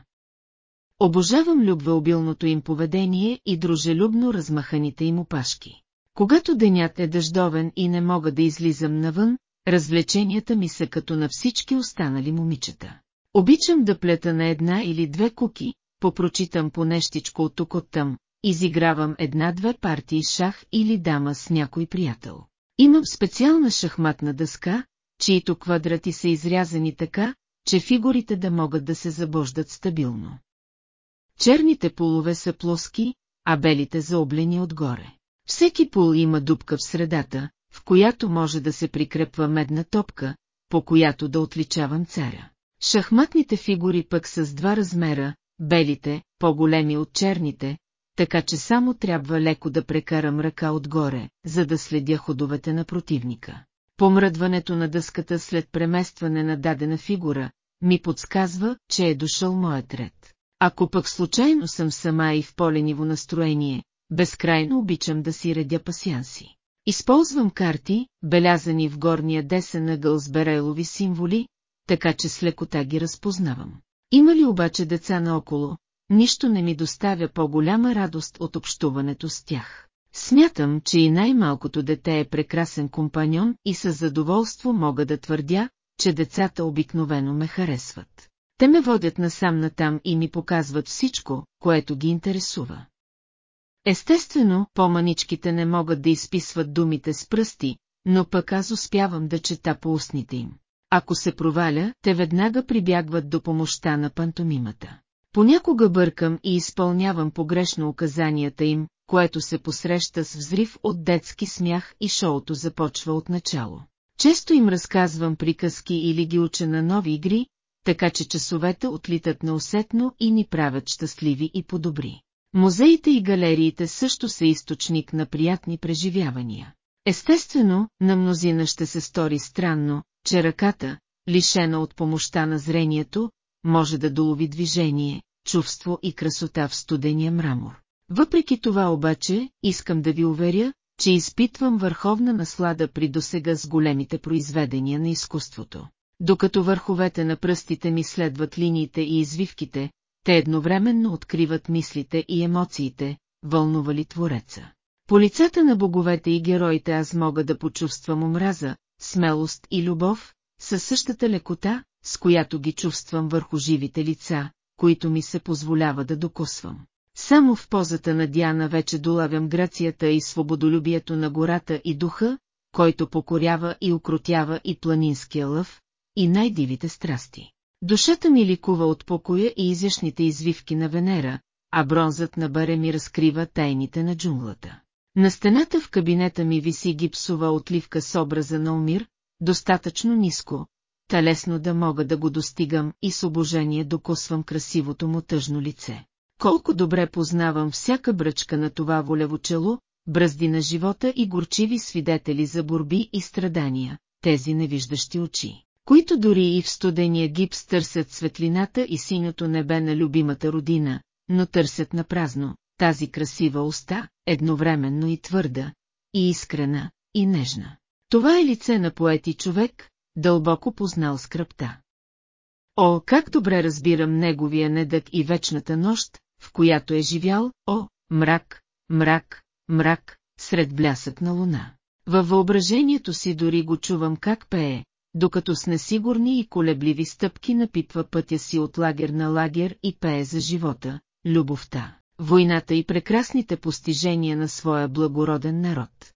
Обожавам любвеобилното им поведение и дружелюбно размаханите им опашки. Когато денят е дъждовен и не мога да излизам навън, развлеченията ми са като на всички останали момичета. Обичам да плета на една или две куки, попрочитам по нещичко от тук оттам, изигравам една-две партии шах или дама с някой приятел. Имам специална шахматна дъска, чието квадрати са изрязани така, че фигурите да могат да се забождат стабилно. Черните полове са плоски, а белите заоблени отгоре. Всеки пул има дупка в средата, в която може да се прикрепва медна топка, по която да отличавам царя. Шахматните фигури пък с два размера, белите, по-големи от черните, така че само трябва леко да прекарам ръка отгоре, за да следя ходовете на противника. Помръдването на дъската след преместване на дадена фигура ми подсказва, че е дошъл моят ред. Ако пък случайно съм сама и в полениво настроение, безкрайно обичам да си редя пасянси. Използвам карти, белязани в горния десен ъгъл с берелови символи, така че с лекота ги разпознавам. Има ли обаче деца наоколо, нищо не ми доставя по-голяма радост от общуването с тях. Смятам, че и най-малкото дете е прекрасен компаньон и със задоволство мога да твърдя, че децата обикновено ме харесват. Те ме водят насам натам и ми показват всичко, което ги интересува. Естествено, по-маничките не могат да изписват думите с пръсти, но пък аз успявам да чета по устните им. Ако се проваля, те веднага прибягват до помощта на пантомимата. Понякога бъркам и изпълнявам погрешно указанията им, което се посреща с взрив от детски смях и шоуто започва от начало. Често им разказвам приказки или ги уча на нови игри, така че часовете отлитат неусетно и ни правят щастливи и подобри. Музеите и галериите също са източник на приятни преживявания. Естествено, на мнозина ще се стори странно, че ръката, лишена от помощта на зрението, може да долови движение, чувство и красота в студения мрамор. Въпреки това обаче, искам да ви уверя, че изпитвам върховна наслада при досега с големите произведения на изкуството. Докато върховете на пръстите ми следват линиите и извивките, те едновременно откриват мислите и емоциите, вълнували Твореца. По лицата на боговете и героите аз мога да почувствам омраза, смелост и любов, със същата лекота, с която ги чувствам върху живите лица, които ми се позволява да докосвам. Само в позата на Диана вече долавям грацията и свободолюбието на гората и духа, който покорява и укротява и планинския лъв, и най-дивите страсти. Душата ми ликува от покоя и изящните извивки на Венера, а бронзът на баре ми разкрива тайните на джунглата. На стената в кабинета ми виси гипсова отливка с образа на Омир, достатъчно ниско, та лесно да мога да го достигам и с обожение докосвам красивото му тъжно лице. Колко добре познавам всяка бръчка на това волево чело, бръзди на живота и горчиви свидетели за борби и страдания, тези невиждащи очи, които дори и в студения гипс търсят светлината и синьото небе на любимата родина, но търсят на празно, тази красива уста, едновременно и твърда, и искрена, и нежна. Това е лице на поет и човек, дълбоко познал скръпта. О, как добре разбирам неговия недък и вечната нощ, в която е живял, о, мрак, мрак, мрак, сред блясък на луна. Във въображението си дори го чувам как пее, докато с несигурни и колебливи стъпки напипва пътя си от лагер на лагер и пее за живота, любовта, войната и прекрасните постижения на своя благороден народ.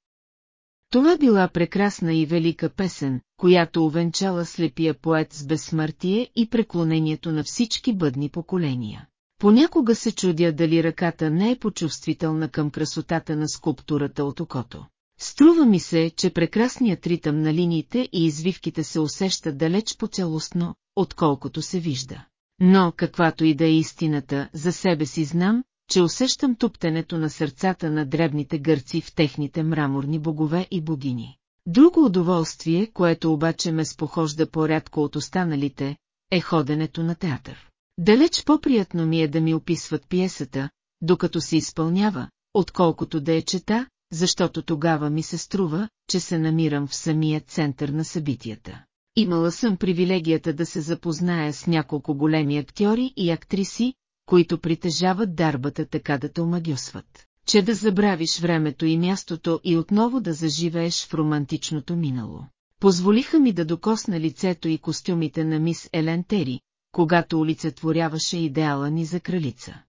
Това била прекрасна и велика песен, която увенчала слепия поет с безсмъртие и преклонението на всички бъдни поколения. Понякога се чудя дали ръката не е почувствителна към красотата на скулптурата от окото. Струва ми се, че прекрасният ритъм на линиите и извивките се усеща далеч по-цялостно, отколкото се вижда. Но, каквато и да е истината, за себе си знам, че усещам туптенето на сърцата на дребните гърци в техните мраморни богове и богини. Друго удоволствие, което обаче ме спохожда по-рядко от останалите, е ходенето на театър. Далеч по-приятно ми е да ми описват пиесата, докато се изпълнява, отколкото да я чета, защото тогава ми се струва, че се намирам в самия център на събитията. Имала съм привилегията да се запозная с няколко големи актьори и актриси, които притежават дарбата така да те омагюсват, че да забравиш времето и мястото и отново да заживееш в романтичното минало. Позволиха ми да докосна лицето и костюмите на мис Елен Тери, когато олицетворяваше идеала ни за кралица.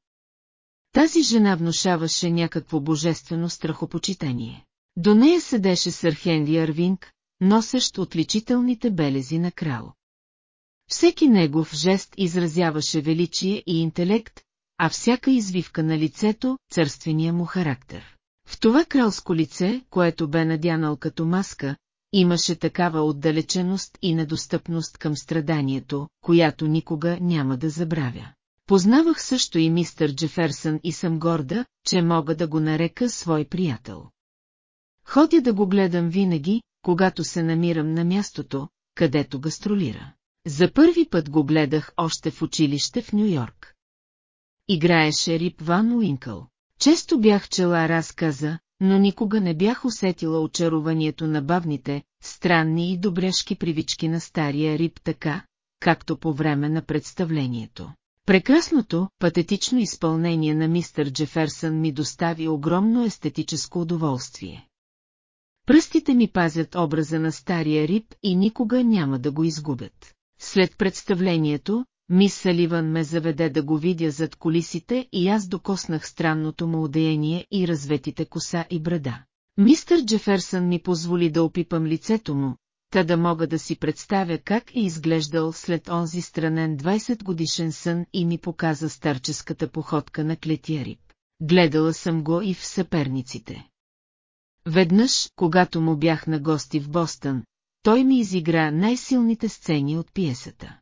Тази жена внушаваше някакво божествено страхопочитание. До нея седеше сър Хенри Арвинг, носещ отличителните белези на крал. Всеки негов жест изразяваше величие и интелект, а всяка извивка на лицето – църствения му характер. В това кралско лице, което бе надянал като маска, имаше такава отдалеченост и недостъпност към страданието, която никога няма да забравя. Познавах също и мистър Джеферсън и съм горда, че мога да го нарека свой приятел. Ходя да го гледам винаги, когато се намирам на мястото, където гастролира. За първи път го гледах още в училище в Нью-Йорк. Играеше Рип Ван Уинкъл. Често бях чела разказа, но никога не бях усетила очарованието на бавните, странни и добряшки привички на стария Рип така, както по време на представлението. Прекрасното, патетично изпълнение на мистър Джеферсън ми достави огромно естетическо удоволствие. Пръстите ми пазят образа на стария Рип и никога няма да го изгубят. След представлението, мис Саливан ме заведе да го видя зад колисите и аз докоснах странното му одеяние и разветите коса и брада. Мистър Джеферсън ми позволи да опипам лицето му, та да мога да си представя как е изглеждал след онзи странен 20 годишен сън и ми показа старческата походка на клетия риб. Гледала съм го и в съперниците. Веднъж, когато му бях на гости в Бостън, той ми изигра най-силните сцени от пиесата.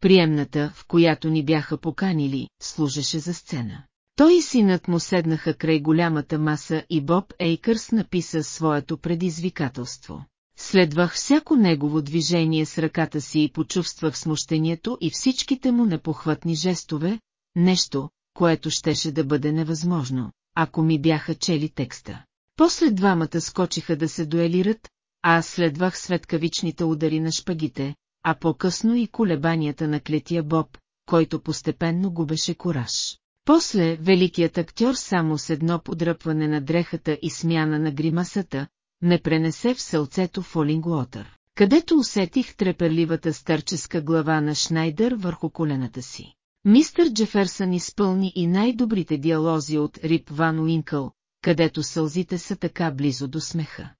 Приемната, в която ни бяха поканили, служеше за сцена. Той и синът му седнаха край голямата маса и Боб Ейкърс написа своето предизвикателство. Следвах всяко негово движение с ръката си и почувствах смущението и всичките му непохватни жестове, нещо, което щеше да бъде невъзможно, ако ми бяха чели текста. После двамата скочиха да се дуелират, а аз следвах светкавичните удари на шпагите, а по-късно и колебанията на клетия Боб, който постепенно губеше кораж. После великият актьор само с едно подръпване на дрехата и смяна на гримасата, ме пренесе в сълцето в Олингуотър, където усетих треперливата старческа глава на Шнайдер върху колената си. Мистър Джеферсън изпълни и най-добрите диалози от Рип Ван Уинкъл, където сълзите са така близо до смеха.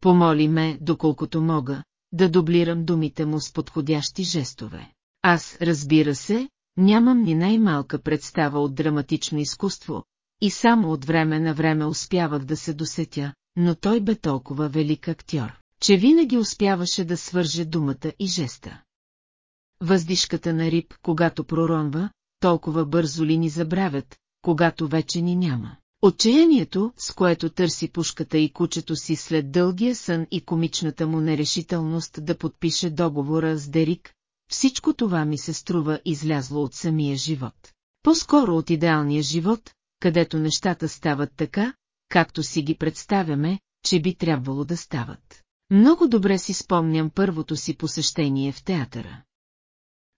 Помоли ме, доколкото мога, да дублирам думите му с подходящи жестове. Аз, разбира се, нямам ни най-малка представа от драматично изкуство, и само от време на време успявах да се досетя, но той бе толкова велик актьор, че винаги успяваше да свърже думата и жеста. Въздишката на риб, когато проронва, толкова бързо ли ни забравят, когато вече ни няма. Отчаянието, с което търси пушката и кучето си след дългия сън и комичната му нерешителност да подпише договора с Дерик, всичко това ми се струва излязло от самия живот. По-скоро от идеалния живот, където нещата стават така, както си ги представяме, че би трябвало да стават. Много добре си спомням първото си посещение в театъра.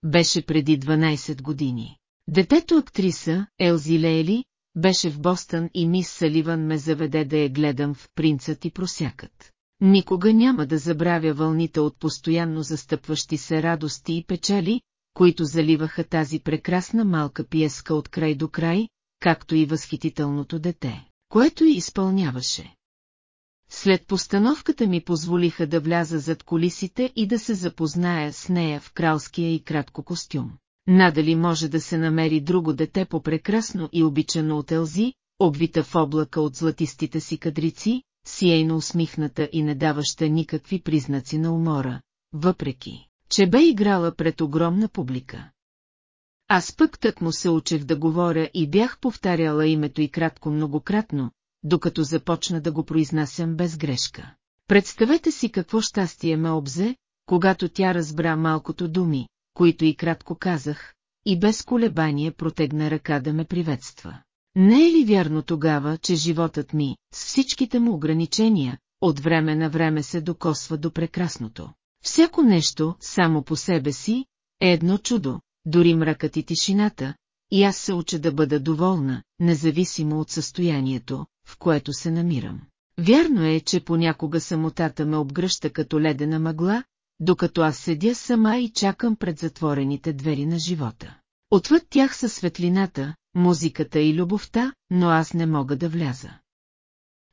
Беше преди 12 години. Детето актриса, Елзи Лейли, беше в Бостън и мис Саливан ме заведе да я гледам в «Принцът и просякът». Никога няма да забравя вълните от постоянно застъпващи се радости и печали, които заливаха тази прекрасна малка пиеска от край до край, както и възхитителното дете, което и изпълняваше. След постановката ми позволиха да вляза зад колисите и да се запозная с нея в кралския и кратко костюм. Надали може да се намери друго дете по-прекрасно и обичано от Елзи, обвита в облака от златистите си кадрици, сияйно усмихната и не даваща никакви признаци на умора, въпреки, че бе играла пред огромна публика. Аз пък тък му се учех да говоря и бях повтаряла името и кратко многократно, докато започна да го произнасям без грешка. Представете си какво щастие ме обзе, когато тя разбра малкото думи, които и кратко казах, и без колебание протегна ръка да ме приветства. Не е ли вярно тогава, че животът ми, с всичките му ограничения, от време на време се докосва до прекрасното? Всяко нещо, само по себе си, е едно чудо, дори мракът и тишината, и аз се уча да бъда доволна, независимо от състоянието, в което се намирам. Вярно е, че понякога самотата ме обгръща като ледена мъгла, докато аз седя сама и чакам пред затворените двери на живота. Отвъд тях са светлината, музиката и любовта, но аз не мога да вляза.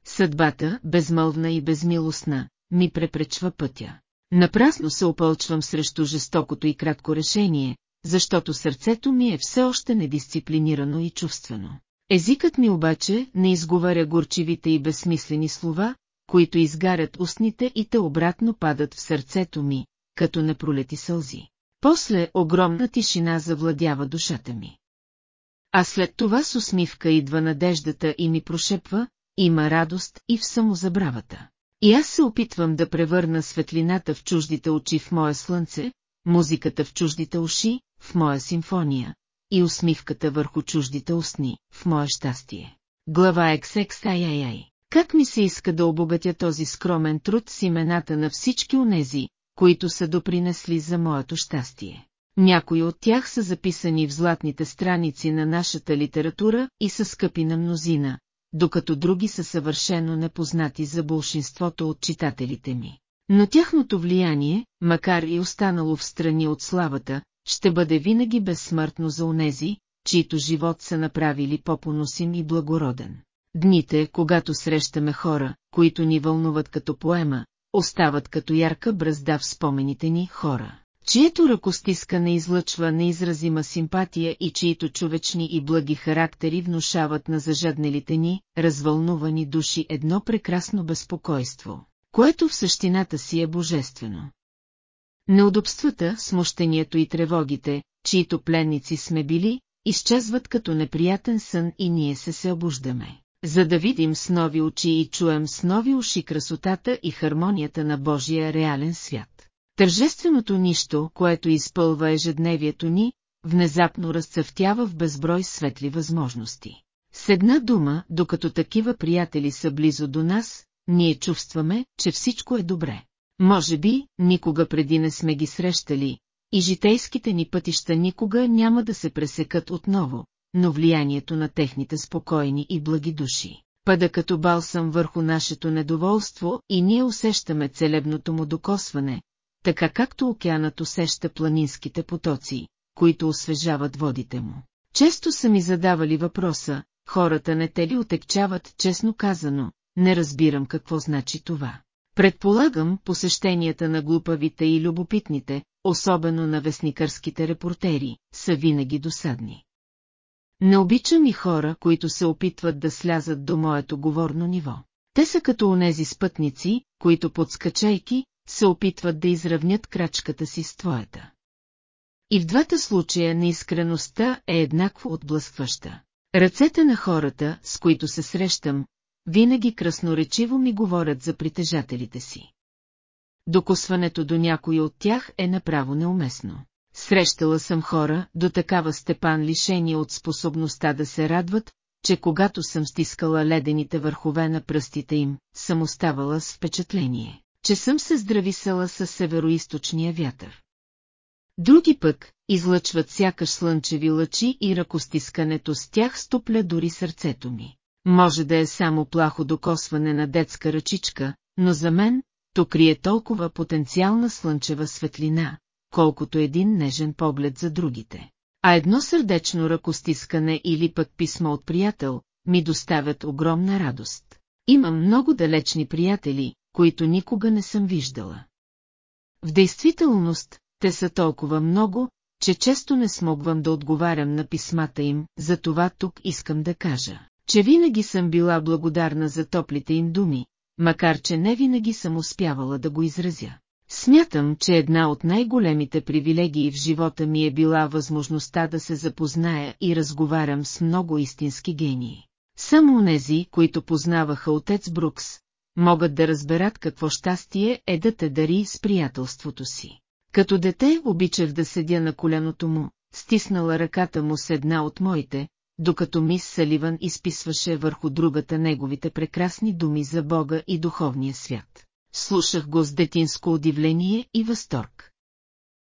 Съдбата, безмълвна и безмилостна, ми препречва пътя. Напрасно се опълчвам срещу жестокото и кратко решение, защото сърцето ми е все още недисциплинирано и чувствено. Езикът ми обаче не изговаря горчивите и безсмислени слова, които изгарят устните и те обратно падат в сърцето ми, като не пролети сълзи. После огромна тишина завладява душата ми. А след това с усмивка идва надеждата и ми прошепва, има радост и в самозабравата. И аз се опитвам да превърна светлината в чуждите очи в мое слънце, музиката в чуждите уши, в моя симфония, и усмивката върху чуждите устни, в мое щастие. Глава XXIII Как ми се иска да обогатя този скромен труд с имената на всички онези, които са допринесли за моето щастие. Някои от тях са записани в златните страници на нашата литература и са скъпи на мнозина, докато други са съвършено непознати за бълшинството от читателите ми. Но тяхното влияние, макар и останало в страни от славата, ще бъде винаги безсмъртно за онези, чието живот са направили по-поносим и благороден. Дните, когато срещаме хора, които ни вълнуват като поема, остават като ярка бръзда в спомените ни хора, чието ръкостиска не излъчва неизразима симпатия и чието човечни и благи характери внушават на зажаднелите ни, развълнувани души едно прекрасно безпокойство, което в същината си е божествено. Неудобствата, смущението и тревогите, чието пленници сме били, изчезват като неприятен сън и ние се се обуждаме, за да видим с нови очи и чуем с нови уши красотата и хармонията на Божия реален свят. Тържественото нищо, което изпълва ежедневието ни, внезапно разцъфтява в безброй светли възможности. С една дума, докато такива приятели са близо до нас, ние чувстваме, че всичко е добре. Може би, никога преди не сме ги срещали, и житейските ни пътища никога няма да се пресекат отново, но влиянието на техните спокойни и благи души пада като балсам върху нашето недоволство и ние усещаме целебното му докосване, така както океанът усеща планинските потоци, които освежават водите му. Често са ми задавали въпроса, хората не те ли отекчават, честно казано, не разбирам какво значи това. Предполагам, посещенията на глупавите и любопитните, особено на вестникърските репортери, са винаги досадни. Не обичам и хора, които се опитват да слязат до моето говорно ниво. Те са като онези спътници, които подскачайки, се опитват да изравнят крачката си с твоята. И в двата случая неискреността е еднакво отблъскваща. Ръцете на хората, с които се срещам, винаги красноречиво ми говорят за притежателите си. Докосването до някой от тях е направо неуместно. Срещала съм хора, до такава степан лишени от способността да се радват, че когато съм стискала ледените върхове на пръстите им, съм оставала с впечатление, че съм се здрависала с североисточния вятър. Други пък излъчват сякаш слънчеви лъчи и ръкостискането с тях стопля дори сърцето ми. Може да е само плахо докосване на детска ръчичка, но за мен то крие толкова потенциална слънчева светлина, колкото един нежен поглед за другите. А едно сърдечно ръкостискане или пък писмо от приятел ми доставят огромна радост. Имам много далечни приятели, които никога не съм виждала. В действителност, те са толкова много, че често не смогвам да отговарям на писмата им, затова тук искам да кажа, че винаги съм била благодарна за топлите им думи, макар че не винаги съм успявала да го изразя. Смятам, че една от най-големите привилегии в живота ми е била възможността да се запозная и разговарям с много истински гении. Само онези, които познаваха отец Брукс, могат да разберат какво щастие е да те дари с приятелството си. Като дете обичах да седя на коляното му, стиснала ръката му с една от моите, докато мис Саливан изписваше върху другата неговите прекрасни думи за Бога и духовния свят. Слушах го с детинско удивление и възторг.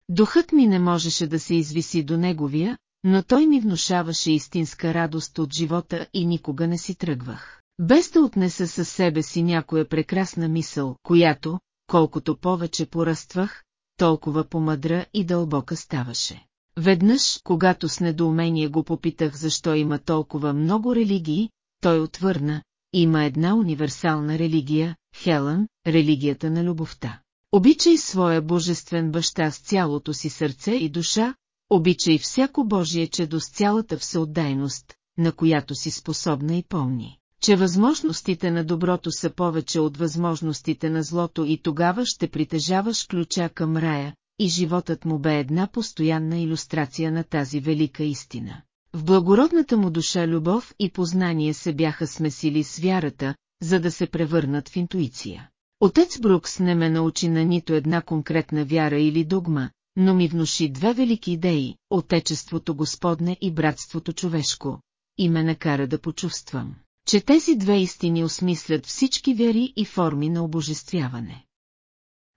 Духът ми не можеше да се извиси до неговия, но той ми внушаваше истинска радост от живота и никога не си тръгвах. Без да отнеса със себе си някоя прекрасна мисъл, която, колкото повече поръствах, толкова помъдра и дълбока ставаше. Веднъж, когато с недоумение го попитах защо има толкова много религии, той отвърна, има една универсална религия, Хелън, религията на любовта. Обичай своя божествен баща с цялото си сърце и душа, обичай всяко Божие чедо с цялата всеотдайност, на която си способна и помни, че възможностите на доброто са повече от възможностите на злото и тогава ще притежаваш ключа към рая, и животът му бе една постоянна иллюстрация на тази велика истина. В благородната му душа любов и познание се бяха смесили с вярата, за да се превърнат в интуиция. Отец Брукс не ме научи на нито една конкретна вяра или догма, но ми внуши две велики идеи – Отечеството Господне и Братството човешко, и ме накара да почувствам, че тези две истини осмислят всички вери и форми на обожествяване.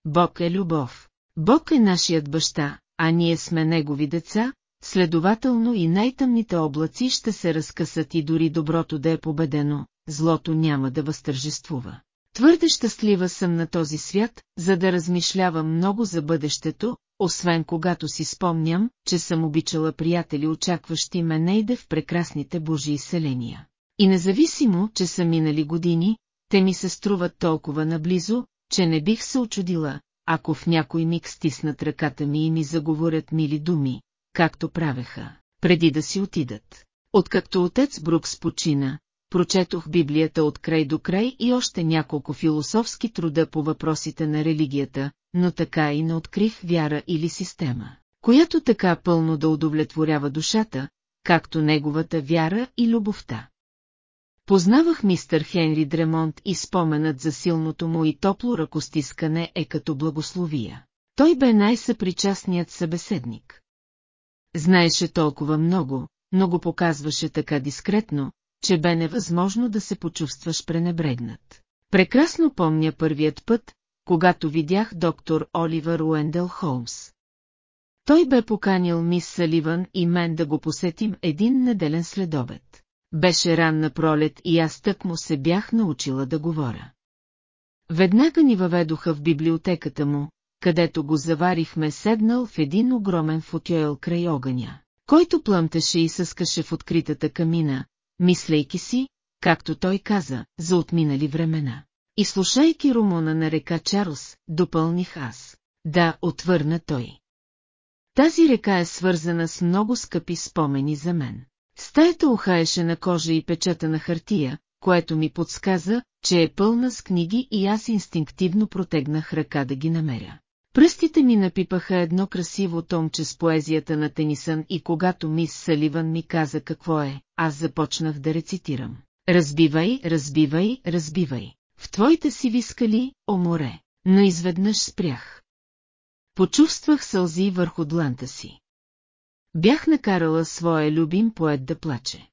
Бог е любов. Бог е нашият баща, а ние сме негови деца, следователно и най-тъмните облаци ще се разкъсат и дори доброто да е победено, злото няма да възтържествува. Твърде щастлива съм на този свят, за да размишлявам много за бъдещето, освен когато си спомням, че съм обичала приятели очакващи ме нейде в прекрасните Божии селения. И независимо, че са минали години, те ми се струват толкова наблизо, че не бих се очудила, ако в някой миг стиснат ръката ми и ми заговорят мили думи, както правеха, преди да си отидат. Откакто отец Брукс почина, прочетох Библията от край до край и още няколко философски труда по въпросите на религията, но така и не открих вяра или система, която така пълно да удовлетворява душата, както неговата вяра и любовта. Познавах мистър Хенри Дремонт и споменът за силното му и топло ръкостискане е като благословия. Той бе най-съпричастният събеседник. Знаеше толкова много, но го показваше така дискретно, че бе невъзможно да се почувстваш пренебрегнат. Прекрасно помня първият път, когато видях доктор Оливър Уендел Холмс. Той бе поканил мис Саливан и мен да го посетим един неделен следобед. Беше ранна пролет и аз тък му се бях научила да говоря. Веднага ни въведоха в библиотеката му, където го заварихме седнал в един огромен футюел край огъня, който плъмтеше и съскаше в откритата камина, мислейки си, както той каза, за отминали времена. И слушайки румона на река Чарлз, допълних аз. Да, отвърна той. Тази река е свързана с много скъпи спомени за мен. Стаята ухаеше на кожа и печата на хартия, което ми подсказа, че е пълна с книги и аз инстинктивно протегнах ръка да ги намеря. Пръстите ми напипаха едно красиво томче с поезията на Тенисън и когато мис Саливан ми каза какво е, аз започнах да рецитирам. Разбивай, разбивай, разбивай. В твоите си вискали, о море, но изведнъж спрях. Почувствах сълзи върху дланта си. Бях накарала своя любим поет да плаче.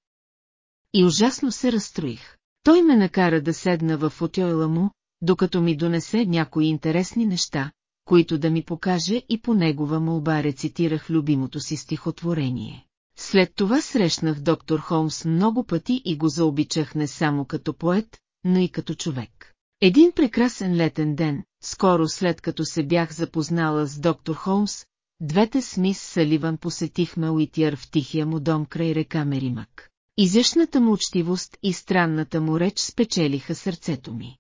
И ужасно се разстроих. Той ме накара да седна в футойла му, докато ми донесе някои интересни неща, които да ми покаже и по негова молба рецитирах любимото си стихотворение. След това срещнах доктор Холмс много пъти и го заобичах не само като поет, но и като човек. Един прекрасен летен ден, скоро след като се бях запознала с доктор Холмс, двете с мис Саливан посетихме Уитяр в тихия му дом край река Меримак. Изящната му учтивост и странната му реч спечелиха сърцето ми.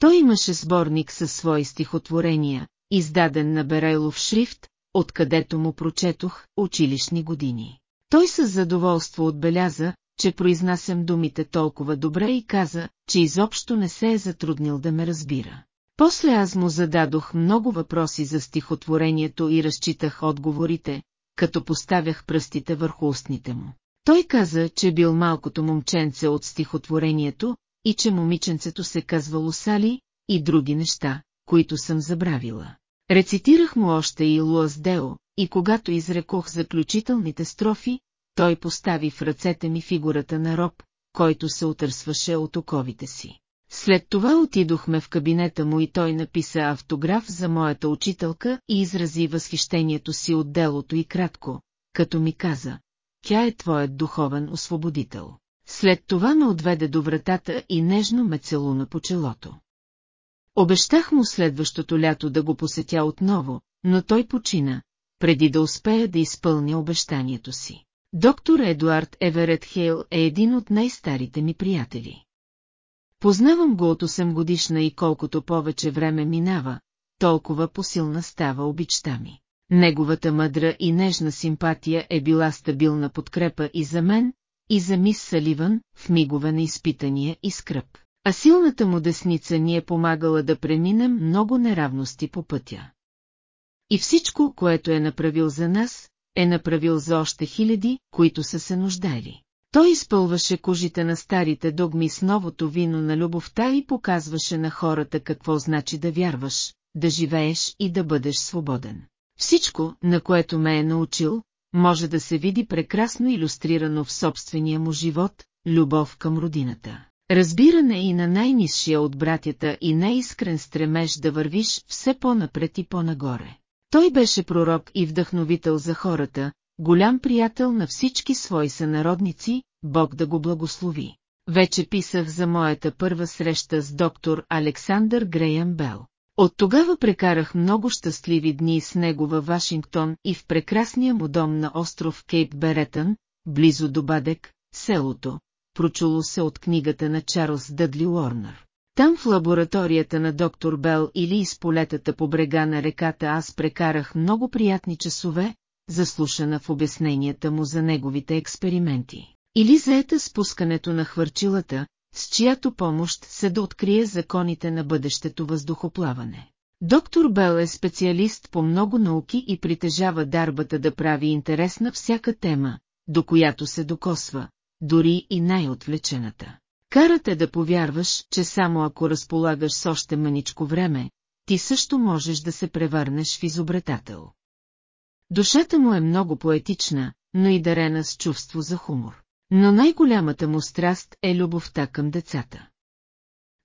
Той имаше сборник със свои стихотворения, издаден на Берайлов шрифт, откъдето му прочетох училищни години. Той с задоволство отбеляза, че произнасям думите толкова добре и каза, че изобщо не се е затруднил да ме разбира. После аз му зададох много въпроси за стихотворението и разчитах отговорите, като поставях пръстите върху устните му. Той каза, че бил малкото момченце от стихотворението и че момиченцето се казвало Сали и други неща, които съм забравила. Рецитирах му още и Луас Део, и когато изрекох заключителните строфи, той постави в ръцете ми фигурата на роб, който се отърсваше от оковите си. След това отидохме в кабинета му и той написа автограф за моята учителка и изрази възхищението си от делото и кратко, като ми каза, тя е твоят духовен освободител. След това ме отведе до вратата и нежно ме целуна по челото. Обещах му следващото лято да го посетя отново, но той почина, преди да успея да изпълня обещанието си. Доктор Едуард Еверет Хейл е един от най-старите ми приятели. Познавам го от 8 годишна и колкото повече време минава, толкова посилна става обичта ми. Неговата мъдра и нежна симпатия е била стабилна подкрепа и за мен, и за мис Саливан в мигове на изпитания и скръп. А силната му десница ни е помагала да преминем много неравности по пътя. И всичко, което е направил за нас, е направил за още хиляди, които са се нуждали. Той изпълваше кожите на старите догми с новото вино на любовта и показваше на хората какво значи да вярваш, да живееш и да бъдеш свободен. Всичко, на което ме е научил, може да се види прекрасно иллюстрирано в собствения му живот, любов към родината. Разбиране и на най-низшия от братята и най-искрен стремеж да вървиш все по-напред и по-нагоре. Той беше пророк и вдъхновител за хората, голям приятел на всички свои сънародници, Бог да го благослови. Вече писах за моята първа среща с доктор Александър Греям Бел. От тогава прекарах много щастливи дни с него във Вашингтон и в прекрасния му дом на остров Кейп Беретън, близо до Бадек, селото, прочуло се от книгата на Чарлз Дъдли Уорнер. Там в лабораторията на доктор Бел или из полетата по брега на реката аз прекарах много приятни часове, заслушана в обясненията му за неговите експерименти. Или заета спускането на хвърчилата, с чиято помощ се да открие законите на бъдещето въздухоплаване. Доктор Бел е специалист по много науки и притежава дарбата да прави интересна всяка тема, до която се докосва, дори и най-отвлечената. Карате да повярваш, че само ако разполагаш с още мъничко време, ти също можеш да се превърнеш в изобретател. Душата му е много поетична, но и дарена с чувство за хумор. Но най-голямата му страст е любовта към децата.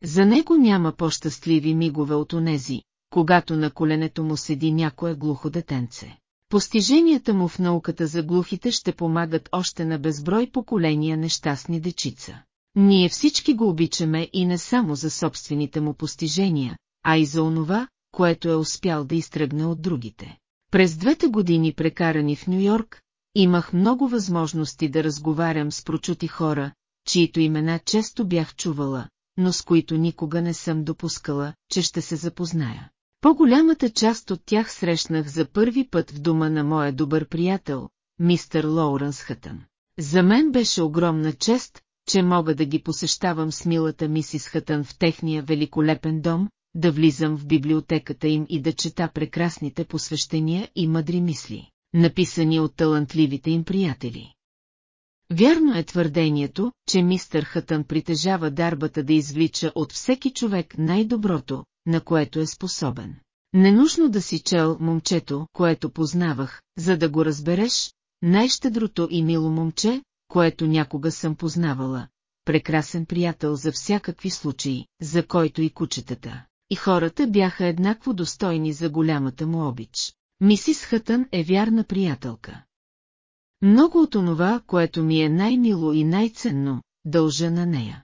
За него няма по-щастливи мигове от онези, когато на коленето му седи някое глухо детенце. Постиженията му в науката за глухите ще помагат още на безброй поколения нещастни дечица. Ние всички го обичаме и не само за собствените му постижения, а и за онова, което е успял да изтръгне от другите. През двете години прекарани в Нью-Йорк, имах много възможности да разговарям с прочути хора, чието имена често бях чувала, но с които никога не съм допускала, че ще се запозная. По-голямата част от тях срещнах за първи път в дома на моя добър приятел, мистер Лоуренс Хътън. За мен беше огромна чест, че мога да ги посещавам с милата мисис Хътън в техния великолепен дом, да влизам в библиотеката им и да чета прекрасните посвещения и мъдри мисли, написани от талантливите им приятели. Вярно е твърдението, че мистър Хътън притежава дарбата да извлича от всеки човек най-доброто, на което е способен. Ненужно да си чел момчето, което познавах, за да го разбереш, най-щедрото и мило момче, което някога съм познавала, прекрасен приятел за всякакви случаи, за който и кучетата. И хората бяха еднакво достойни за голямата му обич. Мисис Хътън е вярна приятелка. Много от онова, което ми е най-мило и най-ценно, дължа на нея.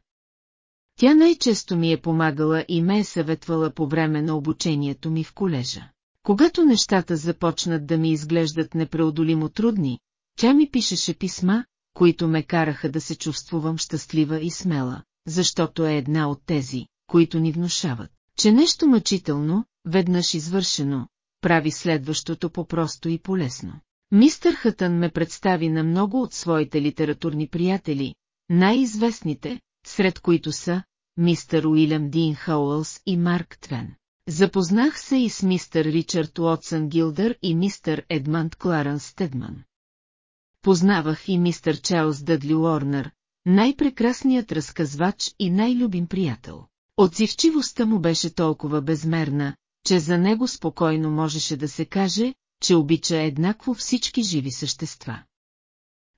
Тя най-често ми е помагала и ме е съветвала по време на обучението ми в колежа. Когато нещата започнат да ми изглеждат непреодолимо трудни, тя ми пишеше писма, които ме караха да се чувствувам щастлива и смела, защото е една от тези, които ни внушават, че нещо мъчително, веднъж извършено, прави следващото по-просто и полезно. Мистър Хътън ме представи на много от своите литературни приятели, най-известните, сред които са мистър Уилям Дин Хауълс и Марк Твен. Запознах се и с мистър Ричард Уотсън Гилдър и мистър Едманд Кларенс Стедман. Познавах и мистър Чарлз Дъдли Уорнер, най-прекрасният разказвач и най-любим приятел. Отзивчивостта му беше толкова безмерна, че за него спокойно можеше да се каже, че обича еднакво всички живи същества.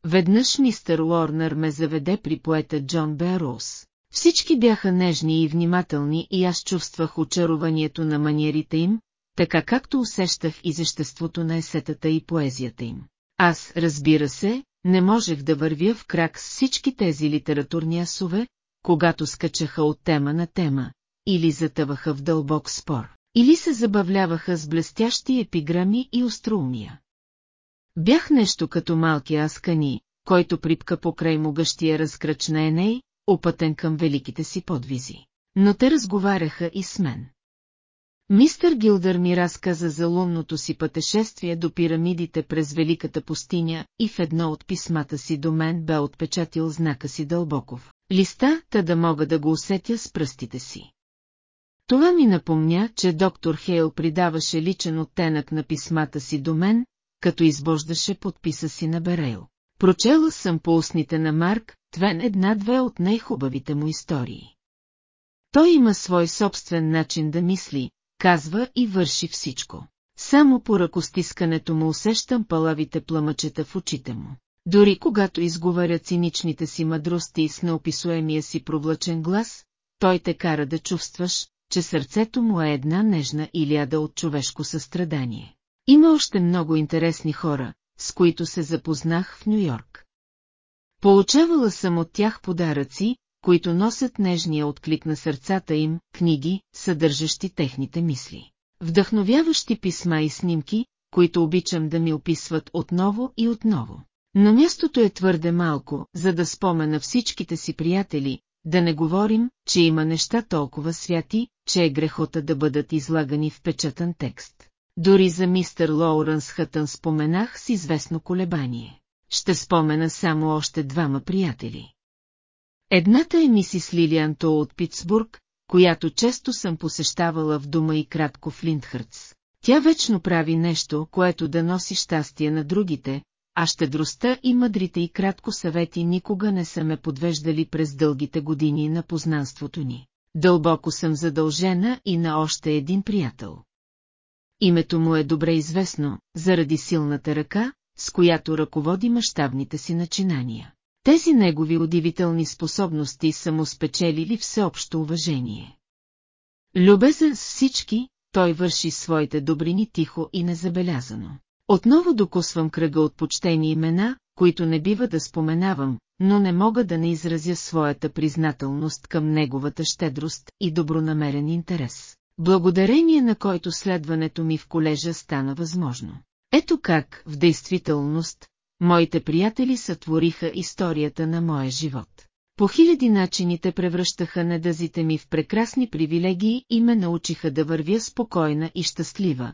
Веднъж мистер Уорнер ме заведе при поета Джон Бероуз. Всички бяха нежни и внимателни и аз чувствах очарованието на маниерите им, така както усещах и съществото на есетата и поезията им. Аз, разбира се, не можех да вървя в крак с всички тези литературни асове, когато скачаха от тема на тема, или затъваха в дълбок спор, или се забавляваха с блестящи епиграми и остроумия. Бях нещо като малки аскани, който припка покрай могъщия разкръч на Еней, опътен към великите си подвизи. Но те разговаряха и с мен. Мистър Гилдър ми разказа за лунното си пътешествие до пирамидите през Великата пустиня и в едно от писмата си до мен бе отпечатил знака си Дълбоков. Листа, та да мога да го усетя с пръстите си. Това ми напомня, че доктор Хейл придаваше личен оттенък на писмата си до мен, като избождаше подписа си на Берейл. Прочела съм по устните на Марк, Твен една-две от най-хубавите му истории. Той има свой собствен начин да мисли, казва и върши всичко. Само по ръкостискането му усещам палавите пламъчета в очите му. Дори когато изговаря циничните си мъдрости с неописуемия си провлачен глас, той те кара да чувстваш, че сърцето му е една нежна илиада от човешко състрадание. Има още много интересни хора, с които се запознах в Нью-Йорк. Получавала съм от тях подаръци, които носят нежния отклик на сърцата им, книги, съдържащи техните мисли. Вдъхновяващи писма и снимки, които обичам да ми описват отново и отново. Но мястото е твърде малко, за да спомена всичките си приятели, да не говорим, че има неща толкова святи, че е грехота да бъдат излагани в печатан текст. Дори за мистер Лоуренс Хътън споменах с известно колебание. Ще спомена само още двама приятели. Едната е мисис Лилианто от Питсбург, която често съм посещавала в дома и кратко в Линдхърц. Тя вечно прави нещо, което да носи щастие на другите, а щедростта и мъдрите и кратко съвети никога не са ме подвеждали през дългите години на познанството ни. Дълбоко съм задължена и на още един приятел. Името му е добре известно, заради силната ръка, с която ръководи мащабните си начинания. Тези негови удивителни способности са му спечелили всеобщо уважение. Любезен с всички, той върши своите добрини тихо и незабелязано. Отново докосвам кръга от почтени имена, които не бива да споменавам, но не мога да не изразя своята признателност към неговата щедрост и добронамерен интерес, благодарение на който следването ми в колежа стана възможно. Ето как, в действителност, моите приятели сътвориха историята на моя живот. По хиляди начини те превръщаха недъзите ми в прекрасни привилегии и ме научиха да вървя спокойна и щастлива,